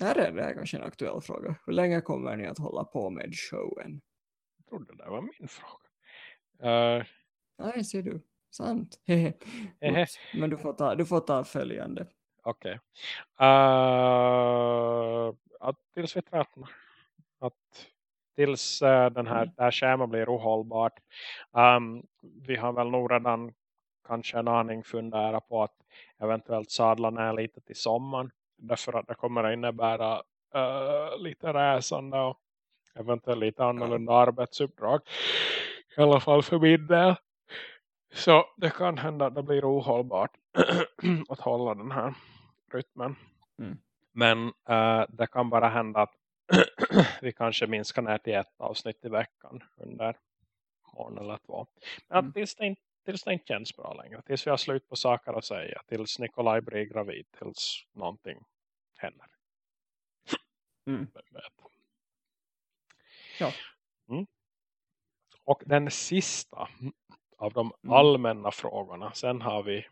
Här är det kanske en aktuell fråga. Hur länge kommer ni att hålla på med showen? Jag trodde det var min fråga. Uh, Nej, ser du. Sant. Men du får ta, du får ta följande. Okej. Okay. Uh, tills vi träffar att tills uh, den här, mm. här skärmen blir ohållbart. Um, vi har väl nog redan kanske en aning fundera på att eventuellt sadla ner lite till sommaren. Därför att det kommer att innebära uh, lite resande och eventuellt lite annorlunda arbetsuppdrag. I alla fall för min del. Så det kan hända att det blir ohållbart att hålla den här rytmen. Mm. Men uh, det kan bara hända att vi kanske minskar ner till ett avsnitt i veckan under morgon eller två. Men Mm. tills, det inte, tills det inte känns bra längre. Tills vi har slut på saker att säga. Tills Nikolaj blir gravid. Tills någonting händer. Mm. Ja. Mm. Och den sista av de Mm. allmänna frågorna. Sen har vi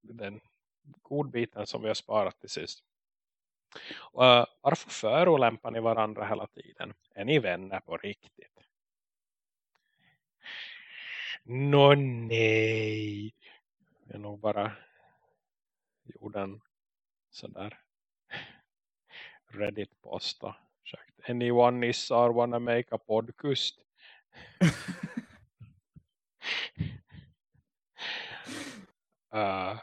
den godbiten som vi har sparat till sist. Uh, varför förolämpar ni varandra hela tiden? Är ni vänner på riktigt? Nå nej. Jag nog bara gjorde en sådär Reddit-post och sagt Anyone nissar wanna make a podcast? Uh,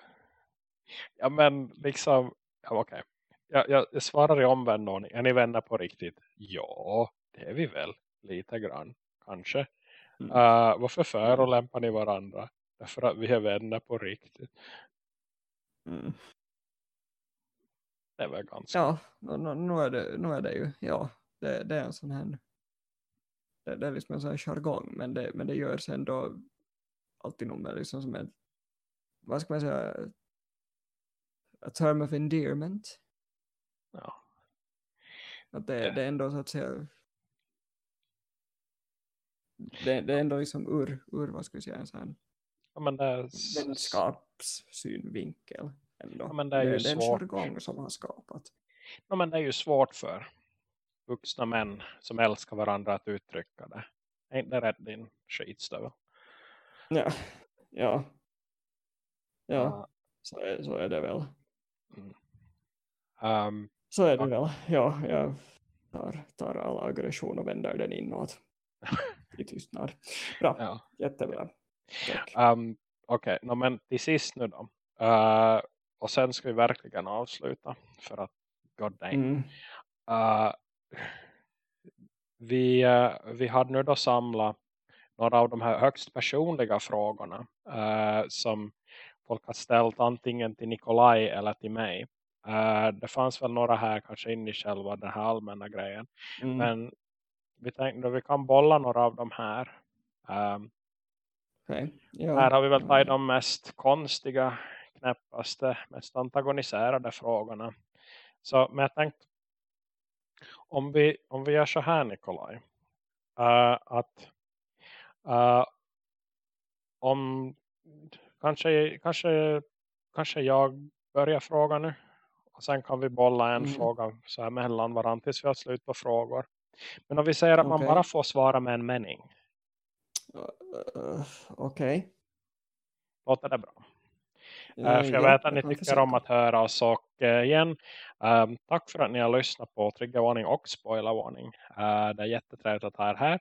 ja men liksom ja, okej. Jag, jag, jag svarar i omvänd ordning. Är ni vänner på riktigt? Ja, det är vi väl. Lite grann. Kanske. Mm. Uh, varför förolämpar ni varandra? Därför att vi är vänner på riktigt. Mm. Det väl ganska. Ja, nu, är det, nu är det ju, ja, det, det är en sån här, det, det är liksom en sån här jargong, men det, men det görs ändå alltid nog med liksom som en, vad ska man säga, a term of endearment. Ja. Att det, det är ändå så att säga, det, det är ändå liksom ur, ur vad ska vi säga, en sån Ja, men det är, vänskapssynvinkel. Ändå. Ja, men det är ju det, en svårt. jargong som har skapat. ja, men det är ju svårt för vuxna män som älskar varandra att uttrycka det. Är inte rätt din skitstövel? Ja, ja, ja, så är, så är det väl. Um, Så är det väl. Ja, jag tar, tar all aggression och vänder den inåt. I tystnad. Bra, ja. jättebra. Um, Okej, nå, men till sist nu då. Uh, och sen ska vi verkligen avsluta. För att, god damn. Mm. Uh, vi, uh, vi hade nu då samlat några av de här högst personliga frågorna. uh, som folk har ställt antingen till Nikolaj eller till mig. Uh, det fanns väl några här kanske in i själva den här allmänna grejen. Mm. Men vi tänkte att vi kan bolla några av de här. Um, Okej. Ja. här har vi väl tagit de mest konstiga, knäppaste, mest antagoniserade frågorna. Så, men jag tänkte, om vi, om vi gör så här Nikolaj. eh, att eh, om kanske, kanske, kanske jag börjar fråga nu. Och sen kan vi bolla en Mm. fråga så här mellan varandra tills vi har slut på frågor. Men om vi säger att man Okej. bara får svara med en mening. Uh, Okej. Låter det bra? Eh, för jag ja, vet att ni tycker försöka. om att höra oss och eh, igen, ehm, tack för att ni har lyssnat på triggervarning och spoilervarning. Uh, det är jättetrevligt att ha er här.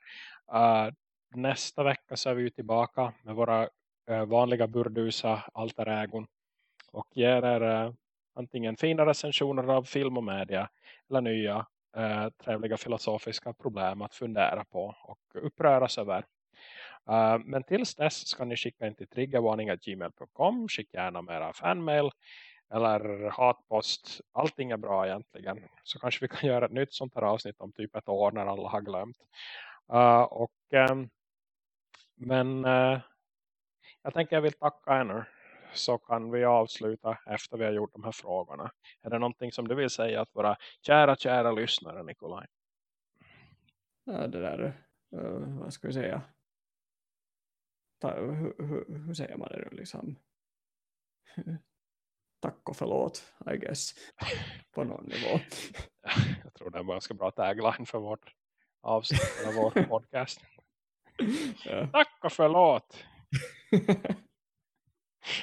Nästa vecka så är vi ju tillbaka med våra eh, vanliga burdusa alterägon och ger er eh, antingen fina recensioner av film och media eller nya eh, trevliga filosofiska problem att fundera på och uppröras över. Uh, men tills dess ska ni skicka in till triggervarning.gmail.com Skicka gärna med era fanmail eller hatpost. Allting är bra egentligen. Så kanske vi kan göra ett nytt sånt här avsnitt om typ ett år när alla har glömt. Uh, och, um, men uh, jag tänker jag vill tacka nu. Så kan vi avsluta efter vi har gjort de här frågorna. Är det någonting som du vill säga att våra kära, kära lyssnare Nikolaj? Ja, det där, uh, vad ska vi säga? Ta, hur, hur, hur säger man det nu liksom? Tack och förlåt, I guess. På någon nivå. Jag tror det är en ganska bra tagline för vårt avsnitt eller vår podcast. Ja. Tack och förlåt.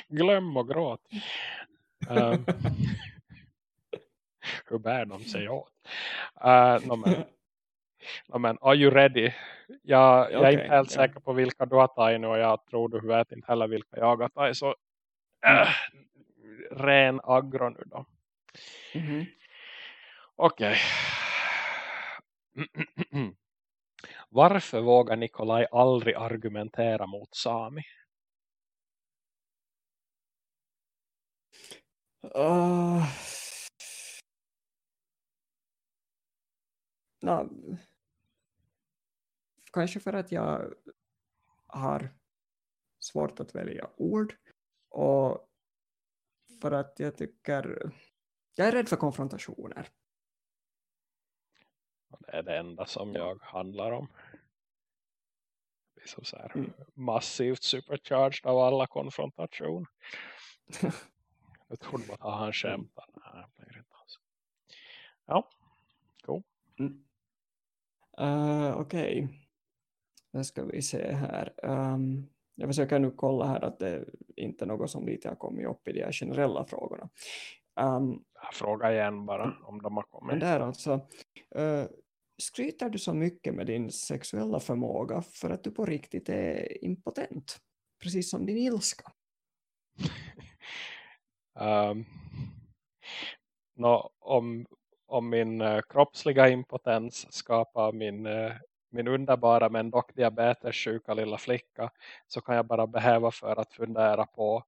Glöm och gråt. Um, hur bär de sig åt? Uh, no, men, no, men, are you ready? Jag, jag är inte helt ja. säker på vilka du har tagit nu och jag tror du vet inte heller vilka jag har tagit. Så äh, ren aggro nu då. Mhm. Okej. Varför vågar Nikolaj aldrig argumentera mot Sami? Ah. Uh, no, kanske för att jag har svårt att välja ord och för att jag tycker jag är rädd för konfrontationer. Det är det enda som jag handlar om. Liksom så här mm. massivt supercharged av alla konfrontation. jag trodde bara att han skämtar. Nej, det blir inte alls. Ja, cool. Mm. Uh, Okej. Okay. Nu ska vi se här. Um, jag försöker nu kolla här att det inte är något som lite har kommit upp i de här generella frågorna. Um, Fråga igen bara om de har kommit. Där alltså, uh, skryter du så mycket med din sexuella förmåga för att du på riktigt är impotent? Precis som din ilska. um, no, om, om min uh, kroppsliga impotens skapar min, uh, min underbara men dock diabetessjuka lilla flicka så kan jag bara behöva för att fundera på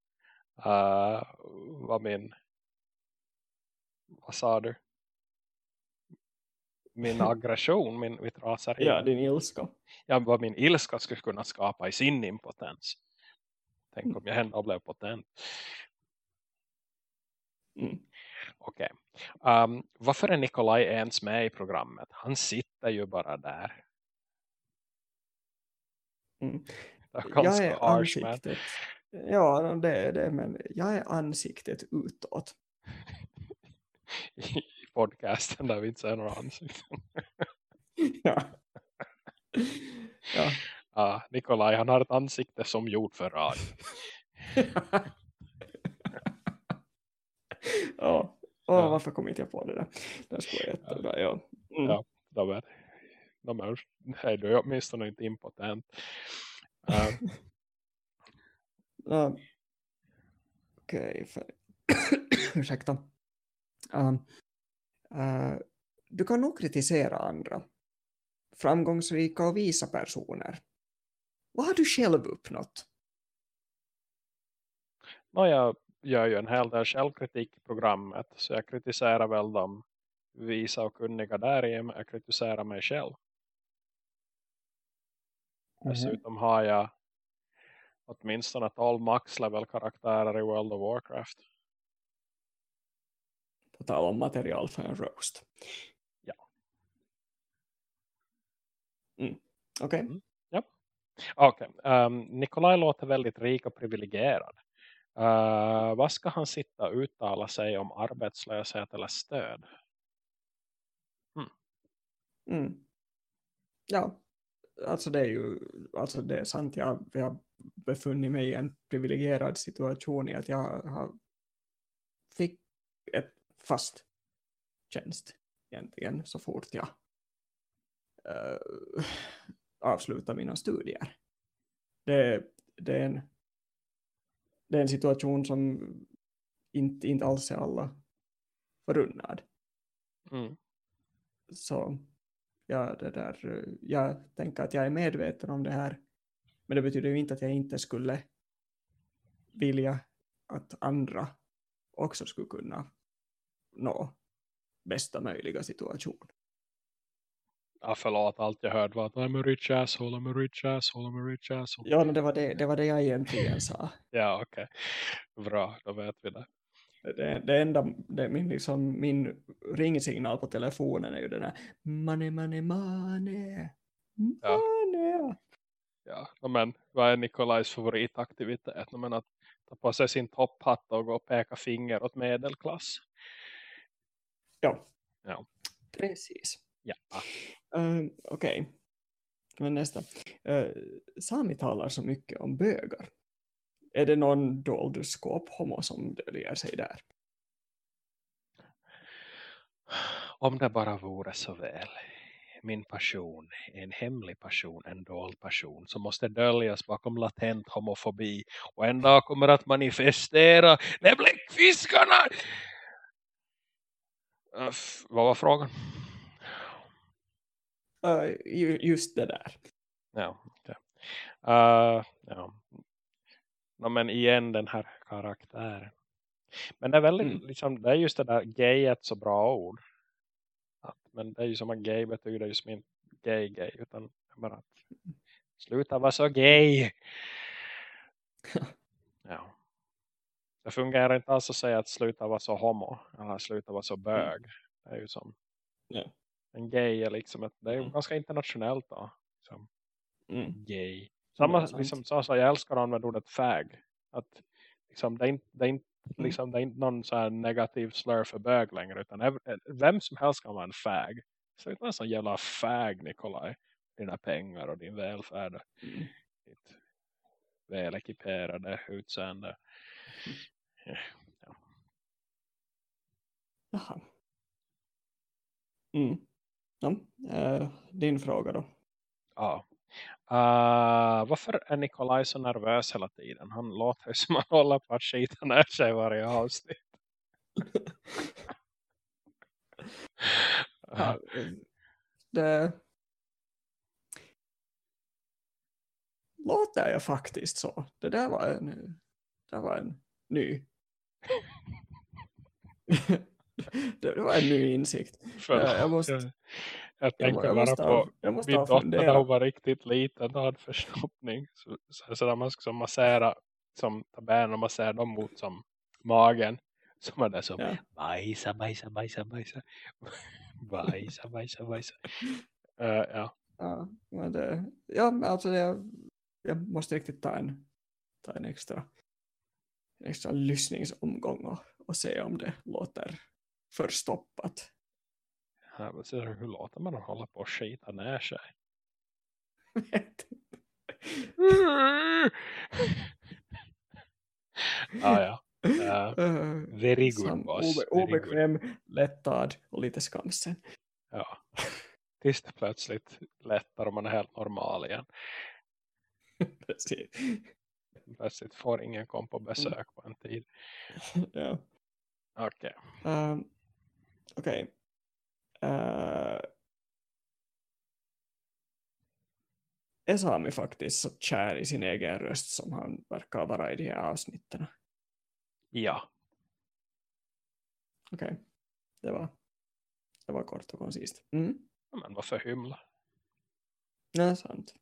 uh, vad min vad sa du? Min aggression, min mitt raseri. Ja, din ilska. Ja, vad min ilska skulle kunna skapa i sin impotens. Tänk mm. om jag ändå blev potent. Mm. Okej. Okay. Um, varför är Nikolaj ens med i programmet? Han sitter ju bara där. Mm. Jag är ansiktet. Ja, det är det. Men jag är ansiktet utåt. i podcasten där vi inte ser några ansikten. ja. ja. ja. Nikolaj han har ett ansikte som gjort för radio. ja. Åh, ja. varför kom inte jag på det där? Det skulle vara jättebra, ja. Mm. Ja, de är, de är, hej, du är åtminstone inte impotent. Uh. uh. Okej, okay, för... ursäkta. Uh, uh, du kan nog kritisera andra. Framgångsrika och visa personer. Vad har du själv uppnått? No, jag gör ju en hel del självkritik i programmet. Så jag kritiserar väl de visa och kunniga där i. Jag kritiserar mig själv. Mm -hmm. Dessutom har jag åtminstone 12 max level karaktärer i World of Warcraft. På tal om material för en roast. Ja. Mm. Okej. Okay. Mm. Ja. Okay. Um, Nikolaj låter väldigt rik och privilegierad. Uh, vad ska han sitta och uttala sig om arbetslöshet eller stöd? Mm. Mm. Ja, alltså det är ju alltså det är sant. Jag, jag befunnit mig i en privilegierad situation i att jag har fast tjänst egentligen så fort jag uh, avslutar mina studier. Det, det, är en, det är en situation som inte, inte alls är alla förunnad. Mm. Så ja, det där, jag tänker att jag är medveten om det här. Men det betyder ju inte att jag inte skulle vilja att andra också skulle kunna nå bästa möjliga situation. Ja, förlåt, allt jag hörde var att I'm a rich asshole, I'm a rich asshole, I'm a rich asshole. Ja, det var det, det, var det jag egentligen sa. ja, okej. Okay. Bra, då vet vi det. Det, det enda, det, min, liksom, min ringsignal på telefonen är ju den här money, money, money, money. Ja, ja men vad är Nikolajs favoritaktivitet? Men att ta på sig sin topphatt och gå och peka finger åt medelklass. Ja. ja. Precis. Ja. Uh, Okej. Okay. Men nästa. Uh, Sami talar så mycket om bögar. Är det någon dold skåphomo som döljer sig där? Om det bara vore så väl. Min passion är en hemlig passion, en dold passion som måste döljas bakom latent homofobi och en dag kommer att manifestera när bläckfiskarna vad var frågan? Uh, just det där. Ja, okay. uh, ja. No, men igen den här karaktären. Men det är väldigt, mm. liksom, det är just det där gay ett så bra ord. Att, men det är ju som att gay betyder ju som inte gay gay utan bara att sluta vara så gay. Det fungerar inte alls att säga att sluta vara så homo eller sluta vara så mm. bög. Mm. Det är ju som ja. en gay är liksom ett, det är mm. ganska internationellt då. Som mm. gay. Samma liksom så, så jag älskar att använda ordet fag. Att liksom det är inte, det är inte Mm. Liksom, det är inte någon så negativ slur för bög längre. Utan vem som helst kan vara en fag. Så det är en sån jävla fag Nikolaj. Dina pengar och din välfärd. Mm. Ditt välekiperade utseende. Ja. Jaha. Mm. Ja, äh, din fråga då. Ja. Uh, varför är Nikolaj så nervös hela tiden? Han låter som att han håller på att skita ner sig varje avsnitt. ja, det låter jag faktiskt så. Det där var en, det var en ny det var en ny insikt. Förlåt. Jag måste, jag tänker jag bara på jag min dotter när hon var riktigt liten och hade förstoppning. Så, så, så där man ska massera som tabellen och massera dem mot som magen. Så var det som ja. bajsa, bajsa, bajsa, bajsa. bajsa, bajsa, bajsa. Uh, ja. Ja, men det, ja, alltså jag, jag måste riktigt ta en, ta en extra, extra lyssningsomgång och, och se om det låter förstoppat. Ja, så hur låter man att hålla på och skita ner sig? ah, ja. Uh, very good Sam, boss. Obe, obekväm, lättad och lite skamsen. Ja. Tills det plötsligt lättar och man är helt normal igen. Precis. Plötsligt får ingen kom på besök på en tid. ja. Okej. Okay. Um, Okej. Okay. Uh, är Sami faktiskt så kär i sin egen röst som han verkar vara i de här avsnitten? Ja. Okej. Okay. Det var det var kort och koncist. Mm. Men varför hymla? Nej, sant.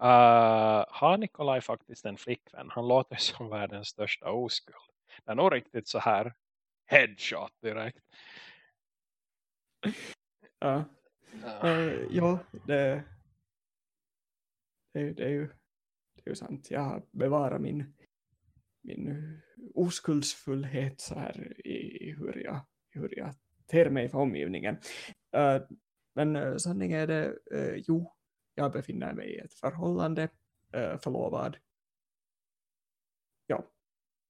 Uh, har Nikolaj faktiskt en flickvän? Han låter som världens största oskuld. Det är nog riktigt så här headshot direkt. Ja. Uh, ja, det, det, det, är ju, det är ju sant. Jag har bevarat min, min oskuldsfullhet så här i, hur, jag, hur jag ter mig för omgivningen. Uh, men sanningen är det, jo, jag befinner mig i ett förhållande, uh, förlovad. Ja.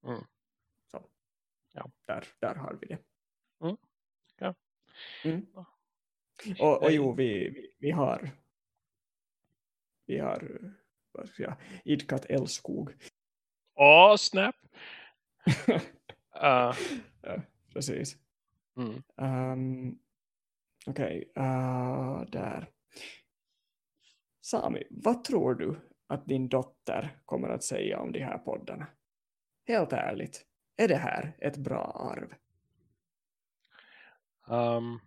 Mm. Så. Ja. Där, där har vi det. Mm. Ja. Mm. Och, och jo, vi, vi, vi har vi har vad ska jag, idkat älskog. Åh, oh, snap! uh. ja, precis. Mm. Um, Okej, okay, uh, där. Sami, vad tror du att din dotter kommer att säga om de här poddarna? Helt ärligt, är det här ett bra arv? Ehm. Um,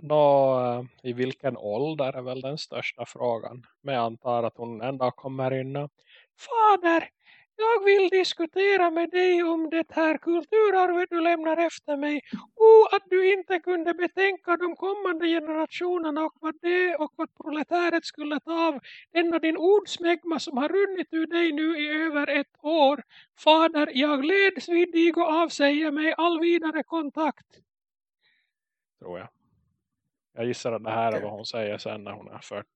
då, eh, I vilken ålder är väl den största frågan. Men jag antar att hon ändå kommer in och Fader, jag vill diskutera med dig om det här kulturarvet du lämnar efter mig. Och att du inte kunde betänka de kommande generationerna och vad det och vad proletäret skulle ta av denna din ordsmägma som har runnit ur dig nu i över ett år. Fader, jag leds vid dig och avsäger mig all vidare kontakt. Tror jag. Jag gissar att det här är vad hon säger sen när hon är 40.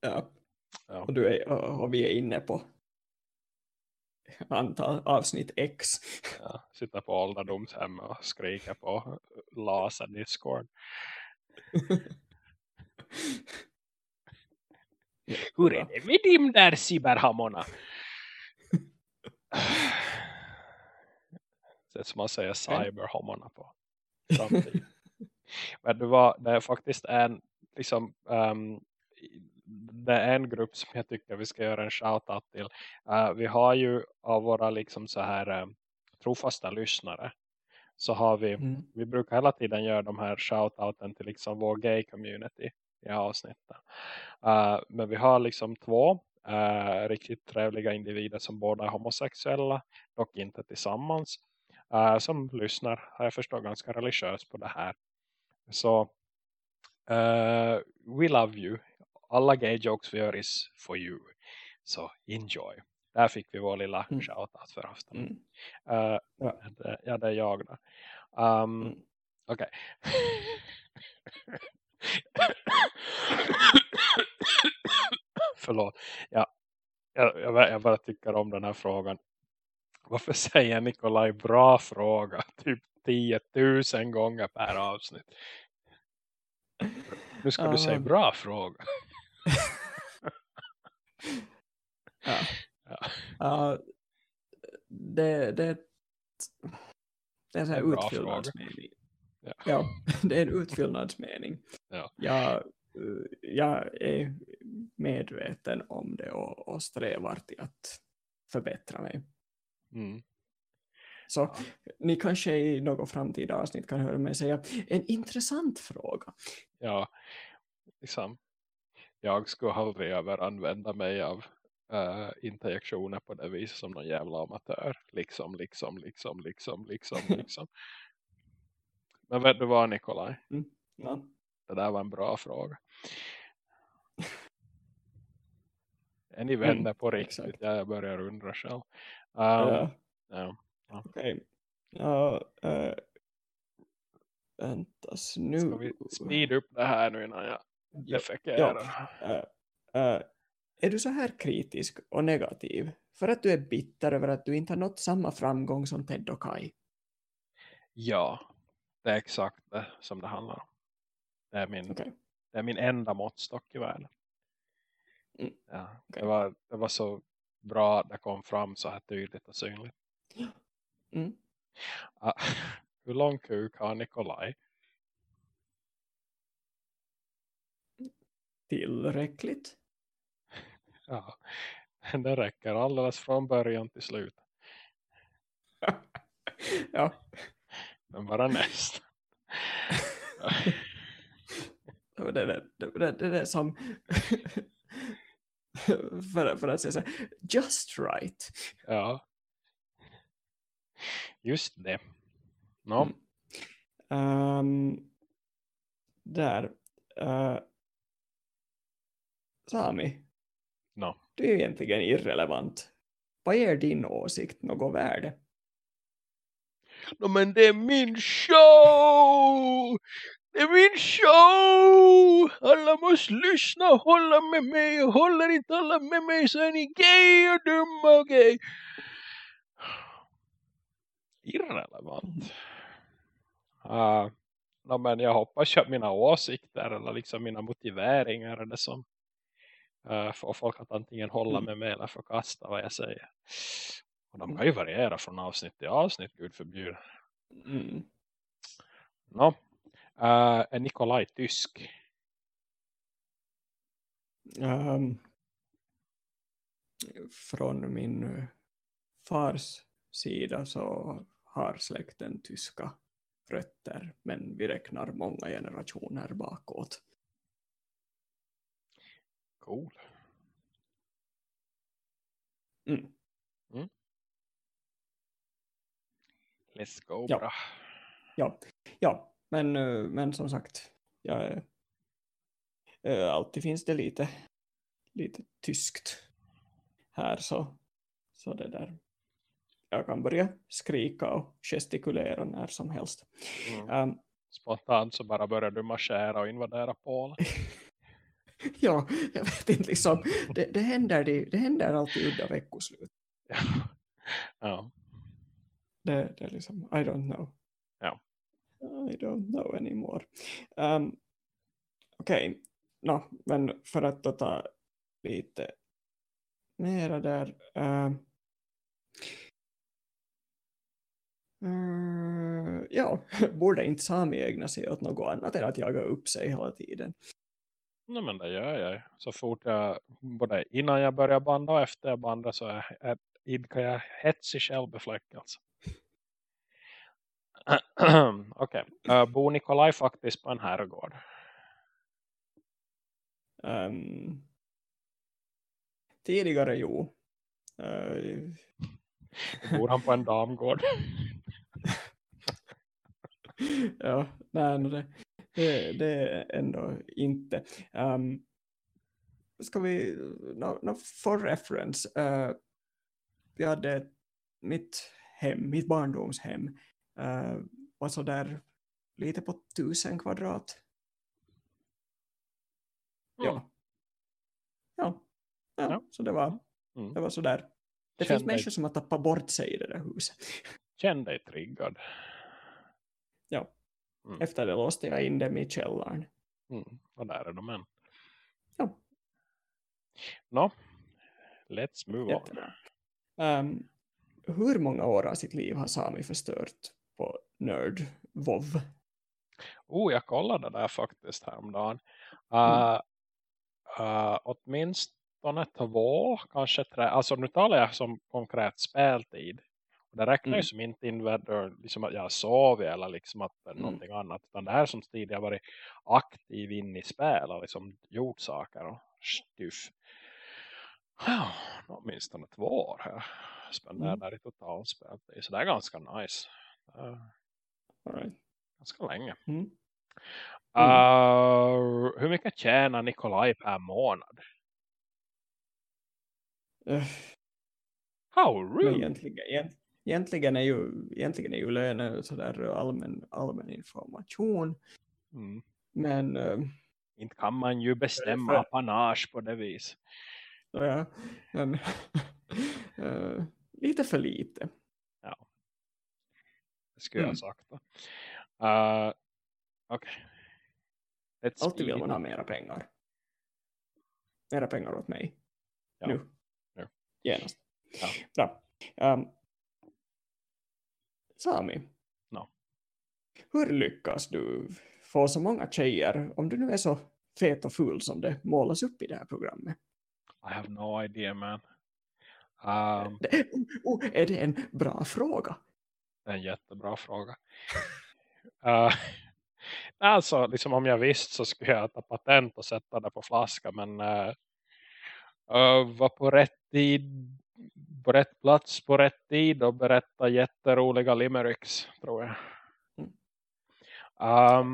ja. Ja. Och, du är, och vi är inne på antal avsnitt X. Ja, sitta på ålderdomshem och skrika på Lasa Discord. Hur är det med dem där cyberhammorna? konstigt som man säger cyberhommarna på samtidigt. Men det, var, det är faktiskt en liksom, um, det är en grupp som jag tycker vi ska göra en shoutout till. Uh, vi har ju av våra liksom så här um, trofasta lyssnare så har vi, mm. vi brukar hela tiden göra de här shoutouten till liksom vår gay community i avsnitten. Uh, men vi har liksom två uh, riktigt trevliga individer som båda är homosexuella, dock inte tillsammans. Uh, som lyssnar, jag förstår, ganska religiöst på det här. Så we love you. Alla gay jokes vi gör is for you. Så enjoy. Där fick vi vår lilla mm. shoutout för afton. Mm. Uh, ja. Det, ja, det är jag då. Um, mm. Okej. Okay. Förlåt. Ja, jag, jag, jag bara tycker om den här frågan. Varför säger Nikolaj bra fråga? Typ 10 000 gånger per avsnitt. Nu ska du säga bra fråga. Ja. ja. Uh, det, det, det är en, en utfyllnadsmening. Ja. ja. det är en utfyllnadsmening. Ja. Jag, eh, jag är medveten om det och, och strävar till att förbättra mig. Mm. Så ja. ni kanske i något framtida avsnitt kan höra mig säga en intressant fråga. Ja, liksom. Jag skulle aldrig överanvända mig av uh, interjektioner på det viset som någon jävla amatör. Liksom, liksom, liksom, liksom, liksom, liksom. Men vet du vad Nikolaj? Mm. Ja. Det där var en bra fråga. Är ni vänner mm, på riktigt? Exakt. Jag börjar undra själv. Um, ja. ja. ja. Okej. Okay. Ja, uh, väntas nu. Ska vi speed upp det här nu innan jag defekerar? Ja. Uh, uh, är du så här kritisk och negativ för att du är bitter över att du inte har nått samma framgång som Ted och Kai? Ja, det är exakt det som det handlar om. Det är min, okay. det är min enda måttstock i världen. Mm. Ja, okay. det, var, det var så bra att det kom fram så här tydligt och synligt. Mm. Uh, hur lång kuk har Nikolaj? Tillräckligt. Ja, det räcker alldeles från början till slut. ja. Men bara nästan. det, det, det, det är som för, för att säga så här, just right. Ja. Just det. No. Mm. Um, där. Uh, Sami. No. Du är egentligen irrelevant. Vad ger din åsikt något värde? No, men det är min show! Det är min show! Alla måste lyssna och hålla med mig. Och håller inte alla med mig så är ni gay och dumma och gay. Irrelevant. Uh, no, men jag hoppas att mina åsikter eller liksom mina motiveringar är det som uh, får folk att antingen hålla mm. med mig eller förkasta vad jag säger. Och de kan ju variera från avsnitt till avsnitt, gud förbjud. Mm. No. Uh, är Nikolaj tysk? Um, från min eh, fars sida så har släkten tyska rötter. Men vi räknar många generationer bakåt. Cool. Mm. Mm. Let's go, ja. bra. Ja, ja. Men, eh, men som sagt, jag, äh, alltid finns det lite, lite tyskt här så, så det där. Jag kan börja skrika och gestikulera när som helst. Mm. Um, Spontant så bara börjar du marschera och invadera Polen. ja, jag vet inte liksom. Det, det, händer, det, det händer alltid udda veckoslut. ja. ja. Det, det är liksom, I don't know. Ja. I don't know anymore. Um, Okej, okay. no, men för att ta lite mera där. Uh, Uh, ja, borde inte Sami ägna sig åt något annat än att jaga upp sig hela tiden? Nej men det gör jag. Så fort jag, både innan jag börjar banda och efter jag bandar så är, är, idkar jag hetsig självbefläckelse. Okej, okay. uh, bor Nikolaj faktiskt på en herrgård? Um, tidigare jo. Uh, bor han på en damgård? ja, nej, det, det, det är ändå inte. Um, ska vi, no, no, for reference, uh, vi hade mitt hem, mitt barndomshem uh, var så där lite på tusen kvadrat. Mm. Ja. ja. Ja, ja. så det var, mm. det var så där. Det Känn finns dig... människor som har tappat bort sig i det där huset. Känn dig triggad. Ja. Mm. Efter det låste jag in dem i källaren. Mm. Och där är de än. Ja. No. let's move Jättebra. on. Um, hur många år av sitt liv har Sami förstört på Nerd WoW? Oh, jag kollade där faktiskt häromdagen. Uh, mm. uh, åtminstone två, kanske tre. Alltså nu talar jag som konkret speltid. Det räknar mm. ju som inte in liksom att jag sov eller liksom att mm. någonting annat. Utan det här som tid jag varit aktiv in i spel och liksom gjort saker och stuff. Ja, åtminstone två år här spenderar mm. där i totalspel. Så det är ganska nice. Uh, right. Ganska länge. Mm. Uh, hur mycket tjänar Nikolaj per månad? Uh, How rude? Egentligen, egentligen, är ju, egentligen är ju lönen sådär allmän, allmän information. Mm. Men... Uh, inte kan man ju bestämma för... panage på det vis. Ja, men, uh, lite för lite. Ja. Det skulle mm. jag ha sagt. Uh, Okej. Okay. Alltid vill man ha mera pengar. Mera pengar åt mig. Ja. Nu. nu. Genast. Ja. Bra. Um, Sami. No. Hur lyckas du få så många tjejer om du nu är så fet och ful som det målas upp i det här programmet? I have no idea man. Um, oh, är det en bra fråga? Det är en jättebra fråga. uh, alltså, liksom om jag visste så skulle jag ta patent och sätta det på flaska. Men uh, uh, var på rätt tid, på rätt plats, på rätt tid och berätta jätteroliga limericks, tror jag. Um,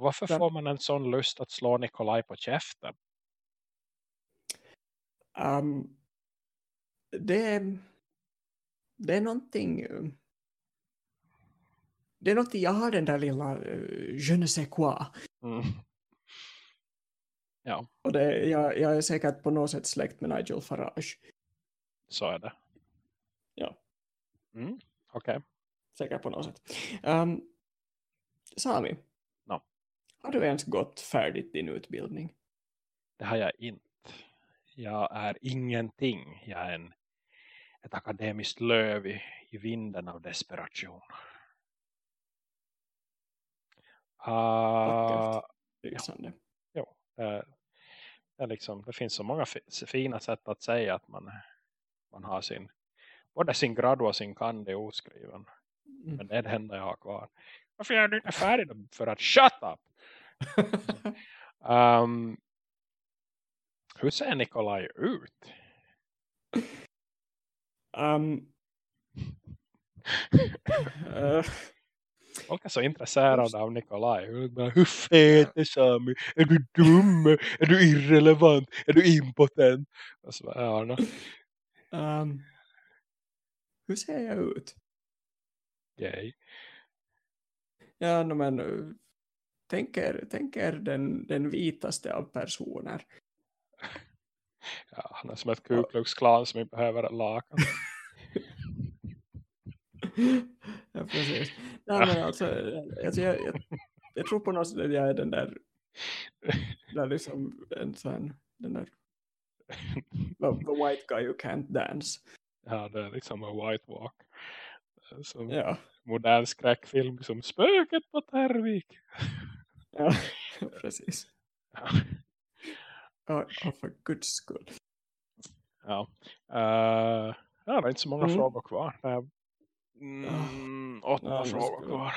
varför får man en sån lust att slå Nikolaj på käften? Um, det, det är någonting det är någonting, jag har den där lilla uh, je ne sais quoi. Mm. Ja. Och det, jag, jag är säkert på något sätt släkt med Nigel Farage. Så är det. Ja. Mm. Okej. Okay. Säkert på något sätt. Um, Sami. No. Har du ens gått färdigt din utbildning? Det har jag inte jag är ingenting. Jag är en, ett akademiskt löv i, i vinden av desperation. Uh, ja. Det, liksom, det finns så många fina sätt att säga att man, man har sin både sin grad och sin kandi oskriven. Mm. Men det är det enda jag har kvar. Varför är du inte färdig för att shut up? um, hur ser Nikolaj ut? Um, uh, Folk är så intresserade av Nikolaj. Hur fet är Sami? Är du dum? Är du irrelevant? Är du impotent? Så, ja, um, hur ser jag ut? Gay. Ja, no, men tänker, tänker den, den vitaste av personer ja, han är som ett Ku Klux Klan som inte behöver ett lakan. ja, precis. Nej, men alltså, alltså jag, jag, jag, tror på något sätt att jag är den där, där liksom en sån, den där the, the white guy who can't dance. Ja, det är liksom en white walk. som Ja. modern skräckfilm som Spöket på Tärvik. ja, precis. Ja. Ja, ja, för guds skull. Ja. Uh, ja, det är inte så många Mm. frågor kvar. Det är, mm, åtta Ja, frågor kvar.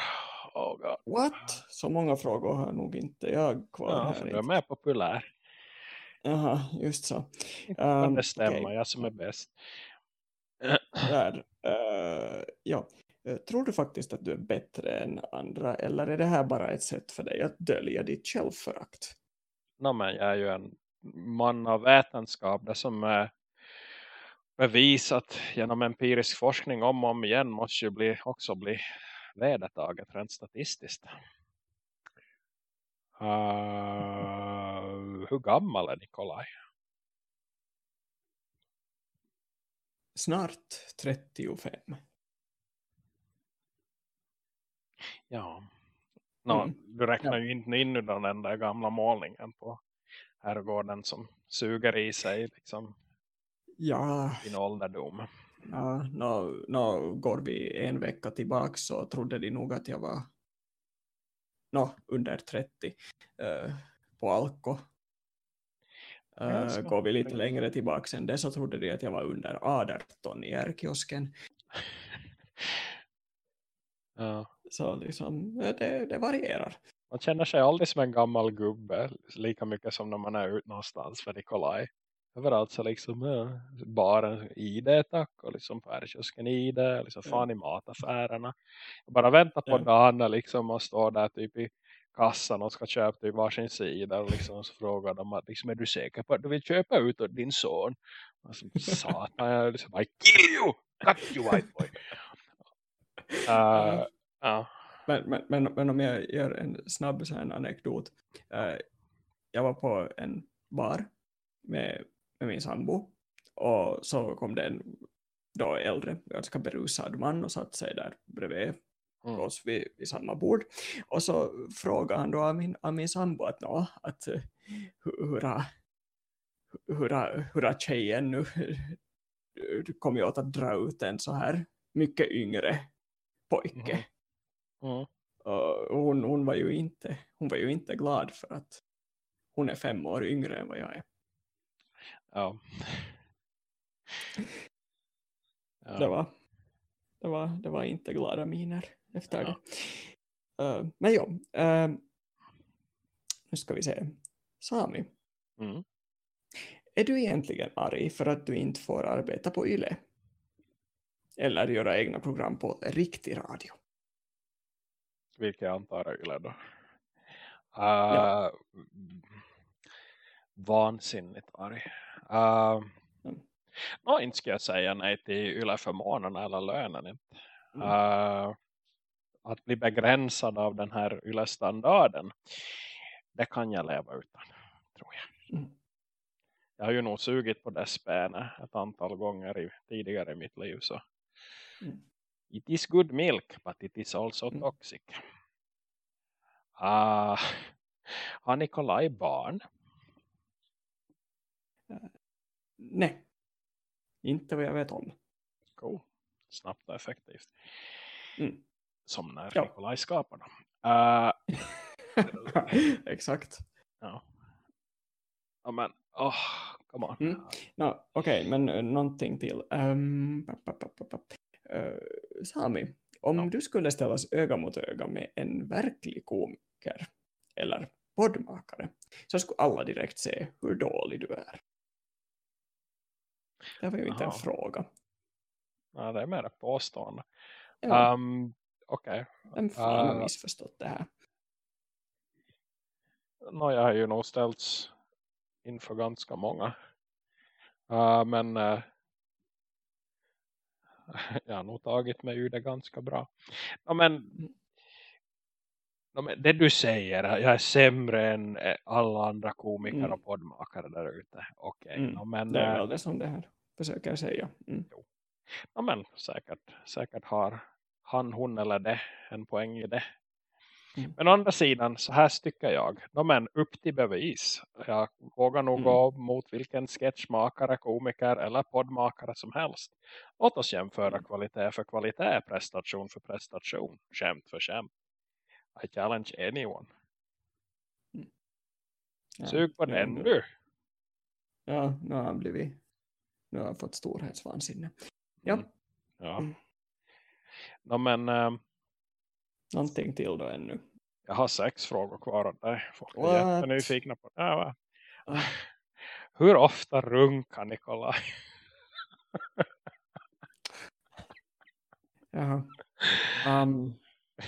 Oh God. What? Så många frågor har nog inte jag kvar Ja, här. du är populär. Jaha, just så. Um, det stämma? okej. Jag som är bäst. Där. eh, ja. Eh, Tror du faktiskt att du är bättre än andra eller är det här bara ett sätt för dig att dölja ditt självförakt? No, men jag är ju en man av vetenskap. Det som är bevisat genom empirisk forskning om och om igen måste ju bli, också bli vedertaget rent statistiskt. Uh, hur gammal är Nikolaj? Snart 35. Ja. No, Mm. Du räknar Ja. ju inte in den där gamla målningen på herrgården som suger i sig liksom Ja, din ålderdom. ja nå, nå går vi en vecka tillbaka så trodde de nog att jag var nå, under 30 eh, på Alko. Uh, går vi lite längre tillbaka än det så trodde de att jag var under 18 i ärkiosken. Ja. Så liksom, eh, det, det varierar. Man känner sig aldrig som en gammal gubbe lika mycket som när man är ute någonstans för Nikolaj. Överallt så liksom ja, baren ID tack och liksom på ärkiosken ID liksom Ja. fan i mataffärerna. Jag bara väntar på Ja. dagen när liksom man står där typ i kassan och ska köpa typ varsin sida och liksom så frågar de att liksom, är du säker på att du vill köpa ut din son? Och så, satan, jag liksom bara kill you! Cut you white boy! Uh, ja. Men, men, men, men om jag gör en snabb så anekdot. Eh, jag var på en bar med, med min sambo och så kom det en då äldre, ganska berusad man och satt sig där bredvid Mm. oss vid, vid samma bord. Och så frågade han då av min, av min sambo att, nå, att eh, hur, hur, hur, har- tjejen nu du kom ju åt att dra ut en så här mycket yngre pojke. Mm. Och hon, hon, var ju inte, hon var ju inte glad för att hon är fem år yngre än vad jag är. Ja. Ja. Det, var, det, var, det var inte glada miner efter Ja. det. Eh, men jo, eh, nu ska vi se. Sami, Mm. är du egentligen arg för att du inte får arbeta på YLE? Eller göra egna program på riktig radio? Vilket jag antar är Yle då. Uh, Ja. Vansinnigt arg. Uh, Mm. no, inte ska jag säga nej till Yle förmånerna eller lönen. Inte. Mm. Uh, att bli begränsad av den här Yle-standarden. Det kan jag leva utan. Tror jag. Mm. Jag har ju nog sugit på det späne ett antal gånger i, tidigare i mitt liv. Så. Mm. It is good milk but it is also Mm. toxic. Uh, har Nikolaj barn? Nej, inte vad jag vet om. Cool. Snabbt och effektivt. Mm. Som när Ja. Nikolaj skapar dem. Uh, Exakt. ja. ja men, oh, come on. Mm. No, Okej, men uh, någonting till. Um. Uh, Sami, om Ja. du skulle ställas öga mot öga med en verklig komiker eller poddmakare så skulle alla direkt se hur dålig du är. Det var ju inte en Jaha. fråga. Ja, det är mer ett påstående. Ja, Um, Okej. vem fan har uh, missförstått det här? Nå, jag har ju nog ställts inför ganska många. Uh, men uh, jag har nog tagit mig ur det ganska bra. Ja, men, ja, men det du säger, jag är sämre än alla andra komiker Mm. och poddmakare där ute. Okej, Mm. ja, men, Det är väl det som det här försöker säga. Mm. ja, men säkert, säkert har han, hon eller det en poäng i det. Mm. Men å andra sidan, så här tycker jag. De är upp till bevis. Jag vågar nog mm. gå mot vilken sketchmakare, komiker eller poddmakare som helst. Låt oss jämföra mm. kvalitet för kvalitet, prestation för prestation, skämt för skämt. I challenge anyone. Mm. Ja, Sug på den du. Ja, nu har han blivit nu har han fått storhetsvansinne. Ja. Mm. Ja. Mm. No, men ähm, någonting till då ännu. Jag har sex frågor kvar av dig. Folk är jättenyfikna på ja, va? Ah. Hur ofta runkar Nikolaj? Jaha. Um,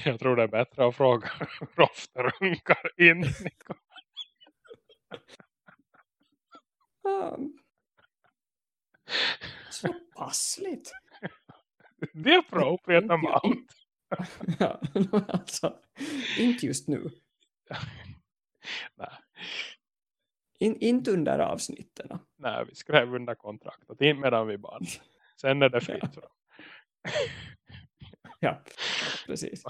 jag tror det är bättre att fråga hur ofta runkar in Nikolaj. um, så passligt. The appropriate amount. ja, alltså, inte just nu. Nej. In, inte under avsnitten. Nej, vi skrev under kontraktet. Inte medan vi band. Sen är det fritt. Ja, ja precis.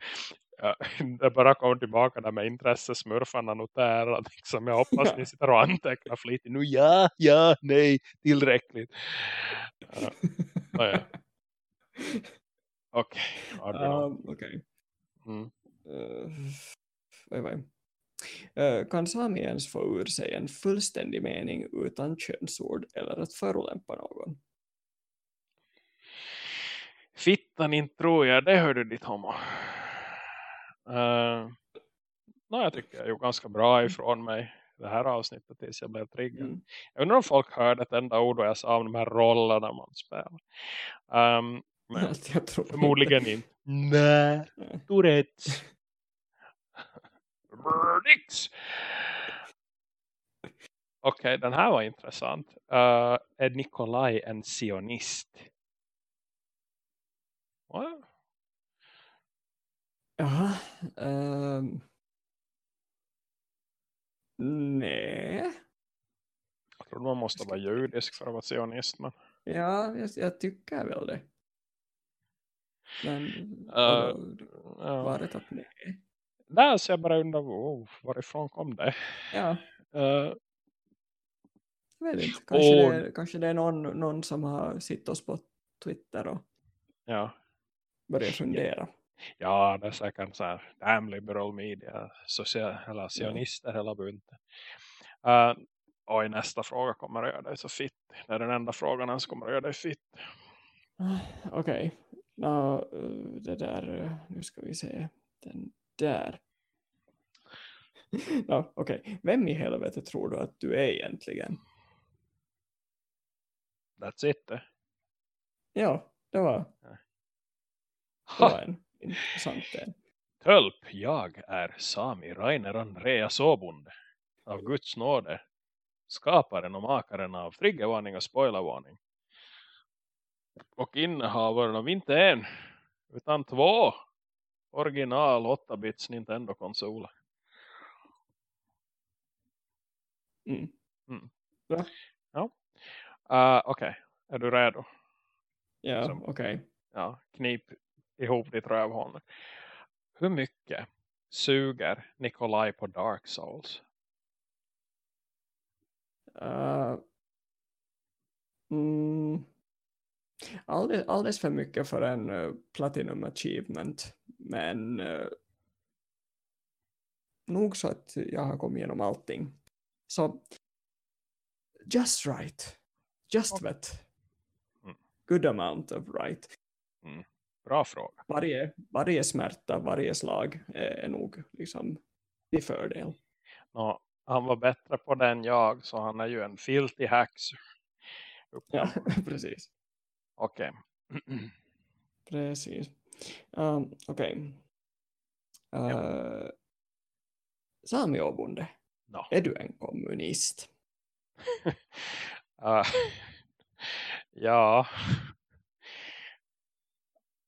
ja, det bara kommer tillbaka där med intressesmurfarna noterar. Liksom, jag hoppas ja. ni sitter och antecknar flitigt. Nu ja, ja, nej, tillräckligt. Ja. ja. Okej. Okay. Um, okay. mm. uh, uh, kan Sami ens få ur sig en fullständig mening utan könsord eller att förolämpa någon? Fittan inte tror jag, det hörde ditt homo. Uh, no, jag tycker jag är ganska bra mm. ifrån mig det här avsnittet tills jag blev triggad. Mm. Jag undrar om folk hörde ett enda ord jag sa om de här rollerna man spelar. Um, men förmodligen inte. Nej, Tourettes. Nix. Okej, okay, den här var intressant. Uh, är Nikolaj en sionist? What? Jaha. Um, nej. Jag tror man måste vara judisk för att vara sionist. Men... Ja, jag, jag tycker väl det. Men uh, var det att nej? Nej, så jag bara undrar oh, varifrån kom det? Ja. Uh, jag vet inte. Kanske, och, det, kanske det är någon, någon som har sitt oss på Twitter och ja. börjat fundera. Ja, det är säkert så här damn liberal media, social, eller sionister hela bunten. Uh, och nästa fråga kommer att göra dig så fitt. Det är den enda frågan som kommer göra dig fitt. Okej. Okay. No, det där, nu ska vi se, den där. no, Okej, okay. vem i helvete tror du att du är egentligen? That's it. Eh? Ja, det var, det var en en. Tölp, jag är Sami Rainer Andreas Åbonde. Av Guds nåde. Skaparen och makaren av triggervarning och spoilervarning och innehavaren av inte en utan två original 8-bits Nintendo-konsoler. Mm. Mm. Ja. ja. Uh, Okej, okay. är du redo? Ja, okej. Okay. Ja, knip ihop ditt rövhåll. Hur mycket suger Nikolaj på Dark Souls? Uh, mm, alldeles, alldeles för mycket för en uh, Platinum Achievement. Men uh, nog så att jag har kommit igenom allting. Så just right. Just okay. vet. Mm. Good amount of right. Mm. Bra fråga. Varje, varje smärta, varje slag är nog liksom till fördel. Ja, han var bättre på den jag så han är ju en filthy hacks. Ja, precis. Okej. Okay. Precis. Um, Okej. Okay. Uh, ja. Sami Åbonde, no. är du en kommunist? uh, ja.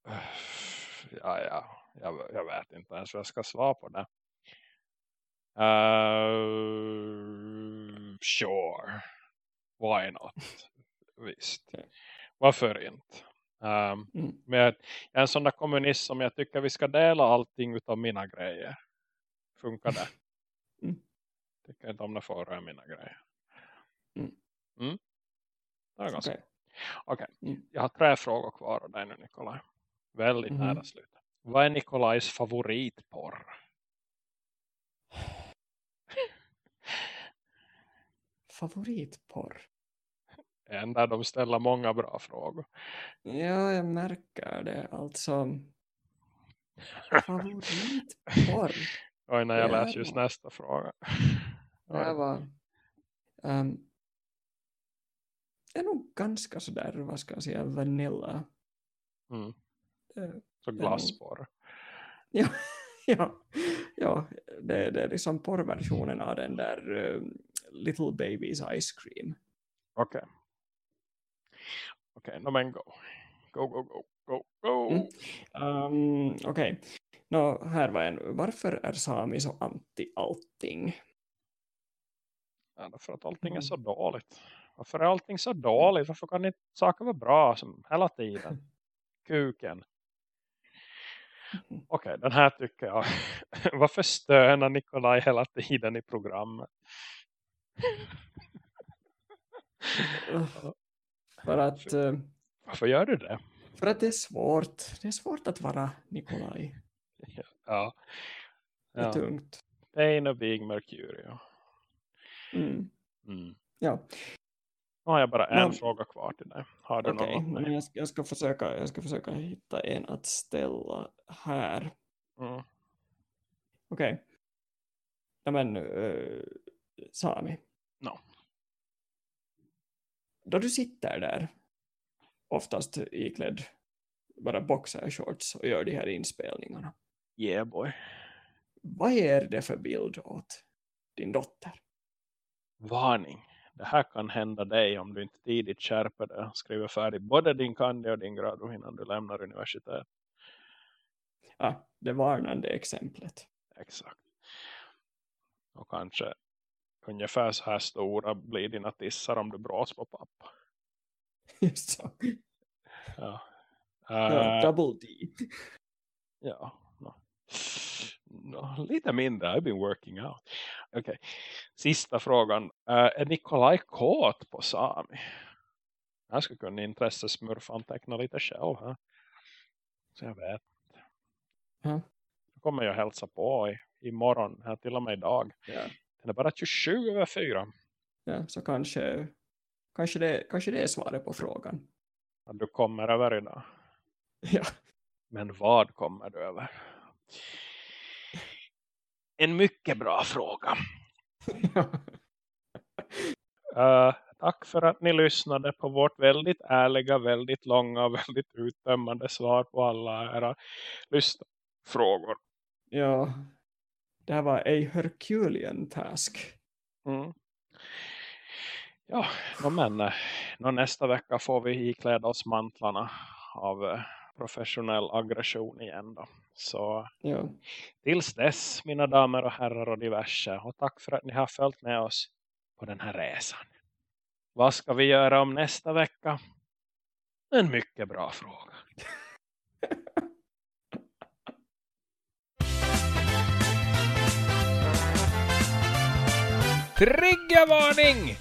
Ja, ja. Jag, jag vet inte ens vad jag ska svara på det. Uh, sure. Why not? Visst. Okay. Varför inte? Um, Mm. men jag, jag är en sån där kommunist som jag tycker vi ska dela allting utav mina grejer. Funkar det? Mm. Tycker inte om det får röra mina grejer. Mm. Mm. Det är ganska Okej. Okej, Mm. jag har tre frågor kvar av dig nu Nikolaj. Väldigt Mhm. nära slut. Vad är Nikolajs favoritporr? Favoritporr. En där de ställer många bra frågor. Ja, jag märker det. Alltså, favoritporr. Oj, när jag Det läser just var- nästa fråga. Det här var... Um, det är nog ganska sådär, vad ska jag säga, vanilla. Mm. Eh, Så glassporr. Ja, ja, ja det, det är liksom porrversionen av den där eh, Little Baby's Ice Cream. Okej. Okej, no, men go. Go, go, go, go, go. Mm. Um, Okej, Nå, här var en. Varför är Sami så anti allting? Ja, därför att allting är Mm. så dåligt. Varför är allting så dåligt? Varför kan inte saker vara bra som hela tiden? Kuken. Okej, den här tycker jag. Varför stönar Nikolaj hela tiden i programmet? För att, eh, Varför gör du det? för att det är svårt. Det är svårt att vara Nikolaj. Ja. Det är ja. tungt. Pain of being Mercurio. Mm. Mm. Ja, Nu har jag bara en Men- fråga kvar till dig. Har du okej. något? men jag, ska- jag, ska försöka, jag ska försöka hitta en att ställa här. Mm. Okej. Ja, men uh, Sami. No. Då du sitter där, oftast iklädd bara boxershorts och gör de här inspelningarna. Yeah boy. Vad är det för bild åt din dotter? Varning. Det här kan hända dig om du inte tidigt skärper det. Skriver färdigt både din kandi och din grad innan du lämnar universitet. Ah, det varnande exemplet. Exakt. Och kanske ungefär så här stora blir dina tissar om du brås på pappa. Just så. Ja. Ja, Eh, double D. Ja, no. No, lite mindre. I've been working out. Okej, sista frågan. Uh, är Nikolaj kåt på Sami? Jag skulle kunna intressesmurfanteckna lite själv här. Så jag vet. Ja. Nu kommer jag hälsa på i, imorgon, här till och med idag. Ja. Den är bara 27 över 4. Ja, så kanske, kanske, det, kanske det är svaret på frågan. Att du kommer över idag. Ja. Men vad kommer du över? En mycket bra fråga. Uh, tack för att ni lyssnade på vårt väldigt ärliga, väldigt långa och väldigt uttömmande svar på alla era lyssnarfrågor. ja. Det här var a Herculean task. Mm. Ja, men eh, nästa vecka får vi ikläda oss mantlarna av eh, professionell aggression igen då. Så Ja. tills dess, mina damer och herrar och diverse. Och tack för att ni har följt med oss på den här resan. Vad ska vi göra om nästa vecka? En mycket bra fråga. Triggervarning!